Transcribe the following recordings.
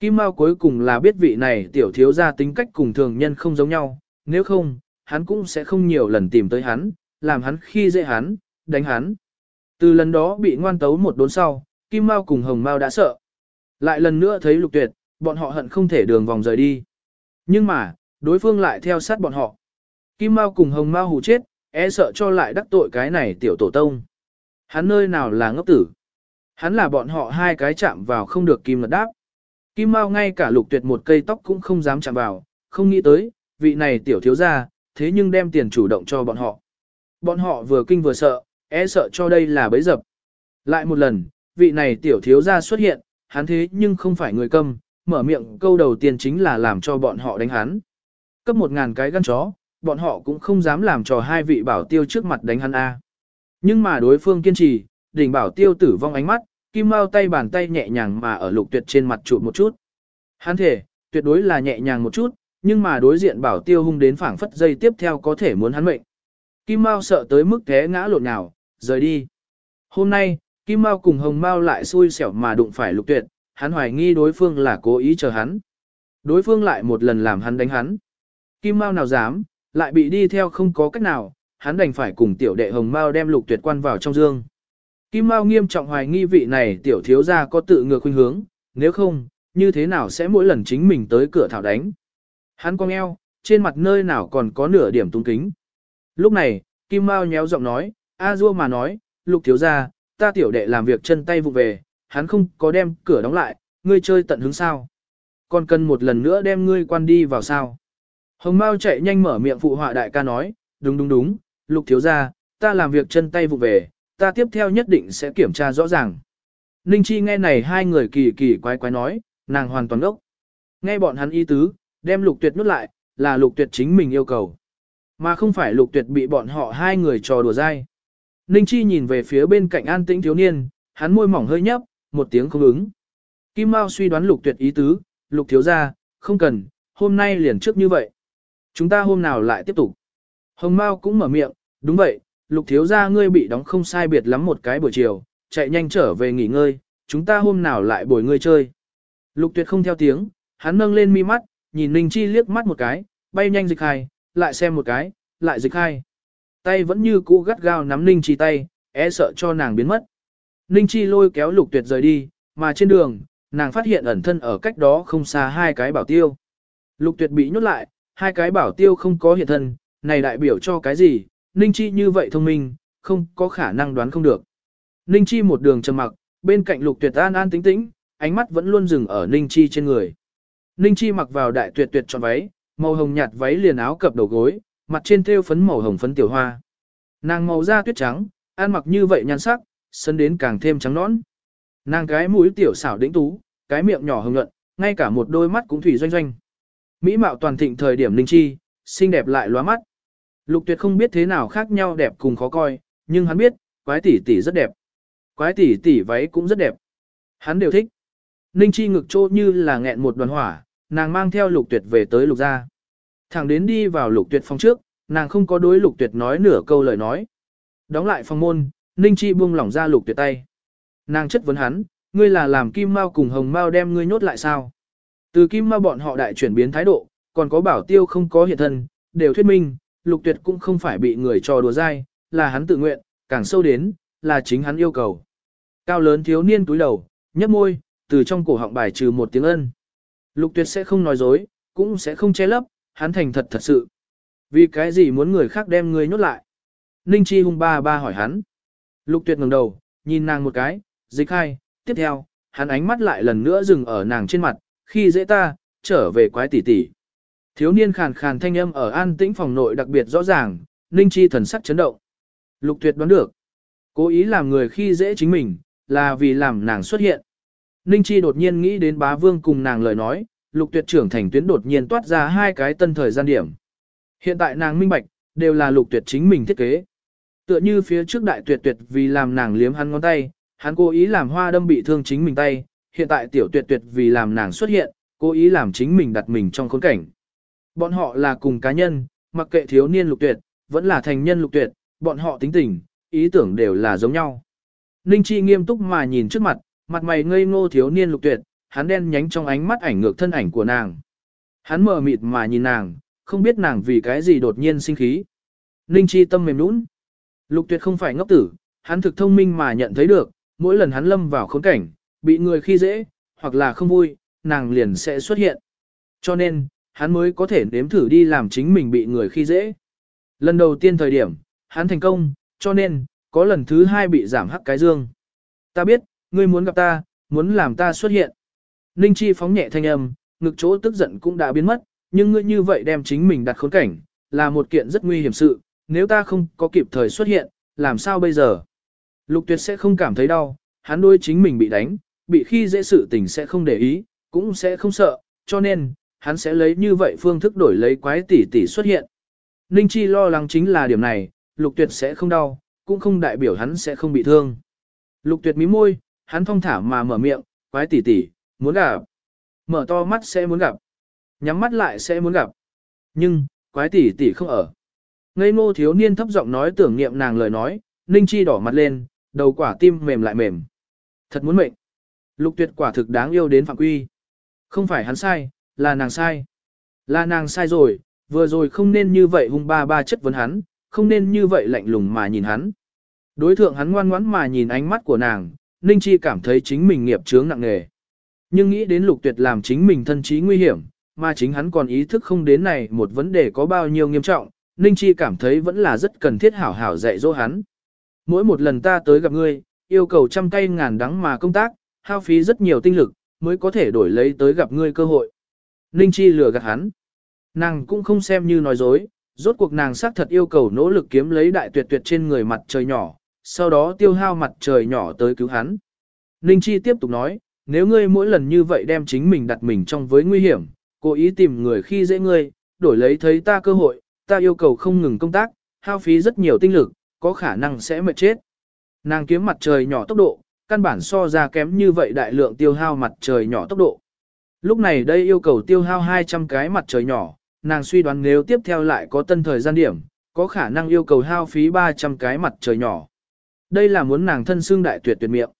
Kim Mao cuối cùng là biết vị này tiểu thiếu gia tính cách cùng thường nhân không giống nhau, nếu không, hắn cũng sẽ không nhiều lần tìm tới hắn, làm hắn khi dễ hắn, đánh hắn. Từ lần đó bị ngoan tấu một đốn sau, Kim Mao cùng Hồng Mao đã sợ. Lại lần nữa thấy lục tuyệt, bọn họ hận không thể đường vòng rời đi. Nhưng mà, đối phương lại theo sát bọn họ. Kim Mao cùng Hồng Mao hù chết, e sợ cho lại đắc tội cái này tiểu tổ tông. Hắn nơi nào là ngốc tử. Hắn là bọn họ hai cái chạm vào không được kim lật đáp. Kim Mao ngay cả lục tuyệt một cây tóc cũng không dám chạm vào, không nghĩ tới, vị này tiểu thiếu gia, thế nhưng đem tiền chủ động cho bọn họ. Bọn họ vừa kinh vừa sợ, e sợ cho đây là bấy dập. Lại một lần, vị này tiểu thiếu gia xuất hiện, hắn thế nhưng không phải người câm, mở miệng câu đầu tiên chính là làm cho bọn họ đánh hắn. Cấp một ngàn cái gan chó, bọn họ cũng không dám làm cho hai vị bảo tiêu trước mặt đánh hắn A. Nhưng mà đối phương kiên trì, đỉnh bảo tiêu tử vong ánh mắt, kim Mao tay bàn tay nhẹ nhàng mà ở lục tuyệt trên mặt chụp một chút. Hắn thể, tuyệt đối là nhẹ nhàng một chút, nhưng mà đối diện bảo tiêu hung đến phảng phất dây tiếp theo có thể muốn hắn mệnh. Kim Mao sợ tới mức té ngã lộn nào, rời đi. Hôm nay, Kim Mao cùng Hồng Mao lại xui xẻo mà đụng phải lục tuyệt, hắn hoài nghi đối phương là cố ý chờ hắn. Đối phương lại một lần làm hắn đánh hắn. Kim Mao nào dám, lại bị đi theo không có cách nào, hắn đành phải cùng tiểu đệ Hồng Mao đem lục tuyệt quan vào trong dương. Kim Mao nghiêm trọng hoài nghi vị này tiểu thiếu gia có tự ngược khuynh hướng, nếu không, như thế nào sẽ mỗi lần chính mình tới cửa thảo đánh. Hắn cong eo, trên mặt nơi nào còn có nửa điểm tung kính. Lúc này, Kim Mao nhéo giọng nói, A Dua mà nói, lục thiếu gia, ta tiểu đệ làm việc chân tay vụ về, hắn không có đem cửa đóng lại, ngươi chơi tận hứng sao. Còn cần một lần nữa đem ngươi quan đi vào sao. Hồng Mao chạy nhanh mở miệng phụ họa đại ca nói, đúng đúng đúng, lục thiếu gia, ta làm việc chân tay vụ về, ta tiếp theo nhất định sẽ kiểm tra rõ ràng. Ninh Chi nghe này hai người kỳ kỳ quái quái nói, nàng hoàn toàn ốc. Nghe bọn hắn y tứ, đem lục tuyệt nút lại, là lục tuyệt chính mình yêu cầu. Mà không phải lục tuyệt bị bọn họ hai người trò đùa dai. Ninh Chi nhìn về phía bên cạnh an tĩnh thiếu niên, hắn môi mỏng hơi nhấp, một tiếng không ứng. Kim Mao suy đoán lục tuyệt ý tứ, lục thiếu ra, không cần, hôm nay liền trước như vậy. Chúng ta hôm nào lại tiếp tục. Hồng Mao cũng mở miệng, đúng vậy, lục thiếu gia, ngươi bị đóng không sai biệt lắm một cái buổi chiều, chạy nhanh trở về nghỉ ngơi, chúng ta hôm nào lại bồi ngươi chơi. Lục tuyệt không theo tiếng, hắn nâng lên mi mắt, nhìn Ninh Chi liếc mắt một cái, bay nhanh dịch hai, lại xem một cái, lại dịch hai. Tay vẫn như cũ gắt gao nắm Ninh Chi tay, e sợ cho nàng biến mất. Ninh Chi lôi kéo lục tuyệt rời đi, mà trên đường, nàng phát hiện ẩn thân ở cách đó không xa hai cái bảo tiêu. Lục tuyệt bị nhốt lại, hai cái bảo tiêu không có hiện thân, này đại biểu cho cái gì, Ninh Chi như vậy thông minh, không có khả năng đoán không được. Ninh Chi một đường trầm mặc, bên cạnh lục tuyệt an an tĩnh tĩnh, ánh mắt vẫn luôn dừng ở Ninh Chi trên người. Ninh Chi mặc vào đại tuyệt tuyệt tròn váy, màu hồng nhạt váy liền áo cập đầu gối, mặt trên thêu phấn màu hồng phấn tiểu hoa. Nàng màu da tuyết trắng, ăn mặc như vậy nhan sắc, sân đến càng thêm trắng nõn. Nàng cái mũi tiểu xảo đĩnh tú, cái miệng nhỏ hồng nhuận, ngay cả một đôi mắt cũng thủy doanh doanh. Mỹ mạo toàn thịnh thời điểm Ninh chi, xinh đẹp lại lóa mắt. Lục tuyệt không biết thế nào khác nhau đẹp cùng khó coi, nhưng hắn biết, quái tỷ tỷ rất đẹp. Quái tỷ tỷ váy cũng rất đẹp. Hắn đều thích. Ninh chi ngực trô như là nghẹn một đoàn hỏa, nàng mang theo lục tuyệt về tới lục gia. Thẳng đến đi vào lục tuyệt phòng trước, nàng không có đối lục tuyệt nói nửa câu lời nói. Đóng lại phòng môn, Ninh Chi buông lỏng ra lục tuyệt tay. Nàng chất vấn hắn, ngươi là làm kim mao cùng hồng mao đem ngươi nhốt lại sao? Từ kim mao bọn họ đại chuyển biến thái độ, còn có bảo tiêu không có hiện thân, đều thuyết minh, lục tuyệt cũng không phải bị người trò đùa dai, là hắn tự nguyện, càng sâu đến, là chính hắn yêu cầu. Cao lớn thiếu niên túi đầu, nhấp môi, từ trong cổ họng bài trừ một tiếng ân. Lục tuyệt sẽ không nói dối, cũng sẽ không che lấp, hắn thành thật thật sự. Vì cái gì muốn người khác đem người nhốt lại? Ninh Chi hung ba ba hỏi hắn. Lục tuyệt ngẩng đầu, nhìn nàng một cái, dịch hai, tiếp theo, hắn ánh mắt lại lần nữa dừng ở nàng trên mặt, khi dễ ta, trở về quái tỷ tỷ. Thiếu niên khàn khàn thanh âm ở an tĩnh phòng nội đặc biệt rõ ràng, Ninh Chi thần sắc chấn động. Lục tuyệt đoán được. Cố ý làm người khi dễ chính mình, là vì làm nàng xuất hiện. Ninh Chi đột nhiên nghĩ đến bá vương cùng nàng lời nói, lục tuyệt trưởng thành tuyến đột nhiên toát ra hai cái tân thời gian điểm. Hiện tại nàng minh bạch, đều là lục tuyệt chính mình thiết kế. Tựa như phía trước đại tuyệt tuyệt vì làm nàng liếm hắn ngón tay, hắn cố ý làm hoa đâm bị thương chính mình tay, hiện tại tiểu tuyệt tuyệt vì làm nàng xuất hiện, cố ý làm chính mình đặt mình trong khốn cảnh. Bọn họ là cùng cá nhân, mặc kệ thiếu niên lục tuyệt, vẫn là thành nhân lục tuyệt, bọn họ tính tình, ý tưởng đều là giống nhau. Ninh Chi nghiêm túc mà nhìn trước mặt, mặt mày ngây ngô thiếu niên lục tuyệt, hắn đen nhánh trong ánh mắt ảnh ngược thân ảnh của nàng. Hắn mờ mịt mà nhìn nàng, không biết nàng vì cái gì đột nhiên sinh khí. Ninh Chi tâm mềm nũng. Lục tuyệt không phải ngốc tử, hắn thực thông minh mà nhận thấy được, mỗi lần hắn lâm vào khốn cảnh, bị người khi dễ, hoặc là không vui, nàng liền sẽ xuất hiện. Cho nên, hắn mới có thể nếm thử đi làm chính mình bị người khi dễ. Lần đầu tiên thời điểm, hắn thành công, cho nên, có lần thứ hai bị giảm hắc cái dương. Ta biết, ngươi muốn gặp ta, muốn làm ta xuất hiện. Ninh Chi phóng nhẹ thanh âm, ngực chỗ tức giận cũng đã biến mất, nhưng ngươi như vậy đem chính mình đặt khốn cảnh, là một kiện rất nguy hiểm sự, nếu ta không có kịp thời xuất hiện, làm sao bây giờ? Lục tuyệt sẽ không cảm thấy đau, hắn đôi chính mình bị đánh, bị khi dễ sự tình sẽ không để ý, cũng sẽ không sợ, cho nên, hắn sẽ lấy như vậy phương thức đổi lấy quái tỷ tỷ xuất hiện. Ninh Chi lo lắng chính là điểm này, lục tuyệt sẽ không đau, cũng không đại biểu hắn sẽ không bị thương. Lục tuyệt mí môi, hắn thong thả mà mở miệng, quái tỷ tỷ, muốn gặp. Mở to mắt sẽ muốn gặp. Nhắm mắt lại sẽ muốn gặp. Nhưng, quái tỷ tỷ không ở. Ngây ngô thiếu niên thấp giọng nói tưởng niệm nàng lời nói, Ninh Chi đỏ mặt lên, đầu quả tim mềm lại mềm. Thật muốn mệnh. Lục tuyệt quả thực đáng yêu đến phạm quy. Không phải hắn sai, là nàng sai. Là nàng sai rồi, vừa rồi không nên như vậy hung ba ba chất vấn hắn, không nên như vậy lạnh lùng mà nhìn hắn. Đối thượng hắn ngoan ngoãn mà nhìn ánh mắt của nàng, Ninh Chi cảm thấy chính mình nghiệp chướng nặng nề. Nhưng nghĩ đến lục tuyệt làm chính mình thân trí nguy hiểm, mà chính hắn còn ý thức không đến này một vấn đề có bao nhiêu nghiêm trọng, Ninh Chi cảm thấy vẫn là rất cần thiết hảo hảo dạy dỗ hắn. Mỗi một lần ta tới gặp ngươi, yêu cầu trăm cây ngàn đắng mà công tác, hao phí rất nhiều tinh lực, mới có thể đổi lấy tới gặp ngươi cơ hội. Ninh Chi lừa gạt hắn. Nàng cũng không xem như nói dối, rốt cuộc nàng xác thật yêu cầu nỗ lực kiếm lấy đại tuyệt tuyệt trên người mặt trời nhỏ, sau đó tiêu hao mặt trời nhỏ tới cứu hắn. Ninh Chi tiếp tục nói, nếu ngươi mỗi lần như vậy đem chính mình đặt mình trong với nguy hiểm, cố ý tìm người khi dễ ngươi, đổi lấy thấy ta cơ hội, ta yêu cầu không ngừng công tác, hao phí rất nhiều tinh lực, có khả năng sẽ mệt chết. Nàng kiếm mặt trời nhỏ tốc độ, căn bản so ra kém như vậy đại lượng tiêu hao mặt trời nhỏ tốc độ. Lúc này đây yêu cầu tiêu hao 200 cái mặt trời nhỏ, nàng suy đoán nếu tiếp theo lại có tân thời gian điểm, có khả năng yêu cầu hao phí 300 cái mặt trời nhỏ. Đây là muốn nàng thân xương đại tuyệt tuyệt miệng.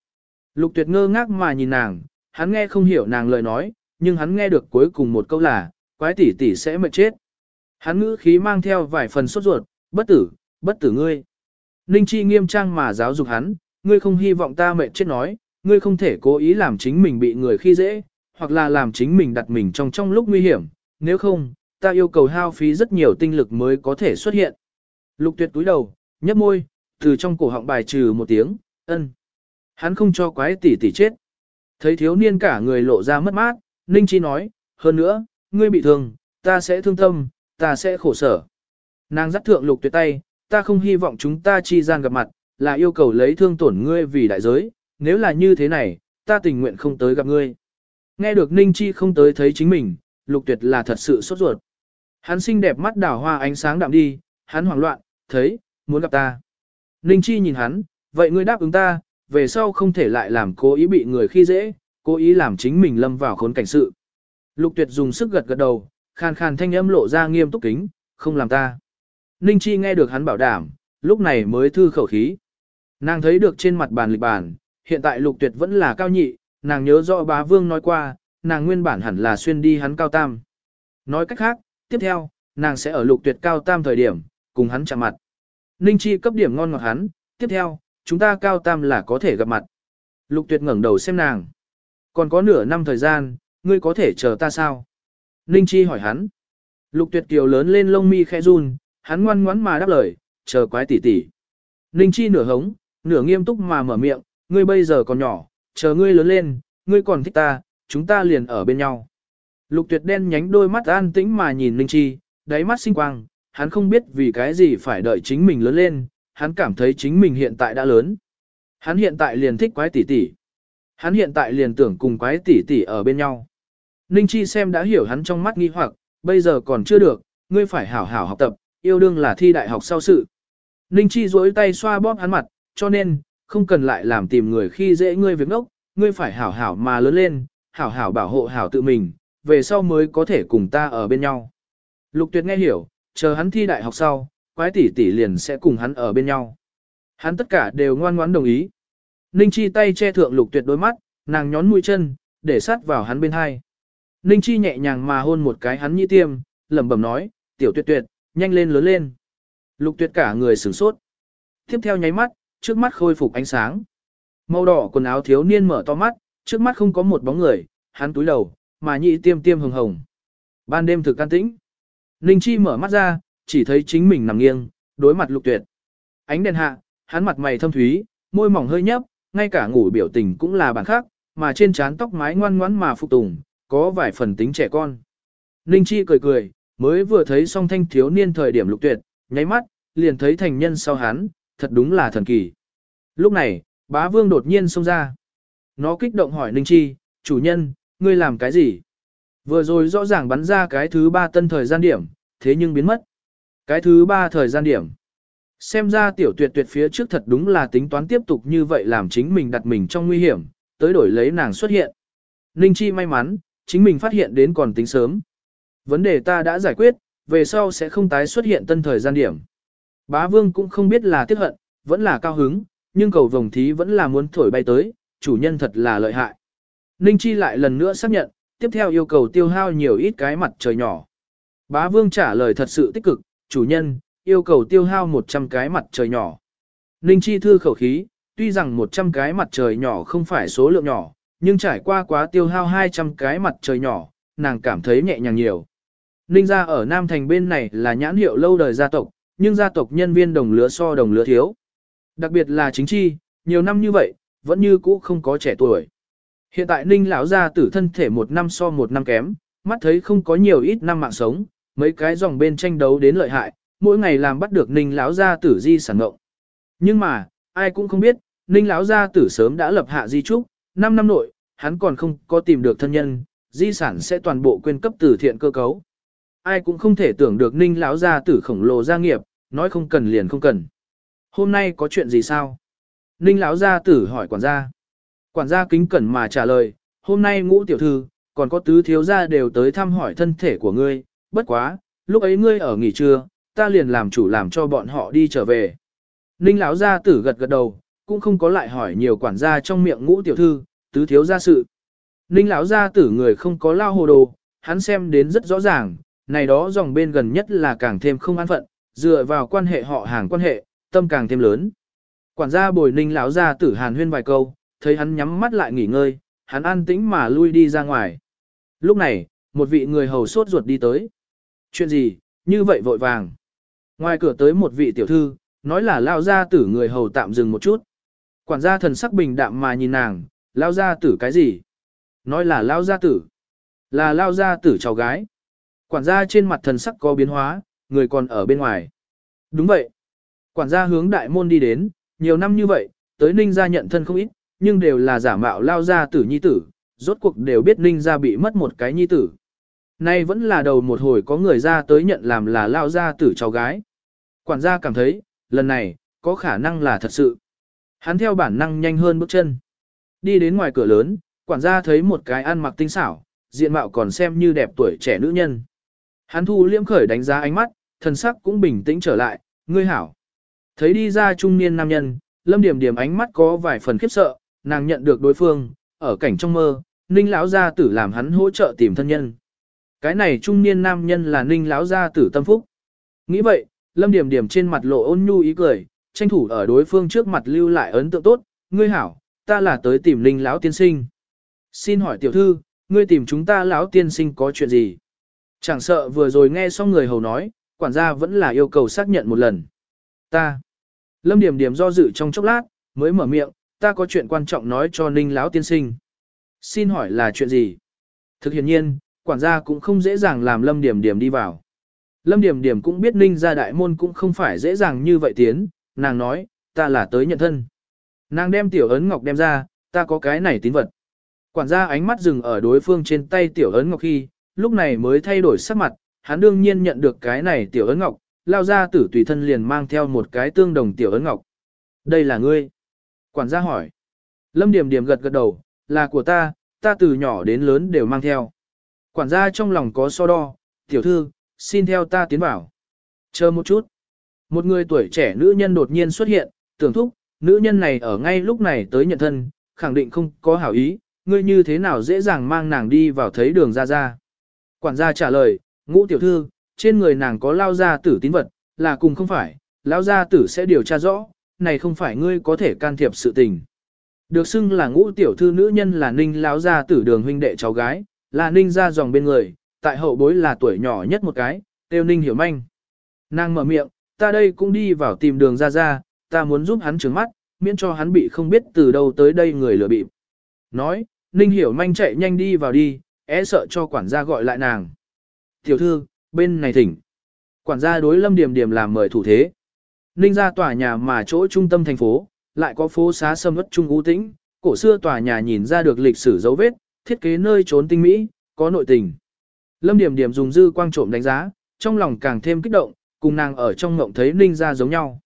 Lục tuyệt ngơ ngác mà nhìn nàng, hắn nghe không hiểu nàng lời nói, nhưng hắn nghe được cuối cùng một câu là, quái tỷ tỷ sẽ mệt chết. Hắn ngữ khí mang theo vài phần sốt ruột, bất tử, bất tử ngươi. Ninh Chi nghiêm trang mà giáo dục hắn, ngươi không hy vọng ta mệt chết nói, ngươi không thể cố ý làm chính mình bị người khi dễ, hoặc là làm chính mình đặt mình trong trong lúc nguy hiểm, nếu không, ta yêu cầu hao phí rất nhiều tinh lực mới có thể xuất hiện. Lục tuyệt túi đầu, nhấp môi, từ trong cổ họng bài trừ một tiếng, ân. Hắn không cho quái tỷ tỷ chết. Thấy thiếu niên cả người lộ ra mất mát, Ninh Chi nói, hơn nữa, ngươi bị thương, ta sẽ thương tâm, ta sẽ khổ sở. Nàng dắt thượng lục tuyệt tay, ta không hy vọng chúng ta chi gian gặp mặt, là yêu cầu lấy thương tổn ngươi vì đại giới, nếu là như thế này, ta tình nguyện không tới gặp ngươi. Nghe được Ninh Chi không tới thấy chính mình, lục tuyệt là thật sự sốt ruột. Hắn xinh đẹp mắt đảo hoa ánh sáng đạm đi, hắn hoảng loạn, thấy, muốn gặp ta. Ninh Chi nhìn hắn, vậy ngươi đáp ứng ta, về sau không thể lại làm cố ý bị người khi dễ, cố ý làm chính mình lâm vào khốn cảnh sự. Lục tuyệt dùng sức gật gật đầu, khàn khàn thanh âm lộ ra nghiêm túc kính, không làm ta. Ninh Chi nghe được hắn bảo đảm, lúc này mới thư khẩu khí. Nàng thấy được trên mặt bàn lịch bàn, hiện tại lục tuyệt vẫn là cao nhị, nàng nhớ rõ bá vương nói qua, nàng nguyên bản hẳn là xuyên đi hắn cao tam. Nói cách khác, tiếp theo, nàng sẽ ở lục tuyệt cao tam thời điểm, cùng hắn chạm mặt. Ninh Chi cấp điểm ngon ngọt hắn, tiếp theo, chúng ta cao tam là có thể gặp mặt. Lục tuyệt ngẩng đầu xem nàng. Còn có nửa năm thời gian, ngươi có thể chờ ta sao? Ninh Chi hỏi hắn. Lục tuyệt kiều lớn lên lông mi khẽ run, hắn ngoan ngoãn mà đáp lời, chờ quái tỷ tỷ. Ninh Chi nửa hống, nửa nghiêm túc mà mở miệng, ngươi bây giờ còn nhỏ, chờ ngươi lớn lên, ngươi còn thích ta, chúng ta liền ở bên nhau. Lục tuyệt đen nhánh đôi mắt an tĩnh mà nhìn Ninh Chi, đáy mắt sinh quang, hắn không biết vì cái gì phải đợi chính mình lớn lên, hắn cảm thấy chính mình hiện tại đã lớn. Hắn hiện tại liền thích quái tỷ tỷ. Hắn hiện tại liền tưởng cùng quái tỷ tỷ ở bên nhau. Ninh Chi xem đã hiểu hắn trong mắt nghi hoặc, bây giờ còn chưa được, ngươi phải hảo hảo học tập, yêu đương là thi đại học sau sự. Ninh Chi duỗi tay xoa bóp hắn mặt, cho nên, không cần lại làm tìm người khi dễ ngươi việc ngốc, ngươi phải hảo hảo mà lớn lên, hảo hảo bảo hộ hảo tự mình, về sau mới có thể cùng ta ở bên nhau. Lục tuyệt nghe hiểu, chờ hắn thi đại học sau, quái tỷ tỷ liền sẽ cùng hắn ở bên nhau. Hắn tất cả đều ngoan ngoãn đồng ý. Ninh Chi tay che thượng lục tuyệt đôi mắt, nàng nhón mũi chân, để sát vào hắn bên hai. Ninh Chi nhẹ nhàng mà hôn một cái hắn nhĩ tiêm, lẩm bẩm nói, tiểu tuyệt tuyệt, nhanh lên lớn lên. Lục tuyệt cả người sửng sốt. Tiếp theo nháy mắt, trước mắt khôi phục ánh sáng. Màu đỏ quần áo thiếu niên mở to mắt, trước mắt không có một bóng người, hắn túi đầu, mà nhị tiêm tiêm hồng hồng. Ban đêm thực can tĩnh. Ninh Chi mở mắt ra, chỉ thấy chính mình nằm nghiêng, đối mặt lục tuyệt. Ánh đèn hạ, hắn mặt mày thâm thúy, môi mỏng hơi nhấp, ngay cả ngủ biểu tình cũng là bản khác, mà trên trán tóc mái ngoan ngoãn mà phục tùng, có vài phần tính trẻ con. Ninh Chi cười cười, mới vừa thấy song thanh thiếu niên thời điểm lục tuyệt, nháy mắt, liền thấy thành nhân sau hắn, thật đúng là thần kỳ. Lúc này, bá vương đột nhiên xông ra. Nó kích động hỏi Ninh Chi, chủ nhân, ngươi làm cái gì? Vừa rồi rõ ràng bắn ra cái thứ ba tân thời gian điểm, thế nhưng biến mất. Cái thứ ba thời gian điểm. Xem ra tiểu tuyệt tuyệt phía trước thật đúng là tính toán tiếp tục như vậy làm chính mình đặt mình trong nguy hiểm, tới đổi lấy nàng xuất hiện. Ninh Chi may mắn, chính mình phát hiện đến còn tính sớm. Vấn đề ta đã giải quyết, về sau sẽ không tái xuất hiện tân thời gian điểm. Bá vương cũng không biết là tiếc hận, vẫn là cao hứng, nhưng cầu vồng thí vẫn là muốn thổi bay tới, chủ nhân thật là lợi hại. Ninh Chi lại lần nữa xác nhận, tiếp theo yêu cầu tiêu hao nhiều ít cái mặt trời nhỏ. Bá vương trả lời thật sự tích cực, chủ nhân, yêu cầu tiêu hao 100 cái mặt trời nhỏ. Ninh Chi thư khẩu khí, tuy rằng 100 cái mặt trời nhỏ không phải số lượng nhỏ, nhưng trải qua quá tiêu hao 200 cái mặt trời nhỏ, nàng cảm thấy nhẹ nhàng nhiều. Ninh gia ở Nam Thành bên này là nhãn hiệu lâu đời gia tộc, nhưng gia tộc nhân viên đồng lứa so đồng lứa thiếu. Đặc biệt là chính chi, nhiều năm như vậy, vẫn như cũ không có trẻ tuổi. Hiện tại Ninh lão gia tử thân thể một năm so một năm kém, mắt thấy không có nhiều ít năm mạng sống, mấy cái dòng bên tranh đấu đến lợi hại, mỗi ngày làm bắt được Ninh lão gia tử di sản ngộng. Nhưng mà, ai cũng không biết, Ninh lão gia tử sớm đã lập hạ di trúc, 5 năm nội, hắn còn không có tìm được thân nhân, di sản sẽ toàn bộ quyên cấp từ thiện cơ cấu. Ai cũng không thể tưởng được Ninh lão gia tử khổng lồ gia nghiệp, nói không cần liền không cần. Hôm nay có chuyện gì sao? Ninh lão gia tử hỏi quản gia. Quản gia kính cẩn mà trả lời, hôm nay ngũ tiểu thư, còn có tứ thiếu gia đều tới thăm hỏi thân thể của ngươi, bất quá, lúc ấy ngươi ở nghỉ trưa, ta liền làm chủ làm cho bọn họ đi trở về. Ninh lão gia tử gật gật đầu, cũng không có lại hỏi nhiều quản gia trong miệng ngũ tiểu thư, tứ thiếu gia sự. Ninh lão gia tử người không có lao hồ đồ, hắn xem đến rất rõ ràng, này đó dòng bên gần nhất là càng thêm không an phận, dựa vào quan hệ họ hàng quan hệ, tâm càng thêm lớn. Quản gia bồi ninh lão gia tử hàn huyên vài câu, thấy hắn nhắm mắt lại nghỉ ngơi, hắn an tĩnh mà lui đi ra ngoài. Lúc này, một vị người hầu sốt ruột đi tới. Chuyện gì, như vậy vội vàng. Ngoài cửa tới một vị tiểu thư, nói là lao gia tử người hầu tạm dừng một chút. Quản gia thần sắc bình đạm mà nhìn nàng, lao gia tử cái gì? Nói là lao gia tử. Là lao gia tử cháu gái. Quản gia trên mặt thần sắc có biến hóa, người còn ở bên ngoài. Đúng vậy. Quản gia hướng đại môn đi đến, nhiều năm như vậy, tới ninh gia nhận thân không ít, nhưng đều là giả mạo lao gia tử nhi tử, rốt cuộc đều biết ninh gia bị mất một cái nhi tử. Nay vẫn là đầu một hồi có người ra tới nhận làm là lao gia tử cháu gái. Quản gia cảm thấy, lần này, có khả năng là thật sự. Hắn theo bản năng nhanh hơn bước chân. Đi đến ngoài cửa lớn, quản gia thấy một cái ăn mặc tinh xảo, diện mạo còn xem như đẹp tuổi trẻ nữ nhân. Hắn thu liễm khởi đánh giá ánh mắt, thần sắc cũng bình tĩnh trở lại, ngươi hảo. Thấy đi ra trung niên nam nhân, lâm điểm điểm ánh mắt có vài phần khiếp sợ, nàng nhận được đối phương, ở cảnh trong mơ, ninh lão gia tử làm hắn hỗ trợ tìm thân nhân. Cái này trung niên nam nhân là ninh lão gia tử tâm phúc. Nghĩ vậy, lâm điểm điểm trên mặt lộ ôn nhu ý cười, tranh thủ ở đối phương trước mặt lưu lại ấn tượng tốt, ngươi hảo, ta là tới tìm ninh lão tiên sinh. Xin hỏi tiểu thư, ngươi tìm chúng ta lão tiên sinh có chuyện gì? Chẳng sợ vừa rồi nghe xong người hầu nói, quản gia vẫn là yêu cầu xác nhận một lần. Ta. Lâm Điểm Điểm do dự trong chốc lát, mới mở miệng, ta có chuyện quan trọng nói cho Ninh lão tiên sinh. Xin hỏi là chuyện gì? Thực hiện nhiên, quản gia cũng không dễ dàng làm Lâm Điểm Điểm đi vào. Lâm Điểm Điểm cũng biết Ninh gia đại môn cũng không phải dễ dàng như vậy tiến, nàng nói, ta là tới nhận thân. Nàng đem tiểu ấn ngọc đem ra, ta có cái này tín vật. Quản gia ánh mắt dừng ở đối phương trên tay tiểu ấn ngọc khi, lúc này mới thay đổi sắc mặt, hắn đương nhiên nhận được cái này tiểu ấn ngọc, lao ra tử tùy thân liền mang theo một cái tương đồng tiểu ấn ngọc. Đây là ngươi. Quản gia hỏi. Lâm Điểm Điểm gật gật đầu, là của ta, ta từ nhỏ đến lớn đều mang theo. Quản gia trong lòng có so đo, tiểu thư, xin theo ta tiến vào. Chờ một chút. Một người tuổi trẻ nữ nhân đột nhiên xuất hiện, tưởng thúc, nữ nhân này ở ngay lúc này tới nhận thân, khẳng định không có hảo ý, ngươi như thế nào dễ dàng mang nàng đi vào thấy đường ra ra. Quản gia trả lời, ngũ tiểu thư, trên người nàng có lao gia tử tín vật, là cùng không phải, lao gia tử sẽ điều tra rõ, này không phải ngươi có thể can thiệp sự tình. Được xưng là ngũ tiểu thư nữ nhân là ninh lão gia tử đường huynh đệ cháu gái, là ninh gia dòng bên người, tại hậu bối là tuổi nhỏ nhất một cái, tiêu ninh hiểu manh. Nàng mở miệng, ta đây cũng đi vào tìm đường ra ra, ta muốn giúp hắn trừng mắt, miễn cho hắn bị không biết từ đâu tới đây người lừa bịp. Nói, ninh hiểu manh chạy nhanh đi vào đi, e sợ cho quản gia gọi lại nàng. Tiểu thư, bên này thỉnh. Quản gia đối lâm điểm điểm làm mời thủ thế. Ninh ra tòa nhà mà chỗ trung tâm thành phố, lại có phố xá sâm ất trung ưu tĩnh, cổ xưa tòa nhà nhìn ra được lịch sử dấu vết, thiết kế nơi trốn tinh mỹ, có nội tình. Lâm Điểm Điểm dùng dư quang trộm đánh giá, trong lòng càng thêm kích động, cùng nàng ở trong ngộng thấy Ninh ra giống nhau.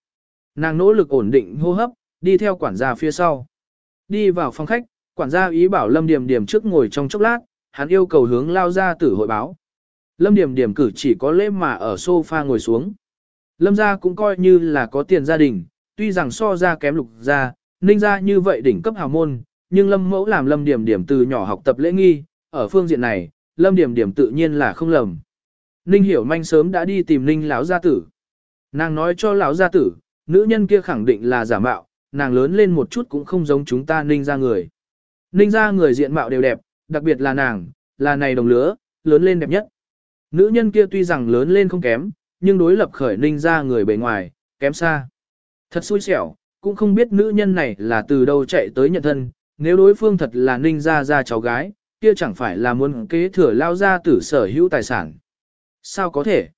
Nàng nỗ lực ổn định hô hấp, đi theo quản gia phía sau. Đi vào phòng khách, quản gia ý bảo Lâm điềm điềm trước ngồi trong chốc lát, hắn yêu cầu hướng lao ra tử hội báo. Lâm Điểm Điểm cử chỉ có lễ mà ở sofa ngồi xuống. Lâm gia cũng coi như là có tiền gia đình, tuy rằng so ra kém lục gia, ninh gia như vậy đỉnh cấp hào môn, nhưng Lâm mẫu làm Lâm Điểm Điểm từ nhỏ học tập lễ nghi, ở phương diện này, Lâm Điểm Điểm tự nhiên là không lầm. Ninh Hiểu Manh sớm đã đi tìm Ninh lão gia tử. Nàng nói cho lão gia tử, nữ nhân kia khẳng định là giả mạo, nàng lớn lên một chút cũng không giống chúng ta Ninh gia người. Ninh gia người diện mạo đều đẹp, đặc biệt là nàng, là này đồng lứa, lớn lên đẹp nhất. Nữ nhân kia tuy rằng lớn lên không kém, nhưng đối lập khởi Ninh gia người bề ngoài, kém xa. Thật xui xẻo, cũng không biết nữ nhân này là từ đâu chạy tới nhận thân, nếu đối phương thật là Ninh gia gia cháu gái, kia chẳng phải là muốn kế thừa lao ra tử sở hữu tài sản. Sao có thể?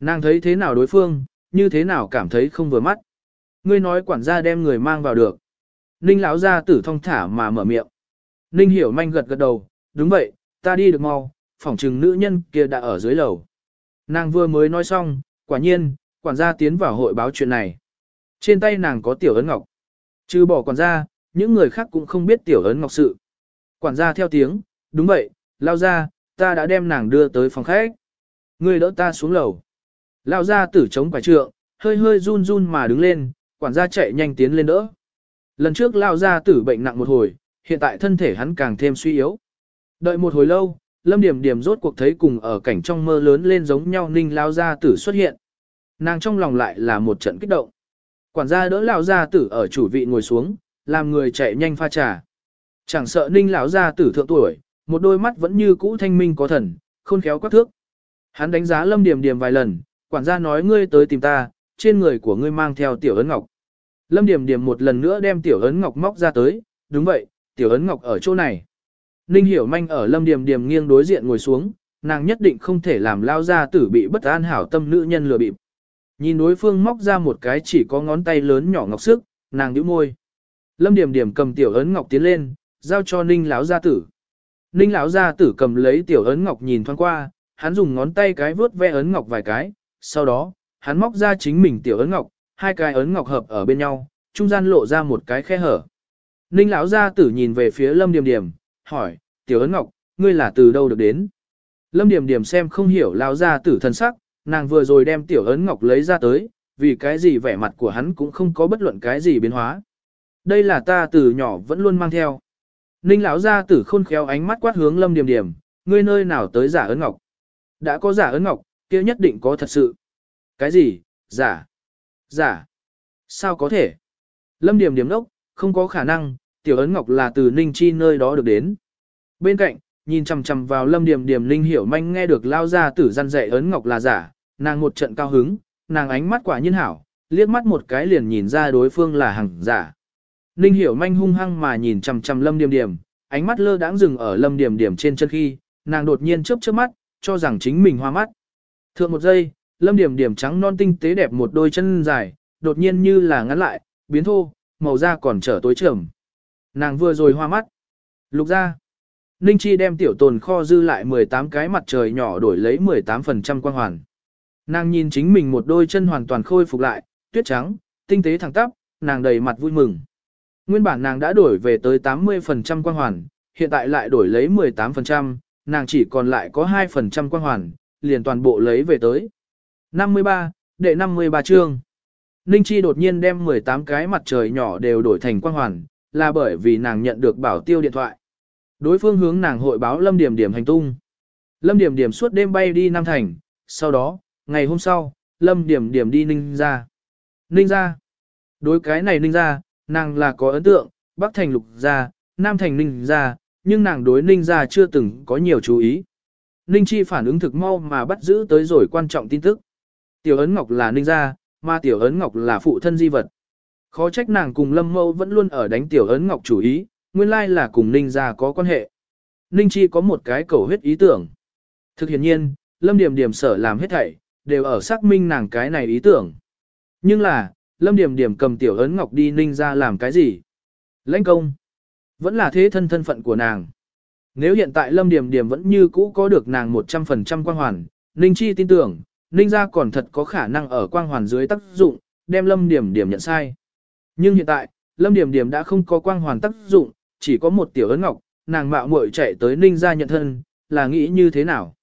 Nàng thấy thế nào đối phương, như thế nào cảm thấy không vừa mắt. Ngươi nói quản gia đem người mang vào được. Ninh lão gia tử thong thả mà mở miệng. Ninh hiểu manh gật gật đầu, đúng vậy, ta đi được mau, phỏng trừng nữ nhân kia đã ở dưới lầu. Nàng vừa mới nói xong, quả nhiên, quản gia tiến vào hội báo chuyện này. Trên tay nàng có tiểu ấn ngọc. Trừ bỏ quản gia, những người khác cũng không biết tiểu ấn ngọc sự. Quản gia theo tiếng, đúng vậy, lao ra, ta đã đem nàng đưa tới phòng khách. Người đỡ ta xuống lầu. Lao ra tử chống quả trượng, hơi hơi run run mà đứng lên, quản gia chạy nhanh tiến lên đỡ. Lần trước lao ra tử bệnh nặng một hồi, hiện tại thân thể hắn càng thêm suy yếu. Đợi một hồi lâu, Lâm Điểm Điểm rốt cuộc thấy cùng ở cảnh trong mơ lớn lên giống nhau Ninh lao gia tử xuất hiện. Nàng trong lòng lại là một trận kích động. Quản gia đỡ lao gia tử ở chủ vị ngồi xuống, làm người chạy nhanh pha trà. Chẳng sợ Ninh lão gia tử thượng tuổi, một đôi mắt vẫn như cũ thanh minh có thần, khôn khéo quắc thước. Hắn đánh giá Lâm Điểm Điểm vài lần, quản gia nói ngươi tới tìm ta, trên người của ngươi mang theo tiểu ấn ngọc. Lâm Điểm Điểm một lần nữa đem tiểu ấn ngọc móc ra tới, đúng vậy, tiểu ấn ngọc ở chỗ này. Ninh Hiểu Manh ở Lâm Điểm Điểm nghiêng đối diện ngồi xuống, nàng nhất định không thể làm lao ra tử bị bất an hảo tâm nữ nhân lừa bịp. Nhìn đối phương móc ra một cái chỉ có ngón tay lớn nhỏ ngọc sức, nàng nhíu môi. Lâm Điểm Điểm cầm tiểu ấn ngọc tiến lên, giao cho Ninh lão gia tử. Ninh lão gia tử cầm lấy tiểu ấn ngọc nhìn thoáng qua, hắn dùng ngón tay cái vướt ve ấn ngọc vài cái, sau đó, hắn móc ra chính mình tiểu ấn ngọc, hai cái ấn ngọc hợp ở bên nhau, trung gian lộ ra một cái khe hở. Ninh lão gia tử nhìn về phía Lâm Điềm Điềm, hỏi, tiểu ấn ngọc, ngươi là từ đâu được đến? Lâm Điềm Điềm xem không hiểu lão gia tử thân sắc, nàng vừa rồi đem tiểu ấn ngọc lấy ra tới, vì cái gì vẻ mặt của hắn cũng không có bất luận cái gì biến hóa. Đây là ta từ nhỏ vẫn luôn mang theo. Ninh lão gia tử khôn khéo ánh mắt quát hướng Lâm Điềm Điềm, ngươi nơi nào tới giả ấn ngọc? Đã có giả ấn ngọc, kia nhất định có thật sự. Cái gì? Giả? Giả? Sao có thể? Lâm Điềm Điềm đốc, không có khả năng, tiểu ấn ngọc là từ Ninh Chi nơi đó được đến. Bên cạnh, nhìn chằm chằm vào Lâm Điềm Điềm Ninh hiểu manh nghe được lao ra tử răn dạy ấn ngọc là giả, nàng một trận cao hứng, nàng ánh mắt quả nhiên hảo, liếc mắt một cái liền nhìn ra đối phương là hàng giả. Ninh hiểu manh hung hăng mà nhìn chằm chằm lâm điềm điềm, ánh mắt lơ đãng dừng ở lâm điềm điềm trên chân khi, nàng đột nhiên chớp chớp mắt, cho rằng chính mình hoa mắt. Thượng một giây, lâm điềm điềm trắng non tinh tế đẹp một đôi chân dài, đột nhiên như là ngắn lại, biến thô, màu da còn trở tối trưởng. Nàng vừa rồi hoa mắt. Lục ra. Ninh Chi đem tiểu tồn kho dư lại 18 cái mặt trời nhỏ đổi lấy 18% quang hoàn. Nàng nhìn chính mình một đôi chân hoàn toàn khôi phục lại, tuyết trắng, tinh tế thẳng tắp, nàng đầy mặt vui mừng. Nguyên bản nàng đã đổi về tới 80% quang hoàn, hiện tại lại đổi lấy 18%, nàng chỉ còn lại có 2% quang hoàn, liền toàn bộ lấy về tới. 53, đệ 53 chương. Ninh Chi đột nhiên đem 18 cái mặt trời nhỏ đều đổi thành quang hoàn, là bởi vì nàng nhận được bảo tiêu điện thoại. Đối phương hướng nàng hội báo Lâm Điểm Điểm hành tung. Lâm Điểm Điểm suốt đêm bay đi Nam Thành, sau đó, ngày hôm sau, Lâm Điểm Điểm đi Ninh ra. Ninh ra. Đối cái này Ninh ra, nàng là có ấn tượng, Bắc Thành Lục ra, Nam Thành Ninh ra, nhưng nàng đối Ninh ra chưa từng có nhiều chú ý. Ninh Chi phản ứng thực mau mà bắt giữ tới rồi quan trọng tin tức. Tiểu ấn ngọc là Ninh ra, mà tiểu ấn ngọc là phụ thân di vật. Khó trách nàng cùng Lâm Mâu vẫn luôn ở đánh tiểu ấn ngọc chủ ý, nguyên lai là cùng Ninh gia có quan hệ. Ninh Chi có một cái cầu huyết ý tưởng. Thực hiện nhiên, Lâm Điểm Điểm sở làm hết thảy, đều ở xác minh nàng cái này ý tưởng. Nhưng là, Lâm Điểm Điểm cầm tiểu ấn ngọc đi Ninh gia làm cái gì? Lãnh công. Vẫn là thế thân thân phận của nàng. Nếu hiện tại Lâm Điểm Điểm vẫn như cũ có được nàng 100% quan hoàn, Ninh Chi tin tưởng, Ninh ra còn thật có khả năng ở quang hoàn dưới tác dụng, đem Lâm Điểm Điểm nhận sai. Nhưng hiện tại, Lâm Điểm Điểm đã không có quang hoàn tác dụng, chỉ có một tiểu ấn ngọc, nàng mạo muội chạy tới Ninh ra nhận thân, là nghĩ như thế nào?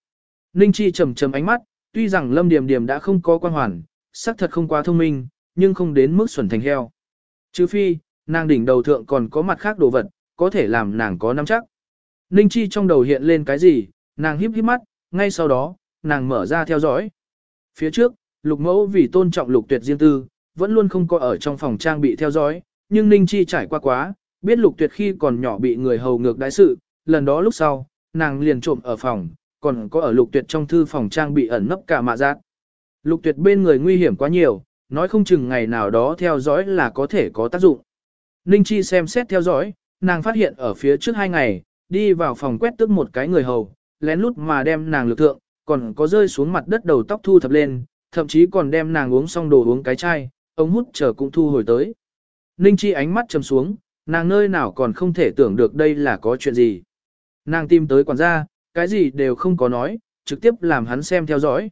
Ninh Chi trầm trầm ánh mắt, tuy rằng Lâm Điểm Điểm đã không có quang hoàn, xác thật không quá thông minh, nhưng không đến mức xuẩn thành heo. Chứ phi, nàng đỉnh đầu thượng còn có mặt khác đồ vật, có thể làm nàng có nắm chắc. Ninh Chi trong đầu hiện lên cái gì, nàng híp híp mắt, ngay sau đó, nàng mở ra theo dõi. Phía trước, lục mẫu vì tôn trọng lục tuyệt riêng tư, vẫn luôn không có ở trong phòng trang bị theo dõi, nhưng Ninh Chi trải qua quá, biết lục tuyệt khi còn nhỏ bị người hầu ngược đái sự, lần đó lúc sau, nàng liền trộm ở phòng, còn có ở lục tuyệt trong thư phòng trang bị ẩn nấp cả mạ giác. Lục tuyệt bên người nguy hiểm quá nhiều, nói không chừng ngày nào đó theo dõi là có thể có tác dụng. Ninh Chi xem xét theo dõi, nàng phát hiện ở phía trước hai ngày, đi vào phòng quét tức một cái người hầu, lén lút mà đem nàng lực thượng, còn có rơi xuống mặt đất đầu tóc thu thập lên, thậm chí còn đem nàng uống xong đồ uống cái chai, ống hút chờ cũng thu hồi tới. Ninh Chi ánh mắt trầm xuống, nàng nơi nào còn không thể tưởng được đây là có chuyện gì. Nàng tìm tới quản gia, cái gì đều không có nói, trực tiếp làm hắn xem theo dõi.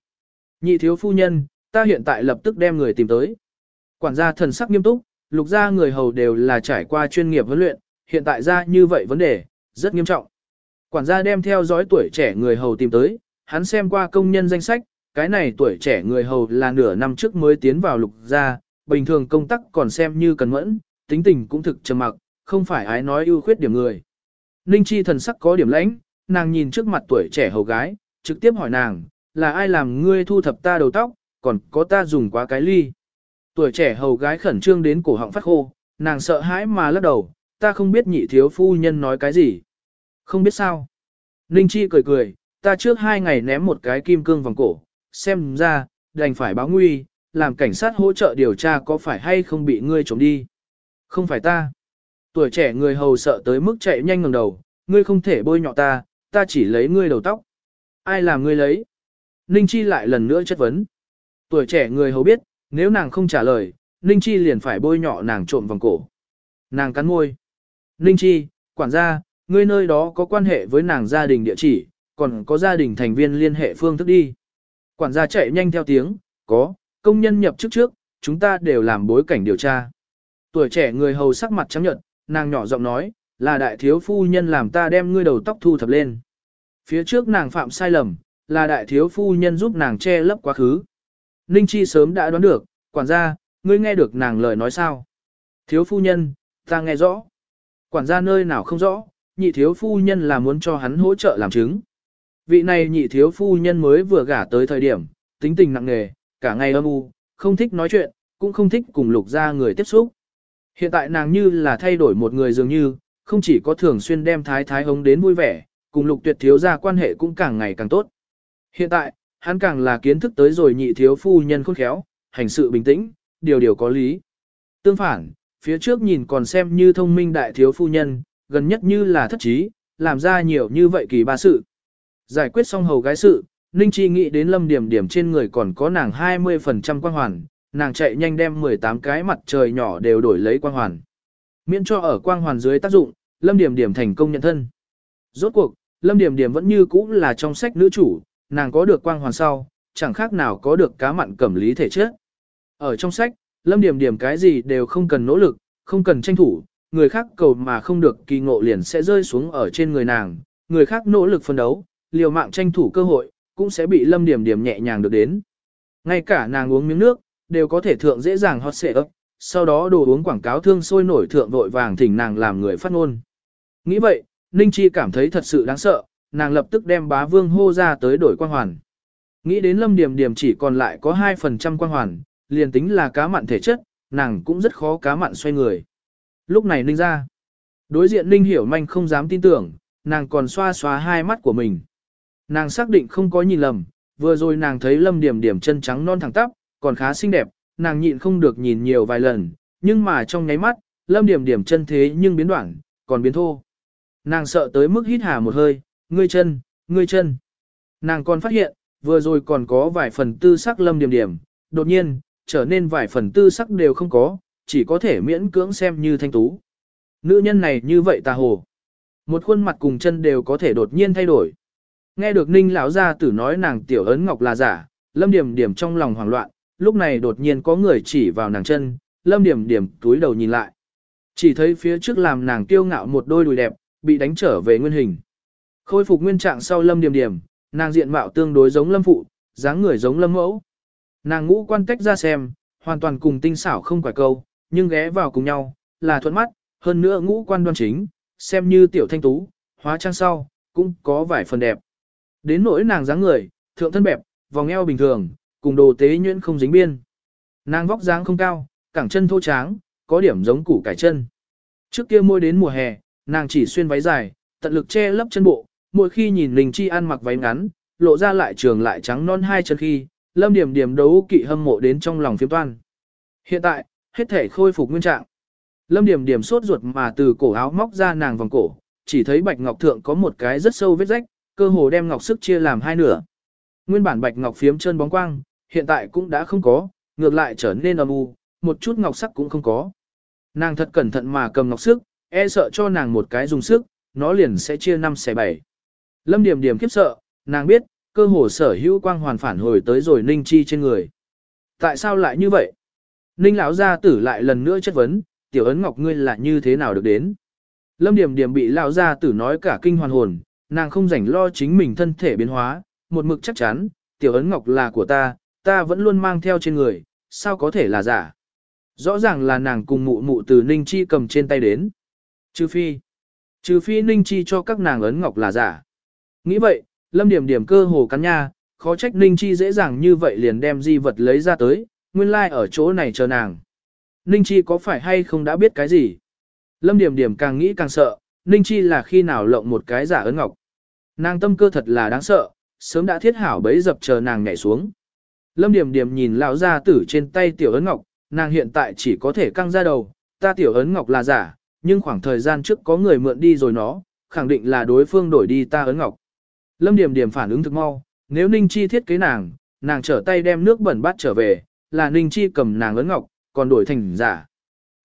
Nhị thiếu phu nhân, ta hiện tại lập tức đem người tìm tới. Quản gia thần sắc nghiêm túc, lục gia người hầu đều là trải qua chuyên nghiệp huấn luyện, hiện tại ra như vậy vấn đề, rất nghiêm trọng. Quản gia đem theo dõi tuổi trẻ người hầu tìm tới, hắn xem qua công nhân danh sách, cái này tuổi trẻ người hầu là nửa năm trước mới tiến vào lục gia, bình thường công tác còn xem như cần mẫn, tính tình cũng thực trầm mặc, không phải ái nói ưu khuyết điểm người. Ninh Chi thần sắc có điểm lãnh, nàng nhìn trước mặt tuổi trẻ hầu gái, trực tiếp hỏi nàng, là ai làm ngươi thu thập ta đầu tóc, còn có ta dùng quá cái ly. Tuổi trẻ hầu gái khẩn trương đến cổ họng phát khô, nàng sợ hãi mà lắc đầu, ta không biết nhị thiếu phu nhân nói cái gì. Không biết sao. Ninh Chi cười cười, ta trước hai ngày ném một cái kim cương vòng cổ, xem ra, đành phải báo nguy, làm cảnh sát hỗ trợ điều tra có phải hay không bị ngươi trộm đi. Không phải ta. Tuổi trẻ người hầu sợ tới mức chạy nhanh ngẩng đầu, ngươi không thể bôi nhọ ta, ta chỉ lấy ngươi đầu tóc. Ai làm ngươi lấy? Ninh Chi lại lần nữa chất vấn. Tuổi trẻ người hầu biết, nếu nàng không trả lời, Ninh Chi liền phải bôi nhọ nàng trộm vòng cổ. Nàng cắn môi. Ninh Chi, quản gia, ngươi nơi đó có quan hệ với nàng gia đình địa chỉ, còn có gia đình thành viên liên hệ phương thức đi. Quản gia chạy nhanh theo tiếng, có, công nhân nhập chức trước, chúng ta đều làm bối cảnh điều tra. Tuổi trẻ người hầu sắc mặt trắng nhợt, nàng nhỏ giọng nói, là đại thiếu phu nhân làm ta đem ngươi đầu tóc thu thập lên. Phía trước nàng phạm sai lầm, là đại thiếu phu nhân giúp nàng che lấp quá khứ. Ninh Chi sớm đã đoán được, quản gia, ngươi nghe được nàng lời nói sao? Thiếu phu nhân, ta nghe rõ. Quản gia nơi nào không rõ, nhị thiếu phu nhân là muốn cho hắn hỗ trợ làm chứng. Vị này nhị thiếu phu nhân mới vừa gả tới thời điểm, tính tình nặng nề, cả ngày âm u, không thích nói chuyện, cũng không thích cùng lục gia người tiếp xúc. Hiện tại nàng như là thay đổi một người dường như, không chỉ có thường xuyên đem thái thái hống đến vui vẻ, cùng lục tuyệt thiếu gia quan hệ cũng càng ngày càng tốt. Hiện tại, hắn càng là kiến thức tới rồi nhị thiếu phu nhân khôn khéo, hành sự bình tĩnh, điều điều có lý. Tương phản, phía trước nhìn còn xem như thông minh đại thiếu phu nhân, gần nhất như là thất trí, làm ra nhiều như vậy kỳ ba sự. Giải quyết xong hầu gái sự, Ninh Chi nghĩ đến lâm điểm điểm trên người còn có nàng 20% quang hoàn, nàng chạy nhanh đem 18 cái mặt trời nhỏ đều đổi lấy quang hoàn. Miễn cho ở quang hoàn dưới tác dụng, lâm điểm điểm thành công nhận thân. Rốt cuộc, lâm điểm điểm vẫn như cũ là trong sách nữ chủ, nàng có được quang hoàn sau, chẳng khác nào có được cá mặn cẩm lý thể chất. Ở trong sách, lâm điểm điểm cái gì đều không cần nỗ lực, không cần tranh thủ, người khác cầu mà không được kỳ ngộ liền sẽ rơi xuống ở trên người nàng, người khác nỗ lực phân đấu, liều mạng tranh thủ cơ hội, cũng sẽ bị lâm điểm điểm nhẹ nhàng được đến. Ngay cả nàng uống miếng nước, đều có thể thượng dễ dàng hot xệ ấp, sau đó đồ uống quảng cáo thương sôi nổi thượng vội vàng thỉnh nàng làm người phát ngôn. Nghĩ vậy, Ninh Chi cảm thấy thật sự đáng sợ, nàng lập tức đem bá vương hô ra tới đổi quang hoàn. Nghĩ đến lâm điểm điểm chỉ còn lại có 2% quang hoàn, liền tính là cá mặn thể chất, nàng cũng rất khó cá mặn xoay người. Lúc này Ninh ra, đối diện Ninh hiểu manh không dám tin tưởng, nàng còn xoa xoa hai mắt của mình. Nàng xác định không có nhìn lầm, vừa rồi nàng thấy lâm điểm điểm chân trắng non thẳng tắp, còn khá xinh đẹp, nàng nhịn không được nhìn nhiều vài lần, nhưng mà trong nháy mắt, lâm điểm điểm chân thế nhưng biến đoạn, còn biến thô. Nàng sợ tới mức hít hà một hơi, ngươi chân, ngươi chân. Nàng còn phát hiện, vừa rồi còn có vài phần tư sắc lâm điểm điểm, đột nhiên, trở nên vài phần tư sắc đều không có, chỉ có thể miễn cưỡng xem như thanh tú. Nữ nhân này như vậy tà hồ. Một khuôn mặt cùng chân đều có thể đột nhiên thay đổi. Nghe được ninh lão gia tử nói nàng tiểu ấn ngọc là giả, lâm điểm điểm trong lòng hoảng loạn, lúc này đột nhiên có người chỉ vào nàng chân, lâm điểm điểm túi đầu nhìn lại. Chỉ thấy phía trước làm nàng kiêu ngạo một đôi đùi đẹp, bị đánh trở về nguyên hình. Khôi phục nguyên trạng sau lâm điểm điểm, nàng diện mạo tương đối giống lâm phụ, dáng người giống lâm mẫu. Nàng ngũ quan tách ra xem, hoàn toàn cùng tinh xảo không quải câu, nhưng ghé vào cùng nhau, là thuận mắt, hơn nữa ngũ quan đoan chính, xem như tiểu thanh tú, hóa trang sau, cũng có vài phần đẹp. Đến nỗi nàng dáng người, thượng thân bẹp, vòng eo bình thường, cùng đồ tế nhuyễn không dính biên. Nàng vóc dáng không cao, cẳng chân thô tráng, có điểm giống củ cải chân. Trước kia môi đến mùa hè, nàng chỉ xuyên váy dài, tận lực che lấp chân bộ, mỗi khi nhìn Linh Chi ăn mặc váy ngắn, lộ ra lại trường lại trắng non hai chân khi, Lâm Điểm Điểm đấu kỵ hâm mộ đến trong lòng phiếm toan. Hiện tại, hết thể khôi phục nguyên trạng. Lâm Điểm Điểm sốt ruột mà từ cổ áo móc ra nàng vòng cổ, chỉ thấy bạch ngọc thượng có một cái rất sâu vết rách, cơ hồ đem ngọc sức chia làm hai nửa. Nguyên bản bạch ngọc phiếm chân bóng quang, hiện tại cũng đã không có, ngược lại trở nên âm u, một chút ngọc sắc cũng không có. Nàng thật cẩn thận mà cầm ngọc sức, e sợ cho nàng một cái dùng sức, nó liền sẽ chia năm xẻ bảy. Lâm Điểm Điểm khiếp sợ, nàng biết, cơ hồ sở hữu quang hoàn phản hồi tới rồi Ninh Chi trên người. Tại sao lại như vậy? Ninh lão gia tử lại lần nữa chất vấn, tiểu ấn ngọc ngươi là như thế nào được đến? Lâm Điểm Điểm bị lão gia tử nói cả kinh hoàn hồn, nàng không rảnh lo chính mình thân thể biến hóa, một mực chắc chắn, tiểu ấn ngọc là của ta, ta vẫn luôn mang theo trên người, sao có thể là giả? Rõ ràng là nàng cùng mụ mụ từ Ninh Chi cầm trên tay đến. Trừ phi, trừ phi Ninh Chi cho các nàng ấn ngọc là giả. Nghĩ vậy, Lâm Điểm Điểm cơ hồ cắn nha, khó trách Ninh Chi dễ dàng như vậy liền đem di vật lấy ra tới, nguyên lai like ở chỗ này chờ nàng. Ninh Chi có phải hay không đã biết cái gì? Lâm Điểm Điểm càng nghĩ càng sợ, Ninh Chi là khi nào lộng một cái giả ấn ngọc. Nàng tâm cơ thật là đáng sợ, sớm đã thiết hảo bấy dập chờ nàng nhảy xuống. Lâm Điểm Điểm nhìn lão gia tử trên tay tiểu ấn ngọc, nàng hiện tại chỉ có thể căng ra đầu, ta tiểu ấn ngọc là giả, nhưng khoảng thời gian trước có người mượn đi rồi nó, khẳng định là đối phương đổi đi ta ấn ngọc. Lâm Điểm Điểm phản ứng thực mau, nếu Ninh Chi thiết kế nàng, nàng trở tay đem nước bẩn bát trở về, là Ninh Chi cầm nàng ấn ngọc, còn đổi thành giả.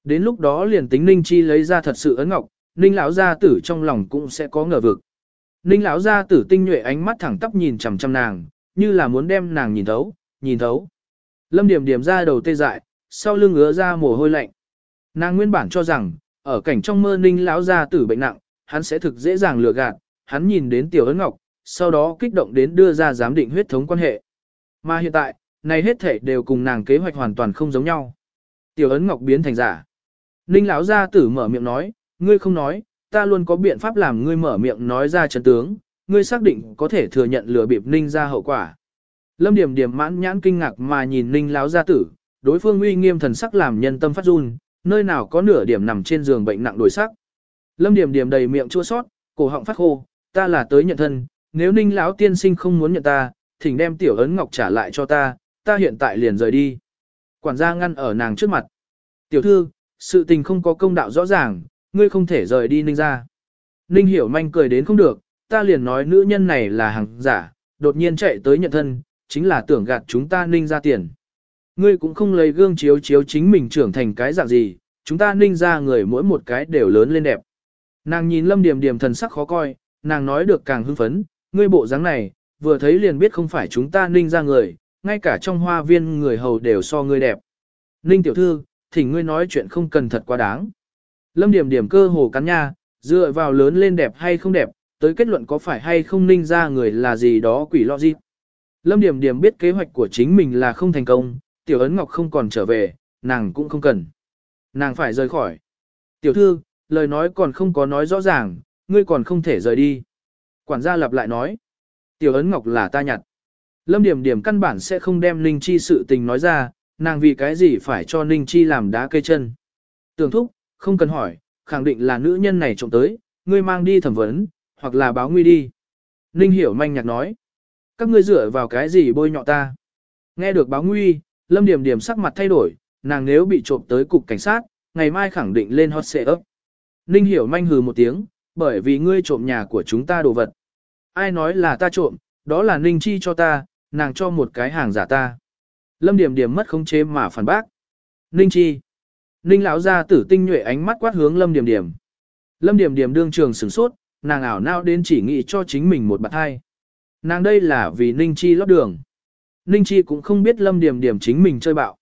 Đến lúc đó liền tính Ninh Chi lấy ra thật sự ấn ngọc, Ninh lão gia tử trong lòng cũng sẽ có ngờ vực. Ninh lão gia tử tinh nhuệ ánh mắt thẳng tắp nhìn chằm chằm nàng, như là muốn đem nàng nhìn thấu, nhìn thấu. Lâm Điểm Điểm ra đầu tê dại, sau lưng ngứa ra mồ hôi lạnh. Nàng nguyên bản cho rằng, ở cảnh trong mơ Ninh lão gia tử bệnh nặng, hắn sẽ thực dễ dàng lừa gạt, hắn nhìn đến tiểu ấn ngọc, sau đó kích động đến đưa ra giám định huyết thống quan hệ. Mà hiện tại, này hết thể đều cùng nàng kế hoạch hoàn toàn không giống nhau. Tiểu ấn ngọc biến thành giả. Ninh lão gia tử mở miệng nói, ngươi không nói, ta luôn có biện pháp làm ngươi mở miệng nói ra chân tướng, ngươi xác định có thể thừa nhận lừa bịp Ninh ra hậu quả. Lâm Điểm Điểm mãn nhãn kinh ngạc mà nhìn Ninh lão gia tử, đối phương uy nghiêm thần sắc làm nhân tâm phát run, nơi nào có nửa điểm nằm trên giường bệnh nặng đổi sắc. Lâm Điểm Điểm đầy miệng chua sót, cổ họng phát khô, ta là tới nhận thân, nếu ninh lão tiên sinh không muốn nhận ta, thỉnh đem tiểu ấn ngọc trả lại cho ta, ta hiện tại liền rời đi. Quản gia ngăn ở nàng trước mặt. Tiểu thư, sự tình không có công đạo rõ ràng, ngươi không thể rời đi ninh ra. Ninh hiểu manh cười đến không được, ta liền nói nữ nhân này là hàng giả, đột nhiên chạy tới nhận thân, chính là tưởng gạt chúng ta ninh ra tiền. Ngươi cũng không lấy gương chiếu chiếu chính mình trưởng thành cái dạng gì, chúng ta ninh ra người mỗi một cái đều lớn lên đẹp. Nàng nhìn lâm điểm điểm thần sắc khó coi, nàng nói được càng hưng phấn, ngươi bộ dáng này, vừa thấy liền biết không phải chúng ta ninh ra người, ngay cả trong hoa viên người hầu đều so ngươi đẹp. Ninh tiểu thư, thỉnh ngươi nói chuyện không cần thật quá đáng. Lâm điểm điểm cơ hồ cắn nha, dựa vào lớn lên đẹp hay không đẹp, tới kết luận có phải hay không ninh ra người là gì đó quỷ lo gì. Lâm điểm điểm biết kế hoạch của chính mình là không thành công, tiểu ấn ngọc không còn trở về, nàng cũng không cần. Nàng phải rời khỏi. Tiểu thư, lời nói còn không có nói rõ ràng, ngươi còn không thể rời đi. Quản gia lặp lại nói, tiểu ấn ngọc là ta nhặt. Lâm điểm điểm căn bản sẽ không đem Ninh Chi sự tình nói ra, nàng vì cái gì phải cho Ninh Chi làm đá cây chân. Tưởng thúc, không cần hỏi, khẳng định là nữ nhân này trộm tới, ngươi mang đi thẩm vấn, hoặc là báo nguy đi. Ninh hiểu manh nhạc nói, các ngươi dựa vào cái gì bôi nhọ ta. Nghe được báo nguy, Lâm Điểm Điểm sắc mặt thay đổi, nàng nếu bị trộm tới cục cảnh sát, ngày mai khẳng định lên hot xệ ấp. Ninh hiểu manh hừ một tiếng, bởi vì ngươi trộm nhà của chúng ta đồ vật. Ai nói là ta trộm, đó là Ninh Chi cho ta, nàng cho một cái hàng giả ta. Lâm Điểm Điểm mất khống chế mà phản bác. Ninh Chi. Ninh lão ra tử tinh nhuệ ánh mắt quát hướng Lâm Điểm Điểm. Lâm Điểm Điểm đương trường sửng sốt, nàng ảo nao đến chỉ nghĩ cho chính mình một bạt hai. Nàng đây là vì Ninh Chi lót đường. Ninh Chi cũng không biết Lâm Điểm Điểm chính mình chơi bạo.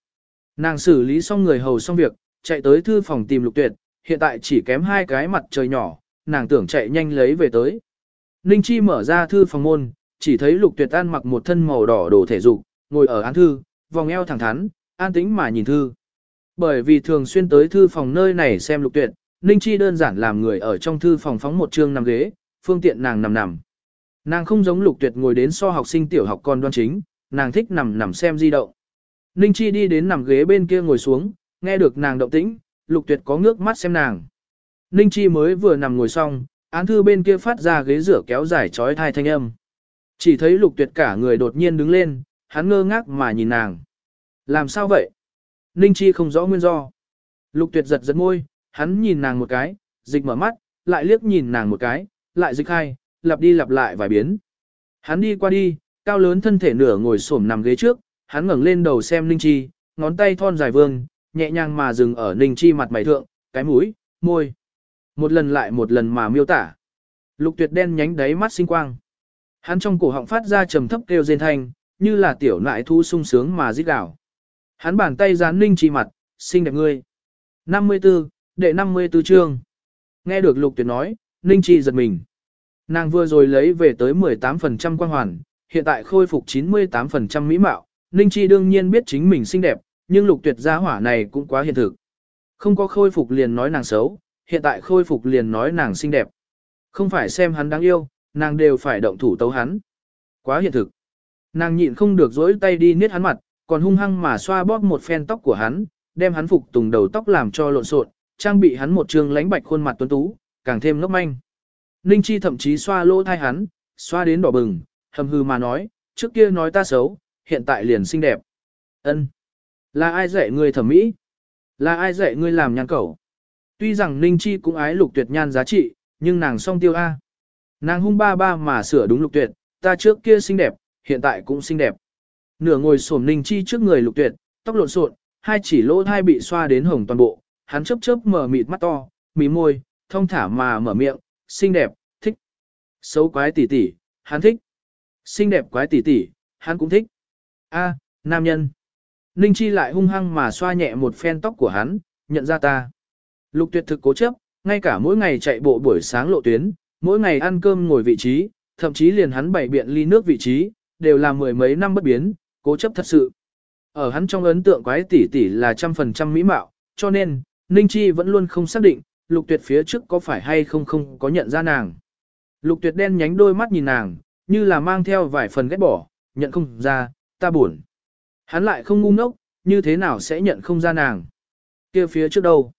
Nàng xử lý xong người hầu xong việc, chạy tới thư phòng tìm lục tuyệt, hiện tại chỉ kém hai cái mặt trời nhỏ, nàng tưởng chạy nhanh lấy về tới. Ninh Chi mở ra thư phòng môn, chỉ thấy lục tuyệt an mặc một thân màu đỏ đồ thể dục, ngồi ở án thư, vòng eo thẳng thắn, an tĩnh mà nhìn thư. Bởi vì thường xuyên tới thư phòng nơi này xem lục tuyệt, Ninh Chi đơn giản làm người ở trong thư phòng phóng một chương nằm ghế, phương tiện nàng nằm nằm. Nàng không giống lục tuyệt ngồi đến so học sinh tiểu học con đoan chính, nàng thích nằm nằm xem di động. Ninh Chi đi đến nằm ghế bên kia ngồi xuống, nghe được nàng động tĩnh, lục tuyệt có ngước mắt xem nàng. Ninh Chi mới vừa nằm ngồi xong, án thư bên kia phát ra ghế rửa kéo dài trói thai thanh âm. Chỉ thấy lục tuyệt cả người đột nhiên đứng lên, hắn ngơ ngác mà nhìn nàng. Làm sao vậy? Ninh Chi không rõ nguyên do. Lục tuyệt giật giật môi, hắn nhìn nàng một cái, dịch mở mắt, lại liếc nhìn nàng một cái, lại dịch hai, lặp đi lặp lại vài biến. Hắn đi qua đi, cao lớn thân thể nửa ngồi xổm nằm ghế trước, hắn ngẩng lên đầu xem Ninh Chi, ngón tay thon dài vương, nhẹ nhàng mà dừng ở Ninh Chi mặt mày thượng, cái mũi, môi. Một lần lại một lần mà miêu tả. Lục tuyệt đen nhánh đáy mắt sinh quang. Hắn trong cổ họng phát ra trầm thấp kêu rên thanh, như là tiểu nại thu sung sướng mà rít gào. Hắn bàn tay dán Ninh Chi mặt, xinh đẹp ngươi. 54, đệ 54 chương. Nghe được Lục Tuyệt nói, Ninh Chi giật mình. Nàng vừa rồi lấy về tới 18% quang hoàn, hiện tại khôi phục 98% mỹ mạo. Ninh Chi đương nhiên biết chính mình xinh đẹp, nhưng Lục Tuyệt gia hỏa này cũng quá hiện thực. Không có khôi phục liền nói nàng xấu, hiện tại khôi phục liền nói nàng xinh đẹp. Không phải xem hắn đáng yêu, nàng đều phải động thủ tấu hắn. Quá hiện thực. Nàng nhịn không được dỗi tay đi niết hắn mặt, còn hung hăng mà xoa bóp một phen tóc của hắn, đem hắn phục tùng đầu tóc làm cho lộn xộn, trang bị hắn một trường lánh bạch khuôn mặt tuấn tú, càng thêm ngốc manh. Ninh Chi thậm chí xoa lỗ thai hắn, xoa đến đỏ bừng, hầm hư mà nói, trước kia nói ta xấu, hiện tại liền xinh đẹp. Ân, Là ai dạy ngươi thẩm mỹ? Là ai dạy ngươi làm nhan cẩu? Tuy rằng Ninh Chi cũng ái lục tuyệt nhan giá trị, nhưng nàng song tiêu A. Nàng hung ba ba mà sửa đúng lục tuyệt, ta trước kia xinh đẹp, hiện tại cũng xinh đẹp. Nửa ngồi xổm Ninh Chi trước người lục tuyệt, tóc lộn xộn, hai chỉ lỗ thai bị xoa đến hồng toàn bộ, hắn chớp chớp mở mịt mắt to, mí môi, thông thả mà mở miệng, xinh đẹp, thích. Xấu quái tỷ tỷ, hắn thích. Xinh đẹp quái tỷ tỷ, hắn cũng thích. A, nam nhân. Ninh Chi lại hung hăng mà xoa nhẹ một phen tóc của hắn, nhận ra ta. Lục tuyệt thực cố chấp, ngay cả mỗi ngày chạy bộ buổi sáng lộ tuyến, mỗi ngày ăn cơm ngồi vị trí, thậm chí liền hắn bảy biện ly nước vị trí, đều là mười mấy năm bất biến, cố chấp thật sự. Ở hắn trong ấn tượng quái tỷ tỷ là trăm phần trăm mỹ mạo, cho nên, Ninh Chi vẫn luôn không xác định, lục tuyệt phía trước có phải hay không không có nhận ra nàng. Lục tuyệt đen nhánh đôi mắt nhìn nàng, như là mang theo vài phần ghét bỏ, nhận không ra, ta buồn. Hắn lại không ngu ngốc, như thế nào sẽ nhận không ra nàng. kia phía trước đâu?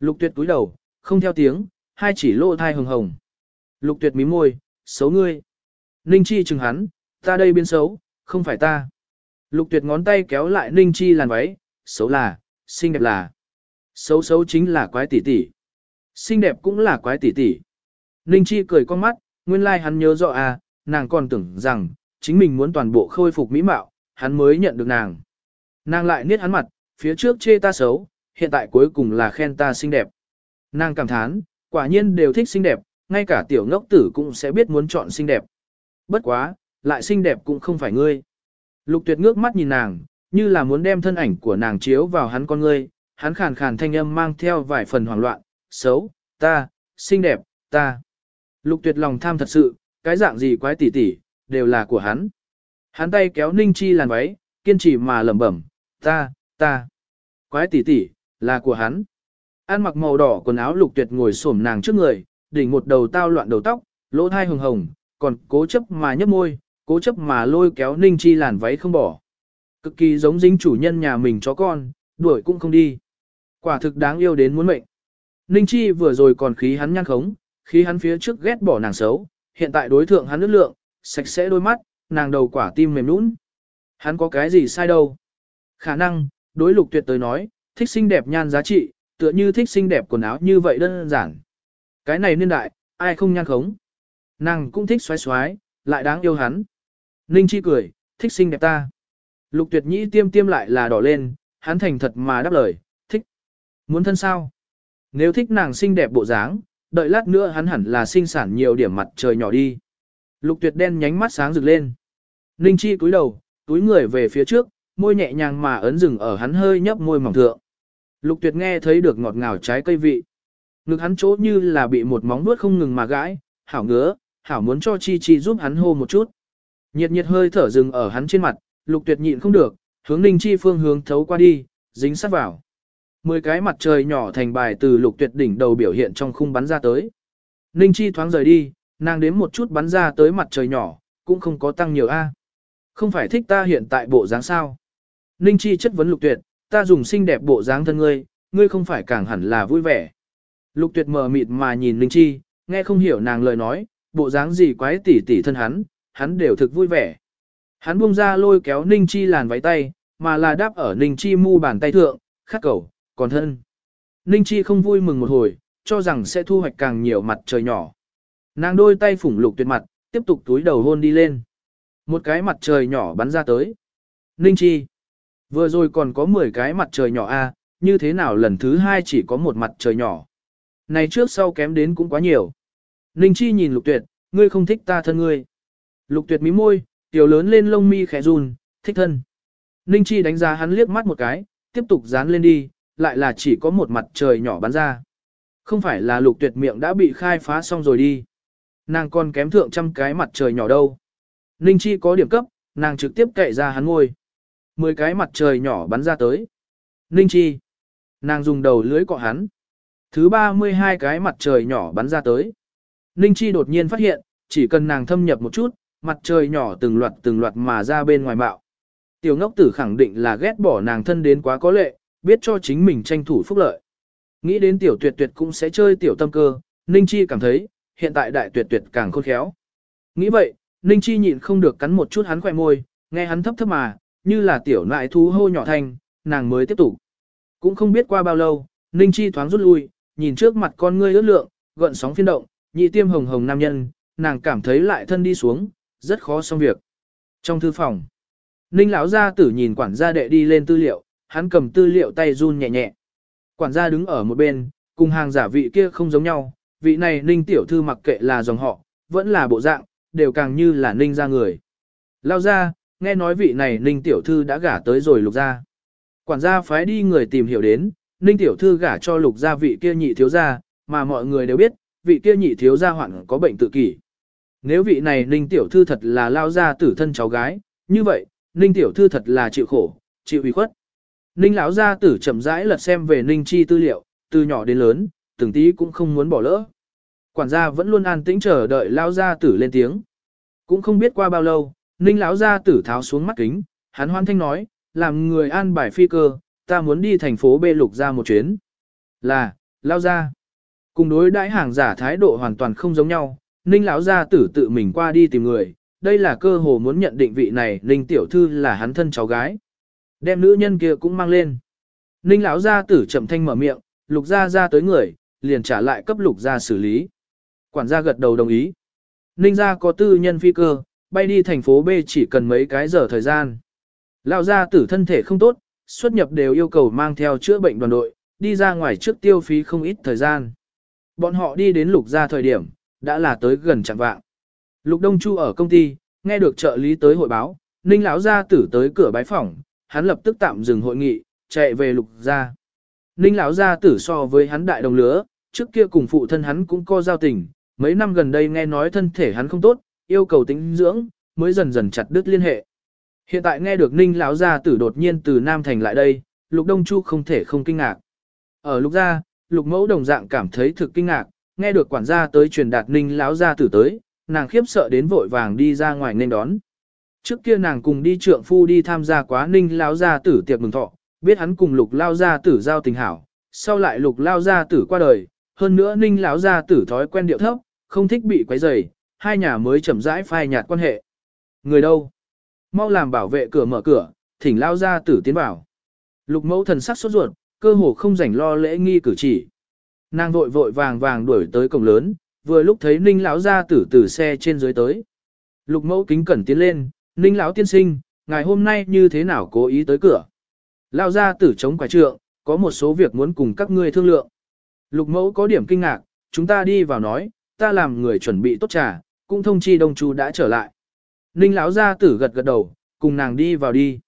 Lục tuyệt túi đầu, không theo tiếng, hai chỉ lỗ thai hồng hồng. Lục tuyệt mím môi, xấu ngươi. Ninh Chi chừng hắn, ta đây biến xấu, không phải ta. Lục tuyệt ngón tay kéo lại Ninh Chi làn váy, xấu là, xinh đẹp là. Xấu xấu chính là quái tỷ tỷ. Xinh đẹp cũng là quái tỷ tỷ. Ninh Chi cười con mắt, nguyên lai like hắn nhớ rõ à, nàng còn tưởng rằng, chính mình muốn toàn bộ khôi phục mỹ mạo, hắn mới nhận được nàng. Nàng lại niết hắn mặt, phía trước chê ta xấu, hiện tại cuối cùng là khen ta xinh đẹp. Nàng cảm thán, quả nhiên đều thích xinh đẹp, ngay cả tiểu ngốc tử cũng sẽ biết muốn chọn xinh đẹp. Bất quá, lại xinh đẹp cũng không phải ngươi. Lục tuyệt ngước mắt nhìn nàng, như là muốn đem thân ảnh của nàng chiếu vào hắn con ngươi, hắn khàn khàn thanh âm mang theo vài phần hoảng loạn, xấu, ta, xinh đẹp, ta. Lục tuyệt lòng tham thật sự, cái dạng gì quái tỉ tỉ, đều là của hắn. Hắn tay kéo Ninh Chi làn váy, kiên trì mà lẩm bẩm, ta, ta. Quái tỉ tỉ, là của hắn. Ăn mặc màu đỏ quần áo lục tuyệt ngồi xổm nàng trước người, đỉnh một đầu tao loạn đầu tóc, lỗ thai hồng hồng, còn cố chấp mà nhấp môi, cố chấp mà lôi kéo Ninh Chi làn váy không bỏ. Cực kỳ giống dính chủ nhân nhà mình chó con, đuổi cũng không đi. Quả thực đáng yêu đến muốn mệnh. Ninh Chi vừa rồi còn khí hắn nhăn khống, khí hắn phía trước ghét bỏ nàng xấu, hiện tại đối thượng hắn nước lượng, sạch sẽ đôi mắt, nàng đầu quả tim mềm nũng. Hắn có cái gì sai đâu. Khả năng, đối lục tuyệt tới nói, thích xinh đẹp nhan giá trị, tựa như thích xinh đẹp quần áo như vậy đơn giản. Cái này niên đại, ai không nhan khống. Nàng cũng thích xoái xoái, lại đáng yêu hắn. Ninh Chi cười, thích xinh đẹp ta. Lục tuyệt nhĩ tiêm tiêm lại là đỏ lên, hắn thành thật mà đáp lời, thích. Muốn thân sao? Nếu thích nàng xinh đẹp bộ dáng, đợi lát nữa hắn hẳn là sinh sản nhiều điểm mặt trời nhỏ đi. Lục tuyệt đen nhánh mắt sáng rực lên. Ninh Chi cúi đầu, túi người về phía trước, môi nhẹ nhàng mà ấn rừng ở hắn hơi nhấp môi mỏng thượng. Lục tuyệt nghe thấy được ngọt ngào trái cây vị. Ngực hắn chỗ như là bị một móng vuốt không ngừng mà gãi, hảo ngứa, hảo muốn cho Chi Chi giúp hắn hô một chút. Nhiệt nhiệt hơi thở dừng ở hắn trên mặt, lục tuyệt nhịn không được, hướng Ninh Chi phương hướng thấu qua đi, dính sát vào. Mười cái mặt trời nhỏ thành bài từ lục tuyệt đỉnh đầu biểu hiện trong khung bắn ra tới. Ninh Chi thoáng rời đi, nàng đếm một chút bắn ra tới mặt trời nhỏ, cũng không có tăng nhiều A. Không phải thích ta hiện tại bộ dáng sao. Ninh Chi chất vấn lục tuyệt, ta dùng xinh đẹp bộ dáng thân ngươi, ngươi không phải càng hẳn là vui vẻ. Lục tuyệt mờ mịt mà nhìn Ninh Chi, nghe không hiểu nàng lời nói, bộ dáng gì quái tỉ tỉ thân hắn, hắn đều thực vui vẻ. Hắn buông ra lôi kéo Ninh Chi làn váy tay, mà là đáp ở Ninh Chi mu bàn tay thượng, khắc cầu, còn thân. Ninh Chi không vui mừng một hồi, cho rằng sẽ thu hoạch càng nhiều mặt trời nhỏ. Nàng đôi tay phủng lục tuyệt mặt, tiếp tục túi đầu hôn đi lên. Một cái mặt trời nhỏ bắn ra tới. Ninh Chi. Vừa rồi còn có 10 cái mặt trời nhỏ a, như thế nào lần thứ hai chỉ có một mặt trời nhỏ. Này trước sau kém đến cũng quá nhiều. Ninh Chi nhìn lục tuyệt, ngươi không thích ta thân ngươi. Lục tuyệt mí môi, tiểu lớn lên lông mi khẽ run, thích thân. Ninh Chi đánh giá hắn liếc mắt một cái, tiếp tục dán lên đi, lại là chỉ có một mặt trời nhỏ bắn ra. Không phải là lục tuyệt miệng đã bị khai phá xong rồi đi. Nàng còn kém thượng trăm cái mặt trời nhỏ đâu. Ninh Chi có điểm cấp, nàng trực tiếp cậy ra hắn ngôi. Mười cái mặt trời nhỏ bắn ra tới. Ninh Chi. Nàng dùng đầu lưới cọ hắn. Thứ 32 cái mặt trời nhỏ bắn ra tới. Ninh Chi đột nhiên phát hiện, chỉ cần nàng thâm nhập một chút, mặt trời nhỏ từng loạt từng loạt mà ra bên ngoài bạo. Tiểu ngốc tử khẳng định là ghét bỏ nàng thân đến quá có lệ, biết cho chính mình tranh thủ phúc lợi. Nghĩ đến tiểu tuyệt tuyệt cũng sẽ chơi tiểu tâm cơ, Ninh Chi cảm thấy, hiện tại đại tuyệt tuyệt càng khôn khéo. Nghĩ vậy, Ninh Chi nhịn không được cắn một chút hắn khỏe môi, nghe hắn thấp thấp mà, như là tiểu nại thú hô nhỏ thanh, nàng mới tiếp tục. Cũng không biết qua bao lâu, Ninh Chi thoáng rút lui, nhìn trước mặt con ngươi ướt lượng, gợn sóng phiên động, nhị tiêm hồng hồng nam nhân, nàng cảm thấy lại thân đi xuống, rất khó xong việc. Trong thư phòng, Ninh lão gia tử nhìn quản gia đệ đi lên tư liệu, hắn cầm tư liệu tay run nhẹ nhẹ. Quản gia đứng ở một bên, cùng hàng giả vị kia không giống nhau, vị này Ninh tiểu thư mặc kệ là dòng họ, vẫn là bộ dạng, đều càng như là Ninh gia người. Lao gia, nghe nói vị này Ninh tiểu thư đã gả tới rồi lục gia. Quản gia phái đi người tìm hiểu đến, Ninh tiểu thư gả cho lục gia vị kia nhị thiếu gia, mà mọi người đều biết, vị kia nhị thiếu gia hoạn có bệnh tự kỷ. Nếu vị này Ninh tiểu thư thật là lao gia tử thân cháu gái, như vậy, Ninh tiểu thư thật là chịu khổ, chịu ủy khuất. Ninh lão gia tử chậm rãi lật xem về Ninh chi tư liệu, từ nhỏ đến lớn, từng tí cũng không muốn bỏ lỡ. Quản gia vẫn luôn an tĩnh chờ đợi lão gia tử lên tiếng. Cũng không biết qua bao lâu, Ninh lão gia tử tháo xuống mắt kính, hắn hoan thanh nói, làm người an bài phi cơ, ta muốn đi thành phố B lục ra một chuyến. Là, lao gia. Cùng đối đãi hàng giả thái độ hoàn toàn không giống nhau, Ninh lão gia tử tự mình qua đi tìm người, đây là cơ hồ muốn nhận định vị này Ninh tiểu thư là hắn thân cháu gái. Đem nữ nhân kia cũng mang lên. Ninh lão gia tử chậm thanh mở miệng, lục gia ra tới người, liền trả lại cấp lục gia xử lý. Quản gia gật đầu đồng ý. Ninh gia có tư nhân phi cơ, bay đi thành phố B chỉ cần mấy cái giờ thời gian. Lão gia tử thân thể không tốt, xuất nhập đều yêu cầu mang theo chữa bệnh đoàn đội, đi ra ngoài trước tiêu phí không ít thời gian. Bọn họ đi đến lục gia thời điểm, đã là tới gần chặn vạng. Lục Đông Chu ở công ty, nghe được trợ lý tới hội báo, Ninh lão gia tử tới cửa bái phỏng, hắn lập tức tạm dừng hội nghị, chạy về lục gia. Ninh lão gia tử so với hắn đại đồng lứa, trước kia cùng phụ thân hắn cũng có giao tình, mấy năm gần đây nghe nói thân thể hắn không tốt, yêu cầu tính dưỡng, mới dần dần chặt đứt liên hệ. Hiện tại nghe được Ninh lão gia tử đột nhiên từ Nam Thành lại đây, Lục Đông Chu không thể không kinh ngạc. Ở Lục gia, Lục Mẫu đồng dạng cảm thấy thực kinh ngạc, nghe được quản gia tới truyền đạt ninh lão gia tử tới, nàng khiếp sợ đến vội vàng đi ra ngoài nên đón. Trước kia nàng cùng đi trượng phu đi tham gia quá ninh lão gia tử tiệc mừng thọ, biết hắn cùng lục lao gia tử giao tình hảo, sau lại lục lao gia tử qua đời, hơn nữa ninh lão gia tử thói quen điệu thấp, không thích bị quấy rầy, hai nhà mới chậm rãi phai nhạt quan hệ. Người đâu? Mau làm bảo vệ cửa mở cửa, thỉnh lao gia tử tiến vào. Lục mẫu thần sắc sốt ruột, cơ hồ không rảnh lo lễ nghi cử chỉ. Nàng vội vội vàng vàng đuổi tới cổng lớn, vừa lúc thấy ninh lão gia tử từ xe trên dưới tới. Lục mẫu kính cẩn tiến lên, ninh lão tiên sinh, ngày hôm nay như thế nào cố ý tới cửa. Lão gia tử chống quả trượng, có một số việc muốn cùng các ngươi thương lượng. Lục mẫu có điểm kinh ngạc, chúng ta đi vào nói, ta làm người chuẩn bị tốt trà, cũng thông chi đông Chu đã trở lại. Ninh lão gia tử gật gật đầu, cùng nàng đi vào đi.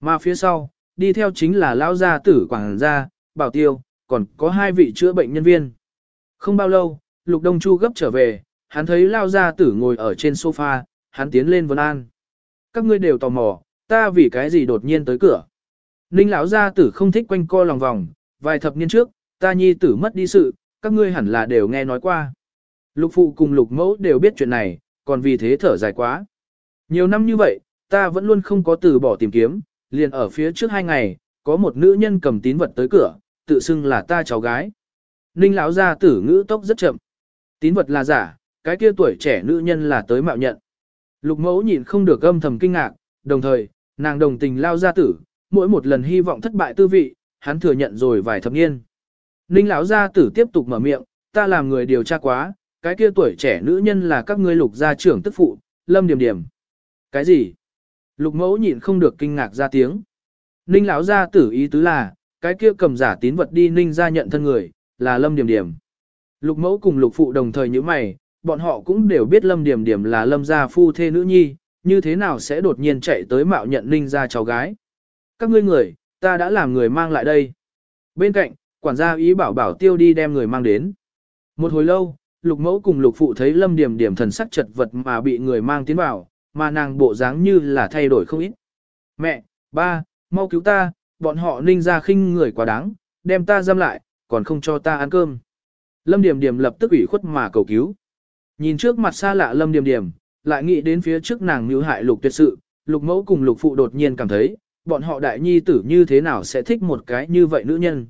Mà phía sau, đi theo chính là lão gia tử quảng gia, bảo tiêu, còn có hai vị chữa bệnh nhân viên. Không bao lâu, lục đông chu gấp trở về, hắn thấy lao gia tử ngồi ở trên sofa, hắn tiến lên vấn an. Các ngươi đều tò mò, ta vì cái gì đột nhiên tới cửa. Ninh lão gia tử không thích quanh co lòng vòng, vài thập niên trước, ta nhi tử mất đi sự, các ngươi hẳn là đều nghe nói qua. Lục phụ cùng lục mẫu đều biết chuyện này, còn vì thế thở dài quá. Nhiều năm như vậy, ta vẫn luôn không có từ bỏ tìm kiếm, liền ở phía trước hai ngày, có một nữ nhân cầm tín vật tới cửa, tự xưng là ta cháu gái. Ninh lão gia tử ngữ tốc rất chậm. Tín vật là giả, cái kia tuổi trẻ nữ nhân là tới mạo nhận. Lục mẫu nhịn không được âm thầm kinh ngạc, đồng thời, nàng đồng tình lao gia tử, mỗi một lần hy vọng thất bại tư vị, hắn thừa nhận rồi vài thập niên. Ninh lão gia tử tiếp tục mở miệng, ta làm người điều tra quá, cái kia tuổi trẻ nữ nhân là các ngươi lục gia trưởng tức phụ, lâm điểm điểm. Cái gì? Lục mẫu nhịn không được kinh ngạc ra tiếng. Ninh lão gia tử ý tứ là, cái kia cầm giả tín vật đi ninh ra nhận thân người, là lâm điểm điểm. Lục mẫu cùng lục phụ đồng thời như mày, bọn họ cũng đều biết lâm điểm điểm là lâm gia phu thê nữ nhi, như thế nào sẽ đột nhiên chạy tới mạo nhận ninh ra cháu gái. Các ngươi người, ta đã làm người mang lại đây. Bên cạnh, quản gia ý bảo bảo tiêu đi đem người mang đến. Một hồi lâu, lục mẫu cùng lục phụ thấy lâm điểm điểm thần sắc chật vật mà bị người mang tiến vào, mà nàng bộ dáng như là thay đổi không ít. Mẹ, ba, mau cứu ta, bọn họ ninh ra khinh người quá đáng, đem ta giam lại, còn không cho ta ăn cơm. Lâm Điểm Điểm lập tức ủy khuất mà cầu cứu. Nhìn trước mặt xa lạ Lâm Điểm Điểm, lại nghĩ đến phía trước nàng mưu hại lục tuyệt sự, lục mẫu cùng lục phụ đột nhiên cảm thấy, bọn họ đại nhi tử như thế nào sẽ thích một cái như vậy nữ nhân.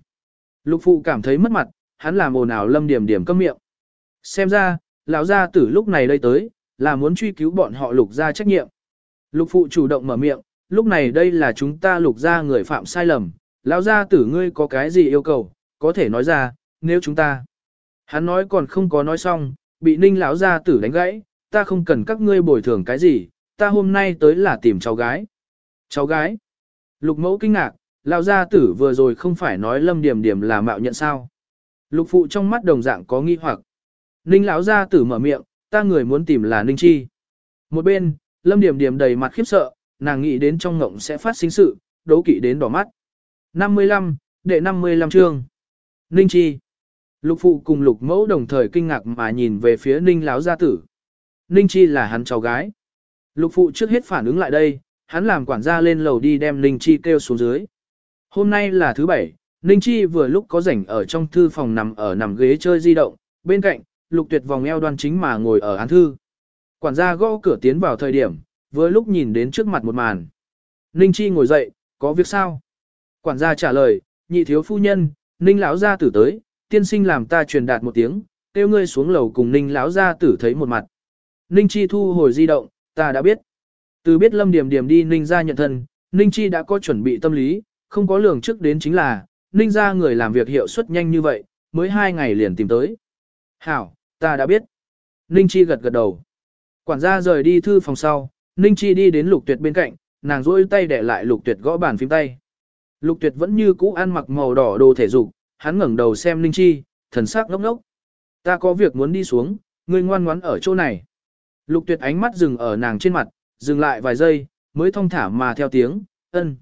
Lục phụ cảm thấy mất mặt, hắn làm ồn ào Lâm Điểm Điểm câm miệng. Xem ra, lão gia tử lúc này đây tới, là muốn truy cứu bọn họ lục ra trách nhiệm. Lục phụ chủ động mở miệng, lúc này đây là chúng ta lục ra người phạm sai lầm, lão gia tử ngươi có cái gì yêu cầu, có thể nói ra, nếu chúng ta. Hắn nói còn không có nói xong, bị ninh lão gia tử đánh gãy, ta không cần các ngươi bồi thường cái gì, ta hôm nay tới là tìm cháu gái. Cháu gái? Lục mẫu kinh ngạc, lão gia tử vừa rồi không phải nói lâm điểm điểm là mạo nhận sao. Lục phụ trong mắt đồng dạng có nghi hoặc. Ninh lão gia tử mở miệng, ta người muốn tìm là Ninh Chi. Một bên, lâm điểm điểm đầy mặt khiếp sợ, nàng nghĩ đến trong ngộng sẽ phát sinh sự, đố kỵ đến đỏ mắt. 55, đệ 55 chương. Ninh Chi. Lục phụ cùng lục mẫu đồng thời kinh ngạc mà nhìn về phía Ninh Láo gia tử. Ninh Chi là hắn cháu gái. Lục phụ trước hết phản ứng lại đây, hắn làm quản gia lên lầu đi đem Ninh Chi kêu xuống dưới. Hôm nay là thứ bảy, Ninh Chi vừa lúc có rảnh ở trong thư phòng nằm ở nằm ghế chơi di động, bên cạnh, lục tuyệt vòng eo đoan chính mà ngồi ở án thư. Quản gia gõ cửa tiến vào thời điểm, vừa lúc nhìn đến trước mặt một màn. Ninh Chi ngồi dậy, có việc sao? Quản gia trả lời, nhị thiếu phu nhân, Ninh lão gia tử tới, tiên sinh làm ta truyền đạt một tiếng, kêu ngươi xuống lầu cùng Ninh lão gia tử thấy một mặt. Ninh Chi thu hồi di động, ta đã biết. Từ biết Lâm Điểm Điểm đi Ninh gia nhận thân, Ninh Chi đã có chuẩn bị tâm lý, không có lường trước đến chính là, Ninh gia người làm việc hiệu suất nhanh như vậy, mới hai ngày liền tìm tới. Hảo, ta đã biết. Ninh Chi gật gật đầu. Quản gia rời đi thư phòng sau, Ninh Chi đi đến Lục Tuyệt bên cạnh, nàng rôi tay để lại Lục Tuyệt gõ bàn phím tay. Lục Tuyệt vẫn như cũ ăn mặc màu đỏ đồ thể dục, hắn ngẩng đầu xem Ninh Chi, thần sắc ngốc ngốc. Ta có việc muốn đi xuống, ngươi ngoan ngoãn ở chỗ này. Lục Tuyệt ánh mắt dừng ở nàng trên mặt, dừng lại vài giây, mới thong thả mà theo tiếng, ân.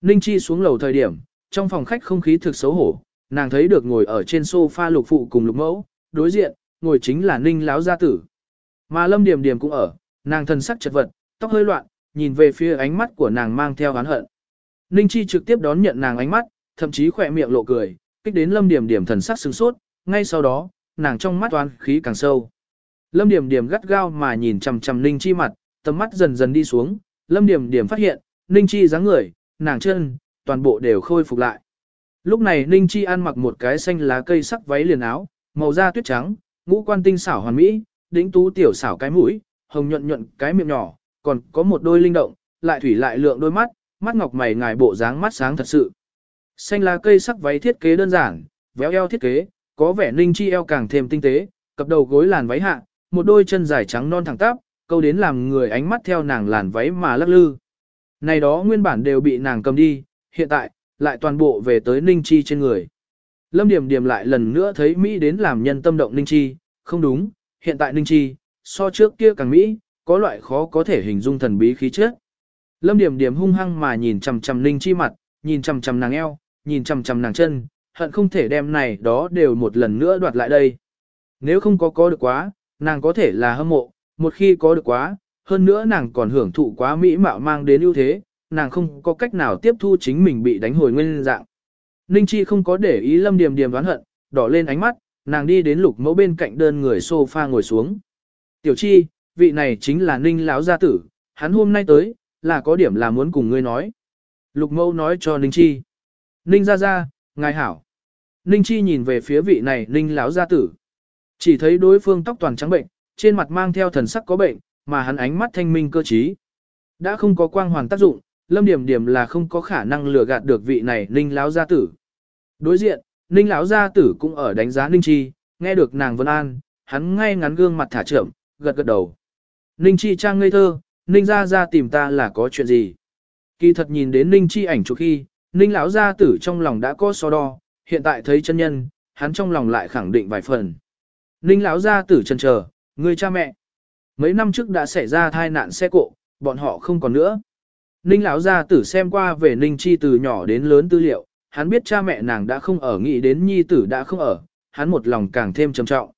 Ninh Chi xuống lầu thời điểm, trong phòng khách không khí thực xấu hổ, nàng thấy được ngồi ở trên sofa lục phụ cùng lục mẫu, đối diện, ngồi chính là Ninh Láo Gia Tử. Mà Lâm Điềm Điềm cũng ở, nàng thần sắc chật vật, tóc hơi loạn, nhìn về phía ánh mắt của nàng mang theo oán hận. Ninh Chi trực tiếp đón nhận nàng ánh mắt, thậm chí khỏe miệng lộ cười, kích đến Lâm Điểm Điểm thần sắc sửng sốt, ngay sau đó, nàng trong mắt toán khí càng sâu. Lâm Điểm Điểm gắt gao mà nhìn chằm chằm Ninh Chi mặt, tầm mắt dần dần đi xuống, Lâm Điểm Điểm phát hiện, Ninh Chi dáng người, nàng chân, toàn bộ đều khôi phục lại. Lúc này Ninh Chi ăn mặc một cái xanh lá cây sắc váy liền áo, màu da tuyết trắng, ngũ quan tinh xảo hoàn mỹ, đỉnh tú tiểu xảo cái mũi, hồng nhuận nhuận cái miệng nhỏ, còn có một đôi linh động, lại thủy lại lượng đôi mắt, mắt ngọc mày ngài bộ dáng mắt sáng thật sự. Xanh lá cây sắc váy thiết kế đơn giản, véo eo thiết kế, có vẻ Ninh Chi eo càng thêm tinh tế, cặp đầu gối làn váy hạ, một đôi chân dài trắng non thẳng tắp, câu đến làm người ánh mắt theo nàng làn váy mà lắc lư. Này đó nguyên bản đều bị nàng cầm đi, hiện tại, lại toàn bộ về tới Ninh Chi trên người. Lâm Điểm Điểm lại lần nữa thấy Mỹ đến làm nhân tâm động Ninh Chi, không đúng, hiện tại Ninh Chi, so trước kia càng Mỹ, có loại khó có thể hình dung thần bí khí chất. Lâm Điểm Điểm hung hăng mà nhìn chằm chằm Ninh Chi mặt, nhìn chằm chằm nàng eo, nhìn chằm chằm nàng chân, hận không thể đem này đó đều một lần nữa đoạt lại đây. Nếu không có có được quá, nàng có thể là hâm mộ, một khi có được quá, hơn nữa nàng còn hưởng thụ quá mỹ mạo mang đến ưu thế, nàng không có cách nào tiếp thu chính mình bị đánh hồi nguyên dạng. Ninh Chi không có để ý Lâm Điềm Điềm đoán hận, đỏ lên ánh mắt, nàng đi đến lục mẫu bên cạnh đơn người sofa ngồi xuống. Tiểu Chi, vị này chính là Ninh lão gia tử, hắn hôm nay tới, là có điểm là muốn cùng ngươi nói. Lục mẫu nói cho Ninh Chi. Ninh gia gia, ngài hảo. Ninh Chi nhìn về phía vị này Ninh lão gia tử. Chỉ thấy đối phương tóc toàn trắng bệnh, trên mặt mang theo thần sắc có bệnh, mà hắn ánh mắt thanh minh cơ trí. Đã không có quang hoàn tác dụng, Lâm Điểm Điểm là không có khả năng lừa gạt được vị này Ninh lão gia tử. Đối diện, Ninh lão gia tử cũng ở đánh giá Ninh Chi, nghe được nàng vân an, hắn ngay ngắn gương mặt thả chậm, gật gật đầu. Ninh Chi trang ngây thơ, Ninh gia gia tìm ta là có chuyện gì? Kỳ thật nhìn đến Ninh Chi ảnh chụp khi, Ninh lão gia tử trong lòng đã có so đo, hiện tại thấy chân nhân, hắn trong lòng lại khẳng định vài phần. Ninh lão gia tử chân chờ, người cha mẹ. Mấy năm trước đã xảy ra tai nạn xe cộ, bọn họ không còn nữa. Ninh lão gia tử xem qua về Ninh Chi từ nhỏ đến lớn tư liệu, hắn biết cha mẹ nàng đã không ở nghĩ đến nhi tử đã không ở, hắn một lòng càng thêm trầm trọng.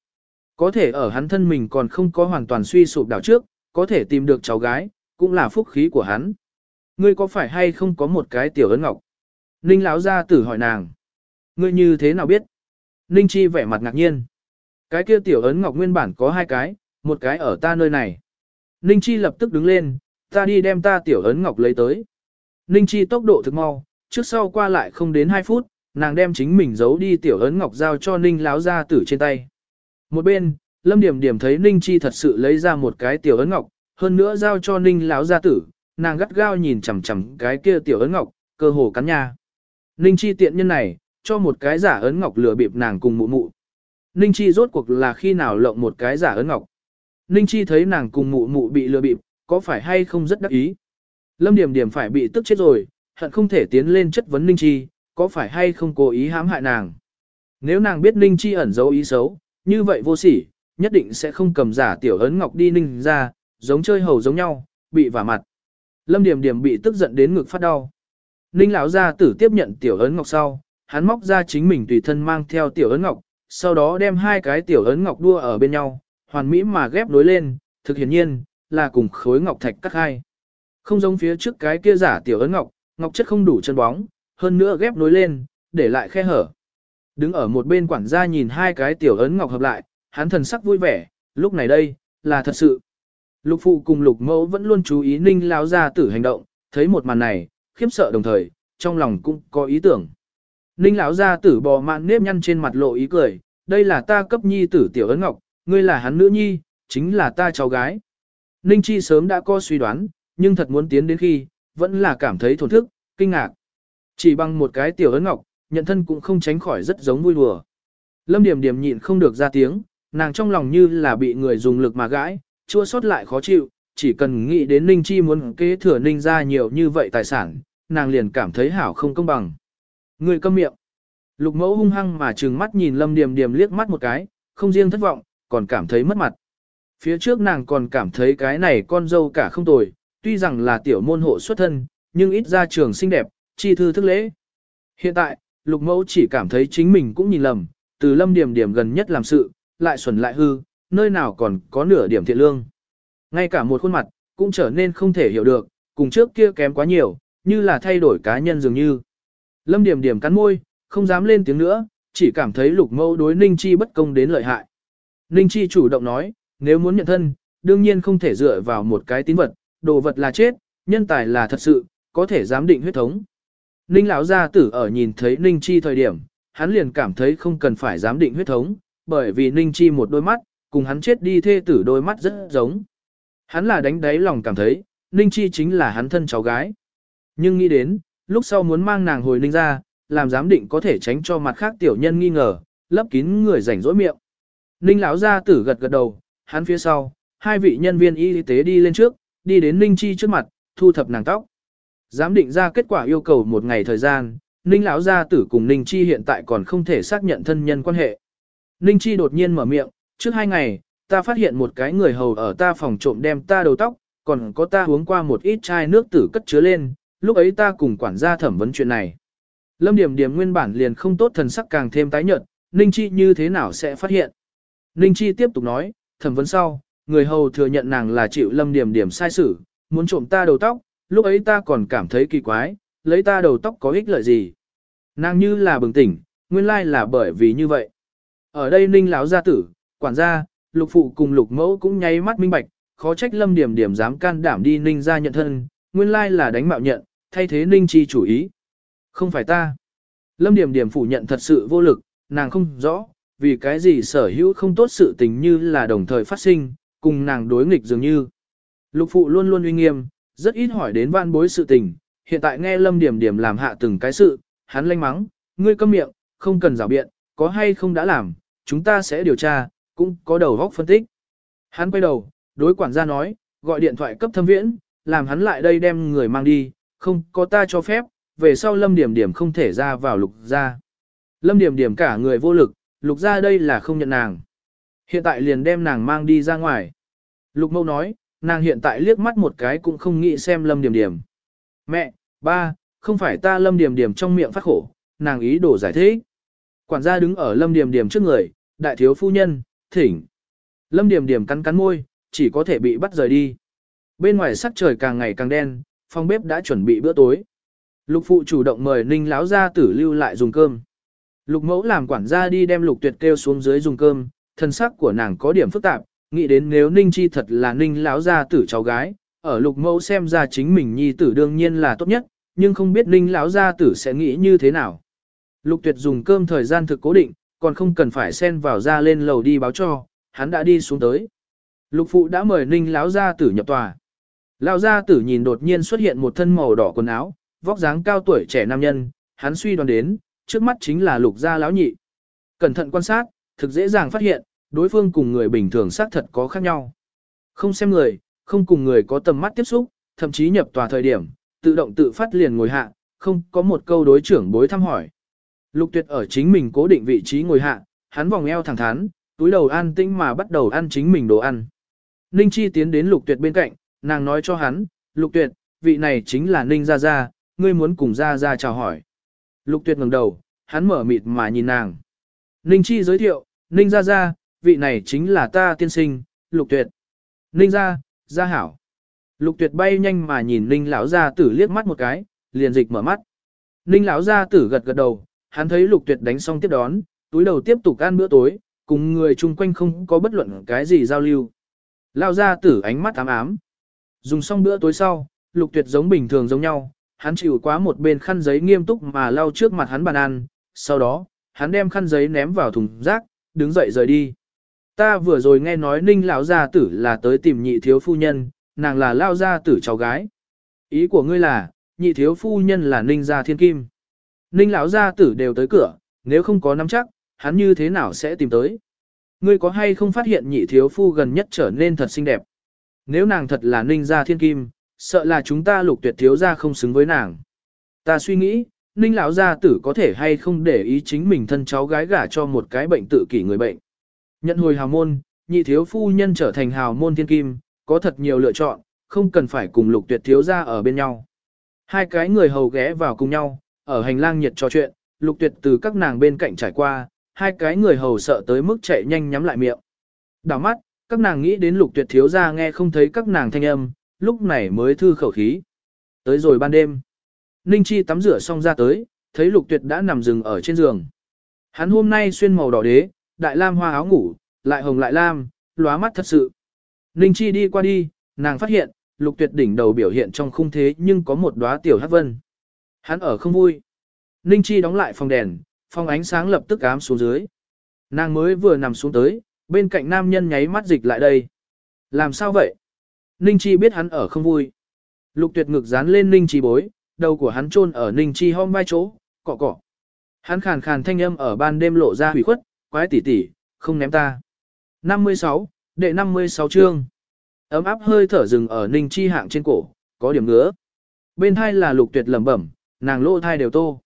Có thể ở hắn thân mình còn không có hoàn toàn suy sụp đảo trước, có thể tìm được cháu gái, cũng là phúc khí của hắn. Ngươi có phải hay không có một cái tiểu ấn ngọc? Ninh lão gia tử hỏi nàng. Ngươi như thế nào biết? Ninh Chi vẻ mặt ngạc nhiên. Cái kia tiểu ấn ngọc nguyên bản có hai cái, một cái ở ta nơi này. Ninh Chi lập tức đứng lên, ta đi đem ta tiểu ấn ngọc lấy tới. Ninh Chi tốc độ thực mau, trước sau qua lại không đến 2 phút, nàng đem chính mình giấu đi tiểu ấn ngọc giao cho Ninh Lão gia tử trên tay. Một bên, Lâm Điểm Điểm thấy Ninh Chi thật sự lấy ra một cái tiểu ấn ngọc, hơn nữa giao cho Ninh láo gia tử, nàng gắt gao nhìn chằm chằm cái kia tiểu ấn ngọc, cơ hồ cắn nha. Ninh Chi tiện nhân này, cho một cái giả ấn ngọc lừa bịp nàng cùng mụ mụ. Ninh Chi rốt cuộc là khi nào lộng một cái giả ấn ngọc. Ninh Chi thấy nàng cùng mụ mụ bị lừa bịp, có phải hay không rất đắc ý. Lâm Điểm Điểm phải bị tức chết rồi, hận không thể tiến lên chất vấn Ninh Chi, có phải hay không cố ý hãm hại nàng. Nếu nàng biết Ninh Chi ẩn giấu ý xấu, như vậy vô sỉ, nhất định sẽ không cầm giả tiểu ấn ngọc đi Ninh ra, giống chơi hầu giống nhau, bị vả mặt. Lâm Điểm Điểm bị tức giận đến ngực phát đau. Ninh lão gia tử tiếp nhận tiểu ấn ngọc sau, hắn móc ra chính mình tùy thân mang theo tiểu ấn ngọc, sau đó đem hai cái tiểu ấn ngọc đua ở bên nhau, hoàn mỹ mà ghép nối lên, thực hiển nhiên, là cùng khối ngọc thạch cắt hai. Không giống phía trước cái kia giả tiểu ấn ngọc, ngọc chất không đủ chân bóng, hơn nữa ghép nối lên, để lại khe hở. Đứng ở một bên quản gia nhìn hai cái tiểu ấn ngọc hợp lại, hắn thần sắc vui vẻ, lúc này đây, là thật sự. Lục phụ cùng lục mẫu vẫn luôn chú ý ninh lao ra tử hành động, thấy một màn này, khiếp sợ đồng thời, trong lòng cũng có ý tưởng. Ninh lão gia tử bò mạn nếp nhăn trên mặt lộ ý cười, đây là ta cấp nhi tử tiểu ấn ngọc, ngươi là hắn nữ nhi, chính là ta cháu gái. Ninh chi sớm đã có suy đoán, nhưng thật muốn tiến đến khi, vẫn là cảm thấy thổn thức, kinh ngạc. Chỉ bằng một cái tiểu ấn ngọc, nhận thân cũng không tránh khỏi rất giống vui đùa. Lâm điểm điểm nhịn không được ra tiếng, nàng trong lòng như là bị người dùng lực mà gãi, chua xót lại khó chịu, chỉ cần nghĩ đến Ninh Chi muốn kế thừa Ninh ra nhiều như vậy tài sản, nàng liền cảm thấy hảo không công bằng. Người câm miệng. Lục mẫu hung hăng mà trừng mắt nhìn Lâm Điềm Điềm liếc mắt một cái, không riêng thất vọng, còn cảm thấy mất mặt. Phía trước nàng còn cảm thấy cái này con dâu cả không tồi, tuy rằng là tiểu môn hộ xuất thân, nhưng ít ra trường xinh đẹp, chi thư thức lễ. Hiện tại, lục mẫu chỉ cảm thấy chính mình cũng nhìn lầm, từ lâm điểm điểm gần nhất làm sự, lại xuẩn lại hư, nơi nào còn có nửa điểm thiện lương. Ngay cả một khuôn mặt, cũng trở nên không thể hiểu được, cùng trước kia kém quá nhiều, như là thay đổi cá nhân dường như. Lâm điểm điểm cắn môi, không dám lên tiếng nữa, chỉ cảm thấy lục mâu đối ninh chi bất công đến lợi hại. Ninh Chi chủ động nói, nếu muốn nhận thân, đương nhiên không thể dựa vào một cái tín vật, đồ vật là chết, nhân tài là thật sự, có thể giám định huyết thống. Ninh lão gia tử ở nhìn thấy Ninh Chi thời điểm, hắn liền cảm thấy không cần phải giám định huyết thống, bởi vì Ninh Chi một đôi mắt, cùng hắn chết đi thê tử đôi mắt rất giống. Hắn là đánh đáy lòng cảm thấy, Ninh Chi chính là hắn thân cháu gái. Nhưng nghĩ đến, lúc sau muốn mang nàng hồi Ninh ra, làm giám định có thể tránh cho mặt khác tiểu nhân nghi ngờ, lấp kín người rảnh rỗi miệng. Ninh lão gia tử gật gật đầu, hắn phía sau, hai vị nhân viên y tế đi lên trước, đi đến Ninh Chi trước mặt, thu thập nàng tóc. Giám định ra kết quả yêu cầu một ngày thời gian, Ninh lão gia tử cùng Ninh Chi hiện tại còn không thể xác nhận thân nhân quan hệ. Ninh Chi đột nhiên mở miệng, trước hai ngày, ta phát hiện một cái người hầu ở ta phòng trộm đem ta đầu tóc, còn có ta uống qua một ít chai nước tử cất chứa lên, lúc ấy ta cùng quản gia thẩm vấn chuyện này. Lâm Điểm Điểm nguyên bản liền không tốt thần sắc càng thêm tái nhợt, Ninh Chi như thế nào sẽ phát hiện? Ninh Chi tiếp tục nói, thẩm vấn sau, người hầu thừa nhận nàng là chịu Lâm Điểm Điểm sai xử, muốn trộm ta đầu tóc, lúc ấy ta còn cảm thấy kỳ quái, lấy ta đầu tóc có ích lợi gì? Nàng như là bừng tỉnh, nguyên lai là bởi vì như vậy. Ở đây Ninh lão gia tử, quản gia, lục phụ cùng lục mẫu cũng nháy mắt minh bạch, khó trách Lâm Điểm Điểm dám can đảm đi Ninh ra nhận thân, nguyên lai là đánh mạo nhận, thay thế Ninh Chi chủ ý. Không phải ta. Lâm Điểm Điểm phủ nhận thật sự vô lực, nàng không rõ, vì cái gì sở hữu không tốt sự tình như là đồng thời phát sinh, cùng nàng đối nghịch dường như. Lục phụ luôn luôn uy nghiêm, rất ít hỏi đến van bối sự tình, hiện tại nghe Lâm Điểm Điểm làm hạ từng cái sự, hắn lanh mắng, ngươi câm miệng, không cần rào biện, có hay không đã làm, chúng ta sẽ điều tra, cũng có đầu góc phân tích. Hắn quay đầu, đối quản gia nói, gọi điện thoại cấp thâm viễn, làm hắn lại đây đem người mang đi, không có ta cho phép, về sau lâm điểm điểm không thể ra vào lục gia. Lâm điểm điểm cả người vô lực, lục gia đây là không nhận nàng. Hiện tại liền đem nàng mang đi ra ngoài. Lục mâu nói, nàng hiện tại liếc mắt một cái cũng không nghĩ xem lâm điểm điểm. Mẹ, ba, không phải ta lâm điểm điểm trong miệng phát khổ, nàng ý đồ giải thích. Quản gia đứng ở lâm điểm điểm trước người, đại thiếu phu nhân, thỉnh. Lâm điểm điểm cắn cắn môi, chỉ có thể bị bắt rời đi. Bên ngoài sắc trời càng ngày càng đen, phòng bếp đã chuẩn bị bữa tối. Lục phụ chủ động mời Ninh lão gia tử lưu lại dùng cơm. Lục mẫu làm quản gia đi đem lục tuyệt kêu xuống dưới dùng cơm, thân sắc của nàng có điểm phức tạp, nghĩ đến nếu Ninh chi thật là Ninh lão gia tử cháu gái, ở lục mẫu xem ra chính mình nhi tử đương nhiên là tốt nhất, nhưng không biết Ninh lão gia tử sẽ nghĩ như thế nào. Lục tuyệt dùng cơm thời gian thực cố định, còn không cần phải xen vào ra lên lầu đi báo cho, hắn đã đi xuống tới. Lục phụ đã mời Ninh lão gia tử nhập tòa. Lão gia tử nhìn đột nhiên xuất hiện một thân màu đỏ quần áo, vóc dáng cao tuổi trẻ nam nhân, hắn suy đoán đến, trước mắt chính là lục gia lão nhị. Cẩn thận quan sát, thực dễ dàng phát hiện, đối phương cùng người bình thường xác thật có khác nhau. Không xem người, không cùng người có tầm mắt tiếp xúc, thậm chí nhập tòa thời điểm, tự động tự phát liền ngồi hạ, không có một câu đối trưởng bối thăm hỏi. Lục tuyệt ở chính mình cố định vị trí ngồi hạ, hắn vòng eo thẳng thắn, túi đầu an tĩnh mà bắt đầu ăn chính mình đồ ăn. Ninh Chi tiến đến lục tuyệt bên cạnh, nàng nói cho hắn, lục tuyệt, vị này chính là Ninh Gia Gia, ngươi muốn cùng Gia Gia chào hỏi. Lục tuyệt ngẩng đầu, hắn mở mịt mà nhìn nàng. Ninh Chi giới thiệu, Ninh Gia Gia, vị này chính là ta tiên sinh, lục tuyệt. Ninh Gia, Gia Hảo. Lục tuyệt bay nhanh mà nhìn Ninh lão gia tử liếc mắt một cái, liền dịch mở mắt. Ninh lão gia tử gật gật đầu, hắn thấy lục tuyệt đánh xong tiếp đón, túi đầu tiếp tục ăn bữa tối, cùng người chung quanh không có bất luận cái gì giao lưu. Lao ra tử ánh mắt ám ám. Dùng xong bữa tối sau, lục tuyệt giống bình thường giống nhau, hắn chịu quá một bên khăn giấy nghiêm túc mà lau trước mặt hắn bàn ăn, sau đó, hắn đem khăn giấy ném vào thùng rác, đứng dậy rời đi. Ta vừa rồi nghe nói ninh lão gia tử là tới tìm nhị thiếu phu nhân, nàng là lao gia tử cháu gái. Ý của ngươi là, nhị thiếu phu nhân là ninh gia thiên kim. Ninh lão gia tử đều tới cửa, nếu không có nắm chắc, hắn như thế nào sẽ tìm tới. Ngươi có hay không phát hiện nhị thiếu phu gần nhất trở nên thật xinh đẹp. Nếu nàng thật là ninh gia thiên kim, sợ là chúng ta lục tuyệt thiếu gia không xứng với nàng. Ta suy nghĩ, ninh lão gia tử có thể hay không để ý chính mình thân cháu gái gả cho một cái bệnh tự kỷ người bệnh. Nhận hồi hào môn, nhị thiếu phu nhân trở thành hào môn thiên kim, có thật nhiều lựa chọn, không cần phải cùng lục tuyệt thiếu gia ở bên nhau. Hai cái người hầu ghé vào cùng nhau, ở hành lang nhiệt trò chuyện, lục tuyệt từ các nàng bên cạnh trải qua, hai cái người hầu sợ tới mức chạy nhanh nhắm lại miệng. Đảo mắt, các nàng nghĩ đến lục tuyệt thiếu ra nghe không thấy các nàng thanh âm, lúc này mới thư khẩu khí. Tới rồi ban đêm, Ninh Chi tắm rửa xong ra tới, thấy lục tuyệt đã nằm rừng ở trên giường. Hắn hôm nay xuyên màu đỏ đế, đại lam hoa áo ngủ, lại hồng lại lam, lóa mắt thật sự. Ninh Chi đi qua đi, nàng phát hiện, lục tuyệt đỉnh đầu biểu hiện trong khung thế nhưng có một đóa tiểu hát vân. Hắn ở không vui. Ninh Chi đóng lại phòng đèn, phòng ánh sáng lập tức ám xuống dưới. Nàng mới vừa nằm xuống tới, bên cạnh nam nhân nháy mắt dịch lại đây. Làm sao vậy? Ninh Chi biết hắn ở không vui. Lục tuyệt ngực dán lên Ninh Chi bối, đầu của hắn chôn ở Ninh Chi hông vai chỗ, cọ cọ. Hắn khàn khàn thanh âm ở ban đêm lộ ra hủy khuất, quái tỷ tỷ, không ném ta. 56, đệ 56 chương. Ấm áp hơi thở rừng ở Ninh Chi hạng trên cổ, có điểm ngứa. Bên hai là lục tuyệt lẩm bẩm, nàng lỗ thai đều tô.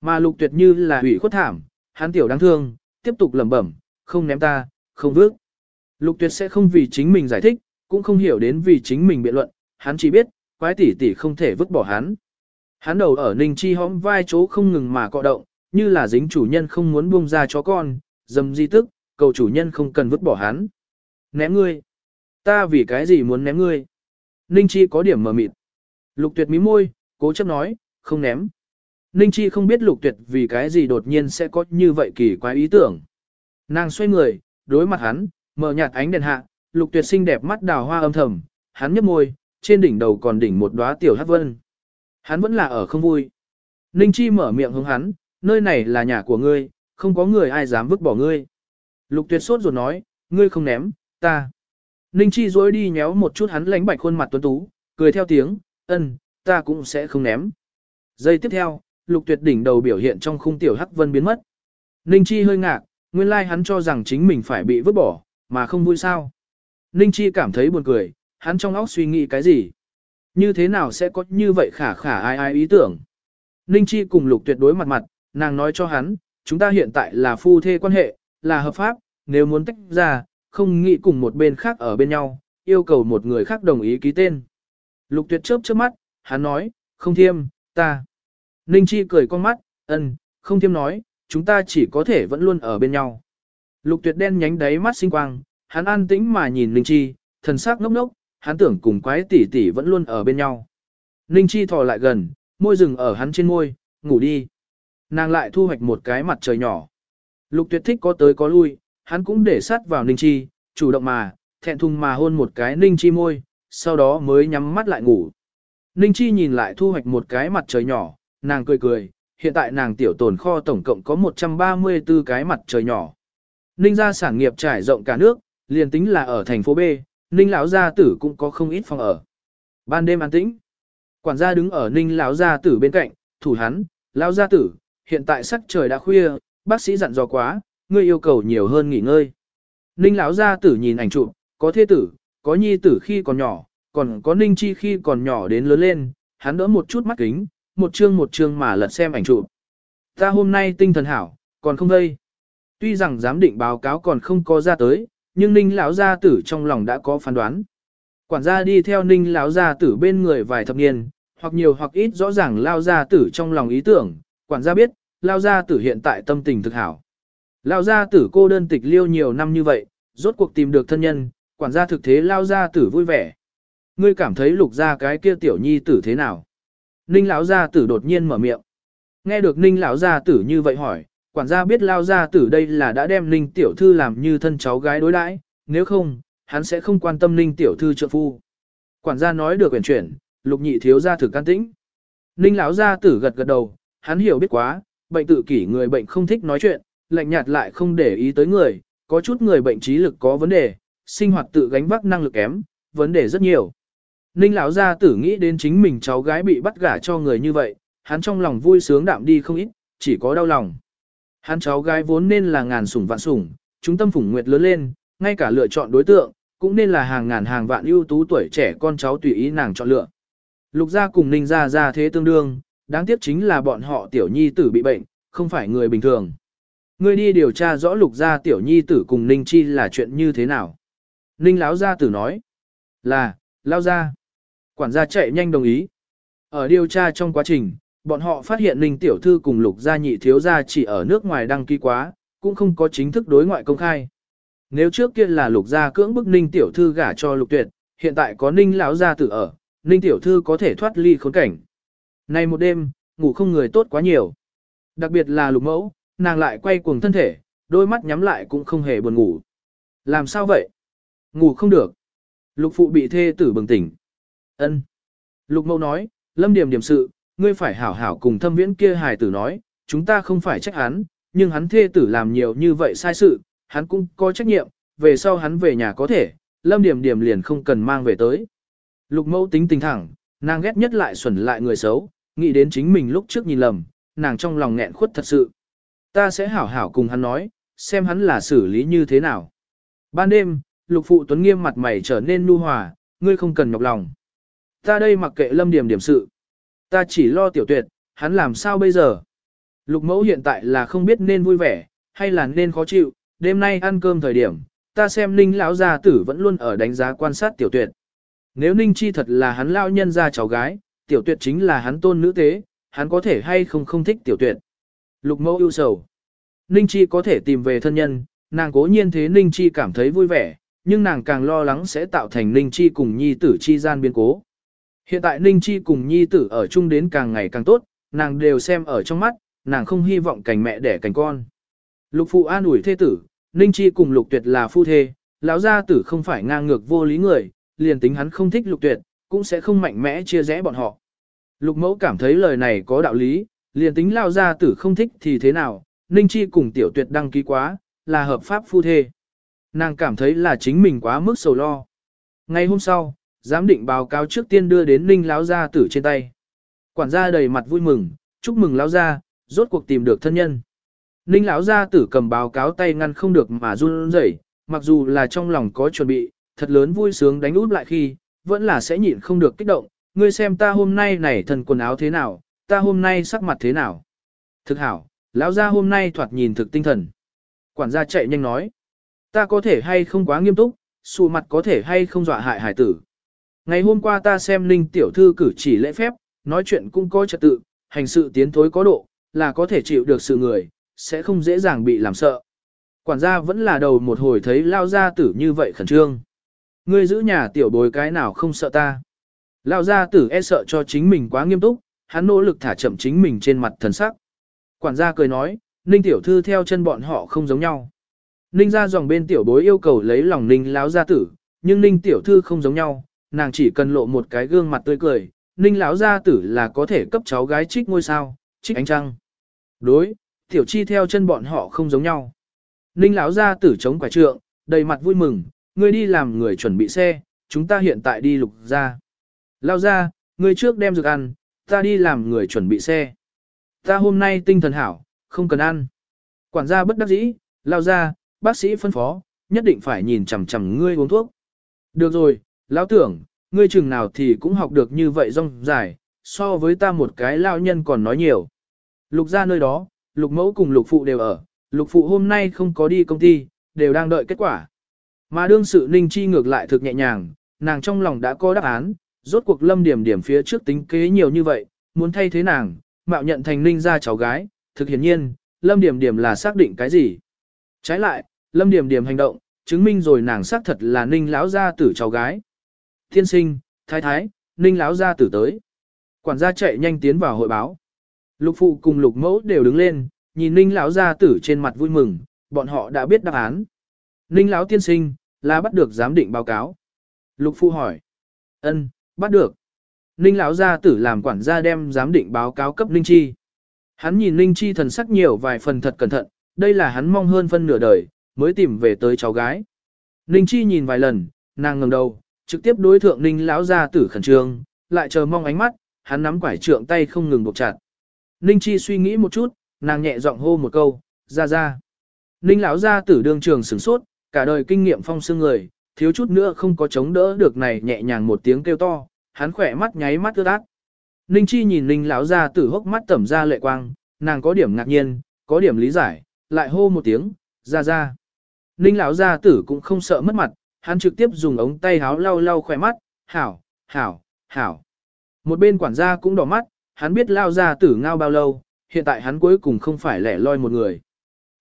Mà lục tuyệt như là hủy khuất thảm, hắn tiểu đáng thương, tiếp tục lẩm bẩm, không ném ta, không vước. Lục tuyệt sẽ không vì chính mình giải thích, cũng không hiểu đến vì chính mình biện luận, hắn chỉ biết, quái tỷ tỷ không thể vứt bỏ hắn. Hắn đầu ở Ninh Chi hõm vai chỗ không ngừng mà cọ động, như là dính chủ nhân không muốn buông ra chó con, dầm di tức, cầu chủ nhân không cần vứt bỏ hắn. Ném ngươi. Ta vì cái gì muốn ném ngươi? Ninh Chi có điểm mờ mịt. Lục tuyệt mí môi, cố chấp nói, không ném. Ninh Chi không biết lục tuyệt vì cái gì đột nhiên sẽ có như vậy kỳ quái ý tưởng. Nàng xoay người, đối mặt hắn, mở nhạt ánh đèn hạ, lục tuyệt xinh đẹp mắt đào hoa âm thầm, hắn nhấp môi, trên đỉnh đầu còn đỉnh một đóa tiểu hát vân. Hắn vẫn là ở không vui. Ninh Chi mở miệng hướng hắn, nơi này là nhà của ngươi, không có người ai dám vứt bỏ ngươi. Lục tuyệt sốt ruột nói, ngươi không ném, ta. Ninh Chi dối đi nhéo một chút hắn lánh bạch khuôn mặt tuấn tú, cười theo tiếng, ân, ta cũng sẽ không ném. Giây tiếp theo, lục tuyệt đỉnh đầu biểu hiện trong khung tiểu hắc vân biến mất. Ninh Chi hơi ngạc, nguyên lai like hắn cho rằng chính mình phải bị vứt bỏ, mà không vui sao. Ninh Chi cảm thấy buồn cười, hắn trong óc suy nghĩ cái gì? Như thế nào sẽ có như vậy khả khả ai ai ý tưởng? Ninh Chi cùng lục tuyệt đối mặt mặt, nàng nói cho hắn, chúng ta hiện tại là phu thê quan hệ, là hợp pháp, nếu muốn tách ra, không nghĩ cùng một bên khác ở bên nhau, yêu cầu một người khác đồng ý ký tên. Lục tuyệt chớp chớp mắt, hắn nói, không thiêm, ta. Ninh Chi cười con mắt, ân, không thêm nói, chúng ta chỉ có thể vẫn luôn ở bên nhau. Lục tuyệt đen nhánh đáy mắt sinh quang, hắn an tĩnh mà nhìn Ninh Chi, thần sắc ngốc ngốc, hắn tưởng cùng quái tỷ tỷ vẫn luôn ở bên nhau. Ninh Chi thò lại gần, môi rừng ở hắn trên môi, ngủ đi. Nàng lại thu hoạch một cái mặt trời nhỏ. Lục tuyệt thích có tới có lui, hắn cũng để sát vào Ninh Chi, chủ động mà, thẹn thùng mà hôn một cái Ninh Chi môi, sau đó mới nhắm mắt lại ngủ. Ninh Chi nhìn lại thu hoạch một cái mặt trời nhỏ, nàng cười cười, hiện tại nàng tiểu tồn kho tổng cộng có 134 cái mặt trời nhỏ. Ninh gia sản nghiệp trải rộng cả nước, liền tính là ở thành phố B, Ninh lão gia tử cũng có không ít phòng ở. Ban đêm an tĩnh, quản gia đứng ở Ninh lão gia tử bên cạnh, thủ hắn, lão gia tử, hiện tại sắc trời đã khuya, bác sĩ dặn dò quá, ngươi yêu cầu nhiều hơn nghỉ ngơi. Ninh lão gia tử nhìn ảnh chụp, có thế tử, có nhi tử khi còn nhỏ, còn có Ninh chi khi còn nhỏ đến lớn lên, hắn đỡ một chút mắt kính, một chương một chương mà lật xem ảnh chụp. Ta hôm nay tinh thần hảo, còn không đây. Tuy rằng giám định báo cáo còn không có ra tới, nhưng Ninh lão gia tử trong lòng đã có phán đoán. Quản gia đi theo Ninh lão gia tử bên người vài thập niên, hoặc nhiều hoặc ít rõ ràng lao gia tử trong lòng ý tưởng, quản gia biết, lao gia tử hiện tại tâm tình thực hảo. Lao gia tử cô đơn tịch liêu nhiều năm như vậy, rốt cuộc tìm được thân nhân, quản gia thực thế lao gia tử vui vẻ. Ngươi cảm thấy lục gia cái kia tiểu nhi tử thế nào? Ninh lão gia tử đột nhiên mở miệng. Nghe được Ninh lão gia tử như vậy hỏi, quản gia biết lao gia tử đây là đã đem Ninh tiểu thư làm như thân cháu gái đối đãi, nếu không, hắn sẽ không quan tâm Ninh tiểu thư trợ phu. Quản gia nói được quyển chuyển, lục nhị thiếu gia thử can tĩnh. Ninh lão gia tử gật gật đầu, hắn hiểu biết quá, bệnh tự kỷ người bệnh không thích nói chuyện, lạnh nhạt lại không để ý tới người, có chút người bệnh trí lực có vấn đề, sinh hoạt tự gánh vác năng lực kém, vấn đề rất nhiều. Ninh lão gia tử nghĩ đến chính mình cháu gái bị bắt gả cho người như vậy, hắn trong lòng vui sướng đạm đi không ít, chỉ có đau lòng. Hắn cháu gái vốn nên là ngàn sủng vạn sủng, chúng tâm phủng nguyệt lớn lên, ngay cả lựa chọn đối tượng, cũng nên là hàng ngàn hàng vạn ưu tú tuổi trẻ con cháu tùy ý nàng chọn lựa. Lục gia cùng Ninh gia gia thế tương đương, đáng tiếc chính là bọn họ tiểu nhi tử bị bệnh, không phải người bình thường. Ngươi đi điều tra rõ lục gia tiểu nhi tử cùng Ninh Chi là chuyện như thế nào. Ninh lão gia tử nói, là, Lão gia. Quản gia chạy nhanh đồng ý. Ở điều tra trong quá trình, bọn họ phát hiện Ninh tiểu thư cùng lục gia nhị thiếu gia chỉ ở nước ngoài đăng ký quá, cũng không có chính thức đối ngoại công khai. Nếu trước kia là lục gia cưỡng bức Ninh tiểu thư gả cho lục tuyệt, hiện tại có Ninh lão gia tử ở, Ninh tiểu thư có thể thoát ly khốn cảnh. Nay một đêm, ngủ không người tốt quá nhiều. Đặc biệt là lục mẫu, nàng lại quay cuồng thân thể, đôi mắt nhắm lại cũng không hề buồn ngủ. Làm sao vậy? Ngủ không được. Lục phụ bị thê tử bừng tỉnh ân Lục mẫu nói, lâm điểm điểm sự, ngươi phải hảo hảo cùng thâm viễn kia hài tử nói, chúng ta không phải trách hắn, nhưng hắn thê tử làm nhiều như vậy sai sự, hắn cũng có trách nhiệm, về sau hắn về nhà có thể, lâm điểm điểm liền không cần mang về tới. Lục mẫu tính tình thẳng, nàng ghét nhất lại xuẩn lại người xấu, nghĩ đến chính mình lúc trước nhìn lầm, nàng trong lòng nghẹn khuất thật sự. Ta sẽ hảo hảo cùng hắn nói, xem hắn là xử lý như thế nào. Ban đêm, lục phụ tuấn nghiêm mặt mày trở nên nu hòa, ngươi không cần nhọc lòng. Ta đây mặc kệ lâm điểm điểm sự. Ta chỉ lo tiểu tuyệt, hắn làm sao bây giờ? Lục mẫu hiện tại là không biết nên vui vẻ, hay là nên khó chịu, đêm nay ăn cơm thời điểm, ta xem ninh lão gia tử vẫn luôn ở đánh giá quan sát tiểu tuyệt. Nếu ninh chi thật là hắn lao nhân ra cháu gái, tiểu tuyệt chính là hắn tôn nữ tế, hắn có thể hay không không thích tiểu tuyệt. Lục mẫu ưu sầu. Ninh chi có thể tìm về thân nhân, nàng cố nhiên thế ninh chi cảm thấy vui vẻ, nhưng nàng càng lo lắng sẽ tạo thành ninh chi cùng nhi tử chi gian biến cố. Hiện tại ninh chi cùng nhi tử ở chung đến càng ngày càng tốt, nàng đều xem ở trong mắt, nàng không hy vọng cảnh mẹ đẻ cảnh con. Lục phụ an ủi thê tử, ninh chi cùng lục tuyệt là phu thê, lão gia tử không phải ngang ngược vô lý người, liền tính hắn không thích lục tuyệt, cũng sẽ không mạnh mẽ chia rẽ bọn họ. Lục mẫu cảm thấy lời này có đạo lý, liền tính lao gia tử không thích thì thế nào, ninh chi cùng tiểu tuyệt đăng ký quá, là hợp pháp phu thê. Nàng cảm thấy là chính mình quá mức sầu lo. Ngày hôm sau, giám định báo cáo trước tiên đưa đến ninh lão gia tử trên tay. Quản gia đầy mặt vui mừng, chúc mừng lão gia, rốt cuộc tìm được thân nhân. Ninh lão gia tử cầm báo cáo tay ngăn không được mà run rẩy, mặc dù là trong lòng có chuẩn bị, thật lớn vui sướng đánh út lại khi, vẫn là sẽ nhịn không được kích động, ngươi xem ta hôm nay này thần quần áo thế nào, ta hôm nay sắc mặt thế nào. Thực hảo, lão gia hôm nay thoạt nhìn thực tinh thần. Quản gia chạy nhanh nói, ta có thể hay không quá nghiêm túc, sụ mặt có thể hay không dọa hại hải tử. Ngày hôm qua ta xem Ninh tiểu thư cử chỉ lễ phép, nói chuyện cũng có trật tự, hành sự tiến thối có độ, là có thể chịu được sự người, sẽ không dễ dàng bị làm sợ. Quản gia vẫn là đầu một hồi thấy lao gia tử như vậy khẩn trương. Ngươi giữ nhà tiểu bối cái nào không sợ ta. Lao gia tử e sợ cho chính mình quá nghiêm túc, hắn nỗ lực thả chậm chính mình trên mặt thần sắc. Quản gia cười nói, Ninh tiểu thư theo chân bọn họ không giống nhau. Ninh ra dòng bên tiểu bối yêu cầu lấy lòng Ninh lão gia tử, nhưng Ninh tiểu thư không giống nhau, nàng chỉ cần lộ một cái gương mặt tươi cười, Ninh lão gia tử là có thể cấp cháu gái trích ngôi sao, trích ánh trăng. Đối, tiểu chi theo chân bọn họ không giống nhau. Ninh lão gia tử chống quả trượng, đầy mặt vui mừng, ngươi đi làm người chuẩn bị xe, chúng ta hiện tại đi lục ra. Lao ra, ngươi trước đem dược ăn, ta đi làm người chuẩn bị xe. Ta hôm nay tinh thần hảo, không cần ăn. Quản gia bất đắc dĩ, lao ra, bác sĩ phân phó, nhất định phải nhìn chằm chằm ngươi uống thuốc. Được rồi, lão tưởng, ngươi chừng nào thì cũng học được như vậy rong dài, so với ta một cái lao nhân còn nói nhiều. Lục ra nơi đó, lục mẫu cùng lục phụ đều ở, lục phụ hôm nay không có đi công ty, đều đang đợi kết quả. Mà đương sự ninh chi ngược lại thực nhẹ nhàng, nàng trong lòng đã có đáp án, rốt cuộc lâm điểm điểm phía trước tính kế nhiều như vậy, muốn thay thế nàng, mạo nhận thành ninh ra cháu gái, thực hiển nhiên, lâm điểm điểm là xác định cái gì. Trái lại, lâm điểm điểm hành động, chứng minh rồi nàng xác thật là ninh lão gia tử cháu gái. Thiên sinh, thái thái, ninh lão gia tử tới. Quản gia chạy nhanh tiến vào hội báo. Lục phụ cùng lục mẫu đều đứng lên, nhìn ninh lão gia tử trên mặt vui mừng, bọn họ đã biết đáp án. Ninh lão tiên sinh, là bắt được giám định báo cáo. Lục phụ hỏi. Ân, bắt được. Ninh lão gia tử làm quản gia đem giám định báo cáo cấp Ninh Chi. Hắn nhìn Ninh Chi thần sắc nhiều vài phần thật cẩn thận, đây là hắn mong hơn phân nửa đời, mới tìm về tới cháu gái. Ninh Chi nhìn vài lần, nàng ngẩng đầu, trực tiếp đối thượng Ninh lão gia tử khẩn trương, lại chờ mong ánh mắt, hắn nắm quải trượng tay không ngừng buộc chặt. Ninh Chi suy nghĩ một chút, nàng nhẹ giọng hô một câu, ra ra. Ninh lão gia tử đương trường sửng sốt, cả đời kinh nghiệm phong xương người, thiếu chút nữa không có chống đỡ được này nhẹ nhàng một tiếng kêu to, hắn khỏe mắt nháy mắt ướt át. Ninh Chi nhìn Ninh lão gia tử hốc mắt tẩm ra lệ quang, nàng có điểm ngạc nhiên, có điểm lý giải, lại hô một tiếng, ra ra. Ninh lão gia tử cũng không sợ mất mặt, hắn trực tiếp dùng ống tay háo lau lau khỏe mắt, hảo, hảo, hảo. Một bên quản gia cũng đỏ mắt, hắn biết lao gia tử ngao bao lâu, hiện tại hắn cuối cùng không phải lẻ loi một người.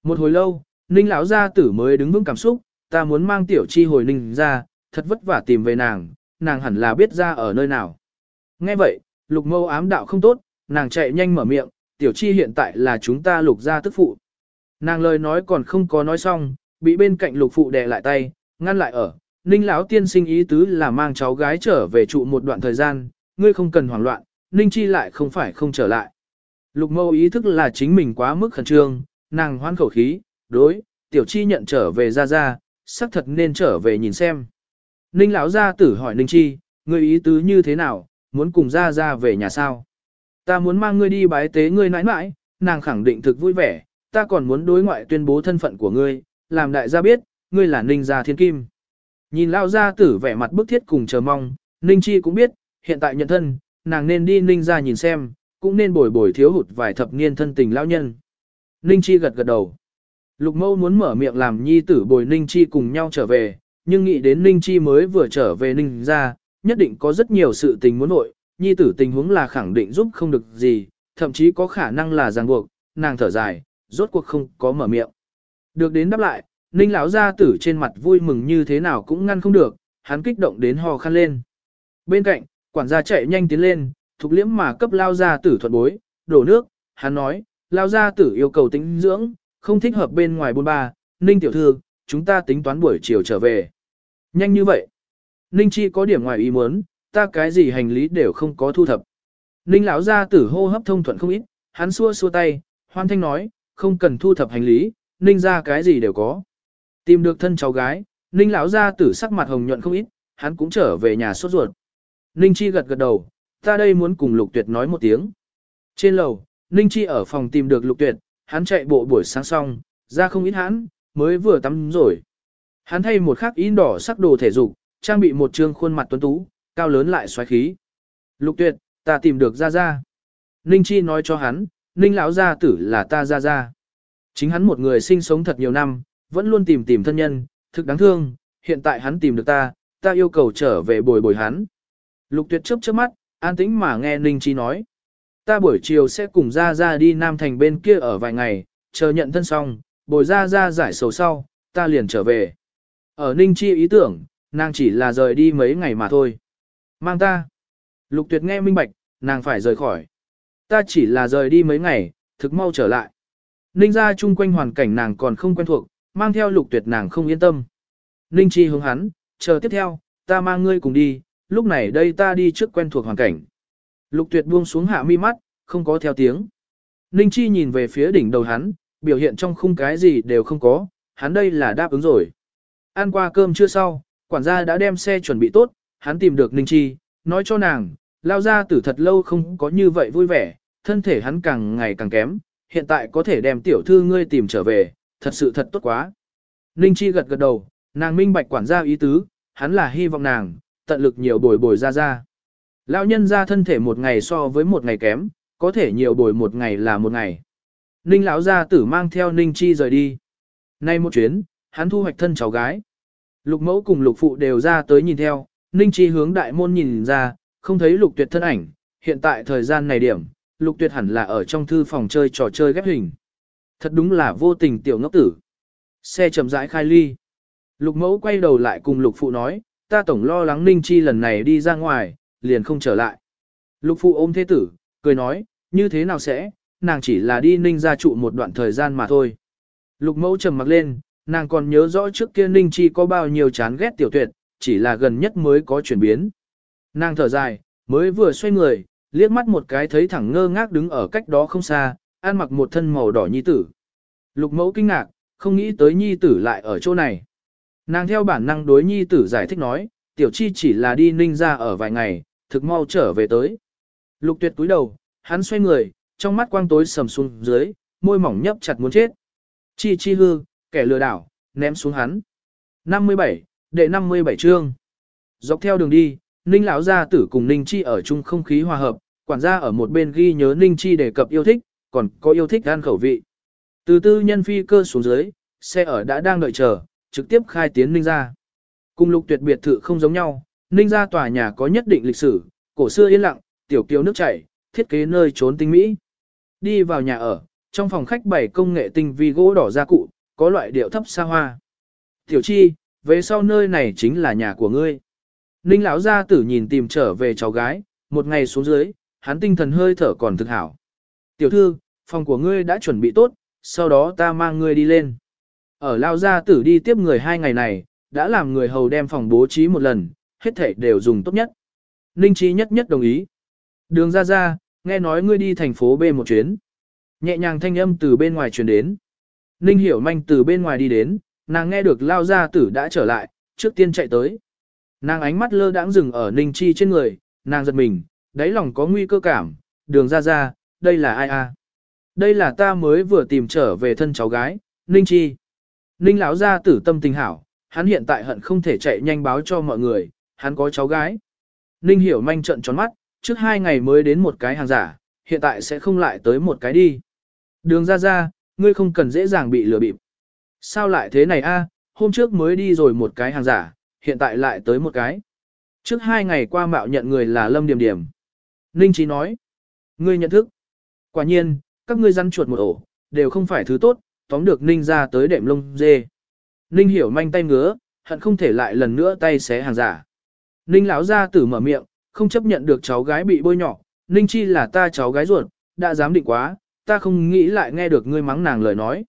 Một hồi lâu, Ninh lão gia tử mới đứng vững cảm xúc, ta muốn mang tiểu chi hồi Ninh ra, thật vất vả tìm về nàng, nàng hẳn là biết ra ở nơi nào. Nghe vậy, lục mâu ám đạo không tốt, nàng chạy nhanh mở miệng, tiểu chi hiện tại là chúng ta lục gia tức phụ. Nàng lời nói còn không có nói xong, bị bên cạnh lục phụ đè lại tay, ngăn lại ở. Ninh lão tiên sinh ý tứ là mang cháu gái trở về trụ một đoạn thời gian, ngươi không cần hoảng loạn, Ninh Chi lại không phải không trở lại. Lục mâu ý thức là chính mình quá mức khẩn trương, nàng hoan khẩu khí, đối, tiểu chi nhận trở về ra ra, xác thật nên trở về nhìn xem. Ninh lão gia tử hỏi Ninh Chi, ngươi ý tứ như thế nào, muốn cùng ra ra về nhà sao? Ta muốn mang ngươi đi bái tế ngươi nãi nãi, nàng khẳng định thực vui vẻ, ta còn muốn đối ngoại tuyên bố thân phận của ngươi, làm đại gia biết, ngươi là Ninh gia thiên kim. Nhìn lão gia tử vẻ mặt bức thiết cùng chờ mong, Ninh Chi cũng biết, hiện tại nhận thân, nàng nên đi Ninh gia nhìn xem, cũng nên bồi bồi thiếu hụt vài thập niên thân tình lão nhân. Ninh Chi gật gật đầu. Lục mâu muốn mở miệng làm nhi tử bồi Ninh Chi cùng nhau trở về, nhưng nghĩ đến Ninh Chi mới vừa trở về Ninh gia, nhất định có rất nhiều sự tình muốn nội, nhi tử tình huống là khẳng định giúp không được gì, thậm chí có khả năng là ràng buộc, nàng thở dài, rốt cuộc không có mở miệng. Được đến đáp lại, Ninh lão gia tử trên mặt vui mừng như thế nào cũng ngăn không được, hắn kích động đến hò khăn lên. Bên cạnh, quản gia chạy nhanh tiến lên, thục liễm mà cấp lao gia tử thuận bối, đổ nước, hắn nói, lao gia tử yêu cầu tĩnh dưỡng, không thích hợp bên ngoài bôn ba, Ninh tiểu thư, chúng ta tính toán buổi chiều trở về. Nhanh như vậy. Ninh chi có điểm ngoài ý muốn, ta cái gì hành lý đều không có thu thập. Ninh lão gia tử hô hấp thông thuận không ít, hắn xua xua tay, hoan thanh nói, không cần thu thập hành lý, Ninh ra cái gì đều có. Tìm được thân cháu gái, Ninh lão gia tử sắc mặt hồng nhuận không ít, hắn cũng trở về nhà sốt ruột. Ninh chi gật gật đầu, ta đây muốn cùng lục tuyệt nói một tiếng. Trên lầu, Ninh chi ở phòng tìm được lục tuyệt, hắn chạy bộ buổi sáng xong, ra không ít hắn, mới vừa tắm rồi. Hắn thay một khắc in đỏ sắc đồ thể dục, trang bị một trương khuôn mặt tuấn tú, cao lớn lại xoáy khí. Lục tuyệt, ta tìm được ra ra. Ninh Chi nói cho hắn, Ninh lão gia tử là ta ra ra. Chính hắn một người sinh sống thật nhiều năm, vẫn luôn tìm tìm thân nhân, thực đáng thương, hiện tại hắn tìm được ta, ta yêu cầu trở về bồi bồi hắn. Lục tuyệt chớp chớp mắt, an tĩnh mà nghe Ninh Chi nói. Ta buổi chiều sẽ cùng ra ra đi Nam Thành bên kia ở vài ngày, chờ nhận thân xong, bồi ra ra giải sầu sau, ta liền trở về. Ở Ninh Chi ý tưởng, nàng chỉ là rời đi mấy ngày mà thôi. Mang ta. Lục tuyệt nghe minh bạch, nàng phải rời khỏi. Ta chỉ là rời đi mấy ngày, thực mau trở lại. Ninh ra chung quanh hoàn cảnh nàng còn không quen thuộc, mang theo lục tuyệt nàng không yên tâm. Ninh Chi hướng hắn, chờ tiếp theo, ta mang ngươi cùng đi, lúc này đây ta đi trước quen thuộc hoàn cảnh. Lục tuyệt buông xuống hạ mi mắt, không có theo tiếng. Ninh Chi nhìn về phía đỉnh đầu hắn, biểu hiện trong khung cái gì đều không có, hắn đây là đáp ứng rồi. Ăn qua cơm chưa sau, quản gia đã đem xe chuẩn bị tốt, hắn tìm được Ninh Chi, nói cho nàng, lao ra tử thật lâu không có như vậy vui vẻ, thân thể hắn càng ngày càng kém, hiện tại có thể đem tiểu thư ngươi tìm trở về, thật sự thật tốt quá. Ninh Chi gật gật đầu, nàng minh bạch quản gia ý tứ, hắn là hy vọng nàng, tận lực nhiều bồi bồi ra ra. Lão nhân ra thân thể một ngày so với một ngày kém, có thể nhiều bồi một ngày là một ngày. Ninh lão gia tử mang theo Ninh Chi rời đi. Nay một chuyến, hắn thu hoạch thân cháu gái. Lục mẫu cùng lục phụ đều ra tới nhìn theo, Ninh Chi hướng đại môn nhìn ra, không thấy lục tuyệt thân ảnh, hiện tại thời gian này điểm, lục tuyệt hẳn là ở trong thư phòng chơi trò chơi ghép hình. Thật đúng là vô tình tiểu ngốc tử. Xe chậm rãi khai ly. Lục mẫu quay đầu lại cùng lục phụ nói, ta tổng lo lắng Ninh Chi lần này đi ra ngoài, liền không trở lại. Lục phụ ôm thế tử, cười nói, như thế nào sẽ, nàng chỉ là đi Ninh ra trụ một đoạn thời gian mà thôi. Lục mẫu trầm mặc lên, nàng còn nhớ rõ trước kia Ninh Chi có bao nhiêu chán ghét tiểu tuyệt, chỉ là gần nhất mới có chuyển biến. Nàng thở dài, mới vừa xoay người, liếc mắt một cái thấy thẳng ngơ ngác đứng ở cách đó không xa, ăn mặc một thân màu đỏ nhi tử. Lục mẫu kinh ngạc, không nghĩ tới nhi tử lại ở chỗ này. Nàng theo bản năng đối nhi tử giải thích nói, tiểu chi chỉ là đi ninh ra ở vài ngày, thực mau trở về tới. Lục tuyệt túi đầu, hắn xoay người, trong mắt quang tối sầm xuống dưới, môi mỏng nhấp chặt muốn chết. Chi chi hư, kẻ lừa đảo, ném xuống hắn. 57, đệ 57 chương. Dọc theo đường đi, Ninh lão gia tử cùng Ninh Chi ở chung không khí hòa hợp, quản gia ở một bên ghi nhớ Ninh Chi đề cập yêu thích, còn có yêu thích gan khẩu vị. Từ tư nhân phi cơ xuống dưới, xe ở đã đang đợi chờ, trực tiếp khai tiến Ninh gia. Cùng lục tuyệt biệt thự không giống nhau, Ninh gia tòa nhà có nhất định lịch sử, cổ xưa yên lặng, tiểu kiều nước chảy, thiết kế nơi trốn tinh mỹ. Đi vào nhà ở, trong phòng khách bày công nghệ tinh vi gỗ đỏ gia cụ, có loại điệu thấp xa hoa. Tiểu chi, về sau nơi này chính là nhà của ngươi. Ninh lão gia tử nhìn tìm trở về cháu gái, một ngày xuống dưới, hắn tinh thần hơi thở còn thực hảo. Tiểu thư, phòng của ngươi đã chuẩn bị tốt, sau đó ta mang ngươi đi lên. Ở lao gia tử đi tiếp người hai ngày này, đã làm người hầu đem phòng bố trí một lần, hết thảy đều dùng tốt nhất. Ninh Chi nhất nhất đồng ý. Đường ra ra, nghe nói ngươi đi thành phố B một chuyến. Nhẹ nhàng thanh âm từ bên ngoài truyền đến. Ninh hiểu manh từ bên ngoài đi đến, nàng nghe được lao gia tử đã trở lại, trước tiên chạy tới. Nàng ánh mắt lơ đãng dừng ở Ninh Chi trên người, nàng giật mình, đáy lòng có nguy cơ cảm, đường ra ra, đây là ai a? Đây là ta mới vừa tìm trở về thân cháu gái, Ninh Chi. Ninh lão gia tử tâm tình hảo, hắn hiện tại hận không thể chạy nhanh báo cho mọi người, hắn có cháu gái. Ninh hiểu manh trận tròn mắt, trước hai ngày mới đến một cái hàng giả, hiện tại sẽ không lại tới một cái đi. Đường ra ra, ngươi không cần dễ dàng bị lừa bịp. Sao lại thế này a? hôm trước mới đi rồi một cái hàng giả, hiện tại lại tới một cái. Trước hai ngày qua mạo nhận người là Lâm Điểm Điểm. Ninh Chí nói, ngươi nhận thức. Quả nhiên, các ngươi rắn chuột một ổ, đều không phải thứ tốt, tóm được Ninh ra tới đệm lông dê. Ninh hiểu manh tay ngứa, hận không thể lại lần nữa tay xé hàng giả. Ninh lão ra tử mở miệng, không chấp nhận được cháu gái bị bôi nhỏ, Ninh chi là ta cháu gái ruột, đã dám định quá, ta không nghĩ lại nghe được ngươi mắng nàng lời nói.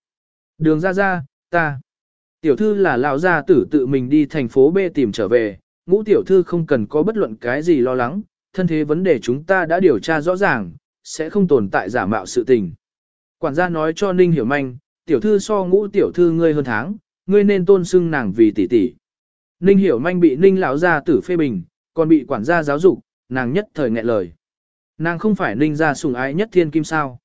Đường ra ra, ta. Tiểu thư là lão gia tử tự mình đi thành phố B tìm trở về, ngũ tiểu thư không cần có bất luận cái gì lo lắng, thân thế vấn đề chúng ta đã điều tra rõ ràng, sẽ không tồn tại giả mạo sự tình. Quản gia nói cho Ninh hiểu manh, tiểu thư so ngũ tiểu thư ngươi hơn tháng, ngươi nên tôn xưng nàng vì tỷ tỷ. Ninh hiểu manh bị Ninh lão gia tử phê bình, còn bị quản gia giáo dục, nàng nhất thời nghẹn lời. Nàng không phải Ninh gia sùng ái nhất thiên kim sao.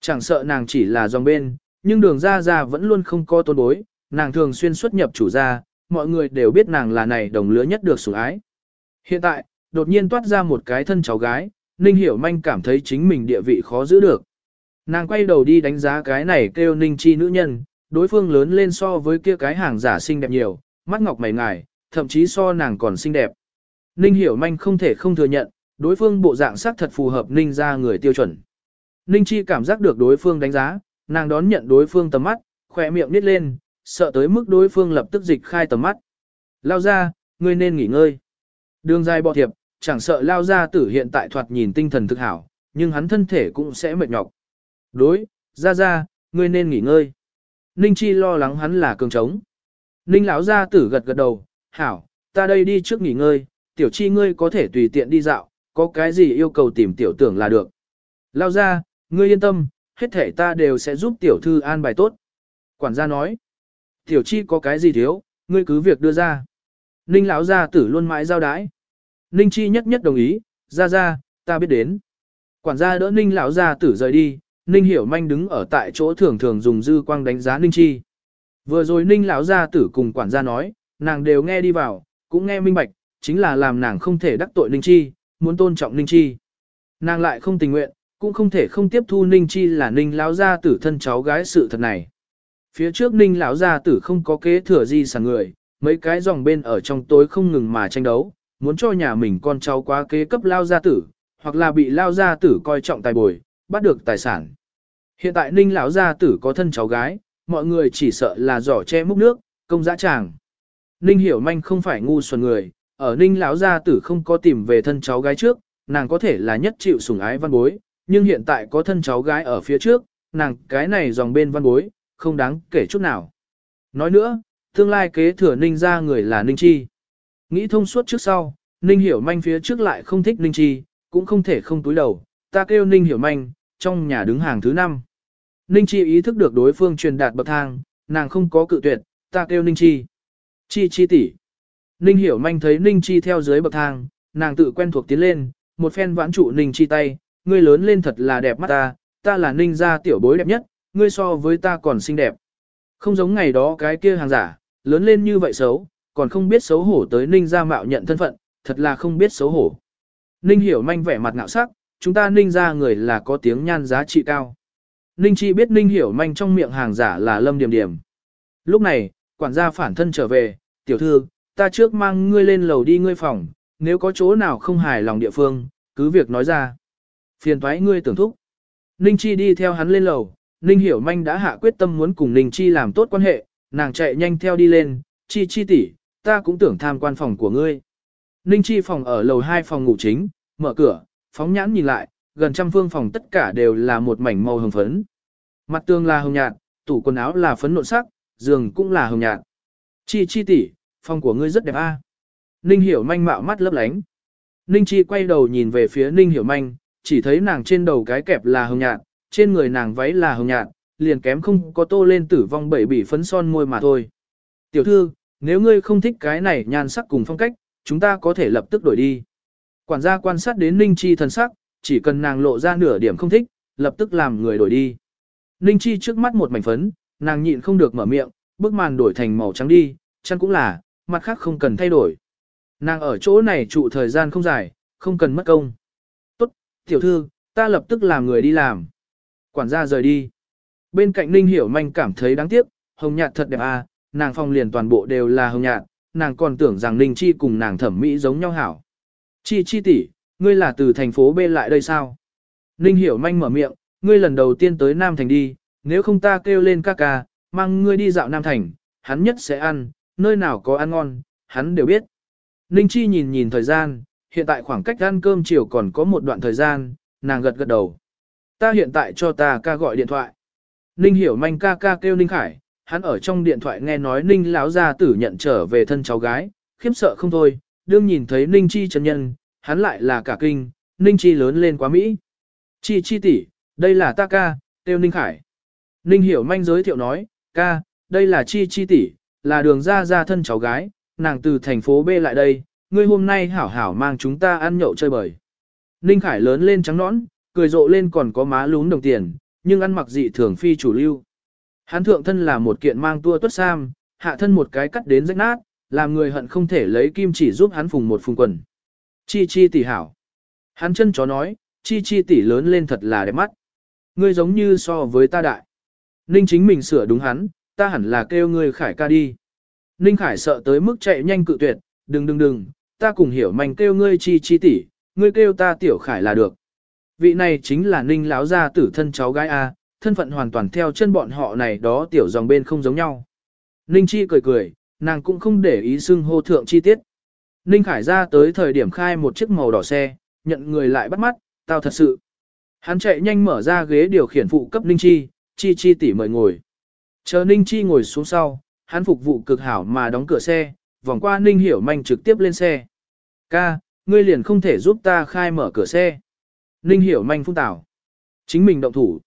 Chẳng sợ nàng chỉ là dòng bên, nhưng đường ra ra vẫn luôn không có tôn bối, nàng thường xuyên xuất nhập chủ gia, mọi người đều biết nàng là này đồng lứa nhất được sủng ái. Hiện tại, đột nhiên toát ra một cái thân cháu gái, Ninh Hiểu Manh cảm thấy chính mình địa vị khó giữ được. Nàng quay đầu đi đánh giá cái này kêu Ninh Chi nữ nhân, đối phương lớn lên so với kia cái hàng giả xinh đẹp nhiều, mắt ngọc mày ngài, thậm chí so nàng còn xinh đẹp. Ninh Hiểu Manh không thể không thừa nhận, đối phương bộ dạng sắc thật phù hợp Ninh ra người tiêu chuẩn. Ninh Chi cảm giác được đối phương đánh giá, nàng đón nhận đối phương tầm mắt, khỏe miệng nít lên, sợ tới mức đối phương lập tức dịch khai tầm mắt. Lao ra, ngươi nên nghỉ ngơi. Đường dài bọ thiệp, chẳng sợ Lao gia tử hiện tại thoạt nhìn tinh thần thực hảo, nhưng hắn thân thể cũng sẽ mệt nhọc. Đối, ra ra, ngươi nên nghỉ ngơi. Ninh Chi lo lắng hắn là cường trống. Ninh lão gia tử gật gật đầu, hảo, ta đây đi trước nghỉ ngơi, tiểu chi ngươi có thể tùy tiện đi dạo, có cái gì yêu cầu tìm tiểu tưởng là được. Lao ra, ngươi yên tâm, hết thể ta đều sẽ giúp tiểu thư an bài tốt. Quản gia nói, tiểu chi có cái gì thiếu, ngươi cứ việc đưa ra. Ninh lão gia tử luôn mãi giao đái. Ninh chi nhất nhất đồng ý, ra ra, ta biết đến. Quản gia đỡ Ninh lão gia tử rời đi, Ninh hiểu manh đứng ở tại chỗ thường thường dùng dư quang đánh giá Ninh chi. Vừa rồi Ninh lão gia tử cùng quản gia nói, nàng đều nghe đi vào, cũng nghe minh bạch, chính là làm nàng không thể đắc tội Ninh chi, muốn tôn trọng Ninh chi. Nàng lại không tình nguyện, cũng không thể không tiếp thu Ninh chi là Ninh lão gia tử thân cháu gái sự thật này. Phía trước Ninh lão gia tử không có kế thừa gì sản người, mấy cái dòng bên ở trong tối không ngừng mà tranh đấu, muốn cho nhà mình con cháu quá kế cấp lao gia tử, hoặc là bị lao gia tử coi trọng tài bồi, bắt được tài sản. Hiện tại Ninh lão gia tử có thân cháu gái, mọi người chỉ sợ là giỏ che múc nước, công dã tràng. Ninh hiểu manh không phải ngu xuẩn người, ở Ninh lão gia tử không có tìm về thân cháu gái trước, nàng có thể là nhất chịu sủng ái văn bối, nhưng hiện tại có thân cháu gái ở phía trước, nàng cái này dòng bên văn bối, không đáng kể chút nào. Nói nữa, tương lai kế thừa Ninh ra người là Ninh Chi. Nghĩ thông suốt trước sau, Ninh hiểu manh phía trước lại không thích Ninh Chi, cũng không thể không túi đầu, ta kêu Ninh hiểu manh, trong nhà đứng hàng thứ năm. Ninh Chi ý thức được đối phương truyền đạt bậc thang, nàng không có cự tuyệt, ta kêu Ninh Chi. Chi chi tỷ. Ninh hiểu manh thấy Ninh Chi theo dưới bậc thang, nàng tự quen thuộc tiến lên, một phen vãn trụ Ninh Chi tay, ngươi lớn lên thật là đẹp mắt ta, ta là Ninh gia tiểu bối đẹp nhất, ngươi so với ta còn xinh đẹp. Không giống ngày đó cái kia hàng giả, lớn lên như vậy xấu, còn không biết xấu hổ tới Ninh gia mạo nhận thân phận, thật là không biết xấu hổ. Ninh hiểu manh vẻ mặt ngạo sắc, chúng ta Ninh gia người là có tiếng nhan giá trị cao. Ninh chi biết Ninh hiểu manh trong miệng hàng giả là lâm điểm điểm. Lúc này, quản gia phản thân trở về, tiểu thư, ta trước mang ngươi lên lầu đi ngươi phòng, nếu có chỗ nào không hài lòng địa phương, cứ việc nói ra. Phiền thoái ngươi tưởng thúc. Ninh chi đi theo hắn lên lầu, Ninh Hiểu Manh đã hạ quyết tâm muốn cùng Ninh Chi làm tốt quan hệ, nàng chạy nhanh theo đi lên, Chi Chi tỷ, ta cũng tưởng tham quan phòng của ngươi. Ninh Chi phòng ở lầu 2 phòng ngủ chính, mở cửa, phóng nhãn nhìn lại, gần trăm phương phòng tất cả đều là một mảnh màu hồng phấn. Mặt tường là hồng nhạt, tủ quần áo là phấn nộn sắc, giường cũng là hồng nhạt. Chi Chi tỷ, Phòng của ngươi rất đẹp a. Ninh Hiểu Manh mạo mắt lấp lánh. Ninh Chi quay đầu nhìn về phía Ninh Hiểu Manh, chỉ thấy nàng trên đầu cái kẹp là hồng nhạt, trên người nàng váy là hồng nhạt, liền kém không có tô lên tử vong bảy bỉ phấn son môi mà thôi. Tiểu thư, nếu ngươi không thích cái này nhan sắc cùng phong cách, chúng ta có thể lập tức đổi đi. Quản gia quan sát đến Ninh Chi thần sắc, chỉ cần nàng lộ ra nửa điểm không thích, lập tức làm người đổi đi. Ninh Chi trước mắt một mảnh phấn, nàng nhịn không được mở miệng, bức màn đổi thành màu trắng đi, chăn cũng là, mặt khác không cần thay đổi. Nàng ở chỗ này trụ thời gian không dài, không cần mất công. Tốt, tiểu thư, ta lập tức làm người đi làm. Quản gia rời đi. Bên cạnh Ninh Hiểu Manh cảm thấy đáng tiếc, hồng nhạt thật đẹp à, nàng phong liền toàn bộ đều là hồng nhạt, nàng còn tưởng rằng Ninh Chi cùng nàng thẩm mỹ giống nhau hảo. Chi Chi tỷ, ngươi là từ thành phố B lại đây sao? Ninh Hiểu Manh mở miệng, ngươi lần đầu tiên tới Nam Thành đi, nếu không ta kêu lên ca ca, mang ngươi đi dạo Nam Thành, hắn nhất sẽ ăn, nơi nào có ăn ngon, hắn đều biết. Ninh Chi nhìn nhìn thời gian, hiện tại khoảng cách ăn cơm chiều còn có một đoạn thời gian, nàng gật gật đầu. Ta hiện tại cho ta ca gọi điện thoại. Ninh hiểu manh ca ca kêu Ninh Khải, hắn ở trong điện thoại nghe nói Ninh lão gia tử nhận trở về thân cháu gái, khiếp sợ không thôi, đương nhìn thấy Ninh Chi chân nhân, hắn lại là cả kinh, Ninh Chi lớn lên quá Mỹ. Chi Chi tỷ, đây là ta ca, Tiêu Ninh Khải. Ninh hiểu manh giới thiệu nói, ca, đây là Chi Chi tỷ, là đường ra ra thân cháu gái, nàng từ thành phố B lại đây, ngươi hôm nay hảo hảo mang chúng ta ăn nhậu chơi bời. Ninh Khải lớn lên trắng nõn, cười rộ lên còn có má lún đồng tiền, nhưng ăn mặc dị thường phi chủ lưu. Hắn thượng thân là một kiện mang tua tuất sam, hạ thân một cái cắt đến rách nát, làm người hận không thể lấy kim chỉ giúp hắn phùng một phùng quần. Chi chi tỷ hảo. Hắn chân chó nói, chi chi tỷ lớn lên thật là đẹp mắt. Ngươi giống như so với ta đại. Ninh chính mình sửa đúng hắn, ta hẳn là kêu ngươi khải ca đi. Ninh khải sợ tới mức chạy nhanh cự tuyệt, đừng đừng đừng, ta cùng hiểu manh kêu ngươi chi chi tỷ, ngươi kêu ta tiểu khải là được. Vị này chính là ninh láo gia tử thân cháu gái A, thân phận hoàn toàn theo chân bọn họ này đó tiểu dòng bên không giống nhau. Ninh chi cười cười, nàng cũng không để ý xưng hô thượng chi tiết. Ninh khải ra tới thời điểm khai một chiếc màu đỏ xe, nhận người lại bắt mắt, tao thật sự. Hắn chạy nhanh mở ra ghế điều khiển phụ cấp Ninh chi, chi chi tỷ mời ngồi. Chờ Ninh chi ngồi xuống sau, hắn phục vụ cực hảo mà đóng cửa xe, vòng qua Ninh hiểu manh trực tiếp lên xe. Ca, ngươi liền không thể giúp ta khai mở cửa xe. Ninh hiểu manh phung tảo. Chính mình động thủ.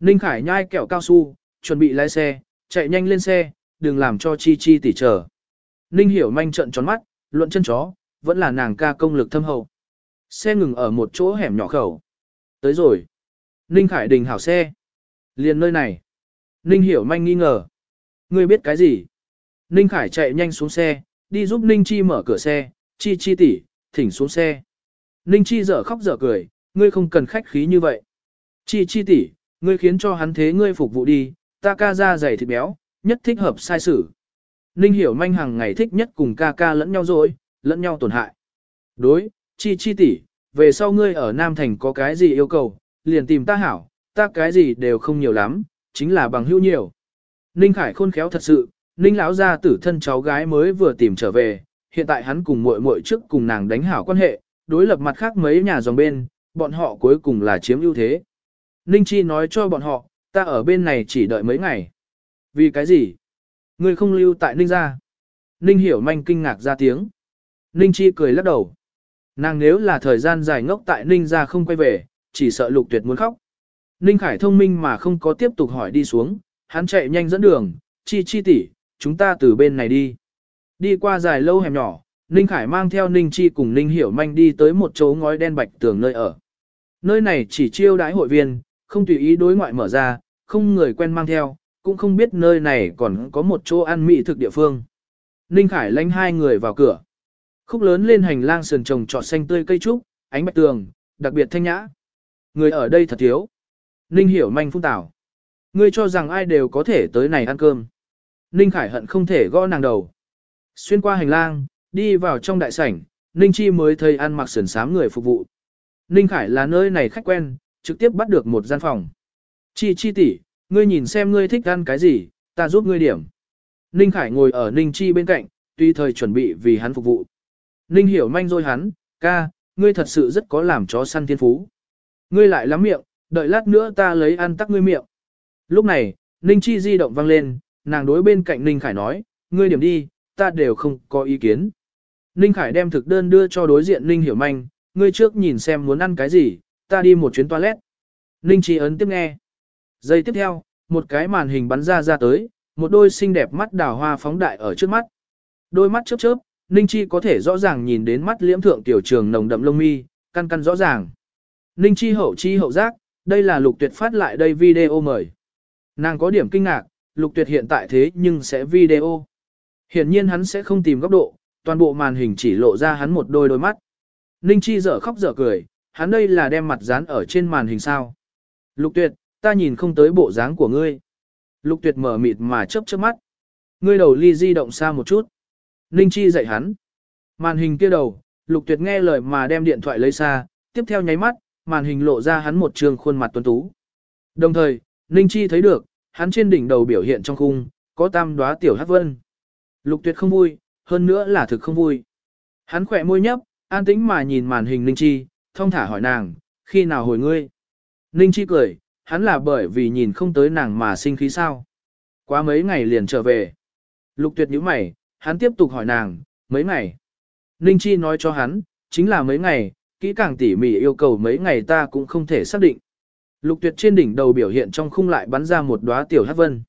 Ninh Khải nhai kẹo cao su, chuẩn bị lái xe, chạy nhanh lên xe, đừng làm cho chi chi tỉ chờ. Ninh hiểu manh trận tròn mắt, luận chân chó, vẫn là nàng ca công lực thâm hậu. Xe ngừng ở một chỗ hẻm nhỏ khẩu. Tới rồi. Ninh Khải đình hảo xe. Liền nơi này. Ninh hiểu manh nghi ngờ. Ngươi biết cái gì? Ninh Khải chạy nhanh xuống xe, đi giúp Ninh Chi mở cửa xe, Chi Chi tỷ, thỉnh xuống xe. Ninh Chi dở khóc dở cười, ngươi không cần khách khí như vậy. Chi Chi tỷ, ngươi khiến cho hắn thế ngươi phục vụ đi, ta ca ra dày thịt béo, nhất thích hợp sai sử. Ninh hiểu manh hàng ngày thích nhất cùng ca ca lẫn nhau rồi, lẫn nhau tổn hại. Đối, Chi Chi tỷ, về sau ngươi ở Nam Thành có cái gì yêu cầu, liền tìm ta hảo, ta cái gì đều không nhiều lắm, chính là bằng hữu nhiều. Ninh Khải khôn khéo thật sự, Ninh lão gia tử thân cháu gái mới vừa tìm trở về, hiện tại hắn cùng muội muội trước cùng nàng đánh hảo quan hệ, đối lập mặt khác mấy nhà dòng bên, bọn họ cuối cùng là chiếm ưu thế. Ninh Chi nói cho bọn họ, ta ở bên này chỉ đợi mấy ngày. Vì cái gì? Ngươi không lưu tại Ninh gia. Ninh hiểu manh kinh ngạc ra tiếng. Ninh Chi cười lắc đầu. Nàng nếu là thời gian dài ngốc tại Ninh gia không quay về, chỉ sợ lục tuyệt muốn khóc. Ninh Khải thông minh mà không có tiếp tục hỏi đi xuống, hắn chạy nhanh dẫn đường, chi chi tỷ, chúng ta từ bên này đi. Đi qua dài lâu hẻm nhỏ, Ninh Khải mang theo Ninh Chi cùng Ninh Hiểu Manh đi tới một chỗ ngói đen bạch tường nơi ở. Nơi này chỉ chiêu đãi hội viên, không tùy ý đối ngoại mở ra, không người quen mang theo, cũng không biết nơi này còn có một chỗ ăn mỹ thực địa phương. Ninh Khải lánh hai người vào cửa. Khúc lớn lên hành lang sườn trồng trọt xanh tươi cây trúc, ánh bạch tường, đặc biệt thanh nhã. Người ở đây thật thiếu. Ninh Hiểu Manh phung tảo. Ngươi cho rằng ai đều có thể tới này ăn cơm. Ninh Khải hận không thể gõ nàng đầu. Xuyên qua hành lang, đi vào trong đại sảnh, Ninh Chi mới thấy ăn mặc sườn sám người phục vụ. Ninh Khải là nơi này khách quen, trực tiếp bắt được một gian phòng. Chi Chi tỷ, ngươi nhìn xem ngươi thích ăn cái gì, ta giúp ngươi điểm. Ninh Khải ngồi ở Ninh Chi bên cạnh, tùy thời chuẩn bị vì hắn phục vụ. Ninh hiểu manh rồi hắn, ca, ngươi thật sự rất có làm chó săn thiên phú. Ngươi lại lắm miệng, đợi lát nữa ta lấy ăn tắc ngươi miệng. Lúc này, Ninh Chi di động vang lên, nàng đối bên cạnh Ninh Khải nói, ngươi điểm đi, ta đều không có ý kiến. Ninh Khải đem thực đơn đưa cho đối diện Ninh Hiểu Manh, ngươi trước nhìn xem muốn ăn cái gì, ta đi một chuyến toilet. Ninh Trí ấn tiếp nghe. Giây tiếp theo, một cái màn hình bắn ra ra tới, một đôi xinh đẹp mắt đào hoa phóng đại ở trước mắt. Đôi mắt chớp chớp, Ninh Chi có thể rõ ràng nhìn đến mắt liễm thượng tiểu trường nồng đậm lông mi, căn căn rõ ràng. Ninh Chi hậu chi hậu giác, đây là lục tuyệt phát lại đây video mời. Nàng có điểm kinh ngạc, lục tuyệt hiện tại thế nhưng sẽ video. Hiển nhiên hắn sẽ không tìm góc độ, toàn bộ màn hình chỉ lộ ra hắn một đôi đôi mắt. Ninh Chi dở khóc dở cười, hắn đây là đem mặt dán ở trên màn hình sao. Lục tuyệt, ta nhìn không tới bộ dáng của ngươi. Lục tuyệt mở mịt mà chớp chớp mắt. Ngươi đầu ly di động xa một chút. Ninh Chi dạy hắn. Màn hình kia đầu, lục tuyệt nghe lời mà đem điện thoại lấy xa, tiếp theo nháy mắt, màn hình lộ ra hắn một trường khuôn mặt tuấn tú. Đồng thời, Ninh Chi thấy được, hắn trên đỉnh đầu biểu hiện trong khung, có tam đóa tiểu hắc vân. Lục tuyệt không vui, hơn nữa là thực không vui. Hắn khỏe môi nhấp, an tĩnh mà nhìn màn hình Ninh Chi, thông thả hỏi nàng, khi nào hồi ngươi? Ninh Chi cười, hắn là bởi vì nhìn không tới nàng mà sinh khí sao. Quá mấy ngày liền trở về. Lục tuyệt nhíu mày, hắn tiếp tục hỏi nàng, mấy ngày. Ninh Chi nói cho hắn, chính là mấy ngày, kỹ càng tỉ mỉ yêu cầu mấy ngày ta cũng không thể xác định. Lục tuyệt trên đỉnh đầu biểu hiện trong khung lại bắn ra một đóa tiểu hắc vân.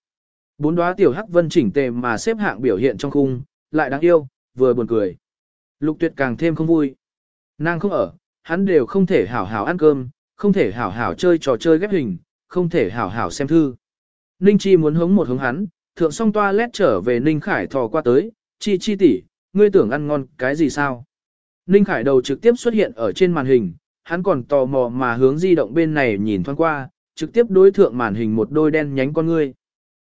Bốn đóa tiểu hắc vân chỉnh tề mà xếp hạng biểu hiện trong khung, lại đáng yêu, vừa buồn cười. Lục tuyệt càng thêm không vui. Nàng không ở, hắn đều không thể hảo hảo ăn cơm, không thể hảo hảo chơi trò chơi ghép hình, không thể hảo hảo xem thư. Ninh Chi muốn hống một hống hắn, thượng song toa lét trở về Ninh Khải thò qua tới, Chi Chi tỷ, ngươi tưởng ăn ngon cái gì sao? Ninh Khải đầu trực tiếp xuất hiện ở trên màn hình, hắn còn tò mò mà hướng di động bên này nhìn thoáng qua, trực tiếp đối thượng màn hình một đôi đen nhánh con ngươi.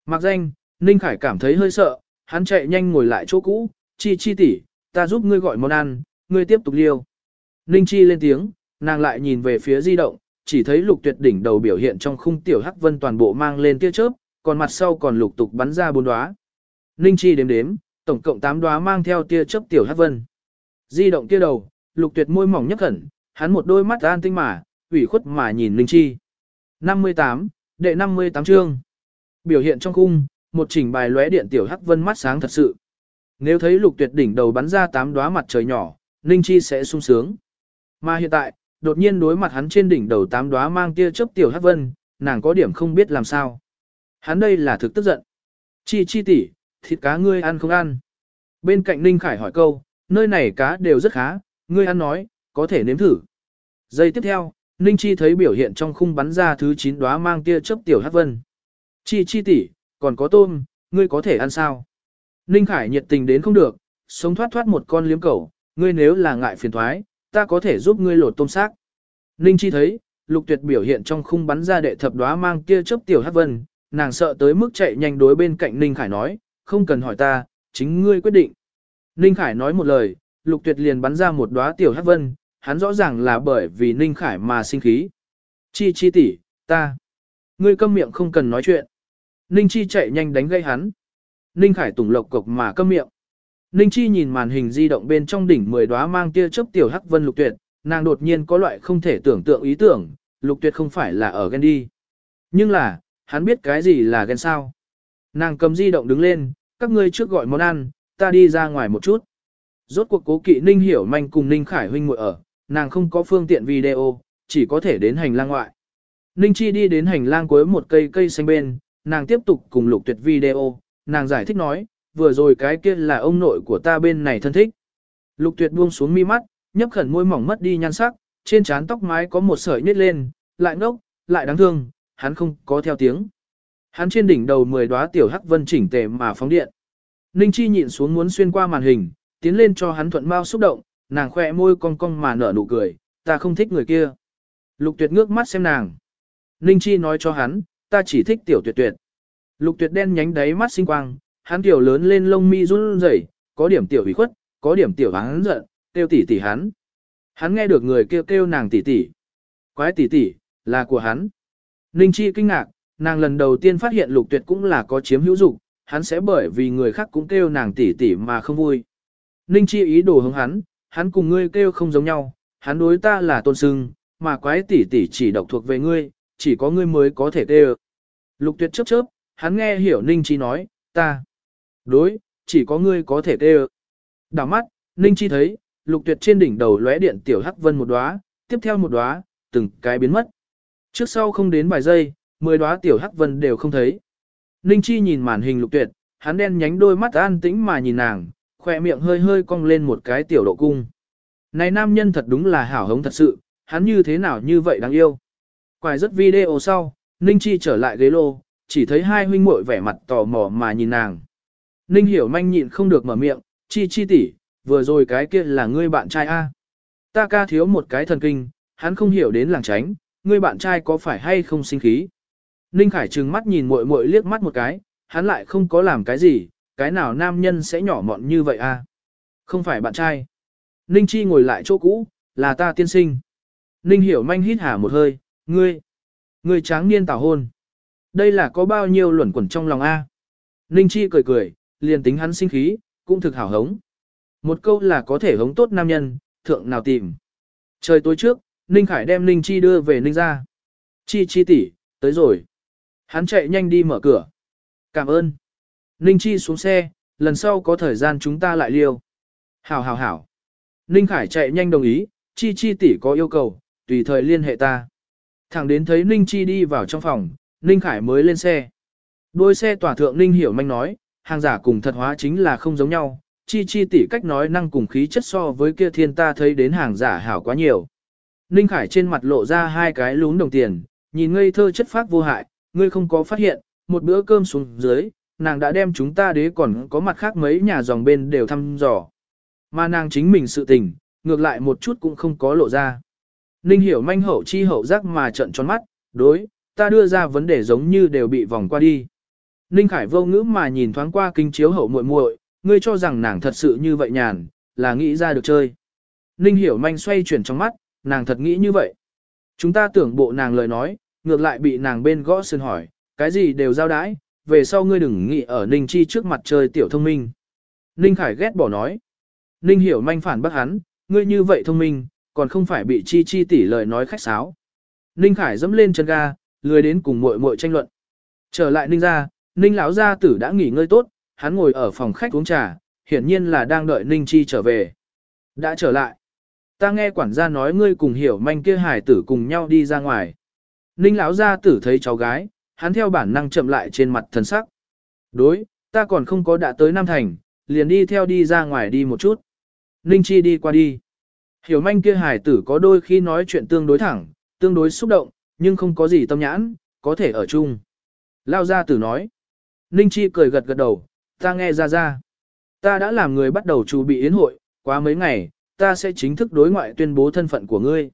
Mặc danh, Ninh Khải cảm thấy hơi sợ, hắn chạy nhanh ngồi lại chỗ cũ, Chi Chi tỷ, ta giúp ngươi gọi món ăn, ngươi tiếp tục liêu. Ninh Chi lên tiếng, nàng lại nhìn về phía di động, chỉ thấy lục tuyệt đỉnh đầu biểu hiện trong khung tiểu hắc vân toàn bộ mang lên tia chớp, còn mặt sau còn lục tục bắn ra bốn đóa. Ninh Chi đếm đếm, tổng cộng 8 đóa mang theo tia chớp tiểu hắc vân. Di động kia đầu, lục tuyệt môi mỏng nhấp khẩn, hắn một đôi mắt an tinh mà, ủy khuất mà nhìn Ninh Chi. 58, đệ 58 chương. Biểu hiện trong khung, một chỉnh bài lóe điện tiểu hắc vân mắt sáng thật sự. Nếu thấy lục tuyệt đỉnh đầu bắn ra 8 đóa mặt trời nhỏ, Ninh Chi sẽ sung sướng. Mà hiện tại, đột nhiên đối mặt hắn trên đỉnh đầu tám đóa mang tia chớp tiểu hắc vân, nàng có điểm không biết làm sao. Hắn đây là thực tức giận. Chi chi tỷ, thịt cá ngươi ăn không ăn? Bên cạnh Ninh Khải hỏi câu, nơi này cá đều rất khá, ngươi ăn nói, có thể nếm thử. Giây tiếp theo, Ninh Chi thấy biểu hiện trong khung bắn ra thứ 9 đóa mang tia chớp tiểu hắc vân. Chi chi tỷ, còn có tôm, ngươi có thể ăn sao? Ninh Khải nhiệt tình đến không được, sống thoát thoát một con liếm cẩu, ngươi nếu là ngại phiền thoái, ta có thể giúp ngươi lột tôm xác. Ninh Chi thấy, lục tuyệt biểu hiện trong khung bắn ra đệ thập đóa mang kia chớp tiểu hắc vân, nàng sợ tới mức chạy nhanh đối bên cạnh Ninh Khải nói, không cần hỏi ta, chính ngươi quyết định. Ninh Khải nói một lời, lục tuyệt liền bắn ra một đóa tiểu hắc vân, hắn rõ ràng là bởi vì Ninh Khải mà sinh khí. Chi chi tỷ, ta. Ngươi câm miệng không cần nói chuyện. Ninh Chi chạy nhanh đánh gây hắn. Ninh Khải tủng lộc cục mà câm miệng. Ninh Chi nhìn màn hình di động bên trong đỉnh mười đóa mang tia chớp tiểu hắc vân lục tuyệt, nàng đột nhiên có loại không thể tưởng tượng ý tưởng, lục tuyệt không phải là ở ghen đi. Nhưng là, hắn biết cái gì là ghen sao. Nàng cầm di động đứng lên, các ngươi trước gọi món ăn, ta đi ra ngoài một chút. Rốt cuộc cố kỵ Ninh Hiểu Manh cùng Ninh Khải huynh muội ở, nàng không có phương tiện video, chỉ có thể đến hành lang ngoại. Ninh Chi đi đến hành lang cuối một cây cây xanh bên, nàng tiếp tục cùng lục tuyệt video, nàng giải thích nói, vừa rồi cái kia là ông nội của ta bên này thân thích. Lục tuyệt buông xuống mi mắt, nhấp khẩn môi mỏng mất đi nhan sắc, trên trán tóc mái có một sợi nhếch lên, lại ngốc, lại đáng thương, hắn không có theo tiếng. Hắn trên đỉnh đầu mười đóa tiểu hắc vân chỉnh tề mà phóng điện. Ninh Chi nhịn xuống muốn xuyên qua màn hình, tiến lên cho hắn thuận mau xúc động, nàng khỏe môi cong cong mà nở nụ cười, ta không thích người kia. Lục tuyệt ngước mắt xem nàng. Ninh Chi nói cho hắn, ta chỉ thích tiểu tuyệt tuyệt. Lục tuyệt đen nhánh đáy mắt sinh quang, hắn tiểu lớn lên lông mi run rẩy, có điểm tiểu hủy khuất, có điểm tiểu hắn giận, kêu tỷ tỷ hắn. Hắn nghe được người kêu kêu nàng tỷ tỷ. Quái tỷ tỷ, là của hắn. Ninh Chi kinh ngạc, nàng lần đầu tiên phát hiện lục tuyệt cũng là có chiếm hữu dục, hắn sẽ bởi vì người khác cũng kêu nàng tỷ tỷ mà không vui. Ninh Chi ý đồ hướng hắn, hắn cùng ngươi kêu không giống nhau, hắn đối ta là tôn sưng, mà quái tỷ tỷ chỉ độc thuộc về ngươi, chỉ có ngươi mới có thể kêu. Lục tuyệt chớp chớp, hắn nghe hiểu Ninh Chi nói, ta. Đối, chỉ có ngươi có thể kêu. Đảo mắt, Ninh Chi thấy, lục tuyệt trên đỉnh đầu lóe điện tiểu hắc vân một đóa, tiếp theo một đóa, từng cái biến mất. Trước sau không đến vài giây, mười đóa tiểu hắc vân đều không thấy. Ninh Chi nhìn màn hình lục tuyệt, hắn đen nhánh đôi mắt an tĩnh mà nhìn nàng, khỏe miệng hơi hơi cong lên một cái tiểu độ cung. Này nam nhân thật đúng là hảo hống thật sự, hắn như thế nào như vậy đáng yêu. Quài rất video sau, Ninh Chi trở lại ghế lô, chỉ thấy hai huynh muội vẻ mặt tò mò mà nhìn nàng. Ninh hiểu manh nhịn không được mở miệng, Chi Chi tỷ, vừa rồi cái kia là ngươi bạn trai A. Ta ca thiếu một cái thần kinh, hắn không hiểu đến làng tránh, ngươi bạn trai có phải hay không sinh khí. Ninh Khải trừng mắt nhìn muội muội liếc mắt một cái, hắn lại không có làm cái gì, cái nào nam nhân sẽ nhỏ mọn như vậy a? Không phải bạn trai. Ninh Chi ngồi lại chỗ cũ, là ta tiên sinh. Ninh Hiểu manh hít hà một hơi, ngươi, ngươi tráng niên tảo hôn. Đây là có bao nhiêu luẩn quẩn trong lòng a? Ninh Chi cười cười, liền tính hắn sinh khí, cũng thực hảo hống. Một câu là có thể hống tốt nam nhân, thượng nào tìm. Trời tối trước, Ninh Khải đem Ninh Chi đưa về Ninh ra. Chi Chi tỷ, tới rồi. Hắn chạy nhanh đi mở cửa. Cảm ơn. Ninh Chi xuống xe, lần sau có thời gian chúng ta lại liêu. Hảo hảo hảo. Ninh Khải chạy nhanh đồng ý, Chi Chi tỷ có yêu cầu, tùy thời liên hệ ta. Thẳng đến thấy Ninh Chi đi vào trong phòng, Ninh Khải mới lên xe. Đôi xe tỏa thượng Ninh hiểu manh nói, hàng giả cùng thật hóa chính là không giống nhau, Chi Chi tỷ cách nói năng cùng khí chất so với kia thiên ta thấy đến hàng giả hảo quá nhiều. Ninh Khải trên mặt lộ ra hai cái lún đồng tiền, nhìn ngây thơ chất phác vô hại, ngươi không có phát hiện, một bữa cơm xuống dưới, nàng đã đem chúng ta đế còn có mặt khác mấy nhà dòng bên đều thăm dò. Mà nàng chính mình sự tình, ngược lại một chút cũng không có lộ ra. Ninh hiểu manh hậu chi hậu giác mà trận tròn mắt, đối, ta đưa ra vấn đề giống như đều bị vòng qua đi. Ninh Khải vô ngữ mà nhìn thoáng qua kinh chiếu hậu muội muội, ngươi cho rằng nàng thật sự như vậy nhàn, là nghĩ ra được chơi. Ninh hiểu manh xoay chuyển trong mắt, nàng thật nghĩ như vậy. Chúng ta tưởng bộ nàng lời nói, ngược lại bị nàng bên gõ sườn hỏi, cái gì đều giao đãi, về sau ngươi đừng nghĩ ở Ninh Chi trước mặt chơi tiểu thông minh. Ninh Khải ghét bỏ nói. Ninh hiểu manh phản bác hắn, ngươi như vậy thông minh, còn không phải bị Chi Chi tỉ lời nói khách sáo. Ninh Khải dẫm lên chân ga, lười đến cùng muội muội tranh luận. Trở lại Ninh gia. Ninh lão gia tử đã nghỉ ngơi tốt, hắn ngồi ở phòng khách uống trà, hiển nhiên là đang đợi Ninh Chi trở về. Đã trở lại. Ta nghe quản gia nói ngươi cùng hiểu manh kia hải tử cùng nhau đi ra ngoài. Ninh lão gia tử thấy cháu gái, hắn theo bản năng chậm lại trên mặt thần sắc. Đối, ta còn không có đã tới Nam Thành, liền đi theo đi ra ngoài đi một chút. Ninh Chi đi qua đi. Hiểu manh kia hải tử có đôi khi nói chuyện tương đối thẳng, tương đối xúc động, nhưng không có gì tâm nhãn, có thể ở chung. Lao gia tử nói. Ninh Chi cười gật gật đầu, ta nghe ra ra. Ta đã làm người bắt đầu chuẩn bị yến hội, quá mấy ngày, ta sẽ chính thức đối ngoại tuyên bố thân phận của ngươi.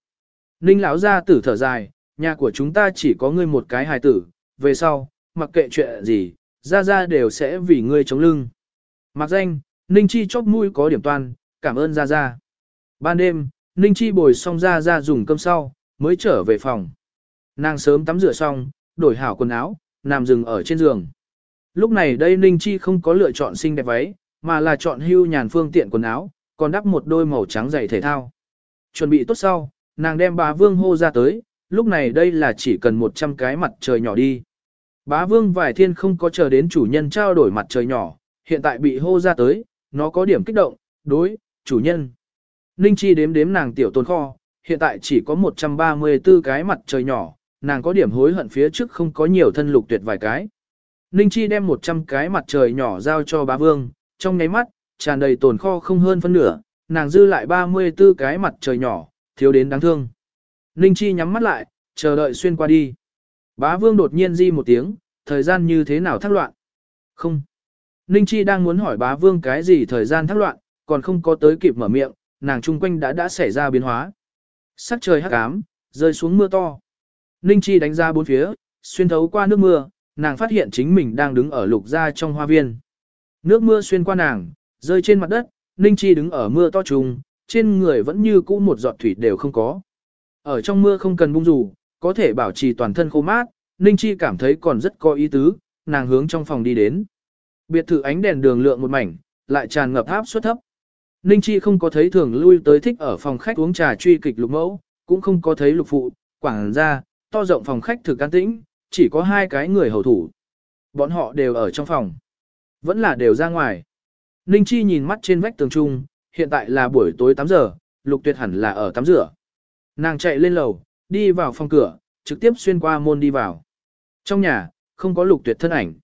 Ninh lão gia tử thở dài, nhà của chúng ta chỉ có ngươi một cái hài tử, về sau, mặc kệ chuyện gì, ra ra đều sẽ vì ngươi chống lưng. Mặc danh, Ninh Chi chóp mũi có điểm toan, cảm ơn ra ra. Ban đêm, Ninh Chi bồi xong ra ra dùng cơm sau, mới trở về phòng. Nàng sớm tắm rửa xong, đổi hảo quần áo, nằm dừng ở trên giường. Lúc này đây Ninh Chi không có lựa chọn xinh đẹp váy, mà là chọn hưu nhàn phương tiện quần áo, còn đắp một đôi màu trắng giày thể thao. Chuẩn bị tốt sau, nàng đem bà Vương hô ra tới, lúc này đây là chỉ cần 100 cái mặt trời nhỏ đi. Bá Vương vài thiên không có chờ đến chủ nhân trao đổi mặt trời nhỏ, hiện tại bị hô ra tới, nó có điểm kích động, đối, chủ nhân. Ninh Chi đếm đếm nàng tiểu tồn kho, hiện tại chỉ có 134 cái mặt trời nhỏ, nàng có điểm hối hận phía trước không có nhiều thân lục tuyệt vài cái. Ninh Chi đem 100 cái mặt trời nhỏ giao cho bá vương, trong nháy mắt, tràn đầy tồn kho không hơn phân nửa, nàng dư lại 34 cái mặt trời nhỏ, thiếu đến đáng thương. Ninh Chi nhắm mắt lại, chờ đợi xuyên qua đi. Bá vương đột nhiên di một tiếng, thời gian như thế nào thắc loạn? Không. Ninh Chi đang muốn hỏi bá vương cái gì thời gian thắc loạn, còn không có tới kịp mở miệng, nàng chung quanh đã đã xảy ra biến hóa. Sắc trời hắc ám, rơi xuống mưa to. Ninh Chi đánh ra bốn phía, xuyên thấu qua nước mưa, nàng phát hiện chính mình đang đứng ở lục gia trong hoa viên. Nước mưa xuyên qua nàng, rơi trên mặt đất, Ninh Chi đứng ở mưa to trùng, trên người vẫn như cũ một giọt thủy đều không có. Ở trong mưa không cần bung dù, có thể bảo trì toàn thân khô mát, Ninh Chi cảm thấy còn rất có ý tứ, nàng hướng trong phòng đi đến. Biệt thự ánh đèn đường lượng một mảnh, lại tràn ngập áp suất thấp. Ninh Chi không có thấy thường lui tới thích ở phòng khách uống trà truy kịch lục mẫu, cũng không có thấy lục phụ, quảng ra, to rộng phòng khách thực an tĩnh, chỉ có hai cái người hầu thủ. Bọn họ đều ở trong phòng. Vẫn là đều ra ngoài. Ninh Chi nhìn mắt trên vách tường trung, hiện tại là buổi tối 8 giờ, Lục Tuyệt hẳn là ở tắm rửa. Nàng chạy lên lầu, đi vào phòng cửa, trực tiếp xuyên qua môn đi vào. Trong nhà, không có Lục Tuyệt thân ảnh.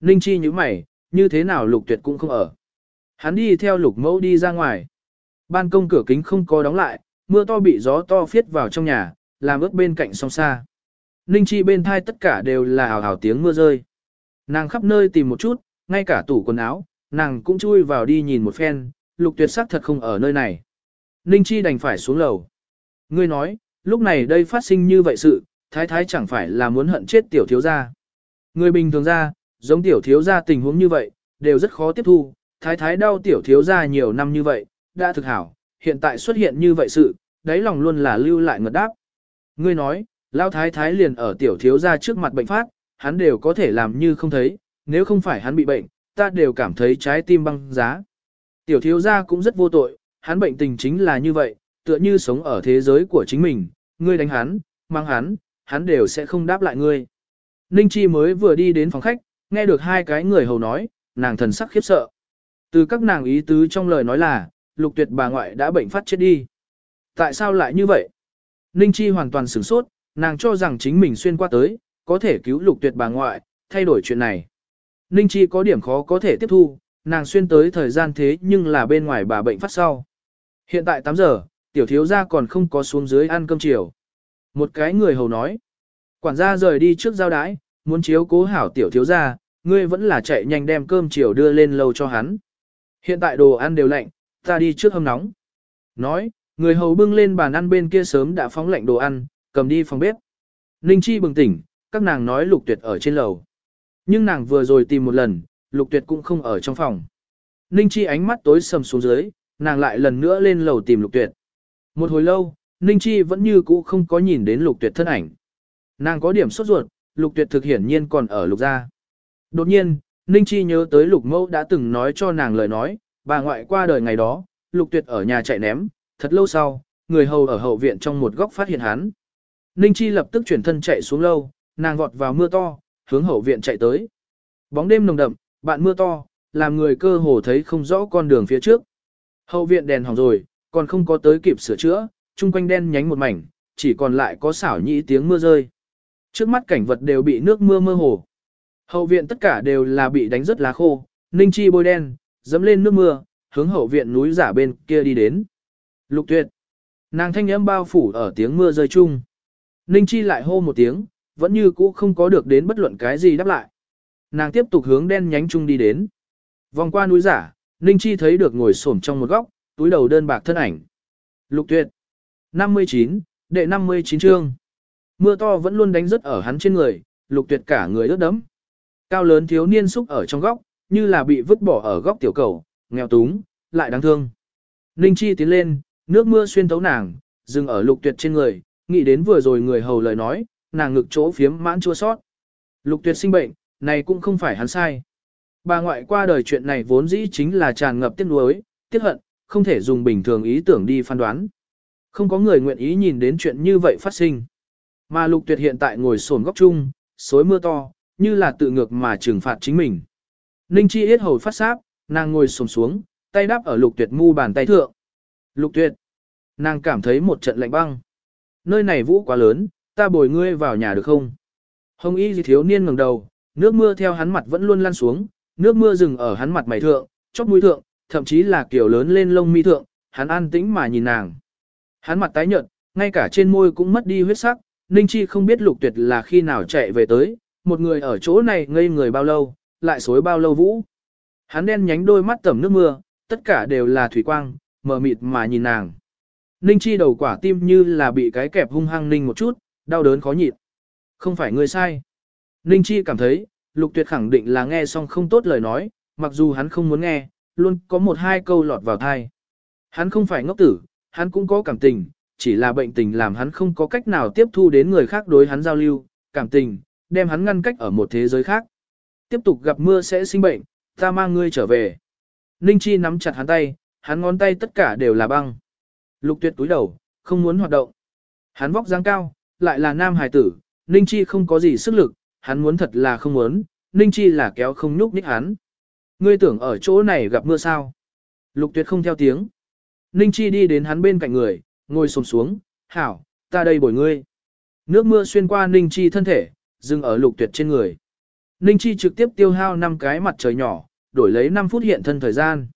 Ninh Chi như mày, như thế nào Lục Tuyệt cũng không ở. Hắn đi theo Lục Mẫu đi ra ngoài. Ban công cửa kính không có đóng lại, mưa to bị gió to phiết vào trong nhà, làm ướt bên cạnh song xa. Ninh Chi bên thai tất cả đều là ảo ảo tiếng mưa rơi. Nàng khắp nơi tìm một chút, ngay cả tủ quần áo, nàng cũng chui vào đi nhìn một phen, lục tuyệt sắc thật không ở nơi này. Ninh Chi đành phải xuống lầu. Ngươi nói, lúc này đây phát sinh như vậy sự, thái thái chẳng phải là muốn hận chết tiểu thiếu gia. Người bình thường ra, giống tiểu thiếu gia tình huống như vậy, đều rất khó tiếp thu, thái thái đau tiểu thiếu gia nhiều năm như vậy, đã thực hảo, hiện tại xuất hiện như vậy sự, đáy lòng luôn là lưu lại ngật đáp. Ngươi nói, lao thái thái liền ở tiểu thiếu gia trước mặt bệnh phát, hắn đều có thể làm như không thấy, nếu không phải hắn bị bệnh, ta đều cảm thấy trái tim băng giá. Tiểu thiếu gia cũng rất vô tội, hắn bệnh tình chính là như vậy, tựa như sống ở thế giới của chính mình, ngươi đánh hắn, mang hắn, hắn đều sẽ không đáp lại ngươi. Ninh Chi mới vừa đi đến phòng khách, nghe được hai cái người hầu nói, nàng thần sắc khiếp sợ. Từ các nàng ý tứ trong lời nói là, lục tuyệt bà ngoại đã bệnh phát chết đi. Tại sao lại như vậy? Ninh Chi hoàn toàn sửng sốt, nàng cho rằng chính mình xuyên qua tới, có thể cứu lục tuyệt bà ngoại, thay đổi chuyện này. Ninh Chi có điểm khó có thể tiếp thu, nàng xuyên tới thời gian thế nhưng là bên ngoài bà bệnh phát sau. Hiện tại 8 giờ, tiểu thiếu gia còn không có xuống dưới ăn cơm chiều. Một cái người hầu nói, quản gia rời đi trước giao đái, muốn chiếu cố hảo tiểu thiếu gia, ngươi vẫn là chạy nhanh đem cơm chiều đưa lên lầu cho hắn. Hiện tại đồ ăn đều lạnh, ta đi trước hâm nóng. Nói, người hầu bưng lên bàn ăn bên kia sớm đã phóng lạnh đồ ăn, cầm đi phòng bếp. Ninh Chi bừng tỉnh, các nàng nói lục tuyệt ở trên lầu. Nhưng nàng vừa rồi tìm một lần, lục tuyệt cũng không ở trong phòng. Ninh Chi ánh mắt tối sầm xuống dưới, nàng lại lần nữa lên lầu tìm lục tuyệt. Một hồi lâu, Ninh Chi vẫn như cũ không có nhìn đến lục tuyệt thân ảnh. Nàng có điểm sốt ruột, lục tuyệt thực hiển nhiên còn ở lục gia. Đột nhiên, Ninh Chi nhớ tới lục mẫu đã từng nói cho nàng lời nói, bà ngoại qua đời ngày đó, lục tuyệt ở nhà chạy ném, thật lâu sau, người hầu ở hậu viện trong một góc phát hiện hắn. Ninh Chi lập tức chuyển thân chạy xuống lâu, nàng vọt vào mưa to, hướng hậu viện chạy tới. Bóng đêm nồng đậm, bạn mưa to, làm người cơ hồ thấy không rõ con đường phía trước. Hậu viện đèn hỏng rồi, còn không có tới kịp sửa chữa, chung quanh đen nhánh một mảnh, chỉ còn lại có xảo nhĩ tiếng mưa rơi. Trước mắt cảnh vật đều bị nước mưa mơ hồ. Hậu viện tất cả đều là bị đánh rất lá khô, Ninh Chi bôi đen, dẫm lên nước mưa, hướng hậu viện núi giả bên kia đi đến. Lục tuyệt. Nàng thanh âm bao phủ ở tiếng mưa rơi chung. Ninh Chi lại hô một tiếng, vẫn như cũ không có được đến bất luận cái gì đáp lại. Nàng tiếp tục hướng đen nhánh chung đi đến. Vòng qua núi giả, Ninh Chi thấy được ngồi xổm trong một góc, túi đầu đơn bạc thân ảnh. Lục tuyệt. 59, đệ 59 chương. Mưa to vẫn luôn đánh rất ở hắn trên người, lục tuyệt cả người ướt đẫm. Cao lớn thiếu niên xúc ở trong góc, như là bị vứt bỏ ở góc tiểu cầu, nghèo túng, lại đáng thương. Ninh Chi tiến lên, nước mưa xuyên thấu nàng, dừng ở lục tuyệt trên người, nghĩ đến vừa rồi người hầu lời nói, nàng ngực chỗ phiếm mãn chua sót. Lục tuyệt sinh bệnh, này cũng không phải hắn sai. Bà ngoại qua đời chuyện này vốn dĩ chính là tràn ngập tiếc nuối, tiếc hận, không thể dùng bình thường ý tưởng đi phán đoán. Không có người nguyện ý nhìn đến chuyện như vậy phát sinh. Mà lục tuyệt hiện tại ngồi sồn góc chung, xối mưa to, như là tự ngược mà trừng phạt chính mình. Ninh chi yết hầu phát sáp, nàng ngồi sồn xuống, tay đắp ở lục tuyệt mu bàn tay thượng. Lục tuyệt. Nàng cảm thấy một trận lạnh băng. Nơi này vũ quá lớn, ta bồi ngươi vào nhà được không? Hồng y gì thiếu niên ngẩng đầu, nước mưa theo hắn mặt vẫn luôn lăn xuống, nước mưa dừng ở hắn mặt mày thượng, chóp mũi thượng, thậm chí là kiểu lớn lên lông mi thượng, hắn an tĩnh mà nhìn nàng. Hắn mặt tái nhợt, ngay cả trên môi cũng mất đi huyết sắc, Ninh Chi không biết lục tuyệt là khi nào chạy về tới, một người ở chỗ này ngây người bao lâu, lại xối bao lâu vũ. Hắn đen nhánh đôi mắt tẩm nước mưa, tất cả đều là thủy quang, mờ mịt mà nhìn nàng. Ninh Chi đầu quả tim như là bị cái kẹp hung hăng ninh một chút, đau đớn khó nhịn. Không phải người sai. Ninh Chi cảm thấy, Lục Tuyệt khẳng định là nghe xong không tốt lời nói, mặc dù hắn không muốn nghe, luôn có một hai câu lọt vào thai. Hắn không phải ngốc tử, hắn cũng có cảm tình, chỉ là bệnh tình làm hắn không có cách nào tiếp thu đến người khác đối hắn giao lưu, cảm tình, đem hắn ngăn cách ở một thế giới khác. Tiếp tục gặp mưa sẽ sinh bệnh, ta mang ngươi trở về. Ninh Chi nắm chặt hắn tay, hắn ngón tay tất cả đều là băng. Lục tuyệt túi đầu, không muốn hoạt động. Hắn vóc dáng cao, lại là nam hài tử, Ninh Chi không có gì sức lực, hắn muốn thật là không muốn, Ninh Chi là kéo không nhúc nhích hắn. Ngươi tưởng ở chỗ này gặp mưa sao? Lục tuyệt không theo tiếng. Ninh Chi đi đến hắn bên cạnh người, ngồi sồm xuống, hảo, ta đây bồi ngươi. Nước mưa xuyên qua Ninh Chi thân thể, dừng ở lục tuyệt trên người. Ninh Chi trực tiếp tiêu hao 5 cái mặt trời nhỏ, đổi lấy 5 phút hiện thân thời gian.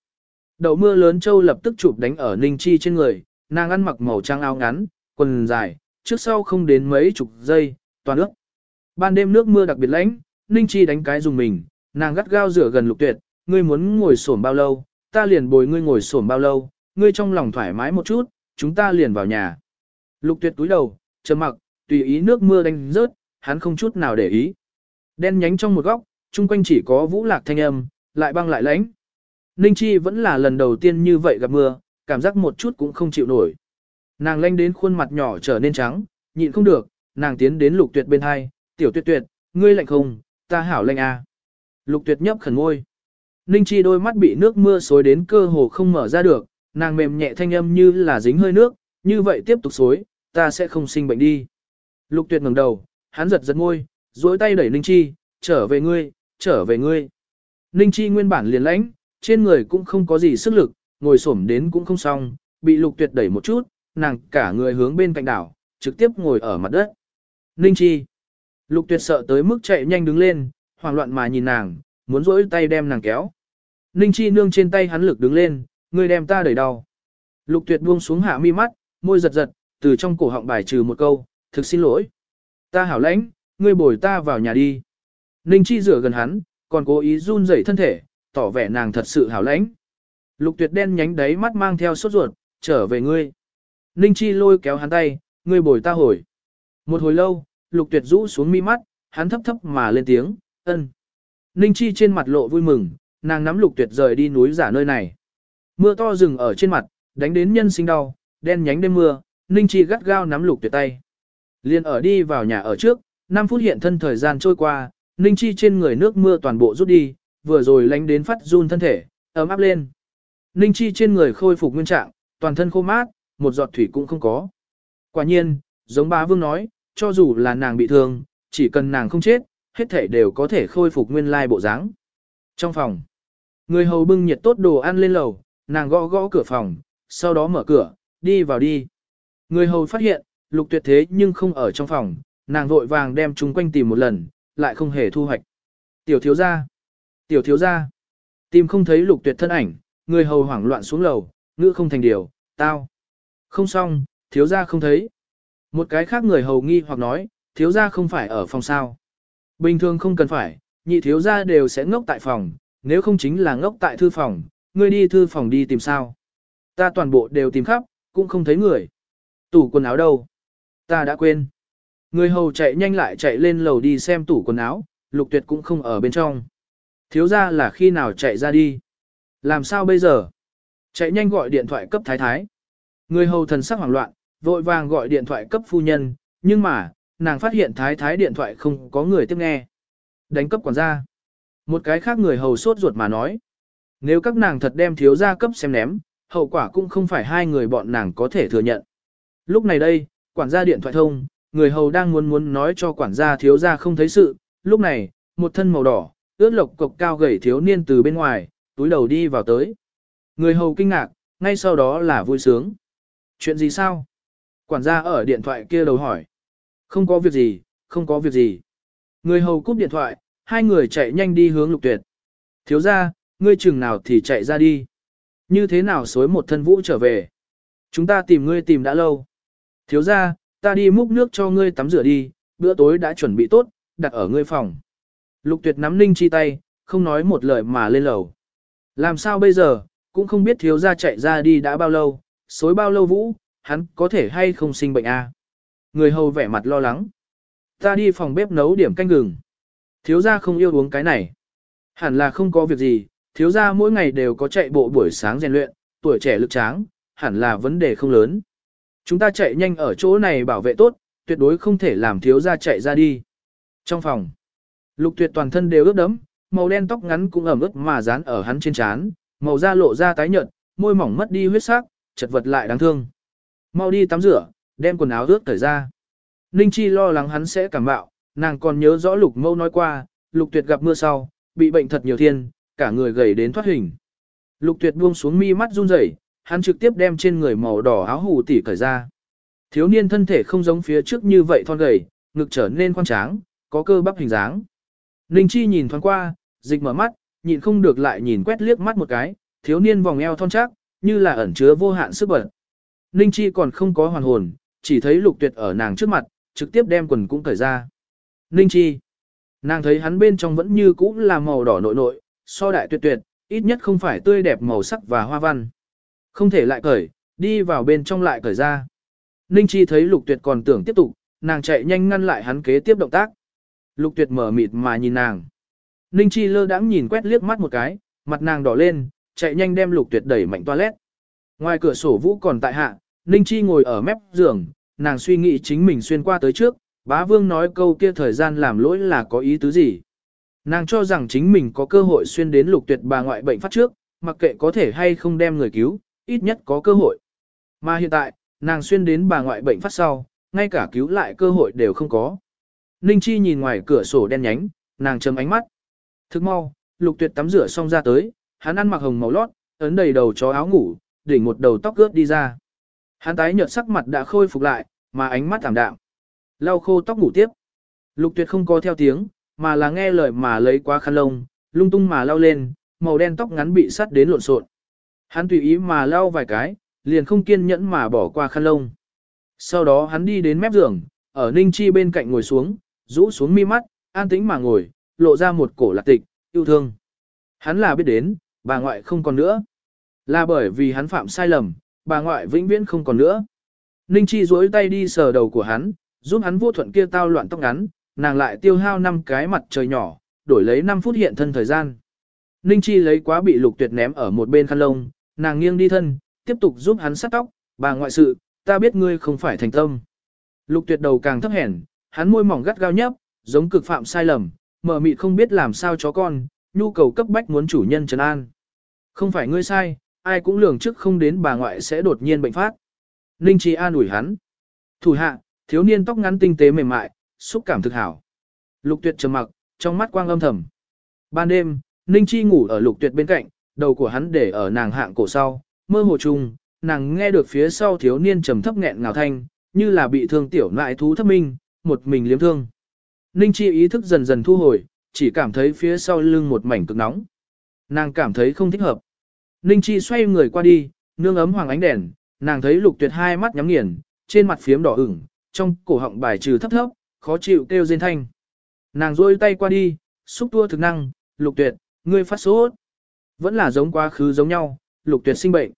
Đậu mưa lớn châu lập tức chụp đánh ở Ninh Chi trên người, nàng ăn mặc màu trắng áo ngắn, quần dài, trước sau không đến mấy chục giây, toàn ướt. Ban đêm nước mưa đặc biệt lạnh, Ninh Chi đánh cái dùng mình, nàng gắt gao rửa gần lục tuyệt, ngươi muốn ngồi xổm bao lâu, ta liền bồi ngươi ngồi xổm bao lâu, ngươi trong lòng thoải mái một chút, chúng ta liền vào nhà. Lục tuyệt túi đầu, trầm mặc, tùy ý nước mưa đánh rớt, hắn không chút nào để ý. Đen nhánh trong một góc, chung quanh chỉ có vũ lạc thanh âm, lại băng lại lãnh. Ninh Chi vẫn là lần đầu tiên như vậy gặp mưa, cảm giác một chút cũng không chịu nổi. Nàng lanh đến khuôn mặt nhỏ trở nên trắng, nhịn không được, nàng tiến đến lục tuyệt bên hai, tiểu tuyệt tuyệt, ngươi lạnh không, ta hảo lạnh à. Lục tuyệt nhấp khẩn môi. Ninh Chi đôi mắt bị nước mưa xối đến cơ hồ không mở ra được, nàng mềm nhẹ thanh âm như là dính hơi nước, như vậy tiếp tục xối, ta sẽ không sinh bệnh đi. Lục tuyệt ngẩng đầu, hắn giật giật môi, duỗi tay đẩy Ninh Chi, trở về ngươi, trở về ngươi. Ninh Chi nguyên bản liền lãnh, trên người cũng không có gì sức lực, ngồi xổm đến cũng không xong, bị lục tuyệt đẩy một chút, nàng cả người hướng bên cạnh đảo, trực tiếp ngồi ở mặt đất. Ninh Chi. Lục tuyệt sợ tới mức chạy nhanh đứng lên, hoảng loạn mà nhìn nàng, muốn rỗi tay đem nàng kéo. Ninh Chi nương trên tay hắn lực đứng lên, ngươi đem ta đẩy đau. Lục tuyệt buông xuống hạ mi mắt, môi giật giật, từ trong cổ họng bài trừ một câu, thực xin lỗi. Ta hảo lãnh, ngươi bồi ta vào nhà đi. Ninh Chi rửa gần hắn, còn cố ý run rẩy thân thể, tỏ vẻ nàng thật sự hảo lãnh. Lục tuyệt đen nhánh đáy mắt mang theo sốt ruột, trở về ngươi. Ninh Chi lôi kéo hắn tay, ngươi bồi ta hồi. Một hồi lâu, lục tuyệt rũ xuống mi mắt, hắn thấp thấp mà lên tiếng, ân. Ninh Chi trên mặt lộ vui mừng, nàng nắm lục tuyệt rời đi núi giả nơi này. Mưa to rừng ở trên mặt, đánh đến nhân sinh đau, đen nhánh đêm mưa, Ninh Chi gắt gao nắm lục tuyệt tay. Liên ở đi vào nhà ở trước, 5 phút hiện thân thời gian trôi qua, Ninh Chi trên người nước mưa toàn bộ rút đi, vừa rồi lánh đến phát run thân thể, ấm áp lên. Ninh Chi trên người khôi phục nguyên trạng, toàn thân khô mát, một giọt thủy cũng không có. Quả nhiên, giống bá vương nói, cho dù là nàng bị thương, chỉ cần nàng không chết, hết thể đều có thể khôi phục nguyên lai bộ dáng. Trong phòng, người hầu bưng nhiệt tốt đồ ăn lên lầu, nàng gõ gõ cửa phòng, sau đó mở cửa, đi vào đi. Người hầu phát hiện, lục tuyệt thế nhưng không ở trong phòng, nàng vội vàng đem chúng quanh tìm một lần, lại không hề thu hoạch. Tiểu thiếu gia, tiểu thiếu gia, tìm không thấy lục tuyệt thân ảnh, người hầu hoảng loạn xuống lầu, ngữ không thành điều, tao. Không xong, thiếu gia không thấy. Một cái khác người hầu nghi hoặc nói, thiếu gia không phải ở phòng sao. Bình thường không cần phải, nhị thiếu gia đều sẽ ngốc tại phòng, nếu không chính là ngốc tại thư phòng, ngươi đi thư phòng đi tìm sao. Ta toàn bộ đều tìm khắp, cũng không thấy người. Tủ quần áo đâu? Ta đã quên. Người hầu chạy nhanh lại chạy lên lầu đi xem tủ quần áo, lục tuyệt cũng không ở bên trong. Thiếu gia là khi nào chạy ra đi? Làm sao bây giờ? Chạy nhanh gọi điện thoại cấp thái thái. Người hầu thần sắc hoảng loạn, vội vàng gọi điện thoại cấp phu nhân, nhưng mà, nàng phát hiện thái thái điện thoại không có người tiếp nghe. Đánh cấp quản gia. Một cái khác người hầu sốt ruột mà nói. Nếu các nàng thật đem thiếu gia cấp xem ném, hậu quả cũng không phải hai người bọn nàng có thể thừa nhận. Lúc này đây, quản gia điện thoại thông, người hầu đang muốn muốn nói cho quản gia thiếu gia không thấy sự, lúc này, một thân màu đỏ, ướt lộc cộc cao gầy thiếu niên từ bên ngoài, túi đầu đi vào tới. Người hầu kinh ngạc, ngay sau đó là vui sướng. Chuyện gì sao? Quản gia ở điện thoại kia đầu hỏi. Không có việc gì, không có việc gì. Người hầu cúp điện thoại, hai người chạy nhanh đi hướng lục tuyệt. Thiếu ra, ngươi chừng nào thì chạy ra đi. Như thế nào xối một thân vũ trở về? Chúng ta tìm ngươi tìm đã lâu. Thiếu ra, ta đi múc nước cho ngươi tắm rửa đi, bữa tối đã chuẩn bị tốt, đặt ở ngươi phòng. Lục tuyệt nắm ninh chi tay, không nói một lời mà lên lầu. Làm sao bây giờ, cũng không biết thiếu gia chạy ra đi đã bao lâu, xối bao lâu vũ, hắn có thể hay không sinh bệnh a? À? Người hầu vẻ mặt lo lắng. Ta đi phòng bếp nấu điểm canh gừng. Thiếu gia không yêu uống cái này. Hẳn là không có việc gì, thiếu gia mỗi ngày đều có chạy bộ buổi sáng rèn luyện, tuổi trẻ lực tráng, hẳn là vấn đề không lớn. Chúng ta chạy nhanh ở chỗ này bảo vệ tốt, tuyệt đối không thể làm thiếu gia chạy ra đi. Trong phòng, lục tuyệt toàn thân đều ướt đẫm, màu đen tóc ngắn cũng ẩm ướt mà dán ở hắn trên trán, màu da lộ ra tái nhợt, môi mỏng mất đi huyết sắc, chật vật lại đáng thương. Mau đi tắm rửa, đem quần áo ướt cởi ra. Ninh Chi lo lắng hắn sẽ cảm bạo, nàng còn nhớ rõ Lục Mâu nói qua, Lục Tuyệt gặp mưa sau, bị bệnh thật nhiều thiên, cả người gầy đến thoát hình. Lục tuyệt buông xuống mi mắt run rẩy, hắn trực tiếp đem trên người màu đỏ áo hủ tỉ cởi ra. Thiếu niên thân thể không giống phía trước như vậy thon gầy, ngực trở nên khoan tráng, có cơ bắp hình dáng. Ninh Chi nhìn thoáng qua, dịch mở mắt, nhịn không được lại nhìn quét liếc mắt một cái, thiếu niên vòng eo thon chắc, như là ẩn chứa vô hạn sức bật. Ninh Chi còn không có hoàn hồn, chỉ thấy lục tuyệt ở nàng trước mặt, trực tiếp đem quần cũng cởi ra. Ninh Chi. Nàng thấy hắn bên trong vẫn như cũ là màu đỏ nội nội, so đại tuyệt tuyệt, ít nhất không phải tươi đẹp màu sắc và hoa văn. Không thể lại cởi, đi vào bên trong lại cởi ra. Ninh Chi thấy lục tuyệt còn tưởng tiếp tục, nàng chạy nhanh ngăn lại hắn kế tiếp động tác. Lục tuyệt mở mịt mà nhìn nàng. Ninh Chi lơ đãng nhìn quét liếc mắt một cái, mặt nàng đỏ lên, chạy nhanh đem lục tuyệt đẩy mạnh toilet. Ngoài cửa sổ vũ còn tại hạ, Ninh Chi ngồi ở mép giường, nàng suy nghĩ chính mình xuyên qua tới trước, bá vương nói câu kia thời gian làm lỗi là có ý tứ gì. Nàng cho rằng chính mình có cơ hội xuyên đến lục tuyệt bà ngoại bệnh phát trước, mặc kệ có thể hay không đem người cứu, ít nhất có cơ hội. Mà hiện tại, nàng xuyên đến bà ngoại bệnh phát sau, ngay cả cứu lại cơ hội đều không có. Ninh Chi nhìn ngoài cửa sổ đen nhánh, nàng chấm ánh mắt. Thức mau, lục tuyệt tắm rửa xong ra tới, hắn ăn mặc hồng màu lót, ấn đầy đầu chó áo ngủ, đỉnh một đầu tóc ướt đi ra. Hắn tái nhợt sắc mặt đã khôi phục lại, mà ánh mắt thảm đạm. Lau khô tóc ngủ tiếp. Lục tuyệt không có theo tiếng, mà là nghe lời mà lấy qua khăn lông, lung tung mà lau lên, màu đen tóc ngắn bị sắt đến lộn xộn. Hắn tùy ý mà lau vài cái, liền không kiên nhẫn mà bỏ qua khăn lông. Sau đó hắn đi đến mép giường, ở Ninh Chi bên cạnh ngồi xuống, rũ xuống mi mắt, an tĩnh mà ngồi, lộ ra một cổ lạc tịch, yêu thương. Hắn là biết đến, bà ngoại không còn nữa. Là bởi vì hắn phạm sai lầm, bà ngoại vĩnh viễn không còn nữa. Ninh Chi duỗi tay đi sờ đầu của hắn, giúp hắn vô thuận kia tao loạn tóc ngắn, nàng lại tiêu hao năm cái mặt trời nhỏ, đổi lấy 5 phút hiện thân thời gian. Ninh Chi lấy quá bị lục tuyệt ném ở một bên khăn lông, nàng nghiêng đi thân, tiếp tục giúp hắn sát tóc, bà ngoại sự, ta biết ngươi không phải thành tâm. Lục tuyệt đầu càng thấp hèn, hắn môi mỏng gắt gao nhấp, giống cực phạm sai lầm, mở mị không biết làm sao chó con, nhu cầu cấp bách muốn chủ nhân trấn an. Không phải ngươi sai, ai cũng lường trước không đến bà ngoại sẽ đột nhiên bệnh phát. Ninh Chi an ủi hắn. Thủ hạ, thiếu niên tóc ngắn tinh tế mềm mại, xúc cảm thực hảo. Lục tuyệt trầm mặc, trong mắt quang âm thầm. Ban đêm, Ninh Chi ngủ ở lục tuyệt bên cạnh, đầu của hắn để ở nàng hạng cổ sau, mơ hồ trùng, nàng nghe được phía sau thiếu niên trầm thấp nghẹn ngào thanh, như là bị thương tiểu nại thú thấp minh, một mình liếm thương. Ninh Chi ý thức dần dần thu hồi, chỉ cảm thấy phía sau lưng một mảnh cực nóng. Nàng cảm thấy không thích hợp. Ninh Chi xoay người qua đi, nương ấm hoàng ánh đèn, nàng thấy lục tuyệt hai mắt nhắm nghiền, trên mặt phiếm đỏ ửng, trong cổ họng bài trừ thấp thấp, khó chịu kêu rên thanh. Nàng rôi tay qua đi, xúc tua thực năng, lục tuyệt, ngươi phát sốt. Vẫn là giống quá khứ giống nhau, lục tuyệt sinh bệnh.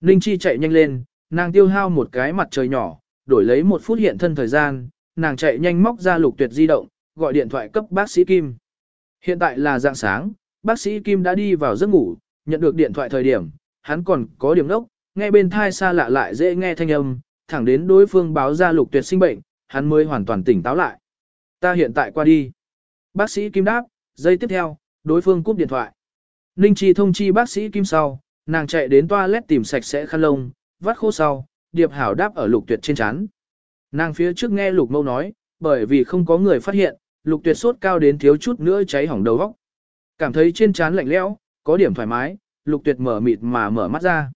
Ninh Chi chạy nhanh lên, nàng tiêu hao một cái mặt trời nhỏ, đổi lấy một phút hiện thân thời gian, nàng chạy nhanh móc ra lục tuyệt di động, gọi điện thoại cấp bác sĩ Kim. Hiện tại là dạng sáng, bác sĩ Kim đã đi vào giấc ngủ, nhận được điện thoại thời điểm, hắn còn có điểm đốc, nghe bên thai xa lạ lại dễ nghe thanh âm, thẳng đến đối phương báo ra lục tuyệt sinh bệnh, hắn mới hoàn toàn tỉnh táo lại. Ta hiện tại qua đi. Bác sĩ Kim đáp, giây tiếp theo, đối phương cúp điện thoại. Ninh Chi thông chi bác sĩ Kim sau, nàng chạy đến toilet tìm sạch sẽ khăn lông, vắt khô sau, điệp hảo đáp ở lục tuyệt trên chán. Nàng phía trước nghe lục mâu nói, bởi vì không có người phát hiện, lục tuyệt sốt cao đến thiếu chút nữa cháy hỏng đầu góc. Cảm thấy trên chán lạnh lẽo, có điểm thoải mái, lục tuyệt mở mịt mà mở mắt ra.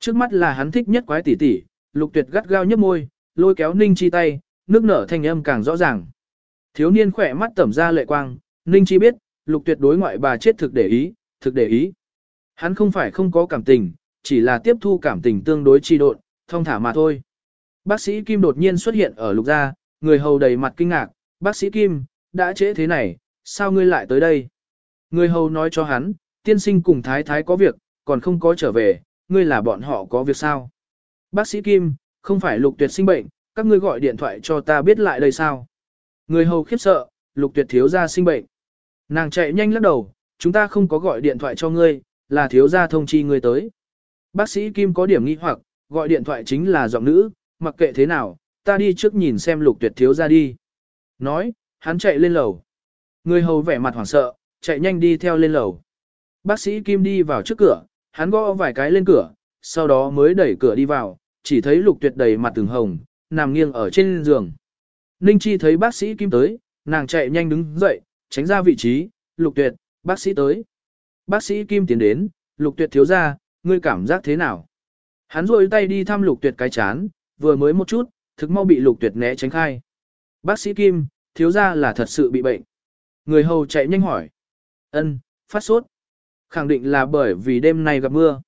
Trước mắt là hắn thích nhất quái tỷ tỷ, lục tuyệt gắt gao nhấp môi, lôi kéo ninh chi tay, nước nở thanh âm càng rõ ràng. Thiếu niên khỏe mắt tẩm ra lệ quang, ninh chi biết, lục tuyệt đối ngoại bà chết thực để ý, thực để ý. Hắn không phải không có cảm tình, chỉ là tiếp thu cảm tình tương đối chi độn, thông thả mà thôi. Bác sĩ Kim đột nhiên xuất hiện ở lục gia, người hầu đầy mặt kinh ngạc, bác sĩ Kim, đã trễ thế này, sao ngươi lại tới đây? Người hầu nói cho hắn, tiên sinh cùng thái thái có việc, còn không có trở về, ngươi là bọn họ có việc sao? Bác sĩ Kim, không phải lục tuyệt sinh bệnh, các ngươi gọi điện thoại cho ta biết lại đây sao? Người hầu khiếp sợ, lục tuyệt thiếu gia sinh bệnh. Nàng chạy nhanh lắc đầu, chúng ta không có gọi điện thoại cho ngươi, là thiếu gia thông chi ngươi tới. Bác sĩ Kim có điểm nghi hoặc, gọi điện thoại chính là giọng nữ, mặc kệ thế nào, ta đi trước nhìn xem lục tuyệt thiếu gia đi. Nói, hắn chạy lên lầu. Người hầu vẻ mặt hoảng sợ, chạy nhanh đi theo lên lầu. Bác sĩ Kim đi vào trước cửa, hắn gõ vài cái lên cửa, sau đó mới đẩy cửa đi vào, chỉ thấy lục tuyệt đầy mặt từng hồng, nằm nghiêng ở trên giường. Ninh Chi thấy bác sĩ Kim tới, nàng chạy nhanh đứng dậy, tránh ra vị trí, lục tuyệt, bác sĩ tới. bác sĩ Kim tiến đến, lục tuyệt thiếu ra, ngươi cảm giác thế nào? Hắn rôi tay đi thăm lục tuyệt cái chán, vừa mới một chút, thực mau bị lục tuyệt né tránh khai. Bác sĩ Kim, thiếu ra là thật sự bị bệnh. Người hầu chạy nhanh hỏi. ân phát sốt. Khẳng định là bởi vì đêm nay gặp mưa.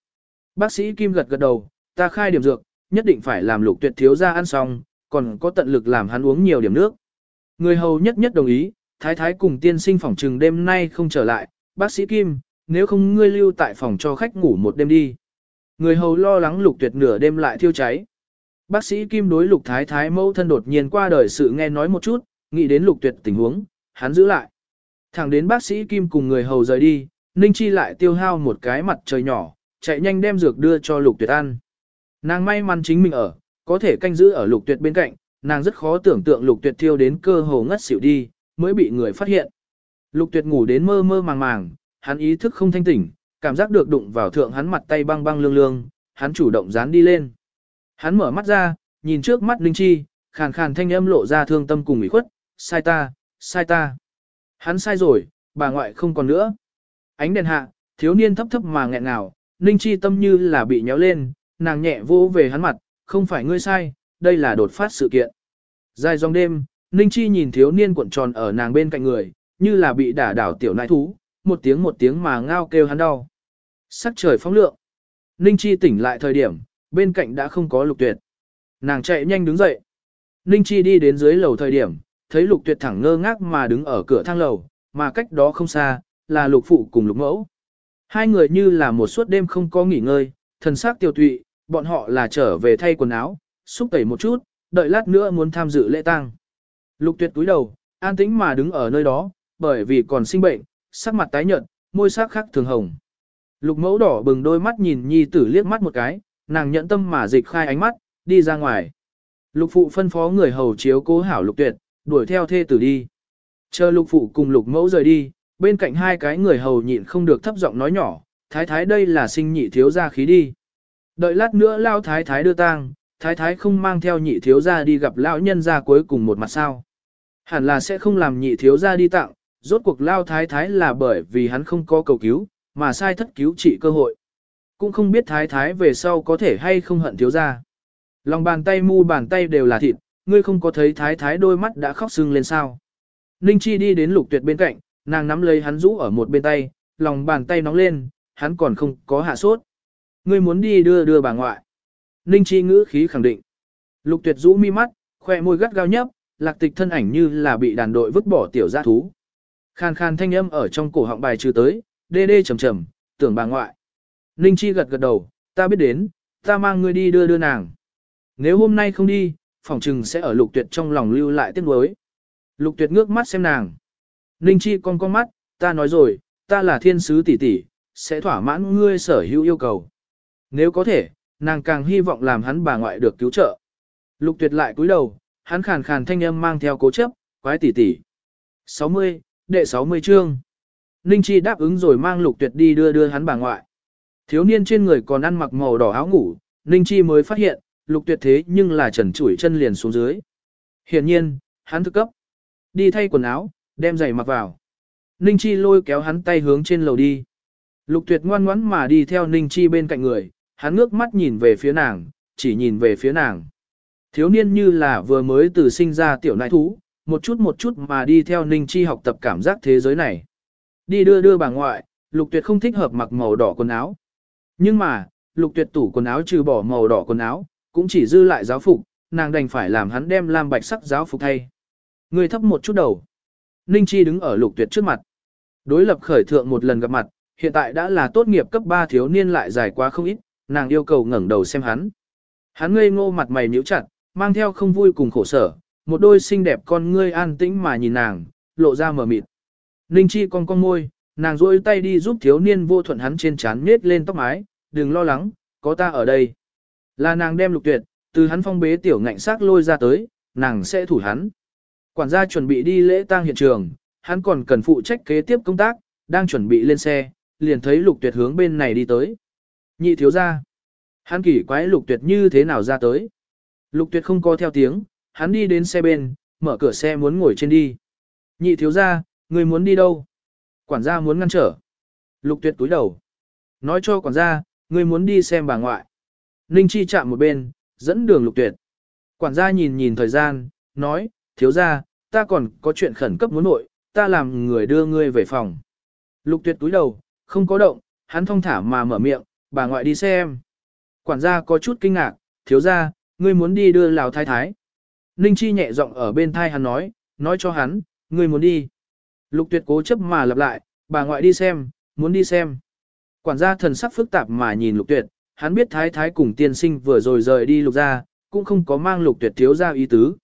Bác sĩ Kim gật gật đầu, ta khai điểm dược, nhất định phải làm lục tuyệt thiếu ra ăn xong, còn có tận lực làm hắn uống nhiều điểm nước. Người hầu nhất nhất đồng ý, thái thái cùng tiên sinh phòng trừng đêm nay không trở lại, bác sĩ Kim, nếu không ngươi lưu tại phòng cho khách ngủ một đêm đi. Người hầu lo lắng lục tuyệt nửa đêm lại thiêu cháy. Bác sĩ Kim đối lục thái thái mẫu thân đột nhiên qua đời sự nghe nói một chút, nghĩ đến lục tuyệt tình huống, hắn giữ lại. Thẳng đến bác sĩ Kim cùng người hầu rời đi, Ninh Chi lại tiêu hao một cái mặt trời nhỏ, chạy nhanh đem dược đưa cho lục tuyệt ăn. Nàng may mắn chính mình ở, có thể canh giữ ở lục tuyệt bên cạnh, nàng rất khó tưởng tượng lục tuyệt thiêu đến cơ hồ ngất xỉu đi, mới bị người phát hiện. Lục tuyệt ngủ đến mơ mơ màng màng, hắn ý thức không thanh tỉnh, cảm giác được đụng vào thượng hắn mặt tay băng băng lương lương, hắn chủ động dán đi lên. Hắn mở mắt ra, nhìn trước mắt Linh Chi, khàn khàn thanh âm lộ ra thương tâm cùng ủy khuất, sai ta, sai ta. Hắn sai rồi, bà ngoại không còn nữa. Ánh đèn hạ, thiếu niên thấp thấp mà nghẹn ngào, Ninh Chi tâm như là bị nhéo lên, nàng nhẹ vô về hắn mặt, không phải ngươi sai, đây là đột phát sự kiện. Dài dòng đêm, Ninh Chi nhìn thiếu niên cuộn tròn ở nàng bên cạnh người, như là bị đả đảo tiểu nai thú, một tiếng một tiếng mà ngao kêu hắn đau. Sắc trời phóng lượng. Ninh Chi tỉnh lại thời điểm, bên cạnh đã không có lục tuyệt. Nàng chạy nhanh đứng dậy. Ninh Chi đi đến dưới lầu thời điểm, thấy lục tuyệt thẳng ngơ ngác mà đứng ở cửa thang lầu, mà cách đó không xa, là lục phụ cùng lục mẫu. Hai người như là một suốt đêm không có nghỉ ngơi, thần sắc tiêu tụy, bọn họ là trở về thay quần áo, xúc tẩy một chút, đợi lát nữa muốn tham dự lễ tang. Lục tuyệt túi đầu, an tĩnh mà đứng ở nơi đó, bởi vì còn sinh bệnh, sắc mặt tái nhợt, môi sắc khác thường hồng. Lục mẫu đỏ bừng đôi mắt nhìn nhi tử liếc mắt một cái, nàng nhận tâm mà dịch khai ánh mắt, đi ra ngoài. Lục phụ phân phó người hầu chiếu cố hảo lục tuyệt, đuổi theo thê tử đi. Chờ lục phụ cùng lục mẫu rời đi, bên cạnh hai cái người hầu nhịn không được thấp giọng nói nhỏ, thái thái đây là sinh nhị thiếu gia khí đi. Đợi lát nữa lao thái thái đưa tang, thái thái không mang theo nhị thiếu gia đi gặp lão nhân gia cuối cùng một mặt sao. Hẳn là sẽ không làm nhị thiếu gia đi tặng, rốt cuộc lao thái thái là bởi vì hắn không có cầu cứu, mà sai thất cứu trị cơ hội. Cũng không biết thái thái về sau có thể hay không hận thiếu gia. Lòng bàn tay mu bàn tay đều là thịt, ngươi không có thấy thái thái đôi mắt đã khóc sưng lên sao. Ninh Chi đi đến lục tuyệt bên cạnh, nàng nắm lấy hắn rũ ở một bên tay, lòng bàn tay nóng lên, hắn còn không có hạ sốt. Ngươi muốn đi đưa đưa bà ngoại. Ninh Chi ngữ khí khẳng định. Lục tuyệt rũ mi mắt, khoe môi gắt gao nhấp, lạc tịch thân ảnh như là bị đàn đội vứt bỏ tiểu gia thú. Khan khan thanh âm ở trong cổ họng bài trừ tới, đê đê trầm trầm, tưởng bà ngoại. Ninh Chi gật gật đầu, ta biết đến, ta mang ngươi đi đưa đưa nàng. Nếu hôm nay không đi, phỏng trừng sẽ ở lục tuyệt trong lòng lưu lại tiếc nuối. Lục tuyệt ngước mắt xem nàng. Ninh Chi con con mắt, ta nói rồi, ta là thiên sứ tỷ tỷ, sẽ thỏa mãn ngươi sở hữu yêu cầu. Nếu có thể, nàng càng hy vọng làm hắn bà ngoại được cứu trợ. Lục tuyệt lại cúi đầu, hắn khàn khàn thanh âm mang theo cố chấp, quái tỷ tỷ. 60, đệ 60 chương. Ninh Chi đáp ứng rồi mang lục tuyệt đi đưa đưa hắn bà ngoại. Thiếu niên trên người còn ăn mặc màu đỏ áo ngủ, Ninh Chi mới phát hiện, lục tuyệt thế nhưng là trần chủi chân liền xuống dưới. Hiển nhiên, hắn thức cấp. Đi thay quần áo, đem giày mặc vào. Ninh Chi lôi kéo hắn tay hướng trên lầu đi. Lục tuyệt ngoan ngoãn mà đi theo Ninh Chi bên cạnh người, hắn ngước mắt nhìn về phía nàng, chỉ nhìn về phía nàng. Thiếu niên như là vừa mới từ sinh ra tiểu nại thú, một chút một chút mà đi theo Ninh Chi học tập cảm giác thế giới này. Đi đưa đưa bà ngoại, lục tuyệt không thích hợp mặc màu đỏ quần áo. Nhưng mà, lục tuyệt tủ quần áo trừ bỏ màu đỏ quần áo, cũng chỉ dư lại giáo phục, nàng đành phải làm hắn đem lam bạch sắc giáo phục thay. Người thấp một chút đầu. Ninh Chi đứng ở lục tuyệt trước mặt. Đối lập khởi thượng một lần gặp mặt, hiện tại đã là tốt nghiệp cấp 3 thiếu niên lại dài quá không ít, nàng yêu cầu ngẩng đầu xem hắn. Hắn ngây ngô mặt mày nhíu chặt, mang theo không vui cùng khổ sở, một đôi xinh đẹp con ngươi an tĩnh mà nhìn nàng, lộ ra mờ mịt. Ninh Chi con con môi, nàng duỗi tay đi giúp thiếu niên vô thuận hắn trên trán nết lên tóc mái, đừng lo lắng, có ta ở đây. Là nàng đem lục tuyệt, từ hắn phong bế tiểu ngạnh xác lôi ra tới, nàng sẽ thủ hắn. Quản gia chuẩn bị đi lễ tang hiện trường, hắn còn cần phụ trách kế tiếp công tác, đang chuẩn bị lên xe, liền thấy lục tuyệt hướng bên này đi tới. Nhị thiếu ra. Hắn kỳ quái lục tuyệt như thế nào ra tới. Lục tuyệt không có theo tiếng, hắn đi đến xe bên, mở cửa xe muốn ngồi trên đi. Nhị thiếu ra, người muốn đi đâu? Quản gia muốn ngăn trở. Lục tuyệt túi đầu. Nói cho quản gia, ngươi muốn đi xem bà ngoại. Ninh Chi chạm một bên, dẫn đường lục tuyệt. Quản gia nhìn nhìn thời gian, nói, thiếu gia, ta còn có chuyện khẩn cấp muốn nội, ta làm người đưa ngươi về phòng. Lục tuyệt túi đầu, không có động, hắn thong thả mà mở miệng, bà ngoại đi xem. Quản gia có chút kinh ngạc, thiếu gia, ngươi muốn đi đưa Lào Thái Thái. Ninh Chi nhẹ giọng ở bên thai hắn nói, nói cho hắn, ngươi muốn đi. Lục tuyệt cố chấp mà lặp lại, bà ngoại đi xem, muốn đi xem. Quản gia thần sắc phức tạp mà nhìn lục tuyệt, hắn biết thái thái cùng tiên sinh vừa rồi rời đi lục ra, cũng không có mang lục tuyệt thiếu ra ý tứ.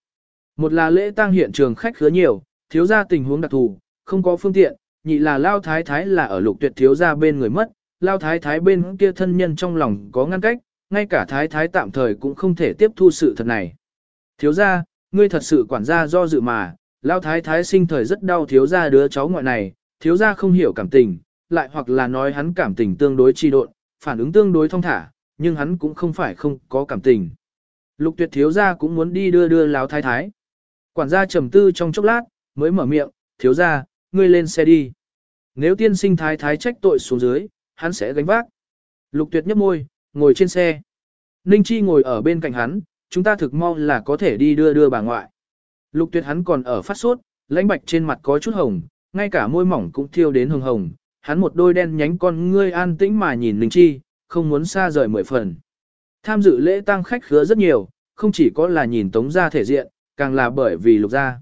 Một là lễ tang hiện trường khách khứa nhiều, thiếu ra tình huống đặc thù, không có phương tiện, nhị là lao thái thái là ở lục tuyệt thiếu ra bên người mất, lao thái thái bên kia thân nhân trong lòng có ngăn cách, ngay cả thái thái tạm thời cũng không thể tiếp thu sự thật này. Thiếu ra, ngươi thật sự quản gia do dự mà, lao thái thái sinh thời rất đau thiếu ra đứa cháu ngoại này, thiếu ra không hiểu cảm tình, lại hoặc là nói hắn cảm tình tương đối trì độn, phản ứng tương đối thông thả, nhưng hắn cũng không phải không có cảm tình. Lục tuyệt thiếu gia cũng muốn đi đưa đưa Lão thái thái. Quản gia trầm tư trong chốc lát, mới mở miệng, thiếu gia, ngươi lên xe đi. Nếu tiên sinh thái thái trách tội xuống dưới, hắn sẽ gánh vác. Lục tuyệt nhấp môi, ngồi trên xe. Ninh Chi ngồi ở bên cạnh hắn, chúng ta thực mong là có thể đi đưa đưa bà ngoại. Lục tuyệt hắn còn ở phát sốt, lãnh bạch trên mặt có chút hồng, ngay cả môi mỏng cũng thiêu đến hồng hồng, hắn một đôi đen nhánh con ngươi an tĩnh mà nhìn Ninh Chi, không muốn xa rời mười phần. Tham dự lễ tang khách khứa rất nhiều, không chỉ có là nhìn tống gia thể diện, càng là bởi vì lục gia.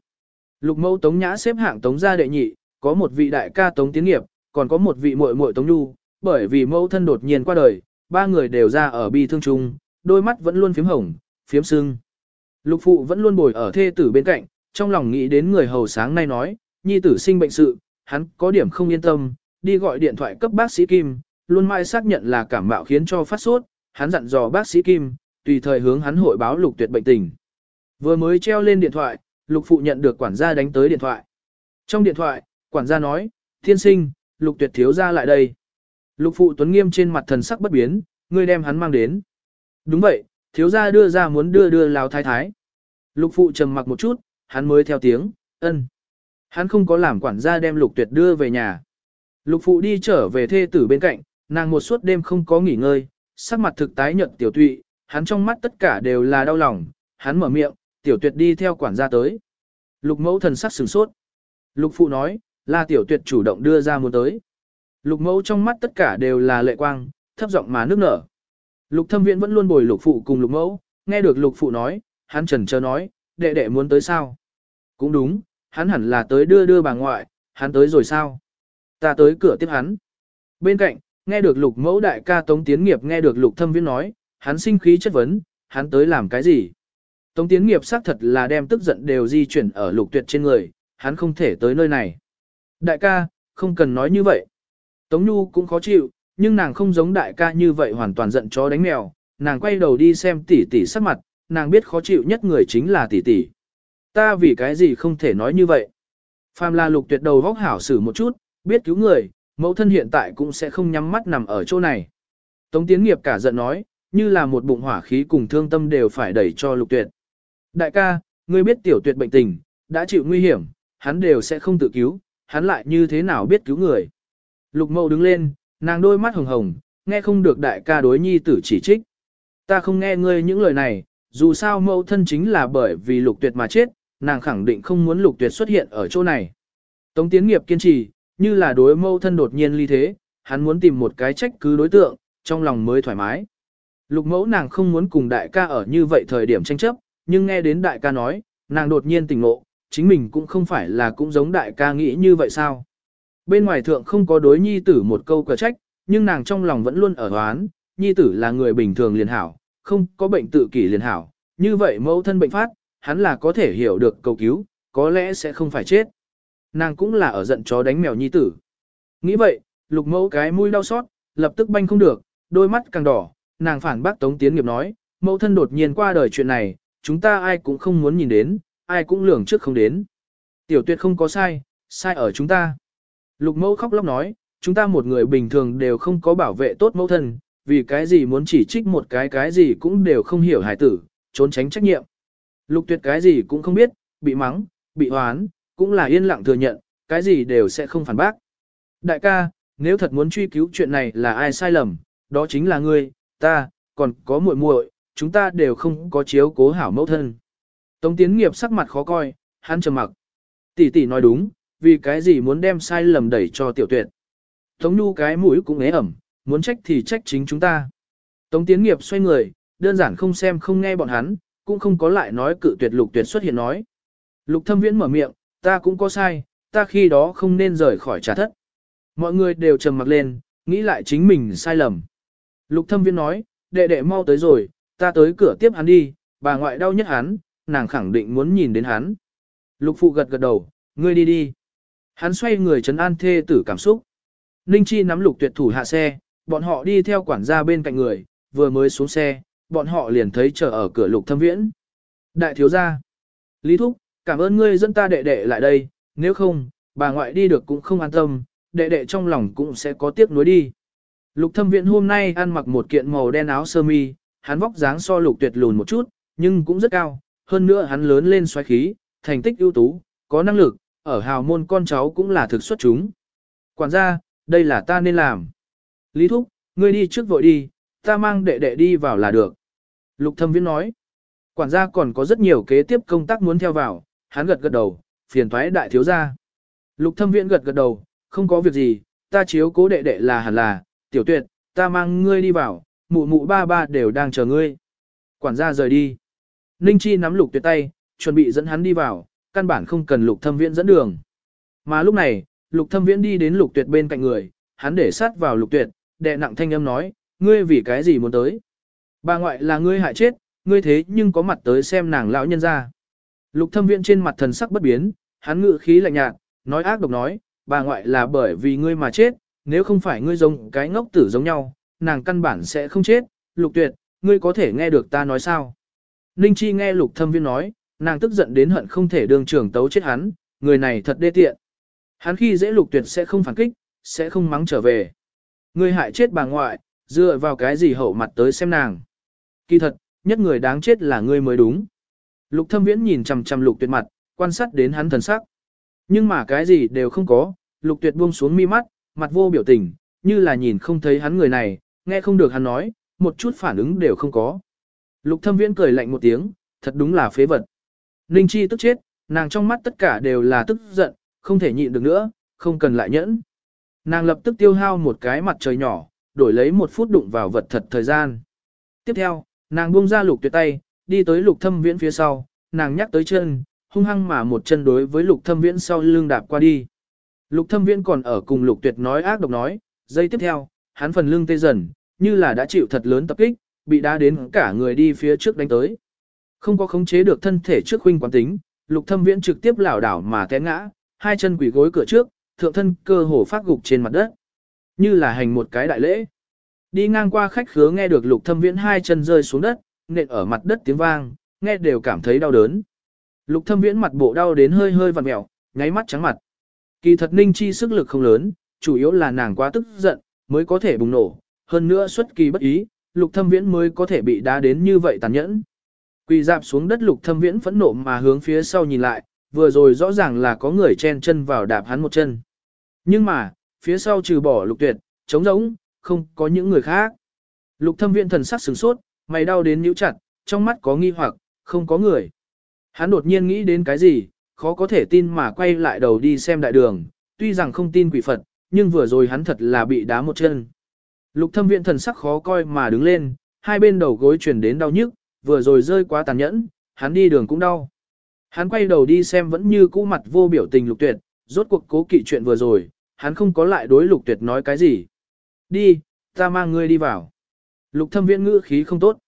Lục mẫu tống nhã xếp hạng tống gia đệ nhị, có một vị đại ca tống tiến nghiệp, còn có một vị muội muội tống nhu, bởi vì mẫu thân đột nhiên qua đời, ba người đều ra ở bi thương chung, đôi mắt vẫn luôn phím hồng, phiếm sưng. Lục phụ vẫn luôn bồi ở thê tử bên cạnh, trong lòng nghĩ đến người hầu sáng nay nói, nhi tử sinh bệnh sự, hắn có điểm không yên tâm, đi gọi điện thoại cấp bác sĩ Kim, luôn mãi xác nhận là cảm mạo khiến cho phát sốt, hắn dặn dò bác sĩ Kim, tùy thời hướng hắn hội báo lục tuyệt bệnh tình. Vừa mới treo lên điện thoại, lục phụ nhận được quản gia đánh tới điện thoại. Trong điện thoại, quản gia nói, thiên sinh, lục tuyệt thiếu ra lại đây. Lục phụ tuấn nghiêm trên mặt thần sắc bất biến, ngươi đem hắn mang đến. Đúng vậy, thiếu gia đưa ra muốn đưa đưa Lão thái thái. Lục phụ trầm mặc một chút, hắn mới theo tiếng, ân. Hắn không có làm quản gia đem lục tuyệt đưa về nhà. Lục phụ đi trở về thê tử bên cạnh, nàng một suốt đêm không có nghỉ ngơi, sắc mặt thực tái nhợt tiểu tụy, hắn trong mắt tất cả đều là đau lòng, hắn mở miệng, tiểu tuyệt đi theo quản gia tới. Lục mẫu thần sắc sửng sốt. Lục phụ nói, là tiểu tuyệt chủ động đưa ra muốn tới. Lục mẫu trong mắt tất cả đều là lệ quang, thấp giọng mà nước nở. Lục thâm viện vẫn luôn bồi lục phụ cùng lục mẫu, nghe được lục phụ nói, hắn trần chờ nói, đệ đệ muốn tới sao? Cũng đúng, hắn hẳn là tới đưa đưa bà ngoại, hắn tới rồi sao? Ta tới cửa tiếp hắn. Bên cạnh, nghe được lục mẫu đại ca Tống Tiến Nghiệp nghe được lục thâm Viễn nói, hắn sinh khí chất vấn, hắn tới làm cái gì? Tống Tiến Nghiệp xác thật là đem tức giận đều di chuyển ở lục tuyệt trên người, hắn không thể tới nơi này. Đại ca, không cần nói như vậy. Tống Nhu cũng khó chịu, nhưng nàng không giống đại ca như vậy hoàn toàn giận chó đánh mèo, nàng quay đầu đi xem tỷ tỷ sắc mặt, nàng biết khó chịu nhất người chính là tỷ tỷ. Ta vì cái gì không thể nói như vậy? Phàm là lục tuyệt đầu vóc hảo xử một chút, biết cứu người, mẫu thân hiện tại cũng sẽ không nhắm mắt nằm ở chỗ này. Tống tiến nghiệp cả giận nói, như là một bụng hỏa khí cùng thương tâm đều phải đẩy cho lục tuyệt. Đại ca, ngươi biết tiểu tuyệt bệnh tình, đã chịu nguy hiểm, hắn đều sẽ không tự cứu, hắn lại như thế nào biết cứu người. Lục mẫu đứng lên, nàng đôi mắt hồng hồng, nghe không được đại ca đối nhi tử chỉ trích. Ta không nghe ngươi những lời này, dù sao mẫu thân chính là bởi vì lục tuyệt mà chết, nàng khẳng định không muốn lục tuyệt xuất hiện ở chỗ này. Tống tiến nghiệp kiên trì, như là đối mâu thân đột nhiên ly thế, hắn muốn tìm một cái trách cứ đối tượng, trong lòng mới thoải mái. Lục mẫu nàng không muốn cùng đại ca ở như vậy thời điểm tranh chấp, nhưng nghe đến đại ca nói, nàng đột nhiên tỉnh ngộ, chính mình cũng không phải là cũng giống đại ca nghĩ như vậy sao. Bên ngoài thượng không có đối nhi tử một câu cờ trách, nhưng nàng trong lòng vẫn luôn ở hoán, nhi tử là người bình thường liền hảo, không có bệnh tự kỷ liền hảo, như vậy mẫu thân bệnh phát, hắn là có thể hiểu được cầu cứu, có lẽ sẽ không phải chết. Nàng cũng là ở giận chó đánh mèo nhi tử. Nghĩ vậy, lục mẫu cái mũi đau xót, lập tức banh không được, đôi mắt càng đỏ, nàng phản bác Tống Tiến Nghiệp nói, mẫu thân đột nhiên qua đời chuyện này, chúng ta ai cũng không muốn nhìn đến, ai cũng lường trước không đến. Tiểu tuyệt không có sai, sai ở chúng ta. Lục mẫu khóc lóc nói, chúng ta một người bình thường đều không có bảo vệ tốt mẫu thân, vì cái gì muốn chỉ trích một cái cái gì cũng đều không hiểu hải tử, trốn tránh trách nhiệm. Lục tuyệt cái gì cũng không biết, bị mắng, bị hoán, cũng là yên lặng thừa nhận, cái gì đều sẽ không phản bác. Đại ca, nếu thật muốn truy cứu chuyện này là ai sai lầm, đó chính là ngươi, ta, còn có muội muội, chúng ta đều không có chiếu cố hảo mẫu thân. Tống Tiến Nghiệp sắc mặt khó coi, hắn trầm mặc. Tỷ tỷ nói đúng, vì cái gì muốn đem sai lầm đẩy cho tiểu tuyệt. Tống Nhu cái mũi cũng ế ẩm, muốn trách thì trách chính chúng ta. Tống Tiến Nghiệp xoay người, đơn giản không xem không nghe bọn hắn, cũng không có lại nói cự tuyệt lục tuyệt xuất hiện nói. Lục thâm viễn mở miệng, ta cũng có sai, ta khi đó không nên rời khỏi trà thất. Mọi người đều trầm mặc lên, nghĩ lại chính mình sai lầm. Lục thâm viễn nói, đệ đệ mau tới rồi, ta tới cửa tiếp hắn đi, bà ngoại đau nhất hắn, nàng khẳng định muốn nhìn đến hắn. Lục phụ gật gật đầu, ngươi đi đi. Hắn xoay người trấn an thê tử cảm xúc. Ninh Chi nắm lục tuyệt thủ hạ xe, bọn họ đi theo quản gia bên cạnh người, vừa mới xuống xe, bọn họ liền thấy chờ ở cửa lục thâm viễn. Đại thiếu gia. Lý Thúc, cảm ơn ngươi dẫn ta đệ đệ lại đây, nếu không, bà ngoại đi được cũng không an tâm, đệ đệ trong lòng cũng sẽ có tiếc nuối đi. Lục thâm viễn hôm nay ăn mặc một kiện màu đen áo sơ mi, hắn vóc dáng so lục tuyệt lùn một chút, nhưng cũng rất cao, hơn nữa hắn lớn lên xoáy khí, thành tích ưu tú, có năng lực, ở hào môn con cháu cũng là thực xuất chúng. Quản gia, đây là ta nên làm. Lý Thúc, ngươi đi trước vội đi, ta mang đệ đệ đi vào là được. Lục thâm viễn nói, quản gia còn có rất nhiều kế tiếp công tác muốn theo vào, hắn gật gật đầu, phiền thoái đại thiếu gia. Lục thâm viễn gật gật đầu, không có việc gì, ta chiếu cố đệ đệ là hẳn là, tiểu tuyệt, ta mang ngươi đi vào, mụ mụ ba ba đều đang chờ ngươi. Quản gia rời đi. Ninh Chi nắm lục tuyệt tay, chuẩn bị dẫn hắn đi vào, căn bản không cần lục thâm viễn dẫn đường. Mà lúc này, lục thâm viễn đi đến lục tuyệt bên cạnh người, hắn để sát vào lục tuyệt, đệ nặng thanh âm nói, ngươi vì cái gì muốn tới. Bà ngoại là ngươi hại chết, ngươi thế nhưng có mặt tới xem nàng lão nhân ra. Lục thâm viễn trên mặt thần sắc bất biến, hắn ngự khí lạnh nhạt, nói ác độc nói, bà ngoại là bởi vì ngươi mà chết, nếu không phải ngươi giống cái ngốc tử giống nhau, nàng căn bản sẽ không chết, lục tuyệt, ngươi có thể nghe được ta nói sao. Ninh Chi nghe lục thâm Viễn nói, nàng tức giận đến hận không thể đường trưởng tấu chết hắn, người này thật đê tiện. Hắn khi dễ lục tuyệt sẽ không phản kích, sẽ không mắng trở về. người hại chết bà ngoại, dựa vào cái gì hậu mặt tới xem nàng. Kỳ thật, nhất người đáng chết là ngươi mới đúng. Lục thâm viễn nhìn chằm chằm lục tuyệt mặt, quan sát đến hắn thần sắc. Nhưng mà cái gì đều không có, lục tuyệt buông xuống mi mắt, mặt vô biểu tình, như là nhìn không thấy hắn người này, nghe không được hắn nói, một chút phản ứng đều không có. Lục thâm viễn cười lạnh một tiếng, thật đúng là phế vật. Ninh Chi tức chết, nàng trong mắt tất cả đều là tức giận, không thể nhịn được nữa, không cần lại nhẫn. Nàng lập tức tiêu hao một cái mặt trời nhỏ, đổi lấy một phút đụng vào vật thật thời gian. Tiếp theo, nàng buông ra lục tuyệt tay, đi tới lục thâm viễn phía sau, nàng nhắc tới chân, hung hăng mà một chân đối với lục thâm viễn sau lưng đạp qua đi. Lục thâm viễn còn ở cùng lục tuyệt nói ác độc nói, giây tiếp theo, hắn phần lưng tê dần, như là đã chịu thật lớn tập kích, bị đá đến cả người đi phía trước đánh tới. Không có khống chế được thân thể trước huynh quán tính, lục thâm viễn trực tiếp lảo đảo mà té ngã, hai chân quỳ gối cửa trước, thượng thân cơ hồ phát gục trên mặt đất. Như là hành một cái đại lễ. Đi ngang qua khách khứa nghe được lục thâm viễn hai chân rơi xuống đất, nện ở mặt đất tiếng vang, nghe đều cảm thấy đau đớn. Lục thâm viễn mặt bộ đau đến hơi hơi vặn mẹo, nháy mắt trắng mặt. Kỳ thật ninh chi sức lực không lớn, chủ yếu là nàng quá tức giận, mới có thể bùng nổ, hơn nữa xuất kỳ bất ý, lục thâm viễn mới có thể bị đá đến như vậy tàn nhẫn. Quỳ dạp xuống đất lục thâm viễn phẫn nộ mà hướng phía sau nhìn lại, vừa rồi rõ ràng là có người chen chân vào đạp hắn một chân. Nhưng mà, phía sau trừ bỏ lục tuyệt, trống rỗng, không có những người khác. Lục thâm viễn thần sắc sửng sốt, mày đau đến nhíu chặt, trong mắt có nghi hoặc, không có người. Hắn đột nhiên nghĩ đến cái gì, khó có thể tin mà quay lại đầu đi xem đại đường, tuy rằng không tin quỷ Phật, nhưng vừa rồi hắn thật là bị đá một chân. Lục thâm viện thần sắc khó coi mà đứng lên, hai bên đầu gối chuyển đến đau nhức, vừa rồi rơi quá tàn nhẫn, hắn đi đường cũng đau. Hắn quay đầu đi xem vẫn như cũ mặt vô biểu tình lục tuyệt, rốt cuộc cố kỵ chuyện vừa rồi, hắn không có lại đối lục tuyệt nói cái gì. Đi, ta mang ngươi đi vào. Lục thâm viễn ngữ khí không tốt.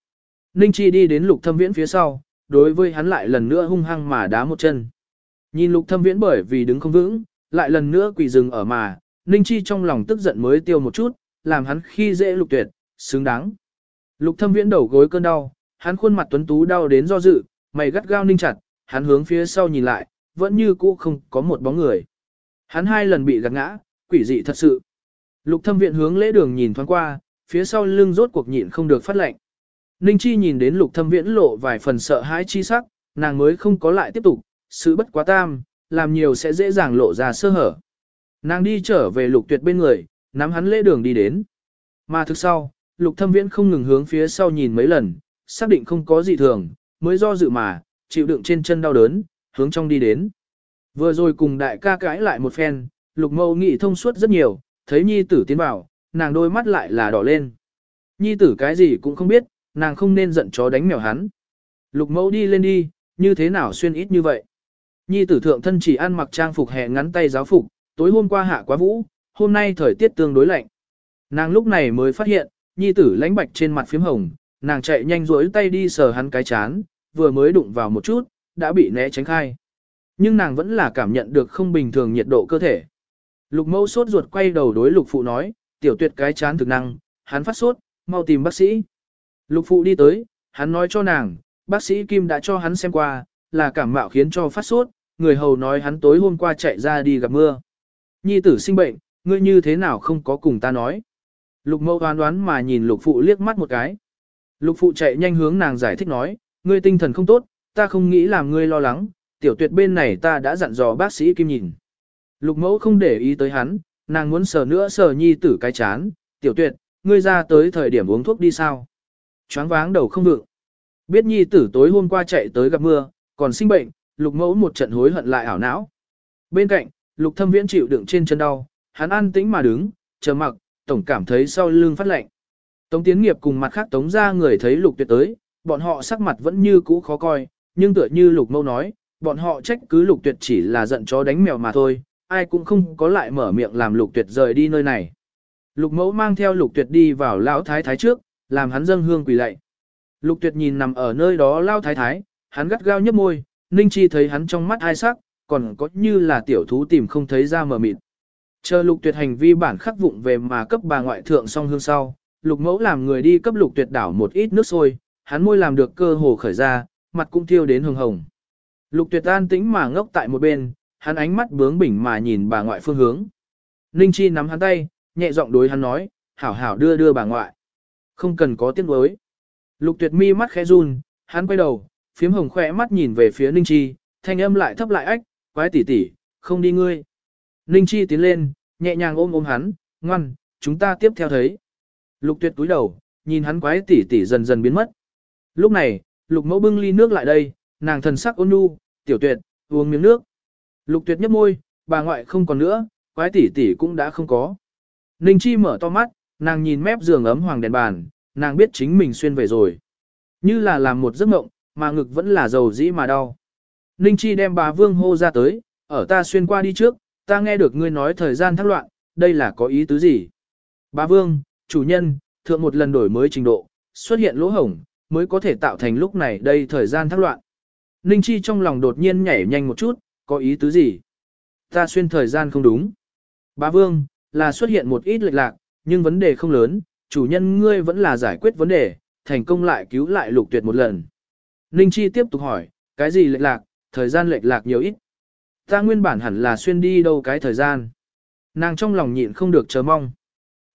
Ninh Chi đi đến lục thâm viễn phía sau, đối với hắn lại lần nữa hung hăng mà đá một chân. Nhìn lục thâm viễn bởi vì đứng không vững, lại lần nữa quỳ rừng ở mà, Ninh Chi trong lòng tức giận mới tiêu một chút, làm hắn khi dễ lục tuyệt, xứng đáng. Lục thâm viễn đầu gối cơn đau, hắn khuôn mặt tuấn tú đau đến do dự, mày gắt gao ninh chặt, hắn hướng phía sau nhìn lại, vẫn như cũ không có một bóng người. Hắn hai lần bị gạt ngã, quỷ dị thật sự. Lục thâm viện hướng lễ đường nhìn thoáng qua, phía sau lưng rốt cuộc nhịn không được phát lệnh. Ninh Chi nhìn đến lục thâm viễn lộ vài phần sợ hãi chi sắc, nàng mới không có lại tiếp tục, sự bất quá tam, làm nhiều sẽ dễ dàng lộ ra sơ hở. Nàng đi trở về lục tuyệt bên người, nắm hắn lễ đường đi đến. Mà thực sau, lục thâm viễn không ngừng hướng phía sau nhìn mấy lần, xác định không có gì thường, mới do dự mà, chịu đựng trên chân đau đớn, hướng trong đi đến. Vừa rồi cùng đại ca cãi lại một phen, lục mâu nghị thông suốt rất nhiều, thấy nhi tử tiến vào, nàng đôi mắt lại là đỏ lên. Nhi tử cái gì cũng không biết, nàng không nên giận chó đánh mèo hắn. Lục mẫu đi lên đi, như thế nào xuyên ít như vậy. Nhi tử thượng thân chỉ ăn mặc trang phục hè ngắn tay giáo phục, tối hôm qua hạ quá vũ, hôm nay thời tiết tương đối lạnh. Nàng lúc này mới phát hiện, nhi tử lãnh bạch trên mặt phím hồng, nàng chạy nhanh rỗi tay đi sờ hắn cái chán, vừa mới đụng vào một chút, đã bị né tránh khai. Nhưng nàng vẫn là cảm nhận được không bình thường nhiệt độ cơ thể. Lục mẫu sốt ruột quay đầu đối lục phụ nói, tiểu tuyệt cái chán thực năng, hắn phát sốt, mau tìm bác sĩ. Lục phụ đi tới, hắn nói cho nàng, bác sĩ Kim đã cho hắn xem qua, là cảm mạo khiến cho phát sốt, người hầu nói hắn tối hôm qua chạy ra đi gặp mưa. Nhi tử sinh bệnh, ngươi như thế nào không có cùng ta nói. Lục mẫu đoán đoán mà nhìn lục phụ liếc mắt một cái. Lục phụ chạy nhanh hướng nàng giải thích nói, ngươi tinh thần không tốt, ta không nghĩ làm ngươi lo lắng, tiểu tuyệt bên này ta đã dặn dò bác sĩ Kim nhìn. Lục mẫu không để ý tới hắn, nàng muốn sờ nữa sờ nhi tử cái chán, tiểu tuyệt, ngươi ra tới thời điểm uống thuốc đi sao. Choáng váng đầu không vựng. Biết nhi tử tối hôm qua chạy tới gặp mưa, còn sinh bệnh, lục mẫu một trận hối hận lại ảo não. Bên cạnh, lục thâm viễn chịu đựng trên chân đau, hắn an tĩnh mà đứng, chờ mặc, tổng cảm thấy sau lưng phát lạnh. Tống tiến nghiệp cùng mặt khác tống ra người thấy lục tuyệt tới, bọn họ sắc mặt vẫn như cũ khó coi, nhưng tựa như lục mâu nói, bọn họ trách cứ lục tuyệt chỉ là giận chó đánh mèo mà thôi, ai cũng không có lại mở miệng làm lục tuyệt rời đi nơi này. Lục mẫu mang theo lục tuyệt đi vào lão thái thái trước, làm hắn dâng hương quỳ lạy. Lục tuyệt nhìn nằm ở nơi đó lao thái thái, hắn gắt gao nhấp môi, ninh chi thấy hắn trong mắt ai sắc, còn có như là tiểu thú tìm không thấy ra mở mịt. Chờ lục tuyệt hành vi bản khắc vụng về mà cấp bà ngoại thượng song hương sau, lục mẫu làm người đi cấp lục tuyệt đảo một ít nước sôi, hắn môi làm được cơ hồ khởi ra, mặt cũng thiêu đến hồng hồng. Lục tuyệt an tĩnh mà ngốc tại một bên, hắn ánh mắt bướng bỉnh mà nhìn bà ngoại phương hướng. Ninh Chi nắm hắn tay, nhẹ giọng đối hắn nói, hảo hảo đưa đưa bà ngoại. Không cần có tiếng đối. Lục tuyệt mi mắt khẽ run, hắn quay đầu, phiếm hồng khỏe mắt nhìn về phía Ninh Chi, thanh âm lại thấp lại ách, quái tỷ tỷ, không đi ngươi. Ninh Chi tiến lên, nhẹ nhàng ôm ôm hắn, ngoan, chúng ta tiếp theo thấy. Lục tuyệt túi đầu, nhìn hắn quái tỷ tỷ dần dần biến mất. Lúc này, lục mẫu bưng ly nước lại đây, nàng thần sắc ôn nhu, tiểu tuyệt, uống miếng nước. Lục tuyệt nhấp môi, bà ngoại không còn nữa, quái tỷ tỷ cũng đã không có. Ninh Chi mở to mắt, nàng nhìn mép giường ấm hoàng đèn bàn, nàng biết chính mình xuyên về rồi. Như là làm một giấc mộng, mà ngực vẫn là dầu dĩ mà đau. Ninh Chi đem bà Vương hô ra tới, ở ta xuyên qua đi trước, ta nghe được ngươi nói thời gian thắc loạn, đây là có ý tứ gì? Bà Vương, chủ nhân, thượng một lần đổi mới trình độ, xuất hiện lỗ hổng, mới có thể tạo thành lúc này đây thời gian thắc loạn. Ninh Chi trong lòng đột nhiên nhảy nhanh một chút, có ý tứ gì? Ta xuyên thời gian không đúng. Bá Vương, là xuất hiện một ít lệch lạc, nhưng vấn đề không lớn, chủ nhân ngươi vẫn là giải quyết vấn đề, thành công lại cứu lại lục tuyệt một lần. Ninh Chi tiếp tục hỏi, cái gì lệch lạc, thời gian lệch lạc nhiều ít. Ta nguyên bản hẳn là xuyên đi đâu cái thời gian. Nàng trong lòng nhịn không được chờ mong.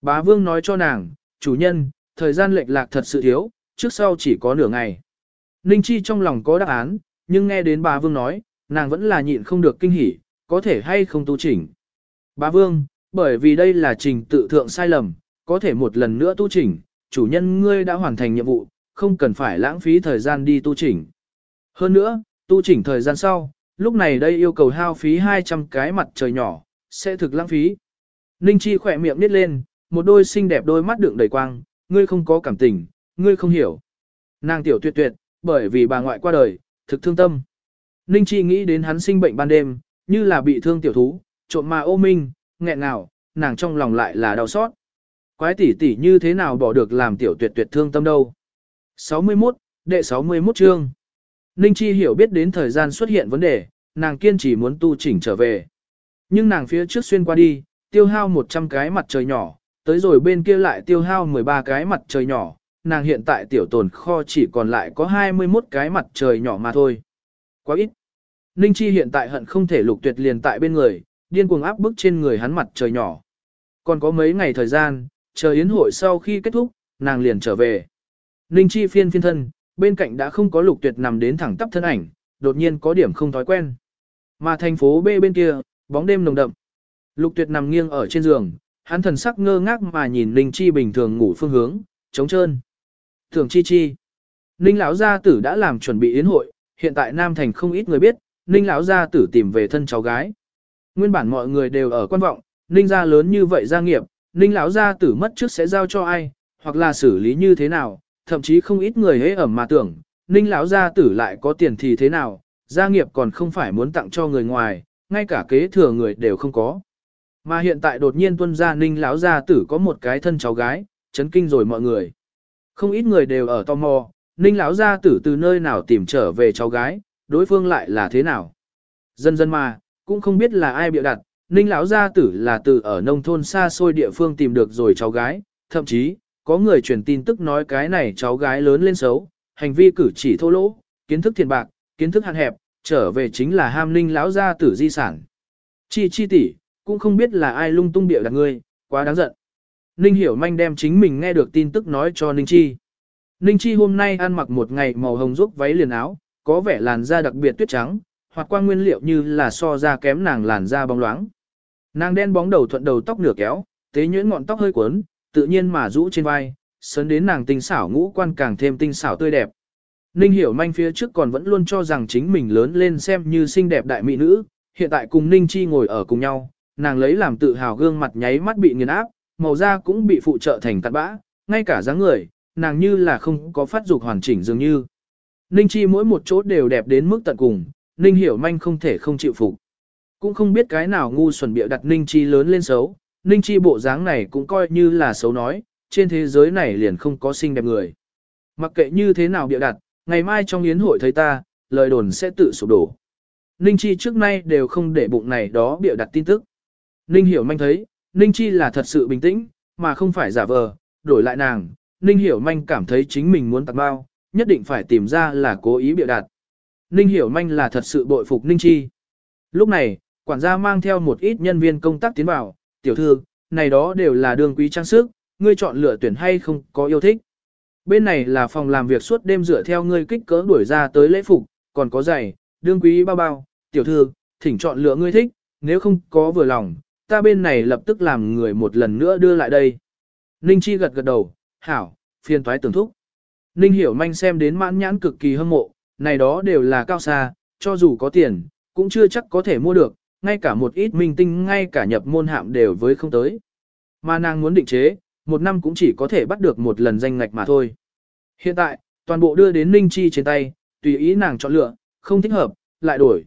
Bá Vương nói cho nàng, chủ nhân, thời gian lệch lạc thật sự thiếu, trước sau chỉ có nửa ngày. Ninh Chi trong lòng có đáp án, nhưng nghe đến Bá Vương nói, nàng vẫn là nhịn không được kinh hỉ, có thể hay không tu chỉnh. Bá Vương, bởi vì đây là trình tự thượng sai lầm, có thể một lần nữa tu chỉnh, chủ nhân ngươi đã hoàn thành nhiệm vụ, không cần phải lãng phí thời gian đi tu chỉnh. Hơn nữa, tu chỉnh thời gian sau, lúc này đây yêu cầu hao phí 200 cái mặt trời nhỏ, sẽ thực lãng phí. Ninh Chi khỏe miệng nít lên, một đôi xinh đẹp đôi mắt đựng đầy quang, ngươi không có cảm tình, ngươi không hiểu. Nàng tiểu tuyệt tuyệt, bởi vì bà ngoại qua đời, thực thương tâm. Ninh Chi nghĩ đến hắn sinh bệnh ban đêm, như là bị thương tiểu thú, trộm mà ô minh, nghẹn ngào, nàng trong lòng lại là đau xót. Quái tỷ tỷ như thế nào bỏ được làm tiểu tuyệt tuyệt thương tâm đâu. 61, đệ 61 chương. Ninh Chi hiểu biết đến thời gian xuất hiện vấn đề, nàng kiên trì muốn tu chỉnh trở về. Nhưng nàng phía trước xuyên qua đi, tiêu hao 100 cái mặt trời nhỏ, tới rồi bên kia lại tiêu hao 13 cái mặt trời nhỏ, nàng hiện tại tiểu tồn kho chỉ còn lại có 21 cái mặt trời nhỏ mà thôi. Quá ít. Ninh Chi hiện tại hận không thể lục tuyệt liền tại bên người, điên cuồng áp bức trên người hắn mặt trời nhỏ. Còn có mấy ngày thời gian, chờ yến hội sau khi kết thúc, nàng liền trở về. Ninh Chi phiên phiên thân, bên cạnh đã không có lục tuyệt nằm đến thẳng tắp thân ảnh, đột nhiên có điểm không thói quen. Mà thành phố B bên kia, bóng đêm nồng đậm. Lục tuyệt nằm nghiêng ở trên giường, hắn thần sắc ngơ ngác mà nhìn Ninh Chi bình thường ngủ phương hướng, trống trơn. Thường Chi Chi. Ninh lão gia tử đã làm chuẩn bị yến hội, hiện tại Nam Thành không ít người biết, Ninh lão gia tử tìm về thân cháu gái. Nguyên bản mọi người đều ở quan vọng, Ninh gia lớn như vậy gia nghiệp, Ninh lão gia tử mất trước sẽ giao cho ai, hoặc là xử lý như thế nào, thậm chí không ít người hễ ẩm mà tưởng, Ninh lão gia tử lại có tiền thì thế nào, gia nghiệp còn không phải muốn tặng cho người ngoài, ngay cả kế thừa người đều không có. Mà hiện tại đột nhiên tuân gia Ninh lão gia tử có một cái thân cháu gái, chấn kinh rồi mọi người. Không ít người đều ở tò mò, Ninh lão gia tử từ nơi nào tìm trở về cháu gái, đối phương lại là thế nào. Dân dân mà, cũng không biết là ai bịa đặt, Ninh lão gia tử là từ ở nông thôn xa xôi địa phương tìm được rồi cháu gái, thậm chí, có người truyền tin tức nói cái này cháu gái lớn lên xấu, hành vi cử chỉ thô lỗ, kiến thức thiền bạc, kiến thức hạn hẹp, trở về chính là ham Ninh lão gia tử di sản. Chi chi tỷ, cũng không biết là ai lung tung điệu đặt ngươi, quá đáng giận. Ninh hiểu manh đem chính mình nghe được tin tức nói cho Ninh chi. Ninh chi hôm nay ăn mặc một ngày màu hồng rúc váy liền áo, có vẻ làn da đặc biệt tuyết trắng, hoặc qua nguyên liệu như là so da kém nàng làn da bóng loáng. Nàng đen bóng đầu thuận đầu tóc nửa kéo, tế nhuyễn ngọn tóc hơi cuốn, tự nhiên mà rũ trên vai, sớn đến nàng tinh xảo ngũ quan càng thêm tinh xảo tươi đẹp. Ninh hiểu manh phía trước còn vẫn luôn cho rằng chính mình lớn lên xem như xinh đẹp đại mỹ nữ, hiện tại cùng Ninh Chi ngồi ở cùng nhau, nàng lấy làm tự hào gương mặt nháy mắt bị nghiền áp, màu da cũng bị phụ trợ thành cặn bã, ngay cả dáng người, nàng như là không có phát dục hoàn chỉnh dường như. Ninh Chi mỗi một chỗ đều đẹp đến mức tận cùng, Ninh Hiểu Manh không thể không chịu phục. Cũng không biết cái nào ngu xuẩn bịa đặt Ninh Chi lớn lên xấu, Ninh Chi bộ dáng này cũng coi như là xấu nói, trên thế giới này liền không có xinh đẹp người. Mặc kệ như thế nào bịa đặt, ngày mai trong yến hội thấy ta, lời đồn sẽ tự sụp đổ. Ninh Chi trước nay đều không để bụng này đó bịa đặt tin tức. Ninh Hiểu Manh thấy, Ninh Chi là thật sự bình tĩnh, mà không phải giả vờ, đổi lại nàng, Ninh Hiểu Manh cảm thấy chính mình muốn tạc bao, nhất định phải tìm ra là cố ý bịa đặt. Ninh Hiểu Manh là thật sự bội phục Ninh Chi. Lúc này, quản gia mang theo một ít nhân viên công tác tiến vào, tiểu thư, này đó đều là đường quý trang sức, ngươi chọn lựa tuyển hay không có yêu thích. Bên này là phòng làm việc suốt đêm dựa theo ngươi kích cỡ đuổi ra tới lễ phục, còn có giày, đương quý bao bao, tiểu thư, thỉnh chọn lựa ngươi thích, nếu không có vừa lòng, ta bên này lập tức làm người một lần nữa đưa lại đây. Ninh Chi gật gật đầu, hảo, phiền thoái tưởng thúc. Ninh Hiểu Manh xem đến mãn nhãn cực kỳ hâm mộ, này đó đều là cao xa, cho dù có tiền, cũng chưa chắc có thể mua được, ngay cả một ít minh tinh ngay cả nhập môn hạm đều với không tới. Mà nàng muốn định chế, một năm cũng chỉ có thể bắt được một lần danh ngạch mà thôi. Hiện tại, toàn bộ đưa đến Ninh Chi trên tay, tùy ý nàng chọn lựa, không thích hợp, lại đổi.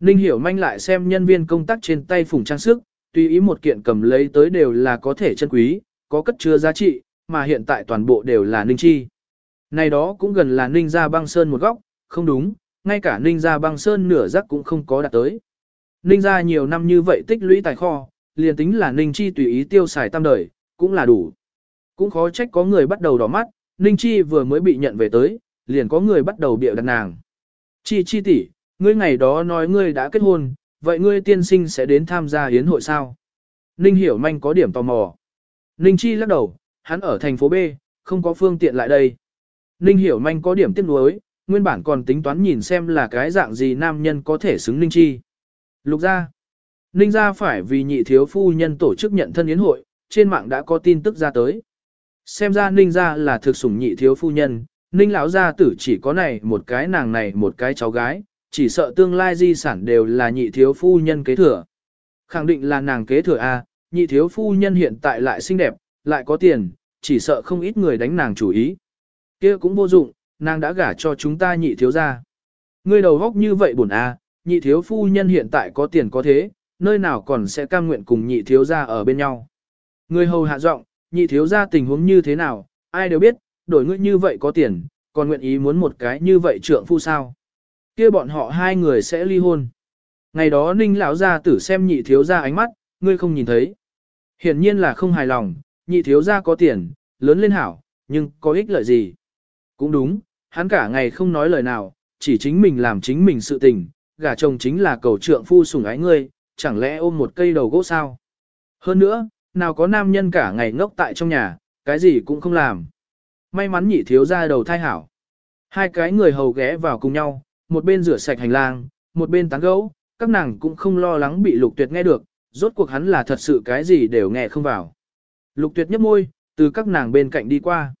Ninh Hiểu Manh lại xem nhân viên công tác trên tay phủng trang sức, tùy ý một kiện cầm lấy tới đều là có thể chân quý, có cất chứa giá trị, mà hiện tại toàn bộ đều là Ninh Chi. Này đó cũng gần là Ninh ra băng sơn một góc, không đúng, ngay cả Ninh ra băng sơn nửa rắc cũng không có đạt tới. Ninh ra nhiều năm như vậy tích lũy tài kho, liền tính là Ninh Chi tùy ý tiêu xài tam đời, cũng là đủ. Cũng khó trách có người bắt đầu đỏ mắt, Ninh Chi vừa mới bị nhận về tới, liền có người bắt đầu bịa đặt nàng. Chi Chi tỷ, ngươi ngày đó nói ngươi đã kết hôn, vậy ngươi tiên sinh sẽ đến tham gia yến hội sao? Ninh Hiểu Manh có điểm tò mò. Ninh Chi lắc đầu, hắn ở thành phố B, không có phương tiện lại đây. Ninh Hiểu Manh có điểm tiếc nuối, nguyên bản còn tính toán nhìn xem là cái dạng gì nam nhân có thể xứng Ninh Chi. Lục ra. Ninh ra phải vì nhị thiếu phu nhân tổ chức nhận thân yến hội, trên mạng đã có tin tức ra tới. Xem ra Ninh ra là thực sủng nhị thiếu phu nhân, Ninh lão gia tử chỉ có này một cái nàng này một cái cháu gái, chỉ sợ tương lai di sản đều là nhị thiếu phu nhân kế thừa. Khẳng định là nàng kế thừa A, nhị thiếu phu nhân hiện tại lại xinh đẹp, lại có tiền, chỉ sợ không ít người đánh nàng chủ ý. kia cũng vô dụng, nàng đã gả cho chúng ta nhị thiếu ra. Ngươi đầu góc như vậy buồn A, nhị thiếu phu nhân hiện tại có tiền có thế, nơi nào còn sẽ cam nguyện cùng nhị thiếu ra ở bên nhau. Ngươi hầu hạ giọng, nhị thiếu ra tình huống như thế nào, ai đều biết, đổi ngươi như vậy có tiền, còn nguyện ý muốn một cái như vậy trượng phu sao kia bọn họ hai người sẽ ly hôn. Ngày đó ninh lão gia tử xem nhị thiếu gia ánh mắt, ngươi không nhìn thấy. Hiển nhiên là không hài lòng, nhị thiếu gia có tiền, lớn lên hảo, nhưng có ích lợi gì? Cũng đúng, hắn cả ngày không nói lời nào, chỉ chính mình làm chính mình sự tình, gả chồng chính là cầu trượng phu sủng ái ngươi, chẳng lẽ ôm một cây đầu gỗ sao? Hơn nữa, nào có nam nhân cả ngày ngốc tại trong nhà, cái gì cũng không làm. May mắn nhị thiếu gia đầu thai hảo. Hai cái người hầu ghé vào cùng nhau, một bên rửa sạch hành lang, một bên tán gẫu, các nàng cũng không lo lắng bị lục tuyệt nghe được, rốt cuộc hắn là thật sự cái gì đều nghe không vào. Lục tuyệt nhấp môi, từ các nàng bên cạnh đi qua.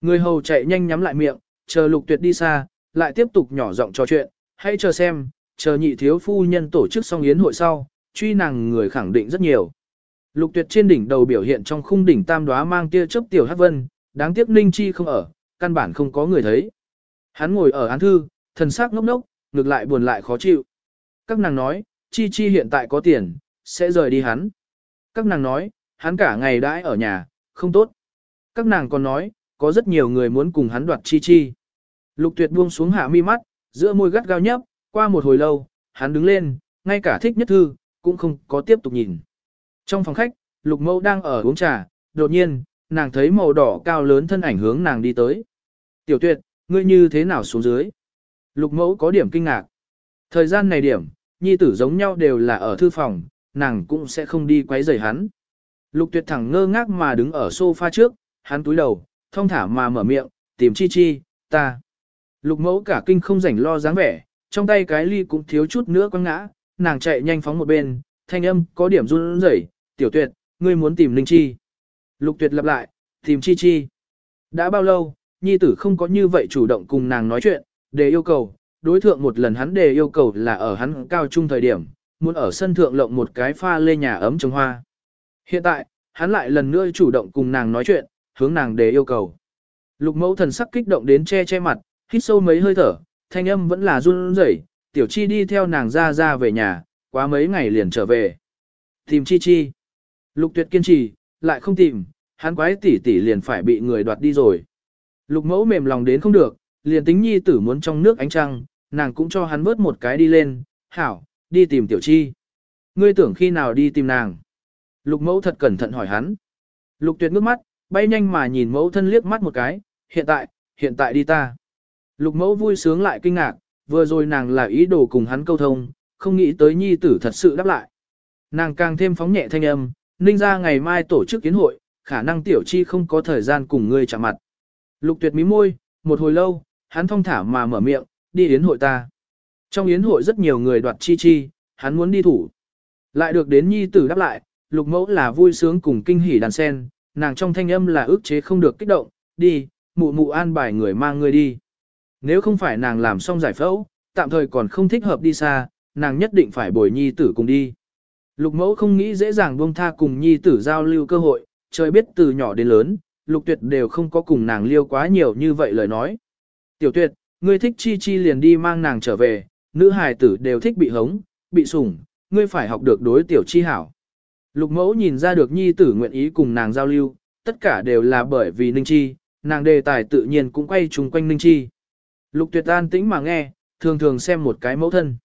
Người hầu chạy nhanh nhắm lại miệng, chờ lục tuyệt đi xa, lại tiếp tục nhỏ giọng trò chuyện, hãy chờ xem, chờ nhị thiếu phu nhân tổ chức xong yến hội sau, truy nàng người khẳng định rất nhiều. Lục tuyệt trên đỉnh đầu biểu hiện trong khung đỉnh tam đoá mang tia chớp tiểu hát vân, đáng tiếc Ninh Chi không ở, căn bản không có người thấy. Hắn ngồi ở án thư, thần sắc ngốc ngốc, ngược lại buồn lại khó chịu. Các nàng nói, Chi Chi hiện tại có tiền, sẽ rời đi hắn. Các nàng nói, hắn cả ngày đãi ở nhà, không tốt. Các nàng còn nói, có rất nhiều người muốn cùng hắn đoạt Chi Chi. Lục tuyệt buông xuống hạ mi mắt, giữa môi gắt gao nhấp, qua một hồi lâu, hắn đứng lên, ngay cả thích nhất thư, cũng không có tiếp tục nhìn. Trong phòng khách, lục mẫu đang ở uống trà, đột nhiên, nàng thấy màu đỏ cao lớn thân ảnh hướng nàng đi tới. Tiểu tuyệt, ngươi như thế nào xuống dưới? Lục mẫu có điểm kinh ngạc. Thời gian này điểm, nhi tử giống nhau đều là ở thư phòng, nàng cũng sẽ không đi quấy rầy hắn. Lục tuyệt thẳng ngơ ngác mà đứng ở sofa trước, hắn túi đầu, thông thả mà mở miệng, tìm chi chi, ta. Lục mẫu cả kinh không rảnh lo dáng vẻ, trong tay cái ly cũng thiếu chút nữa quăng ngã, nàng chạy nhanh phóng một bên, thanh âm có điểm run rẩy, tiểu tuyệt, ngươi muốn tìm Linh Chi. Lục tuyệt lặp lại, tìm Chi Chi. Đã bao lâu, nhi tử không có như vậy chủ động cùng nàng nói chuyện, để yêu cầu, đối thượng một lần hắn đề yêu cầu là ở hắn cao trung thời điểm, muốn ở sân thượng lộng một cái pha lê nhà ấm trồng hoa. Hiện tại, hắn lại lần nữa chủ động cùng nàng nói chuyện, hướng nàng đề yêu cầu. Lục mẫu thần sắc kích động đến che che mặt, hít sâu mấy hơi thở, thanh âm vẫn là run rẩy, tiểu chi đi theo nàng ra ra về nhà, quá mấy ngày liền trở về. Tìm chi chi. Lục tuyệt kiên trì, lại không tìm, hắn quái tỷ tỷ liền phải bị người đoạt đi rồi. Lục mẫu mềm lòng đến không được, liền tính nhi tử muốn trong nước ánh trăng, nàng cũng cho hắn vớt một cái đi lên, hảo, đi tìm tiểu chi. Ngươi tưởng khi nào đi tìm nàng? Lục mẫu thật cẩn thận hỏi hắn. Lục tuyệt ngước mắt, bay nhanh mà nhìn mẫu thân liếc mắt một cái, hiện tại, hiện tại đi ta. Lục mẫu vui sướng lại kinh ngạc, vừa rồi nàng là ý đồ cùng hắn câu thông, không nghĩ tới nhi tử thật sự đáp lại. Nàng càng thêm phóng nhẹ thanh âm, ninh ra ngày mai tổ chức kiến hội, khả năng tiểu chi không có thời gian cùng ngươi chạm mặt. Lục tuyệt mí môi, một hồi lâu, hắn thong thả mà mở miệng, đi yến hội ta. Trong yến hội rất nhiều người đoạt chi chi, hắn muốn đi thủ. Lại được đến nhi tử đáp lại, lục mẫu là vui sướng cùng kinh hỉ đàn sen, nàng trong thanh âm là ức chế không được kích động, đi, mụ mụ an bài người mang người đi. Nếu không phải nàng làm xong giải phẫu, tạm thời còn không thích hợp đi xa, nàng nhất định phải bồi nhi tử cùng đi. Lục mẫu không nghĩ dễ dàng buông tha cùng nhi tử giao lưu cơ hội, trời biết từ nhỏ đến lớn, lục tuyệt đều không có cùng nàng liêu quá nhiều như vậy lời nói. Tiểu tuyệt, ngươi thích chi chi liền đi mang nàng trở về, nữ hài tử đều thích bị hống, bị sủng, ngươi phải học được đối tiểu chi hảo. Lục mẫu nhìn ra được nhi tử nguyện ý cùng nàng giao lưu, tất cả đều là bởi vì ninh chi, nàng đề tài tự nhiên cũng quay chung quanh ninh chi. Lục tuyệt an tĩnh mà nghe, thường thường xem một cái mẫu thân.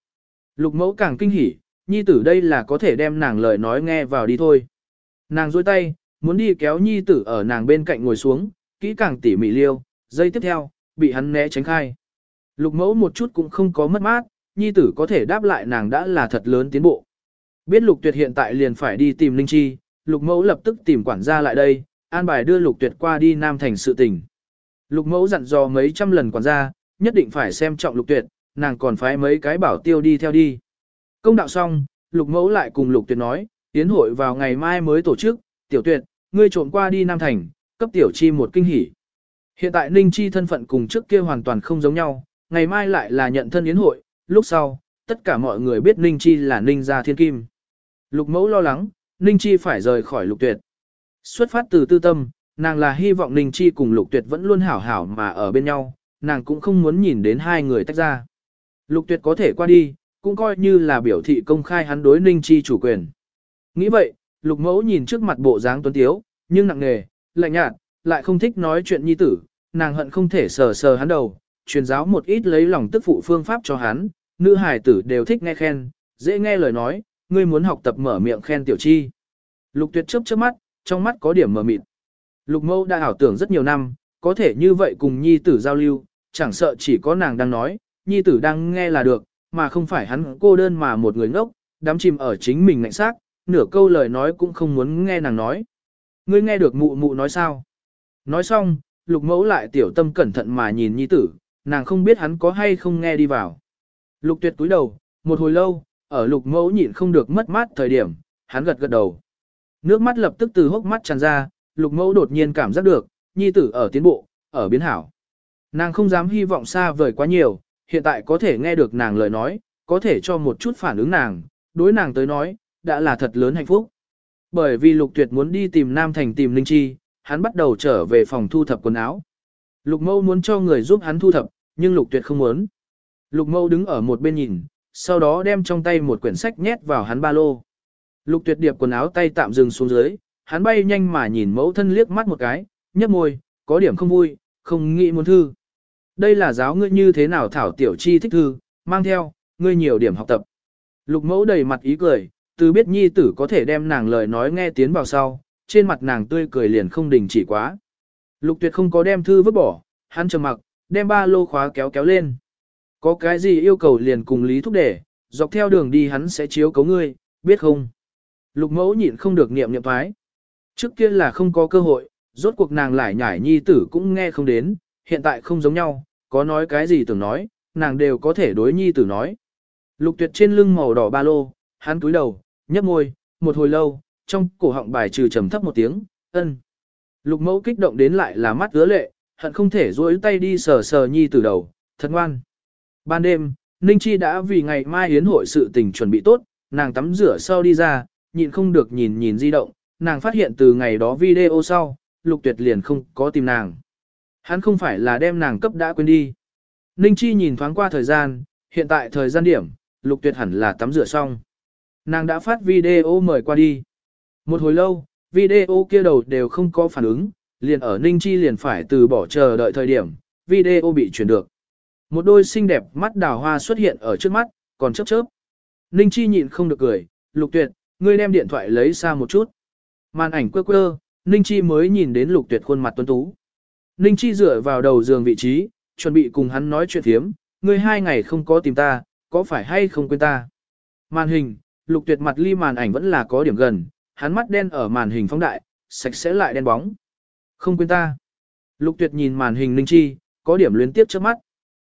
Lục mẫu càng kinh hỉ, nhi tử đây là có thể đem nàng lời nói nghe vào đi thôi. Nàng dôi tay, muốn đi kéo nhi tử ở nàng bên cạnh ngồi xuống, kỹ càng tỉ mỉ liêu, giây tiếp theo, bị hắn né tránh khai. Lục mẫu một chút cũng không có mất mát, nhi tử có thể đáp lại nàng đã là thật lớn tiến bộ. Biết lục tuyệt hiện tại liền phải đi tìm Linh Chi, lục mẫu lập tức tìm quản gia lại đây, an bài đưa lục tuyệt qua đi Nam Thành sự tình. Lục mẫu dặn dò mấy trăm lần quản gia, nhất định phải xem trọng lục tuyệt, nàng còn phải mấy cái bảo tiêu đi theo đi. Công đạo xong, lục mẫu lại cùng lục tuyệt nói, tiến hội vào ngày mai mới tổ chức, tiểu tuyệt, ngươi trộm qua đi Nam Thành, cấp tiểu chi một kinh hỉ. Hiện tại Ninh Chi thân phận cùng trước kia hoàn toàn không giống nhau, ngày mai lại là nhận thân yến hội, lúc sau, tất cả mọi người biết Ninh Chi là Ninh gia thiên kim. Lục mẫu lo lắng, Ninh Chi phải rời khỏi lục tuyệt. Xuất phát từ tư tâm, nàng là hy vọng Ninh Chi cùng lục tuyệt vẫn luôn hảo hảo mà ở bên nhau, nàng cũng không muốn nhìn đến hai người tách ra. Lục tuyệt có thể qua đi, cũng coi như là biểu thị công khai hắn đối Ninh Chi chủ quyền. Nghĩ vậy, lục mẫu nhìn trước mặt bộ dáng tuấn tiếu, nhưng nặng nề, lạnh nhạt, lại không thích nói chuyện nhi tử, nàng hận không thể sờ sờ hắn đầu, truyền giáo một ít lấy lòng tức phụ phương pháp cho hắn, nữ hài tử đều thích nghe khen, dễ nghe lời nói, ngươi muốn học tập mở miệng khen tiểu chi. Lục tuyệt chớp chớp mắt, trong mắt có điểm mờ mịt. Lục mâu đã ảo tưởng rất nhiều năm, có thể như vậy cùng nhi tử giao lưu, chẳng sợ chỉ có nàng đang nói, nhi tử đang nghe là được, mà không phải hắn cô đơn mà một người ngốc, đắm chìm ở chính mình ngạnh xác, nửa câu lời nói cũng không muốn nghe nàng nói. Ngươi nghe được mụ mụ nói sao? Nói xong, lục mẫu lại tiểu tâm cẩn thận mà nhìn nhi tử, nàng không biết hắn có hay không nghe đi vào. Lục tuyệt túi đầu, một hồi lâu, ở lục mẫu nhịn không được mất mát thời điểm, hắn gật gật đầu. Nước mắt lập tức từ hốc mắt tràn ra, lục mẫu đột nhiên cảm giác được, nhi tử ở tiến bộ, ở biến hảo. Nàng không dám hy vọng xa vời quá nhiều, hiện tại có thể nghe được nàng lời nói, có thể cho một chút phản ứng nàng, đối nàng tới nói, đã là thật lớn hạnh phúc. Bởi vì lục tuyệt muốn đi tìm Nam Thành tìm Linh Chi, hắn bắt đầu trở về phòng thu thập quần áo. Lục mâu muốn cho người giúp hắn thu thập, nhưng lục tuyệt không muốn. Lục mâu đứng ở một bên nhìn, sau đó đem trong tay một quyển sách nhét vào hắn ba lô. Lục tuyệt điệp quần áo tay tạm dừng xuống dưới, hắn bay nhanh mà nhìn mẫu thân liếc mắt một cái, nhấp môi, có điểm không vui, không nghĩ muốn thư. Đây là giáo ngươi như thế nào thảo tiểu chi thích thư, mang theo, ngươi nhiều điểm học tập. Lục mẫu đầy mặt ý cười, từ biết nhi tử có thể đem nàng lời nói nghe tiến vào sau, trên mặt nàng tươi cười liền không đình chỉ quá. Lục tuyệt không có đem thư vứt bỏ, hắn trầm mặc, đem ba lô khóa kéo kéo lên. Có cái gì yêu cầu liền cùng Lý Thúc để, dọc theo đường đi hắn sẽ chiếu cấu ngươi, biết không? Lục mẫu nhịn không được niệm niệm thoái. Trước kia là không có cơ hội, rốt cuộc nàng lại nhải nhi tử cũng nghe không đến, hiện tại không giống nhau, có nói cái gì tưởng nói, nàng đều có thể đối nhi tử nói. Lục tuyệt trên lưng màu đỏ ba lô, hắn cúi đầu, nhấp môi, một hồi lâu, trong cổ họng bài trừ trầm thấp một tiếng, ân. Lục mẫu kích động đến lại là mắt ứa lệ, hận không thể duỗi tay đi sờ sờ nhi từ đầu, thật ngoan. Ban đêm, Ninh Chi đã vì ngày mai yến hội sự tình chuẩn bị tốt, nàng tắm rửa sau đi ra, nhịn không được nhìn nhìn di động, nàng phát hiện từ ngày đó video sau, lục tuyệt liền không có tìm nàng. Hắn không phải là đem nàng cấp đã quên đi. Ninh Chi nhìn thoáng qua thời gian, hiện tại thời gian điểm, lục tuyệt hẳn là tắm rửa xong. Nàng đã phát video mời qua đi. Một hồi lâu, video kia đầu đều không có phản ứng, liền ở Ninh Chi liền phải từ bỏ chờ đợi thời điểm, video bị chuyển được. Một đôi xinh đẹp mắt đào hoa xuất hiện ở trước mắt, còn chớp chớp. Ninh Chi nhịn không được cười, lục tuyệt, ngươi đem điện thoại lấy xa một chút. Màn ảnh quơ quơ, Ninh Chi mới nhìn đến lục tuyệt khuôn mặt tuấn tú. Ninh Chi dựa vào đầu giường vị trí, chuẩn bị cùng hắn nói chuyện thiếm, ngươi hai ngày không có tìm ta, có phải hay không quên ta. Màn hình, lục tuyệt mặt ly màn ảnh vẫn là có điểm gần, hắn mắt đen ở màn hình phóng đại, sạch sẽ lại đen bóng. Không quên ta. Lục tuyệt nhìn màn hình Ninh Chi, có điểm luyến tiếp trước mắt.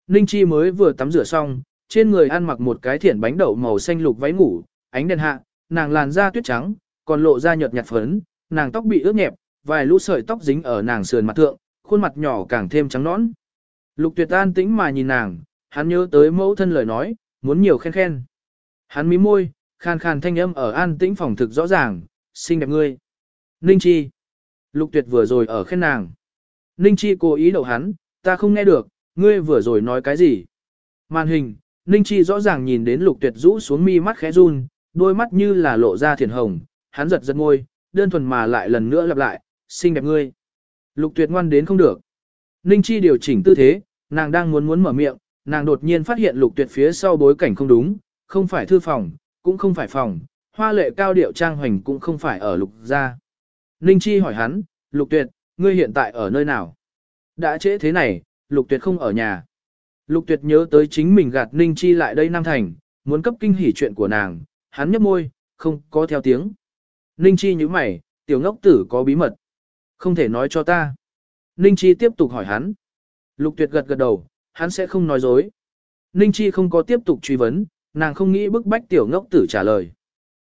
Ninh Chi mới vừa tắm rửa xong, trên người ăn mặc một cái thiển bánh đậu màu xanh lục váy ngủ, ánh đèn hạ, nàng làn da tuyết trắng, còn lộ ra nhợt nhạt phấn, nàng tóc bị ướt nhẹp, vài lũ sợi tóc dính ở nàng sườn mặt thượng, khuôn mặt nhỏ càng thêm trắng nõn. Lục tuyệt an tĩnh mà nhìn nàng, hắn nhớ tới mẫu thân lời nói, muốn nhiều khen khen. Hắn mím môi, khàn khàn thanh âm ở an tĩnh phòng thực rõ ràng, xinh đẹp ngươi. Ninh Chi. Lục tuyệt vừa rồi ở khen nàng. Ninh Chi cố ý đậu hắn, ta không nghe được, ngươi vừa rồi nói cái gì. Màn hình, Ninh Chi rõ ràng nhìn đến lục tuyệt rũ xuống mi mắt khẽ run, đôi mắt như là lộ ra thiền hồng, hắn giật giật môi, đơn thuần mà lại lần nữa lặp lại, xinh đẹp ngươi. Lục tuyệt ngoan đến không được. Ninh Chi điều chỉnh tư thế, nàng đang muốn muốn mở miệng, nàng đột nhiên phát hiện lục tuyệt phía sau bối cảnh không đúng, không phải thư phòng, cũng không phải phòng, hoa lệ cao điệu trang hoành cũng không phải ở lục gia. Ninh Chi hỏi hắn, lục tuyệt, ngươi hiện tại ở nơi nào? Đã trễ thế này, lục tuyệt không ở nhà. Lục tuyệt nhớ tới chính mình gạt Ninh Chi lại đây Nam Thành, muốn cấp kinh hỉ chuyện của nàng, hắn nhấp môi, không có theo tiếng. Ninh Chi như mày, tiểu ngốc tử có bí mật. Không thể nói cho ta. Ninh Chi tiếp tục hỏi hắn. Lục tuyệt gật gật đầu, hắn sẽ không nói dối. Ninh Chi không có tiếp tục truy vấn, nàng không nghĩ bức bách tiểu ngốc tử trả lời.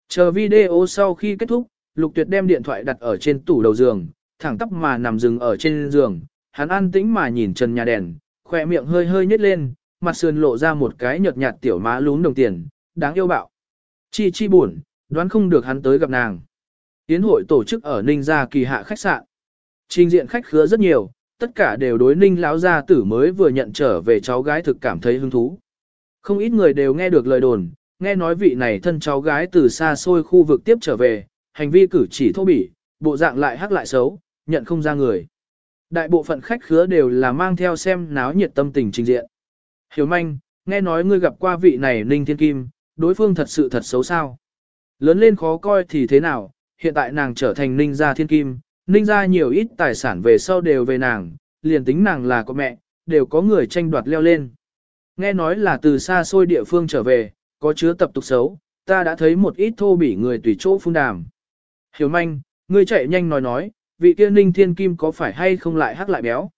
Chờ video sau khi kết thúc, Lục Tuyệt đem điện thoại đặt ở trên tủ đầu giường, thẳng tắp mà nằm giường ở trên giường, hắn an tĩnh mà nhìn trần nhà đèn, khỏe miệng hơi hơi nhếch lên, mặt sườn lộ ra một cái nhợt nhạt tiểu má lún đồng tiền, đáng yêu bạo. Chi chi buồn, đoán không được hắn tới gặp nàng. Tiến hội tổ chức ở Ninh Gia kỳ hạ khách sạn. Trình diện khách khứa rất nhiều, tất cả đều đối Ninh lão gia tử mới vừa nhận trở về cháu gái thực cảm thấy hứng thú. Không ít người đều nghe được lời đồn, nghe nói vị này thân cháu gái từ xa xôi khu vực tiếp trở về, hành vi cử chỉ thô bỉ, bộ dạng lại hắc lại xấu, nhận không ra người. Đại bộ phận khách khứa đều là mang theo xem náo nhiệt tâm tình trình diện. Hiểu manh, nghe nói ngươi gặp qua vị này Ninh Thiên Kim, đối phương thật sự thật xấu sao. Lớn lên khó coi thì thế nào, hiện tại nàng trở thành Ninh gia Thiên Kim, Ninh gia nhiều ít tài sản về sau đều về nàng, liền tính nàng là có mẹ, đều có người tranh đoạt leo lên. Nghe nói là từ xa xôi địa phương trở về, có chứa tập tục xấu, ta đã thấy một ít thô bỉ người tùy chỗ phun đàm. Hiểu manh, ngươi chạy nhanh nói nói, vị kia ninh thiên kim có phải hay không lại hắc lại béo.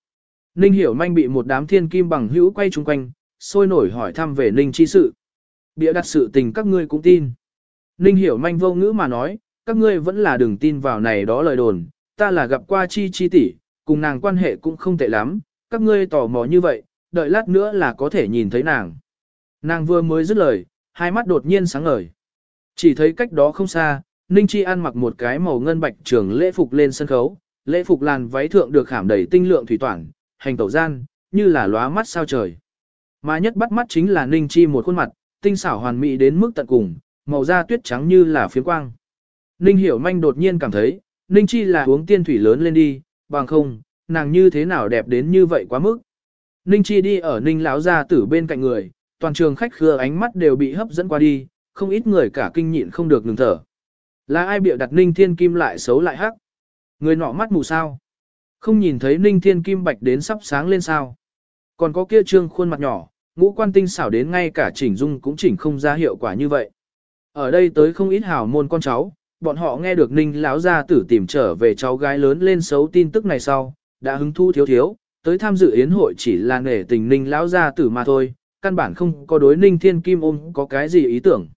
Ninh hiểu manh bị một đám thiên kim bằng hữu quay chung quanh, sôi nổi hỏi thăm về ninh chi sự. Bịa đặt sự tình các ngươi cũng tin. Ninh hiểu manh vô ngữ mà nói, các ngươi vẫn là đừng tin vào này đó lời đồn, ta là gặp qua chi chi tỷ, cùng nàng quan hệ cũng không tệ lắm, các ngươi tò mò như vậy, đợi lát nữa là có thể nhìn thấy nàng. Nàng vừa mới dứt lời, hai mắt đột nhiên sáng ngời. Chỉ thấy cách đó không xa, Ninh Chi ăn mặc một cái màu ngân bạch trường lễ phục lên sân khấu, lễ phục làn váy thượng được khảm đầy tinh lượng thủy toản, hành tẩu gian, như là lóa mắt sao trời. Mà nhất bắt mắt chính là Ninh Chi một khuôn mặt, tinh xảo hoàn mỹ đến mức tận cùng, màu da tuyết trắng như là phiến quang. Ninh Hiểu Manh đột nhiên cảm thấy, Ninh Chi là uống tiên thủy lớn lên đi, bằng không, nàng như thế nào đẹp đến như vậy quá mức. Ninh Chi đi ở Ninh lão gia tử bên cạnh người, toàn trường khách khứa ánh mắt đều bị hấp dẫn qua đi, không ít người cả kinh nhịn không được ngừng thở. Là ai bịa đặt Ninh Thiên Kim lại xấu lại hắc? Người nọ mắt mù sao? Không nhìn thấy Ninh Thiên Kim bạch đến sắp sáng lên sao? Còn có kia trương khuôn mặt nhỏ, ngũ quan tinh xảo đến ngay cả chỉnh dung cũng chỉnh không ra hiệu quả như vậy. Ở đây tới không ít Hảo môn con cháu, bọn họ nghe được Ninh lão gia tử tìm trở về cháu gái lớn lên xấu tin tức này sau, đã hứng thu thiếu thiếu, tới tham dự yến hội chỉ là nể tình Ninh lão gia tử mà thôi, căn bản không có đối Ninh Thiên Kim ôm có cái gì ý tưởng.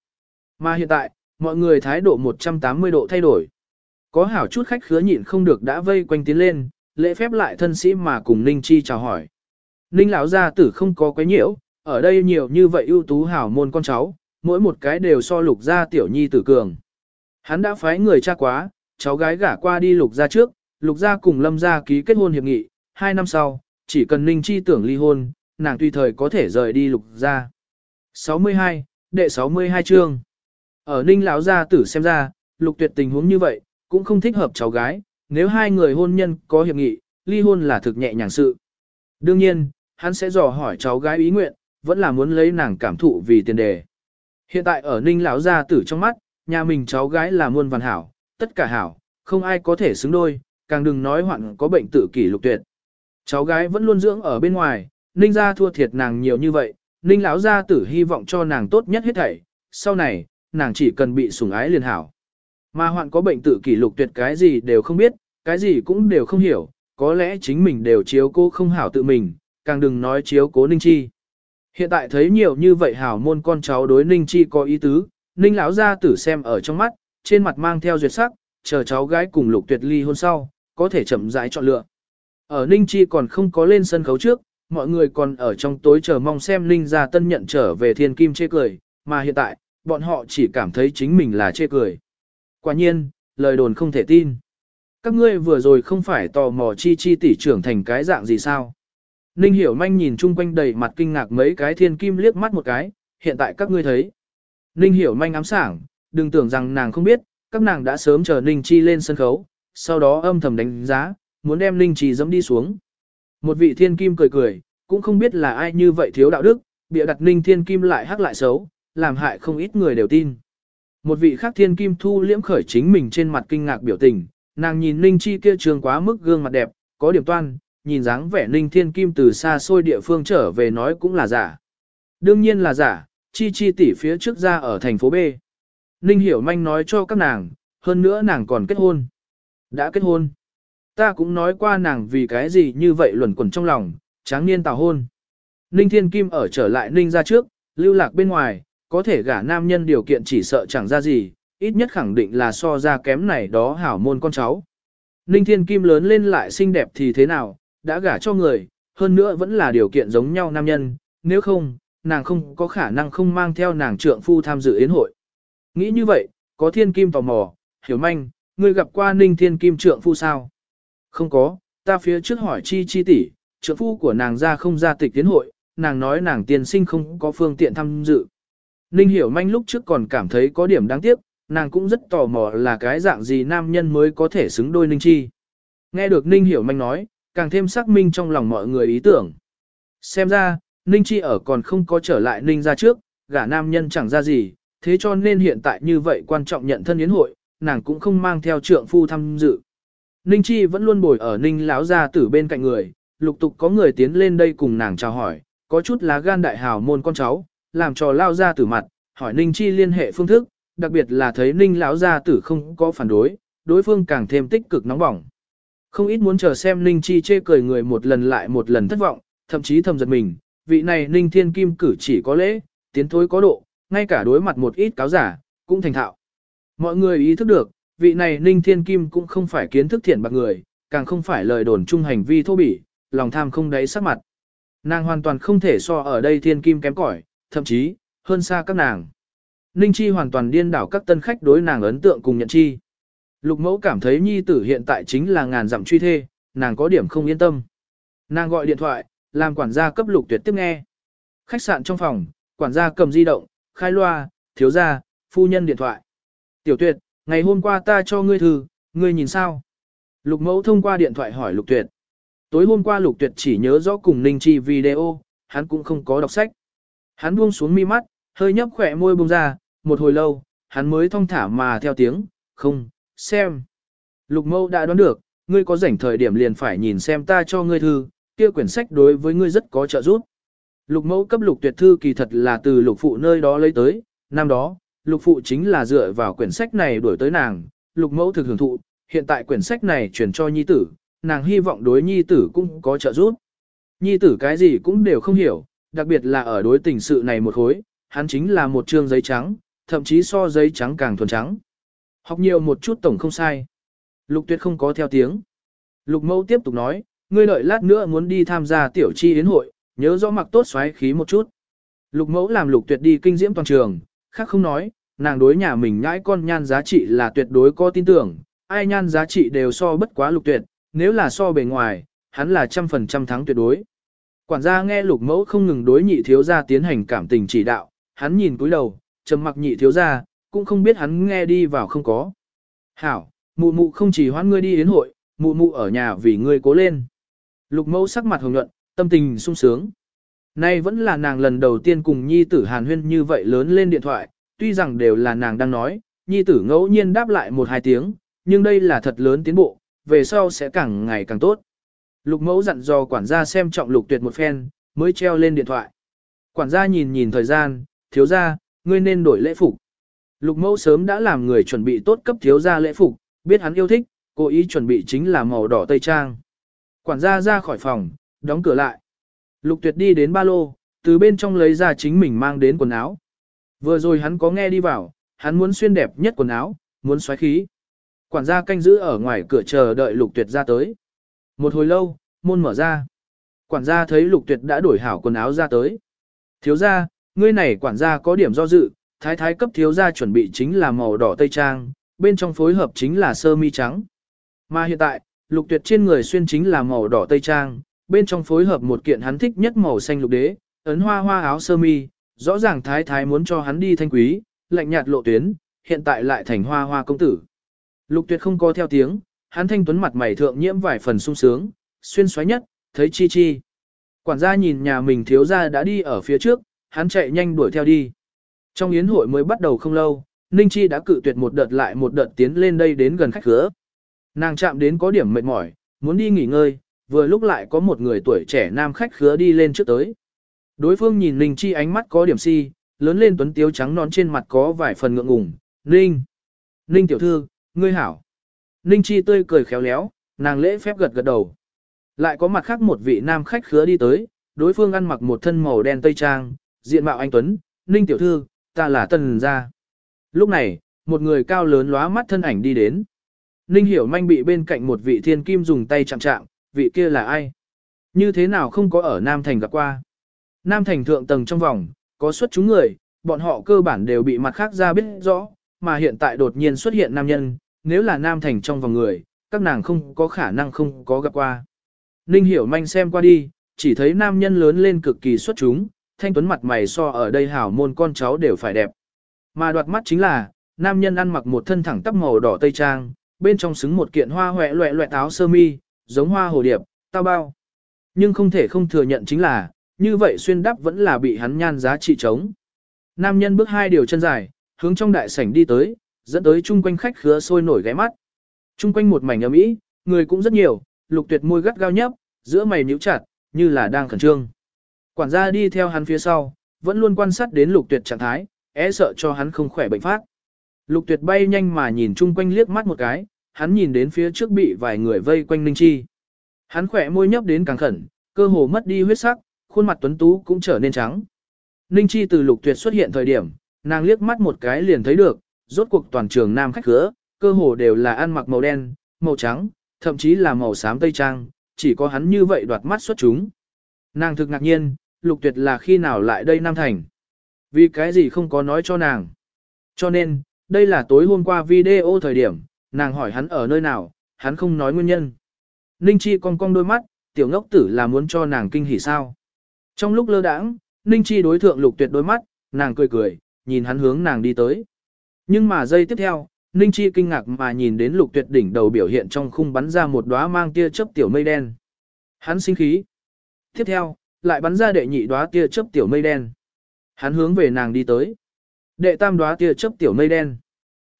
Mà hiện tại, mọi người thái độ 180 độ thay đổi. Có hảo chút khách khứa nhịn không được đã vây quanh tiến lên, lễ phép lại thân sĩ mà cùng Ninh Chi chào hỏi. Ninh lão gia tử không có quấy nhiễu, ở đây nhiều như vậy ưu tú hảo môn con cháu, mỗi một cái đều so lục gia tiểu nhi tử cường. Hắn đã phái người cha quá, cháu gái gả qua đi lục gia trước, lục gia cùng lâm gia ký kết hôn hiệp nghị, hai năm sau, chỉ cần Ninh Chi tưởng ly hôn, nàng tùy thời có thể rời đi lục gia. 62, đệ 62 chương. Ở Ninh lão gia tử xem ra, lục tuyệt tình huống như vậy, cũng không thích hợp cháu gái, nếu hai người hôn nhân có hiệp nghị, ly hôn là thực nhẹ nhàng sự. Đương nhiên, hắn sẽ dò hỏi cháu gái ý nguyện, vẫn là muốn lấy nàng cảm thụ vì tiền đề. Hiện tại ở Ninh lão gia tử trong mắt, nhà mình cháu gái là muôn văn hảo, tất cả hảo, không ai có thể xứng đôi, càng đừng nói hoạn có bệnh tự kỷ lục tuyệt. Cháu gái vẫn luôn dưỡng ở bên ngoài, Ninh gia thua thiệt nàng nhiều như vậy, Ninh lão gia tử hy vọng cho nàng tốt nhất hết thảy, sau này, nàng chỉ cần bị sủng ái liền hảo. Mà hoạn có bệnh tự kỷ lục tuyệt cái gì đều không biết, cái gì cũng đều không hiểu, có lẽ chính mình đều chiếu cố không hảo tự mình, càng đừng nói chiếu cố Ninh Chi. Hiện tại thấy nhiều như vậy hảo môn con cháu đối Ninh Chi có ý tứ, Ninh lão gia tử xem ở trong mắt, trên mặt mang theo duyệt sắc, chờ cháu gái cùng lục tuyệt ly hôn sau, có thể chậm rãi chọn lựa. Ở Ninh Chi còn không có lên sân khấu trước, mọi người còn ở trong tối chờ mong xem Linh gia tân nhận trở về thiên kim chê cười, mà hiện tại, bọn họ chỉ cảm thấy chính mình là chê cười. Quả nhiên, lời đồn không thể tin. Các ngươi vừa rồi không phải tò mò chi chi tỷ trưởng thành cái dạng gì sao? Ninh hiểu manh nhìn chung quanh đầy mặt kinh ngạc mấy cái thiên kim liếc mắt một cái, hiện tại các ngươi thấy. Ninh hiểu manh ám sảng, đừng tưởng rằng nàng không biết, các nàng đã sớm chờ Ninh Chi lên sân khấu, sau đó âm thầm đánh giá, muốn đem Ninh Chi dẫm đi xuống. Một vị thiên kim cười cười, cũng không biết là ai như vậy thiếu đạo đức, bịa đặt Ninh thiên kim lại hắc lại xấu, làm hại không ít người đều tin. Một vị khác thiên kim thu liễm khởi chính mình trên mặt kinh ngạc biểu tình, nàng nhìn Ninh Chi kia trường quá mức gương mặt đẹp, có điểm toan, nhìn dáng vẻ Ninh Thiên Kim từ xa xôi địa phương trở về nói cũng là giả. Đương nhiên là giả, Chi Chi tỷ phía trước ra ở thành phố B. Ninh Hiểu Manh nói cho các nàng, hơn nữa nàng còn kết hôn. Đã kết hôn. Ta cũng nói qua nàng vì cái gì như vậy luẩn quẩn trong lòng, tráng niên tào hôn. Ninh Thiên Kim ở trở lại Ninh ra trước, lưu lạc bên ngoài, có thể gả nam nhân điều kiện chỉ sợ chẳng ra gì, ít nhất khẳng định là so ra kém này đó hảo môn con cháu. Ninh Thiên Kim lớn lên lại xinh đẹp thì thế nào, đã gả cho người, hơn nữa vẫn là điều kiện giống nhau nam nhân, nếu không, nàng không có khả năng không mang theo nàng trượng phu tham dự yến hội. Nghĩ như vậy, có thiên kim tò mò, hiểu manh, ngươi gặp qua ninh thiên kim trượng phu sao? Không có, ta phía trước hỏi chi chi tỷ, trưởng phu của nàng ra không ra tịch tiến hội, nàng nói nàng tiền sinh không có phương tiện tham dự. Ninh hiểu manh lúc trước còn cảm thấy có điểm đáng tiếc, nàng cũng rất tò mò là cái dạng gì nam nhân mới có thể xứng đôi ninh chi. Nghe được ninh hiểu manh nói, càng thêm xác minh trong lòng mọi người ý tưởng. Xem ra, Ninh Chi ở còn không có trở lại Ninh ra trước, gả nam nhân chẳng ra gì, thế cho nên hiện tại như vậy quan trọng nhận thân yến hội, nàng cũng không mang theo trượng phu tham dự. Ninh Chi vẫn luôn bồi ở Ninh lão gia tử bên cạnh người, lục tục có người tiến lên đây cùng nàng chào hỏi, có chút lá gan đại hào môn con cháu, làm trò lao gia tử mặt, hỏi Ninh Chi liên hệ phương thức, đặc biệt là thấy Ninh lão gia tử không có phản đối, đối phương càng thêm tích cực nóng bỏng. Không ít muốn chờ xem Ninh Chi chê cười người một lần lại một lần thất vọng, thậm chí thầm giật mình, vị này Ninh Thiên Kim cử chỉ có lễ, tiến thối có độ, ngay cả đối mặt một ít cáo giả, cũng thành thạo. Mọi người ý thức được, vị này Ninh Thiên Kim cũng không phải kiến thức thiện bạc người, càng không phải lời đồn trung hành vi thô bỉ, lòng tham không đáy sắc mặt. Nàng hoàn toàn không thể so ở đây Thiên Kim kém cỏi, thậm chí, hơn xa các nàng. Ninh Chi hoàn toàn điên đảo các tân khách đối nàng ấn tượng cùng nhận chi. Lục mẫu cảm thấy nhi tử hiện tại chính là ngàn dặm truy thê, nàng có điểm không yên tâm. Nàng gọi điện thoại, làm quản gia cấp lục tuyệt tiếp nghe. Khách sạn trong phòng, quản gia cầm di động, khai loa, thiếu gia, phu nhân điện thoại. Tiểu tuyệt, ngày hôm qua ta cho ngươi thư, ngươi nhìn sao? Lục mẫu thông qua điện thoại hỏi lục tuyệt. Tối hôm qua lục tuyệt chỉ nhớ rõ cùng Ninh Chi video, hắn cũng không có đọc sách. Hắn buông xuống mi mắt, hơi nhấp khỏe môi buông ra, một hồi lâu, hắn mới thong thả mà theo tiếng, không, xem. Lục mẫu đã đoán được, ngươi có rảnh thời điểm liền phải nhìn xem ta cho ngươi thư, kia quyển sách đối với ngươi rất có trợ giúp. Lục mẫu cấp lục tuyệt thư kỳ thật là từ lục phụ nơi đó lấy tới, năm đó, lục phụ chính là dựa vào quyển sách này đuổi tới nàng, lục mẫu thực hưởng thụ, hiện tại quyển sách này truyền cho nhi tử, nàng hy vọng đối nhi tử cũng có trợ giúp. Nhi tử cái gì cũng đều không hiểu, đặc biệt là ở đối tình sự này một khối, hắn chính là một trương giấy trắng, thậm chí so giấy trắng càng thuần trắng. Học nhiều một chút tổng không sai. Lục tuyệt không có theo tiếng. Lục mẫu tiếp tục nói, ngươi đợi lát nữa muốn đi tham gia tiểu chi yến hội, nhớ rõ mặc tốt xoáy khí một chút. Lục mẫu làm lục tuyệt đi kinh diễm toàn trường, khác không nói, nàng đối nhà mình nhãi con nhan giá trị là tuyệt đối có tin tưởng, ai nhan giá trị đều so bất quá lục tuyệt, nếu là so bề ngoài, hắn là trăm phần trăm thắng tuyệt đối. Quản gia nghe lục mẫu không ngừng đối nhị thiếu gia tiến hành cảm tình chỉ đạo, hắn nhìn cúi đầu, trầm mặc nhị thiếu gia, cũng không biết hắn nghe đi vào không có. Hảo, mụ mụ không chỉ hoãn ngươi đi đến hội, mụ mụ ở nhà vì ngươi cố lên. Lục mẫu sắc mặt hồng nhuận, tâm tình sung sướng. Nay vẫn là nàng lần đầu tiên cùng nhi tử hàn huyên như vậy lớn lên điện thoại, tuy rằng đều là nàng đang nói, nhi tử ngẫu nhiên đáp lại một hai tiếng, nhưng đây là thật lớn tiến bộ, về sau sẽ càng ngày càng tốt. Lục mẫu dặn dò quản gia xem trọng lục tuyệt một phen, mới treo lên điện thoại. Quản gia nhìn nhìn thời gian, thiếu gia, ngươi nên đổi lễ phục. Lục mẫu sớm đã làm người chuẩn bị tốt cấp thiếu gia lễ phục, biết hắn yêu thích, cố ý chuẩn bị chính là màu đỏ tây trang. Quản gia ra khỏi phòng, đóng cửa lại. Lục tuyệt đi đến ba lô, từ bên trong lấy ra chính mình mang đến quần áo. Vừa rồi hắn có nghe đi vào, hắn muốn xuyên đẹp nhất quần áo, muốn xoáy khí. Quản gia canh giữ ở ngoài cửa chờ đợi lục tuyệt ra tới. Một hồi lâu, môn mở ra. Quản gia thấy lục tuyệt đã đổi hảo quần áo ra tới. Thiếu gia, ngươi này quản gia có điểm do dự, thái thái cấp thiếu gia chuẩn bị chính là màu đỏ tây trang, bên trong phối hợp chính là sơ mi trắng. Mà hiện tại, lục tuyệt trên người xuyên chính là màu đỏ tây trang, bên trong phối hợp một kiện hắn thích nhất màu xanh lục đế, ấn hoa hoa áo sơ mi, rõ ràng thái thái muốn cho hắn đi thanh quý, lạnh nhạt lộ tuyến, hiện tại lại thành hoa hoa công tử. Lục tuyệt không có theo tiếng, hắn thanh tuấn mặt mày thượng nhiễm vài phần sung sướng, xuyên xoáy nhất, thấy chi chi. Quản gia nhìn nhà mình thiếu gia đã đi ở phía trước, hắn chạy nhanh đuổi theo đi. Trong yến hội mới bắt đầu không lâu, Ninh Chi đã cự tuyệt một đợt lại một đợt tiến lên đây đến gần khách khứa. Nàng chạm đến có điểm mệt mỏi, muốn đi nghỉ ngơi, vừa lúc lại có một người tuổi trẻ nam khách khứa đi lên trước tới. Đối phương nhìn Ninh Chi ánh mắt có điểm si, lớn lên tuấn tiếu trắng nón trên mặt có vài phần ngượng ngùng. Ninh! Ninh tiểu thư, ngươi hảo! Ninh Chi tươi cười khéo léo, nàng lễ phép gật gật đầu. Lại có mặt khác một vị nam khách khứa đi tới, đối phương ăn mặc một thân màu đen tây trang, diện mạo anh Tuấn, Ninh tiểu thư, ta là tần gia. Lúc này, một người cao lớn lóa mắt thân ảnh đi đến. Ninh hiểu manh bị bên cạnh một vị thiên kim dùng tay chạm chạm, vị kia là ai? Như thế nào không có ở Nam Thành gặp qua? Nam Thành thượng tầng trong vòng, có xuất chúng người, bọn họ cơ bản đều bị mặt khác ra biết rõ, mà hiện tại đột nhiên xuất hiện nam nhân, nếu là Nam Thành trong vòng người, các nàng không có khả năng không có gặp qua. Ninh hiểu manh xem qua đi, chỉ thấy nam nhân lớn lên cực kỳ xuất chúng, thanh tuấn mặt mày so ở đây hảo môn con cháu đều phải đẹp. Mà đoạt mắt chính là, nam nhân ăn mặc một thân thẳng tắp màu đỏ tây trang, bên trong xứng một kiện hoa hoẹ loẹ loẹ áo sơ mi, giống hoa hồ điệp, tao bao. Nhưng không thể không thừa nhận chính là, như vậy xuyên đắp vẫn là bị hắn nhan giá trị trống. Nam nhân bước hai điều chân dài, hướng trong đại sảnh đi tới, dẫn tới chung quanh khách khứa sôi nổi ghé mắt. Chung quanh một mảnh ấm ý, người cũng rất nhiều, lục tuyệt môi gắt gao nhấp, giữa mày nhíu chặt, như là đang khẩn trương. Quản gia đi theo hắn phía sau, vẫn luôn quan sát đến lục tuyệt trạng thái, é sợ cho hắn không khỏe bệnh phát. Lục tuyệt bay nhanh mà nhìn chung quanh liếc mắt một cái, hắn nhìn đến phía trước bị vài người vây quanh Ninh Chi. Hắn khỏe môi nhấp đến càng khẩn, cơ hồ mất đi huyết sắc, khuôn mặt tuấn tú cũng trở nên trắng. Ninh Chi từ lục tuyệt xuất hiện thời điểm, nàng liếc mắt một cái liền thấy được, rốt cuộc toàn trường nam khách khứa, cơ hồ đều là ăn mặc màu đen, màu trắng, thậm chí là màu xám tây trang, chỉ có hắn như vậy đoạt mắt xuất chúng. Nàng thực ngạc nhiên, lục tuyệt là khi nào lại đây Nam Thành. Vì cái gì không có nói cho nàng. Cho nên, đây là tối hôm qua video thời điểm, nàng hỏi hắn ở nơi nào, hắn không nói nguyên nhân. Ninh Chi cong cong đôi mắt, tiểu ngốc tử là muốn cho nàng kinh hỉ sao. Trong lúc lơ đãng, Ninh Chi đối thượng lục tuyệt đôi mắt, nàng cười cười, nhìn hắn hướng nàng đi tới. Nhưng mà giây tiếp theo, Ninh Chi kinh ngạc mà nhìn đến lục tuyệt đỉnh đầu biểu hiện trong khung bắn ra một đóa mang tia chớp tiểu mây đen. Hắn sinh khí. Tiếp theo, lại bắn ra đệ nhị đóa tia chớp tiểu mây đen. Hắn hướng về nàng đi tới. Đệ tam đóa tia chớp tiểu mây đen.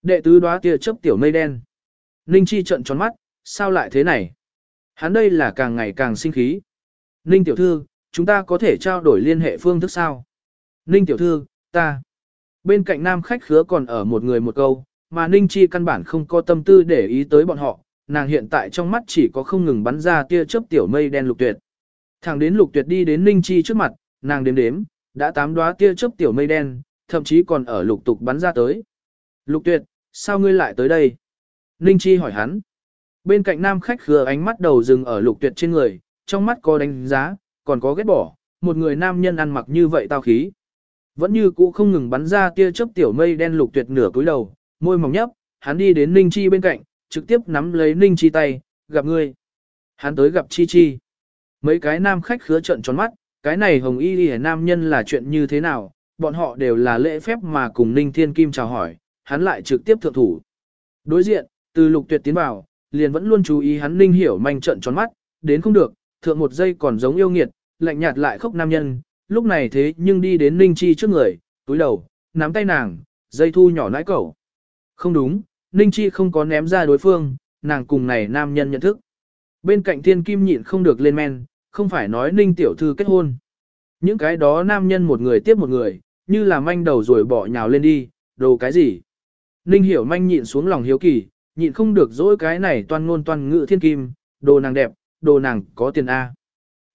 Đệ tứ đóa tia chớp tiểu mây đen. Ninh Chi trợn tròn mắt, sao lại thế này? Hắn đây là càng ngày càng sinh khí. Ninh tiểu thư, chúng ta có thể trao đổi liên hệ phương thức sao? Ninh tiểu thư, ta. Bên cạnh nam khách khứa còn ở một người một câu, mà Ninh Chi căn bản không có tâm tư để ý tới bọn họ, nàng hiện tại trong mắt chỉ có không ngừng bắn ra tia chớp tiểu mây đen lục tuyệt. Thẳng đến lục tuyệt đi đến Ninh Chi trước mặt, nàng đếm đếm, đã tám đóa tia chớp tiểu mây đen, thậm chí còn ở lục tục bắn ra tới. Lục tuyệt, sao ngươi lại tới đây? Ninh Chi hỏi hắn. Bên cạnh nam khách khứa ánh mắt đầu dừng ở lục tuyệt trên người, trong mắt có đánh giá, còn có ghét bỏ, một người nam nhân ăn mặc như vậy tao khí. Vẫn như cũ không ngừng bắn ra tia chớp tiểu mây đen lục tuyệt nửa cúi đầu, môi mỏng nhấp, hắn đi đến Ninh Chi bên cạnh, trực tiếp nắm lấy Ninh Chi tay, gặp ngươi. Hắn tới gặp Chi Chi. Mấy cái nam khách khứa trận tròn mắt, cái này hồng y đi nam nhân là chuyện như thế nào, bọn họ đều là lễ phép mà cùng Ninh Thiên Kim chào hỏi, hắn lại trực tiếp thượng thủ. Đối diện, từ lục tuyệt tiến vào, liền vẫn luôn chú ý hắn Ninh hiểu manh trận tròn mắt, đến không được, thượng một giây còn giống yêu nghiệt, lạnh nhạt lại khóc nam nhân, lúc này thế nhưng đi đến Ninh Chi trước người, túi đầu, nắm tay nàng, dây thu nhỏ nãi cẩu. Không đúng, Ninh Chi không có ném ra đối phương, nàng cùng này nam nhân nhận thức. Bên cạnh thiên kim nhịn không được lên men, không phải nói Ninh tiểu thư kết hôn. Những cái đó nam nhân một người tiếp một người, như là manh đầu rồi bỏ nhào lên đi, đồ cái gì. Ninh hiểu manh nhịn xuống lòng hiếu kỳ, nhịn không được dỗi cái này toàn ngôn toàn ngữ thiên kim, đồ nàng đẹp, đồ nàng có tiền A.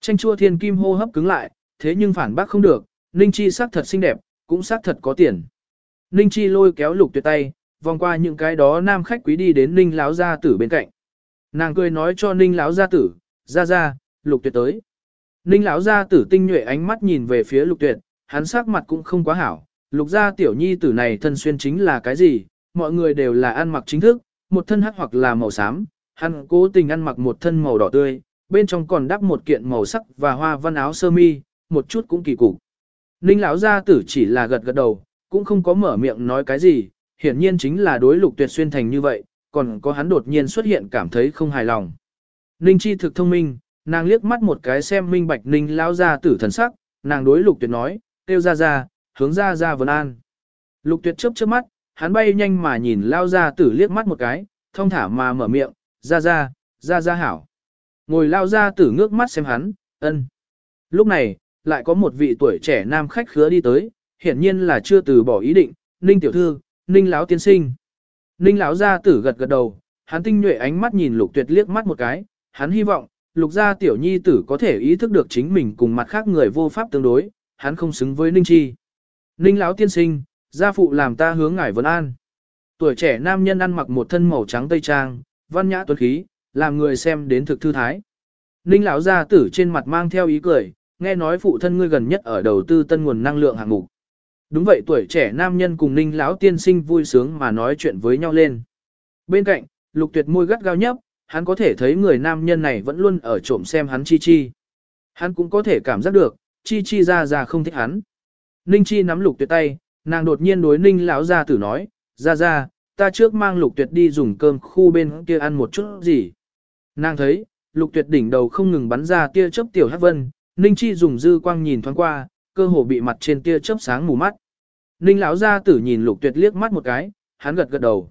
Tranh chua thiên kim hô hấp cứng lại, thế nhưng phản bác không được, Ninh Chi sắc thật xinh đẹp, cũng sắc thật có tiền. Ninh Chi lôi kéo lục tuyệt tay, vòng qua những cái đó nam khách quý đi đến Ninh Láo Gia Tử bên cạnh. Nàng cười nói cho Ninh Láo Gia Tử, ra ra, lục tuyệt tới. Ninh Láo Gia Tử tinh nhuệ ánh mắt nhìn về phía lục tuyệt, hắn sắc mặt cũng không quá hảo. Lục gia tiểu nhi tử này thân xuyên chính là cái gì, mọi người đều là ăn mặc chính thức, một thân hắc hoặc là màu xám, hắn cố tình ăn mặc một thân màu đỏ tươi, bên trong còn đắp một kiện màu sắc và hoa văn áo sơ mi, một chút cũng kỳ cục. Ninh lão gia tử chỉ là gật gật đầu, cũng không có mở miệng nói cái gì, hiển nhiên chính là đối lục tuyệt xuyên thành như vậy, còn có hắn đột nhiên xuất hiện cảm thấy không hài lòng. Ninh chi thực thông minh, nàng liếc mắt một cái xem minh bạch ninh lão gia tử thần sắc, nàng đối lục tuyệt nói, tiêu ra ra, hướng ra ra vân an. Lục tuyệt chớp chớp mắt, hắn bay nhanh mà nhìn lao gia tử liếc mắt một cái, thông thả mà mở miệng, ra ra, ra ra hảo. Ngồi lao ra tử ngước mắt xem hắn, ân. Lúc này, lại có một vị tuổi trẻ nam khách khứa đi tới, hiển nhiên là chưa từ bỏ ý định, Ninh tiểu thư, Ninh lão tiên sinh. Ninh lão gia tử gật gật đầu, hắn tinh nhuệ ánh mắt nhìn Lục Tuyệt liếc mắt một cái, hắn hy vọng Lục gia tiểu nhi tử có thể ý thức được chính mình cùng mặt khác người vô pháp tương đối, hắn không xứng với Ninh chi. Ninh lão tiên sinh, gia phụ làm ta hướng ngài vấn an. Tuổi trẻ nam nhân ăn mặc một thân màu trắng tây trang, văn nhã tuấn khí, làm người xem đến thực thư thái. Ninh lão gia tử trên mặt mang theo ý cười, nghe nói phụ thân ngươi gần nhất ở đầu tư tân nguồn năng lượng hạng mục. Đúng vậy tuổi trẻ nam nhân cùng Ninh lão tiên sinh vui sướng mà nói chuyện với nhau lên. Bên cạnh, Lục Tuyệt môi gắt gao nhấp, hắn có thể thấy người nam nhân này vẫn luôn ở trộm xem hắn chi chi. Hắn cũng có thể cảm giác được, chi chi ra ra không thích hắn. Ninh chi nắm Lục Tuyệt tay, nàng đột nhiên đối Ninh lão gia tử nói, ra ra, ta trước mang Lục Tuyệt đi dùng cơm khu bên kia ăn một chút gì. Nàng thấy, Lục Tuyệt đỉnh đầu không ngừng bắn ra tia chớp tiểu hắc vân, Ninh Chi dùng dư quang nhìn thoáng qua, cơ hồ bị mặt trên tia chớp sáng mù mắt. Ninh lão gia tử nhìn Lục Tuyệt liếc mắt một cái, hắn gật gật đầu.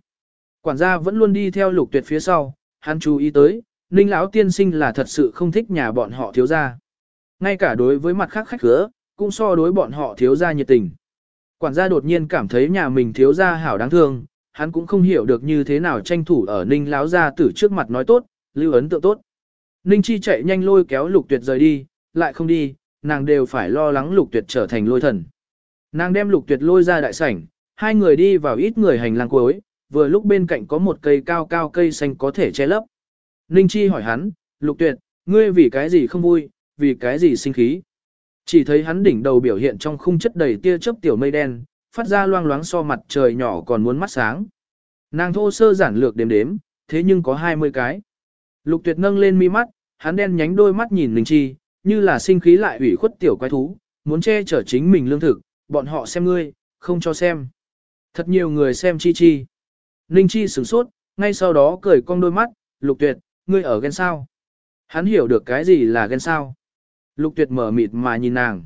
Quản gia vẫn luôn đi theo Lục Tuyệt phía sau, hắn chú ý tới, Ninh lão tiên sinh là thật sự không thích nhà bọn họ thiếu gia. Ngay cả đối với mặt khác khách khứa, cũng so đối bọn họ thiếu gia nhiệt tình. Quản gia đột nhiên cảm thấy nhà mình thiếu gia hảo đáng thương, hắn cũng không hiểu được như thế nào tranh thủ ở Ninh lão gia tử trước mặt nói tốt, lưu ấn tượng tốt. Ninh Chi chạy nhanh lôi kéo Lục Tuyệt rời đi, lại không đi, nàng đều phải lo lắng lục tuyệt trở thành lôi thần. Nàng đem lục tuyệt lôi ra đại sảnh, hai người đi vào ít người hành lang cuối, vừa lúc bên cạnh có một cây cao cao cây xanh có thể che lấp. Ninh Chi hỏi hắn, Lục Tuyệt, ngươi vì cái gì không vui, vì cái gì sinh khí? Chỉ thấy hắn đỉnh đầu biểu hiện trong khung chất đầy tia chớp tiểu mây đen, phát ra loang loáng so mặt trời nhỏ còn muốn mắt sáng. Nàng thô sơ giản lược đếm đếm, thế nhưng có 20 cái. Lục tuyệt nâng lên mi mắt, hắn đen nhánh đôi mắt nhìn Linh Chi, như là sinh khí lại ủy khuất tiểu quái thú, muốn che chở chính mình lương thực, bọn họ xem ngươi, không cho xem. Thật nhiều người xem Chi Chi. Linh Chi sửng sốt, ngay sau đó cười cong đôi mắt, lục tuyệt, ngươi ở ghen sao. Hắn hiểu được cái gì là ghen sao. Lục tuyệt mở mịt mà nhìn nàng.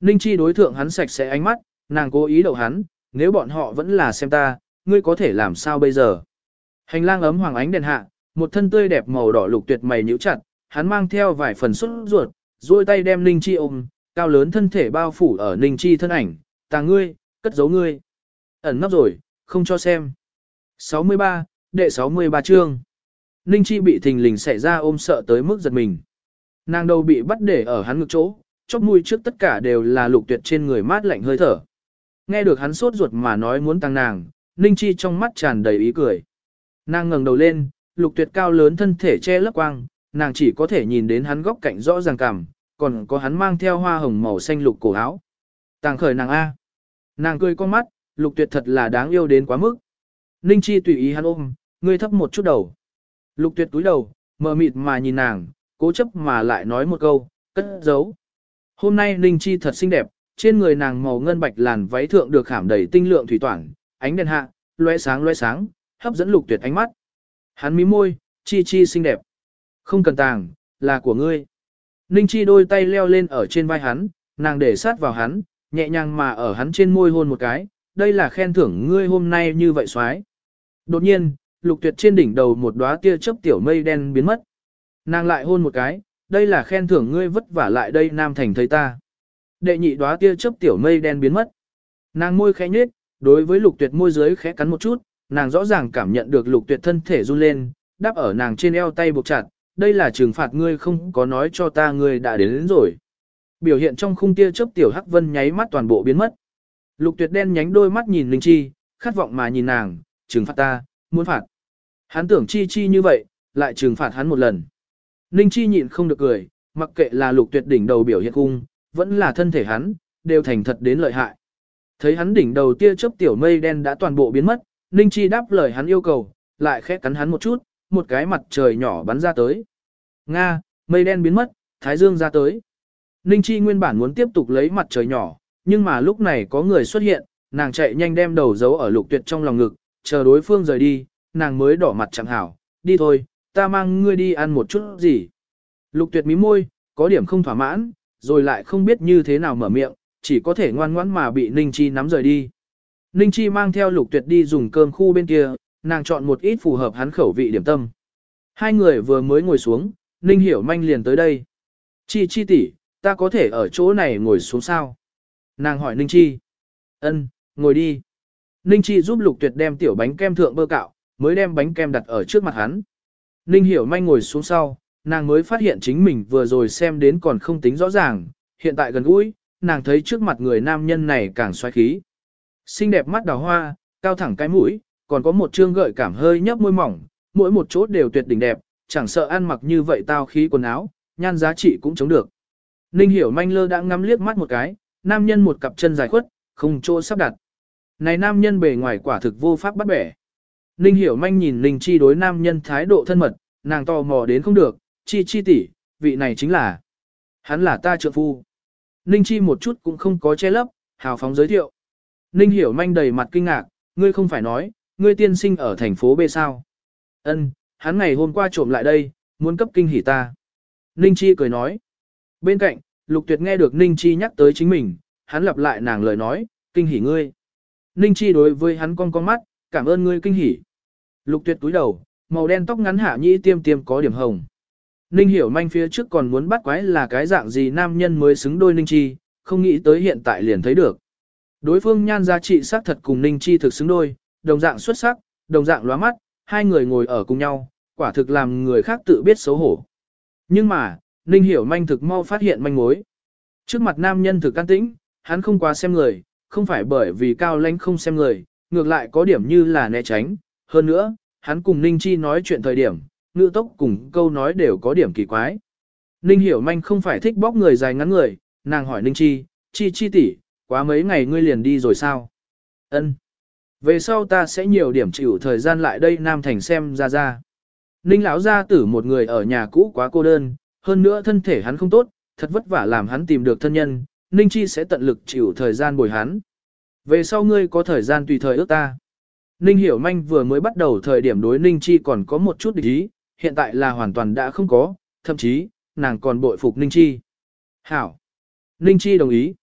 Ninh Chi đối thượng hắn sạch sẽ ánh mắt, nàng cố ý đậu hắn, nếu bọn họ vẫn là xem ta, ngươi có thể làm sao bây giờ. Hành lang ấm hoàng ánh đèn hạ, một thân tươi đẹp màu đỏ lục tuyệt mày nhíu chặt, hắn mang theo vài phần xuất ruột, duỗi tay đem Ninh Chi ôm, cao lớn thân thể bao phủ ở Ninh Chi thân ảnh, ta ngươi, cất giấu ngươi. Ẩn nấp rồi, không cho xem. 63, đệ 63 chương. Ninh Chi bị thình lình xảy ra ôm sợ tới mức giật mình. Nàng đầu bị bắt để ở hắn ngực chỗ, chóp mũi trước tất cả đều là lục tuyệt trên người mát lạnh hơi thở. Nghe được hắn sốt ruột mà nói muốn tăng nàng, Ninh Chi trong mắt tràn đầy ý cười. Nàng ngẩng đầu lên, lục tuyệt cao lớn thân thể che lấp quang, nàng chỉ có thể nhìn đến hắn góc cạnh rõ ràng cảm, còn có hắn mang theo hoa hồng màu xanh lục cổ áo. Tàng khởi nàng A. Nàng cười con mắt, lục tuyệt thật là đáng yêu đến quá mức. Ninh Chi tùy ý hắn ôm, ngươi thấp một chút đầu. Lục tuyệt túi đầu, mờ mịt mà nhìn nàng, cố chấp mà lại nói một câu, cất giấu. Hôm nay Ninh Chi thật xinh đẹp, trên người nàng màu ngân bạch làn váy thượng được khảm đầy tinh lượng thủy toản, ánh đèn hạ, loe sáng loe sáng, hấp dẫn lục tuyệt ánh mắt. Hắn mí môi, Chi Chi xinh đẹp. Không cần tàng, là của ngươi. Ninh Chi đôi tay leo lên ở trên vai hắn, nàng để sát vào hắn, nhẹ nhàng mà ở hắn trên môi hôn một cái, đây là khen thưởng ngươi hôm nay như vậy xoái. Đột nhiên, lục tuyệt trên đỉnh đầu một đóa tia chớp tiểu mây đen biến mất. Nàng lại hôn một cái, đây là khen thưởng ngươi vất vả lại đây Nam Thành thấy ta. Đệ nhị đóa tia chớp tiểu mây đen biến mất. Nàng môi khẽ nhếch, đối với lục tuyệt môi dưới khẽ cắn một chút, nàng rõ ràng cảm nhận được lục tuyệt thân thể run lên, đáp ở nàng trên eo tay buộc chặt, đây là trừng phạt ngươi không có nói cho ta ngươi đã đến, đến rồi. Biểu hiện trong khung tia chớp tiểu hắc vân nháy mắt toàn bộ biến mất. Lục tuyệt đen nhánh đôi mắt nhìn Linh Chi, khát vọng mà nhìn nàng, trừng phạt ta, muốn phạt. Hắn tưởng Chi Chi như vậy, lại trừng phạt hắn một lần. linh Chi nhịn không được cười, mặc kệ là lục tuyệt đỉnh đầu biểu hiện cung, vẫn là thân thể hắn, đều thành thật đến lợi hại. Thấy hắn đỉnh đầu tia chớp tiểu mây đen đã toàn bộ biến mất, Ninh Chi đáp lời hắn yêu cầu, lại khẽ cắn hắn một chút, một cái mặt trời nhỏ bắn ra tới. Nga, mây đen biến mất, thái dương ra tới. Ninh Chi nguyên bản muốn tiếp tục lấy mặt trời nhỏ, nhưng mà lúc này có người xuất hiện, nàng chạy nhanh đem đầu giấu ở lục tuyệt trong lòng ngực, chờ đối phương rời đi, nàng mới đỏ mặt chẳng hảo, đi thôi, ta mang ngươi đi ăn một chút gì. Lục tuyệt mí môi, có điểm không thỏa mãn, rồi lại không biết như thế nào mở miệng, chỉ có thể ngoan ngoãn mà bị Ninh Chi nắm rời đi. Ninh Chi mang theo lục tuyệt đi dùng cơm khu bên kia, nàng chọn một ít phù hợp hắn khẩu vị điểm tâm. Hai người vừa mới ngồi xuống, Ninh Hiểu manh liền tới đây. Chi Chi tỷ, ta có thể ở chỗ này ngồi xuống sao? Nàng hỏi Ninh Chi. Ân, ngồi đi. Ninh Chi giúp lục tuyệt đem tiểu bánh kem thượng bơ cạo, mới đem bánh kem đặt ở trước mặt hắn. Ninh hiểu manh ngồi xuống sau, nàng mới phát hiện chính mình vừa rồi xem đến còn không tính rõ ràng, hiện tại gần gũi, nàng thấy trước mặt người nam nhân này càng xoáy khí. Xinh đẹp mắt đào hoa, cao thẳng cái mũi, còn có một trương gợi cảm hơi nhấp môi mỏng, mỗi một chỗ đều tuyệt đỉnh đẹp, chẳng sợ ăn mặc như vậy tao khí quần áo, nhan giá trị cũng chống được. Ninh hiểu manh lơ đã ngắm liếc mắt một cái, nam nhân một cặp chân dài khuất, không chỗ sắp đặt. Này nam nhân bề ngoài quả thực vô pháp bắt bẻ. Ninh hiểu manh nhìn Ninh chi đối nam nhân thái độ thân mật, nàng tò mò đến không được, chi chi tỷ, vị này chính là. Hắn là ta trượng phu. Ninh chi một chút cũng không có che lấp, hào phóng giới thiệu. Ninh hiểu manh đầy mặt kinh ngạc, ngươi không phải nói, ngươi tiên sinh ở thành phố B sao. Ân, hắn ngày hôm qua trộm lại đây, muốn cấp kinh hỉ ta. Ninh chi cười nói. Bên cạnh, lục tuyệt nghe được Ninh chi nhắc tới chính mình, hắn lặp lại nàng lời nói, kinh hỉ ngươi. Ninh chi đối với hắn con con mắt, cảm ơn ngươi kinh hỉ. Lục tuyệt túi đầu, màu đen tóc ngắn hạ nhĩ tiêm tiêm có điểm hồng. Ninh hiểu manh phía trước còn muốn bắt quái là cái dạng gì nam nhân mới xứng đôi Ninh Chi, không nghĩ tới hiện tại liền thấy được. Đối phương nhan giá trị xác thật cùng Ninh Chi thực xứng đôi, đồng dạng xuất sắc, đồng dạng lóa mắt, hai người ngồi ở cùng nhau, quả thực làm người khác tự biết xấu hổ. Nhưng mà, Ninh hiểu manh thực mau phát hiện manh mối. Trước mặt nam nhân thực can tĩnh, hắn không quá xem người, không phải bởi vì cao lãnh không xem người, ngược lại có điểm như là né tránh. Hơn nữa, hắn cùng Ninh Chi nói chuyện thời điểm, ngữ tốc cùng câu nói đều có điểm kỳ quái. Ninh Hiểu Manh không phải thích bóc người dài ngắn người, nàng hỏi Ninh Chi, Chi Chi tỷ, quá mấy ngày ngươi liền đi rồi sao? Ân. Về sau ta sẽ nhiều điểm chịu thời gian lại đây Nam Thành xem ra ra. Ninh lão gia tử một người ở nhà cũ quá cô đơn, hơn nữa thân thể hắn không tốt, thật vất vả làm hắn tìm được thân nhân, Ninh Chi sẽ tận lực chịu thời gian bồi hắn. Về sau ngươi có thời gian tùy thời ước ta. Ninh Hiểu Manh vừa mới bắt đầu thời điểm đối Ninh Chi còn có một chút địch ý, hiện tại là hoàn toàn đã không có, thậm chí, nàng còn bội phục Ninh Chi. Hảo. Ninh Chi đồng ý.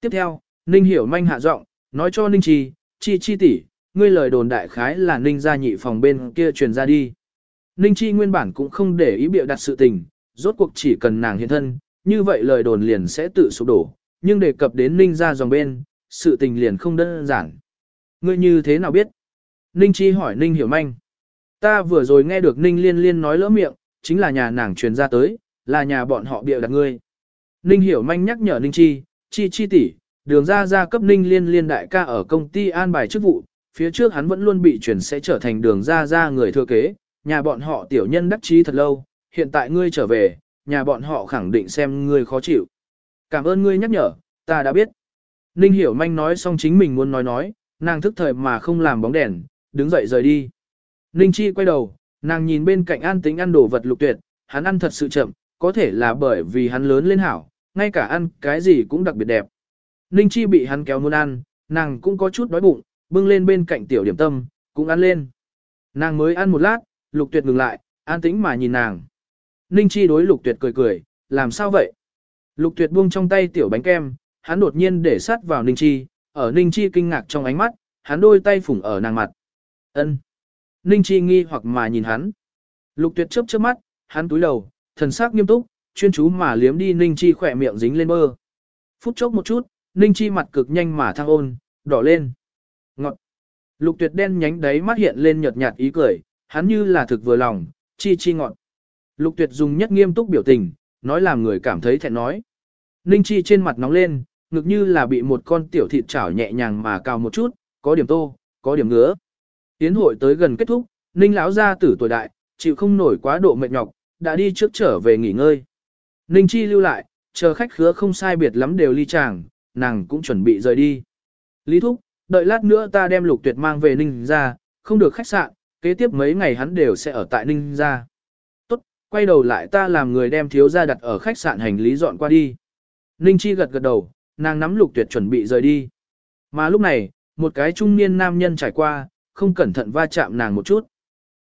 Tiếp theo, Ninh Hiểu Manh hạ giọng, nói cho Ninh Chi, Chi Chi tỷ, ngươi lời đồn đại khái là Ninh gia nhị phòng bên kia truyền ra đi. Ninh Chi nguyên bản cũng không để ý biểu đặt sự tình, rốt cuộc chỉ cần nàng hiện thân, như vậy lời đồn liền sẽ tự sụp đổ, nhưng đề cập đến Ninh gia dòng bên, sự tình liền không đơn giản. Ngươi như thế nào biết? Ninh Chi hỏi Ninh Hiểu Manh. Ta vừa rồi nghe được Ninh Liên Liên nói lỡ miệng, chính là nhà nàng truyền ra tới, là nhà bọn họ bịa đặt ngươi. Ninh Hiểu Manh nhắc nhở Ninh Chi, Chi Chi tỷ, đường ra ra cấp Ninh Liên Liên đại ca ở công ty an bài chức vụ, phía trước hắn vẫn luôn bị chuyển sẽ trở thành đường ra ra người thừa kế, nhà bọn họ tiểu nhân đắc chí thật lâu, hiện tại ngươi trở về, nhà bọn họ khẳng định xem ngươi khó chịu. Cảm ơn ngươi nhắc nhở, ta đã biết. Ninh Hiểu Manh nói xong chính mình muốn nói nói, nàng thức thời mà không làm bóng đèn, đứng dậy rời đi. Ninh Chi quay đầu, nàng nhìn bên cạnh an tính ăn đồ vật lục tuyệt, hắn ăn thật sự chậm, có thể là bởi vì hắn lớn lên hảo, ngay cả ăn cái gì cũng đặc biệt đẹp. Ninh Chi bị hắn kéo muốn ăn, nàng cũng có chút đói bụng, bưng lên bên cạnh tiểu điểm tâm, cũng ăn lên. Nàng mới ăn một lát, lục tuyệt ngừng lại, an tĩnh mà nhìn nàng. Ninh Chi đối lục tuyệt cười cười, làm sao vậy? Lục tuyệt buông trong tay tiểu bánh kem, hắn đột nhiên để sát vào Ninh Chi, ở Ninh Chi kinh ngạc trong ánh mắt, hắn đôi tay phủng ở nàng mặt. Ân. Ninh Chi nghi hoặc mà nhìn hắn. Lục tuyệt chớp chớp mắt, hắn túi đầu, thần sắc nghiêm túc, chuyên chú mà liếm đi Ninh Chi khỏe miệng dính lên bơ. Phút chốc một chút, Ninh Chi mặt cực nhanh mà thăng ôn, đỏ lên. Ngọt. Lục tuyệt đen nhánh đáy mắt hiện lên nhợt nhạt ý cười, hắn như là thực vừa lòng, chi chi ngọt. Lục tuyệt dùng nhất nghiêm túc biểu tình, nói làm người cảm thấy thẹn nói. Ninh Chi trên mặt nóng lên, ngực như là bị một con tiểu thịt chảo nhẹ nhàng mà cào một chút, có điểm tô, có điểm ngứa. Tiến hội tới gần kết thúc, Ninh lão gia tử tuổi đại, chịu không nổi quá độ mệt nhọc, đã đi trước trở về nghỉ ngơi. Ninh Chi lưu lại, chờ khách khứa không sai biệt lắm đều ly chàng, nàng cũng chuẩn bị rời đi. Lý Thúc, đợi lát nữa ta đem lục tuyệt mang về Ninh ra, không được khách sạn, kế tiếp mấy ngày hắn đều sẽ ở tại Ninh ra. Tốt, quay đầu lại ta làm người đem thiếu gia đặt ở khách sạn hành lý dọn qua đi. Ninh Chi gật gật đầu, nàng nắm lục tuyệt chuẩn bị rời đi. Mà lúc này, một cái trung niên nam nhân trải qua, không cẩn thận va chạm nàng một chút.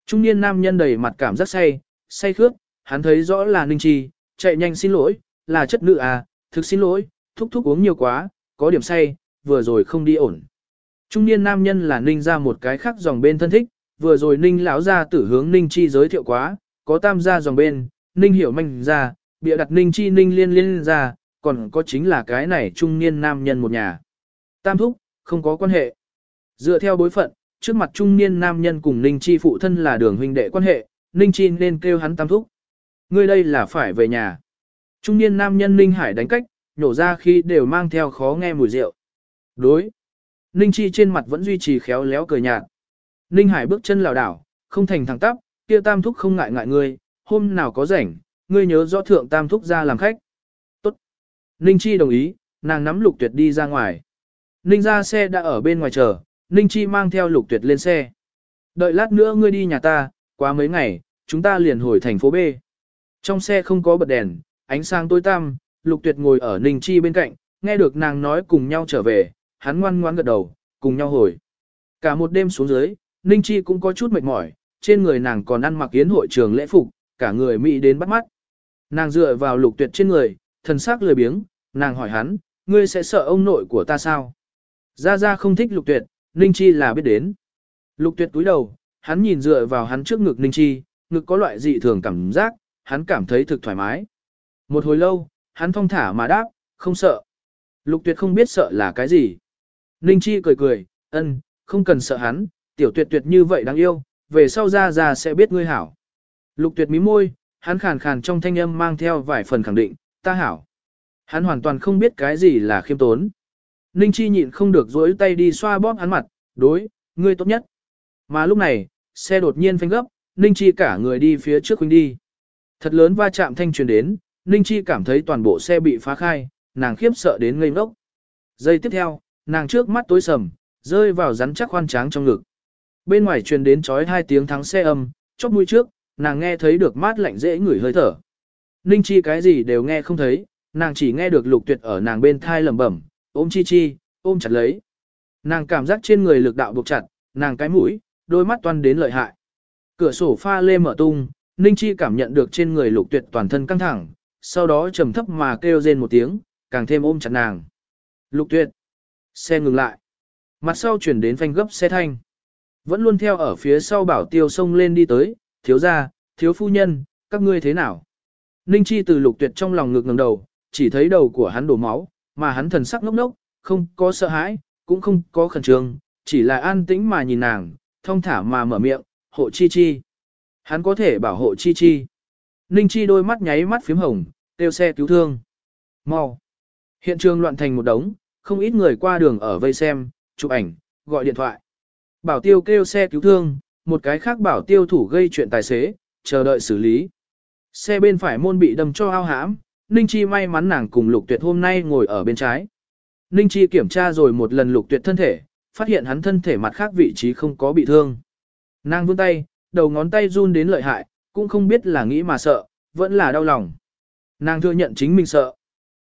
Trung niên nam nhân đầy mặt cảm giác say, say khước, hắn thấy rõ là Ninh Chi, chạy nhanh xin lỗi, là chất nữ à, thực xin lỗi, thúc thúc uống nhiều quá, có điểm say, vừa rồi không đi ổn. Trung niên nam nhân là Ninh ra một cái khác dòng bên thân thích, vừa rồi Ninh lão ra tử hướng Ninh Chi giới thiệu quá, có tam gia dòng bên, Ninh hiểu manh ra, bịa đặt Ninh Chi Ninh liên liên ra, còn có chính là cái này trung niên nam nhân một nhà. Tam thúc, không có quan hệ. Dựa theo bối phận, trước mặt trung niên nam nhân cùng Ninh Chi phụ thân là đường huynh đệ quan hệ, Ninh Chi nên kêu hắn tam thúc. Ngươi đây là phải về nhà. Trung niên nam nhân Ninh Hải đánh cách, nhổ ra khi đều mang theo khó nghe mùi rượu. Đối. Ninh Chi trên mặt vẫn duy trì khéo léo cười nhạt. Ninh Hải bước chân lảo đảo, không thành thẳng tắp, kia tam thúc không ngại ngại ngươi, hôm nào có rảnh, ngươi nhớ rõ thượng tam thúc ra làm khách. Tốt. Ninh Chi đồng ý, nàng nắm lục tuyệt đi ra ngoài. Ninh ra xe đã ở bên ngoài chờ, Ninh Chi mang theo lục tuyệt lên xe. Đợi lát nữa ngươi đi nhà ta, qua mấy ngày, chúng ta liền hồi thành phố B. Trong xe không có bật đèn, ánh sáng tối tăm, lục tuyệt ngồi ở Ninh Chi bên cạnh, nghe được nàng nói cùng nhau trở về, hắn ngoan ngoan gật đầu, cùng nhau hồi. Cả một đêm xuống dưới, Ninh Chi cũng có chút mệt mỏi, trên người nàng còn ăn mặc yến hội trường lễ phục, cả người Mỹ đến bắt mắt. Nàng dựa vào lục tuyệt trên người, thần sắc lười biếng, nàng hỏi hắn, ngươi sẽ sợ ông nội của ta sao? Gia Gia không thích lục tuyệt, Ninh Chi là biết đến. Lục tuyệt túi đầu, hắn nhìn dựa vào hắn trước ngực Ninh Chi, ngực có loại dị thường cảm giác, hắn cảm thấy thực thoải mái. Một hồi lâu, hắn thong thả mà đáp, không sợ. Lục tuyệt không biết sợ là cái gì. Ninh Chi cười cười, ân, không cần sợ hắn, tiểu tuyệt tuyệt như vậy đáng yêu, về sau ra ra sẽ biết ngươi hảo. Lục tuyệt mí môi, hắn khàn khàn trong thanh âm mang theo vài phần khẳng định, ta hảo. Hắn hoàn toàn không biết cái gì là khiêm tốn. Ninh Chi nhịn không được dối tay đi xoa bóp hắn mặt, đối, ngươi tốt nhất. Mà lúc này, xe đột nhiên phanh gấp, Ninh Chi cả người đi phía trước huynh đi. Thật lớn va chạm thanh truyền đến, Ninh Chi cảm thấy toàn bộ xe bị phá khai, nàng khiếp sợ đến ngây ngốc. Giây tiếp theo, nàng trước mắt tối sầm, rơi vào rắn chắc khoan tráng trong ngực. Bên ngoài truyền đến chói hai tiếng thắng xe âm, chóp mũi trước, nàng nghe thấy được mát lạnh dễ ngửi hơi thở. Ninh Chi cái gì đều nghe không thấy, nàng chỉ nghe được lục tuyệt ở nàng bên thai lẩm bẩm, ôm Chi Chi, ôm chặt lấy. Nàng cảm giác trên người lực đạo buộc chặt, nàng cái mũi, đôi mắt toan đến lợi hại. Cửa sổ pha lê mở tung, Ninh Chi cảm nhận được trên người lục tuyệt toàn thân căng thẳng, sau đó trầm thấp mà kêu rên một tiếng, càng thêm ôm chặt nàng. Lục tuyệt. Xe ngừng lại. Mặt sau chuyển đến phanh gấp xe thanh. Vẫn luôn theo ở phía sau bảo tiêu sông lên đi tới, thiếu gia, thiếu phu nhân, các ngươi thế nào? Ninh Chi từ lục tuyệt trong lòng ngực ngẩng đầu, chỉ thấy đầu của hắn đổ máu, mà hắn thần sắc ngốc ngốc, không có sợ hãi, cũng không có khẩn trương, chỉ là an tĩnh mà nhìn nàng, thông thả mà mở miệng, hộ chi chi. Hắn có thể bảo hộ chi chi. Ninh Chi đôi mắt nháy mắt phím hồng, kêu xe cứu thương. Mau. Hiện trường loạn thành một đống, không ít người qua đường ở vây xem, chụp ảnh, gọi điện thoại. Bảo tiêu kêu xe cứu thương, một cái khác bảo tiêu thủ gây chuyện tài xế, chờ đợi xử lý. Xe bên phải môn bị đâm cho ao hãm, Ninh Chi may mắn nàng cùng Lục Tuyệt hôm nay ngồi ở bên trái. Ninh Chi kiểm tra rồi một lần Lục Tuyệt thân thể, phát hiện hắn thân thể mặt khác vị trí không có bị thương. Nàng vươn tay, đầu ngón tay run đến lợi hại, cũng không biết là nghĩ mà sợ, vẫn là đau lòng. Nàng thừa nhận chính mình sợ.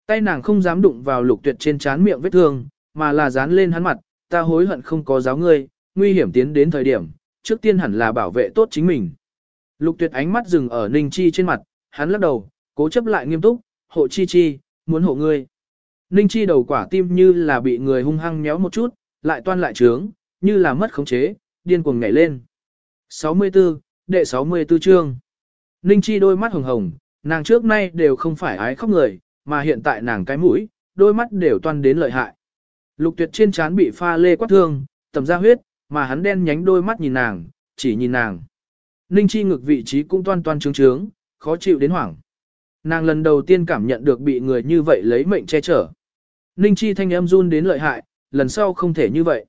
Tay nàng không dám đụng vào lục tuyệt trên trán miệng vết thương, mà là dán lên hắn mặt, ta hối hận không có giáo ngươi, nguy hiểm tiến đến thời điểm, trước tiên hẳn là bảo vệ tốt chính mình. Lục tuyệt ánh mắt dừng ở Ninh Chi trên mặt, hắn lắc đầu, cố chấp lại nghiêm túc, hộ Chi Chi, muốn hộ ngươi. Ninh Chi đầu quả tim như là bị người hung hăng méo một chút, lại toan lại trướng, như là mất khống chế, điên cuồng nhảy lên. 64, đệ 64 chương. Ninh Chi đôi mắt hồng hồng, nàng trước nay đều không phải ái khóc người, mà hiện tại nàng cái mũi, đôi mắt đều toan đến lợi hại. Lục tuyệt trên trán bị pha lê quát thương, tầm ra huyết, mà hắn đen nhánh đôi mắt nhìn nàng, chỉ nhìn nàng. Ninh Chi ngực vị trí cũng toan toan trướng trướng, khó chịu đến hoảng. Nàng lần đầu tiên cảm nhận được bị người như vậy lấy mệnh che chở. Ninh Chi thanh âm run đến lợi hại, lần sau không thể như vậy.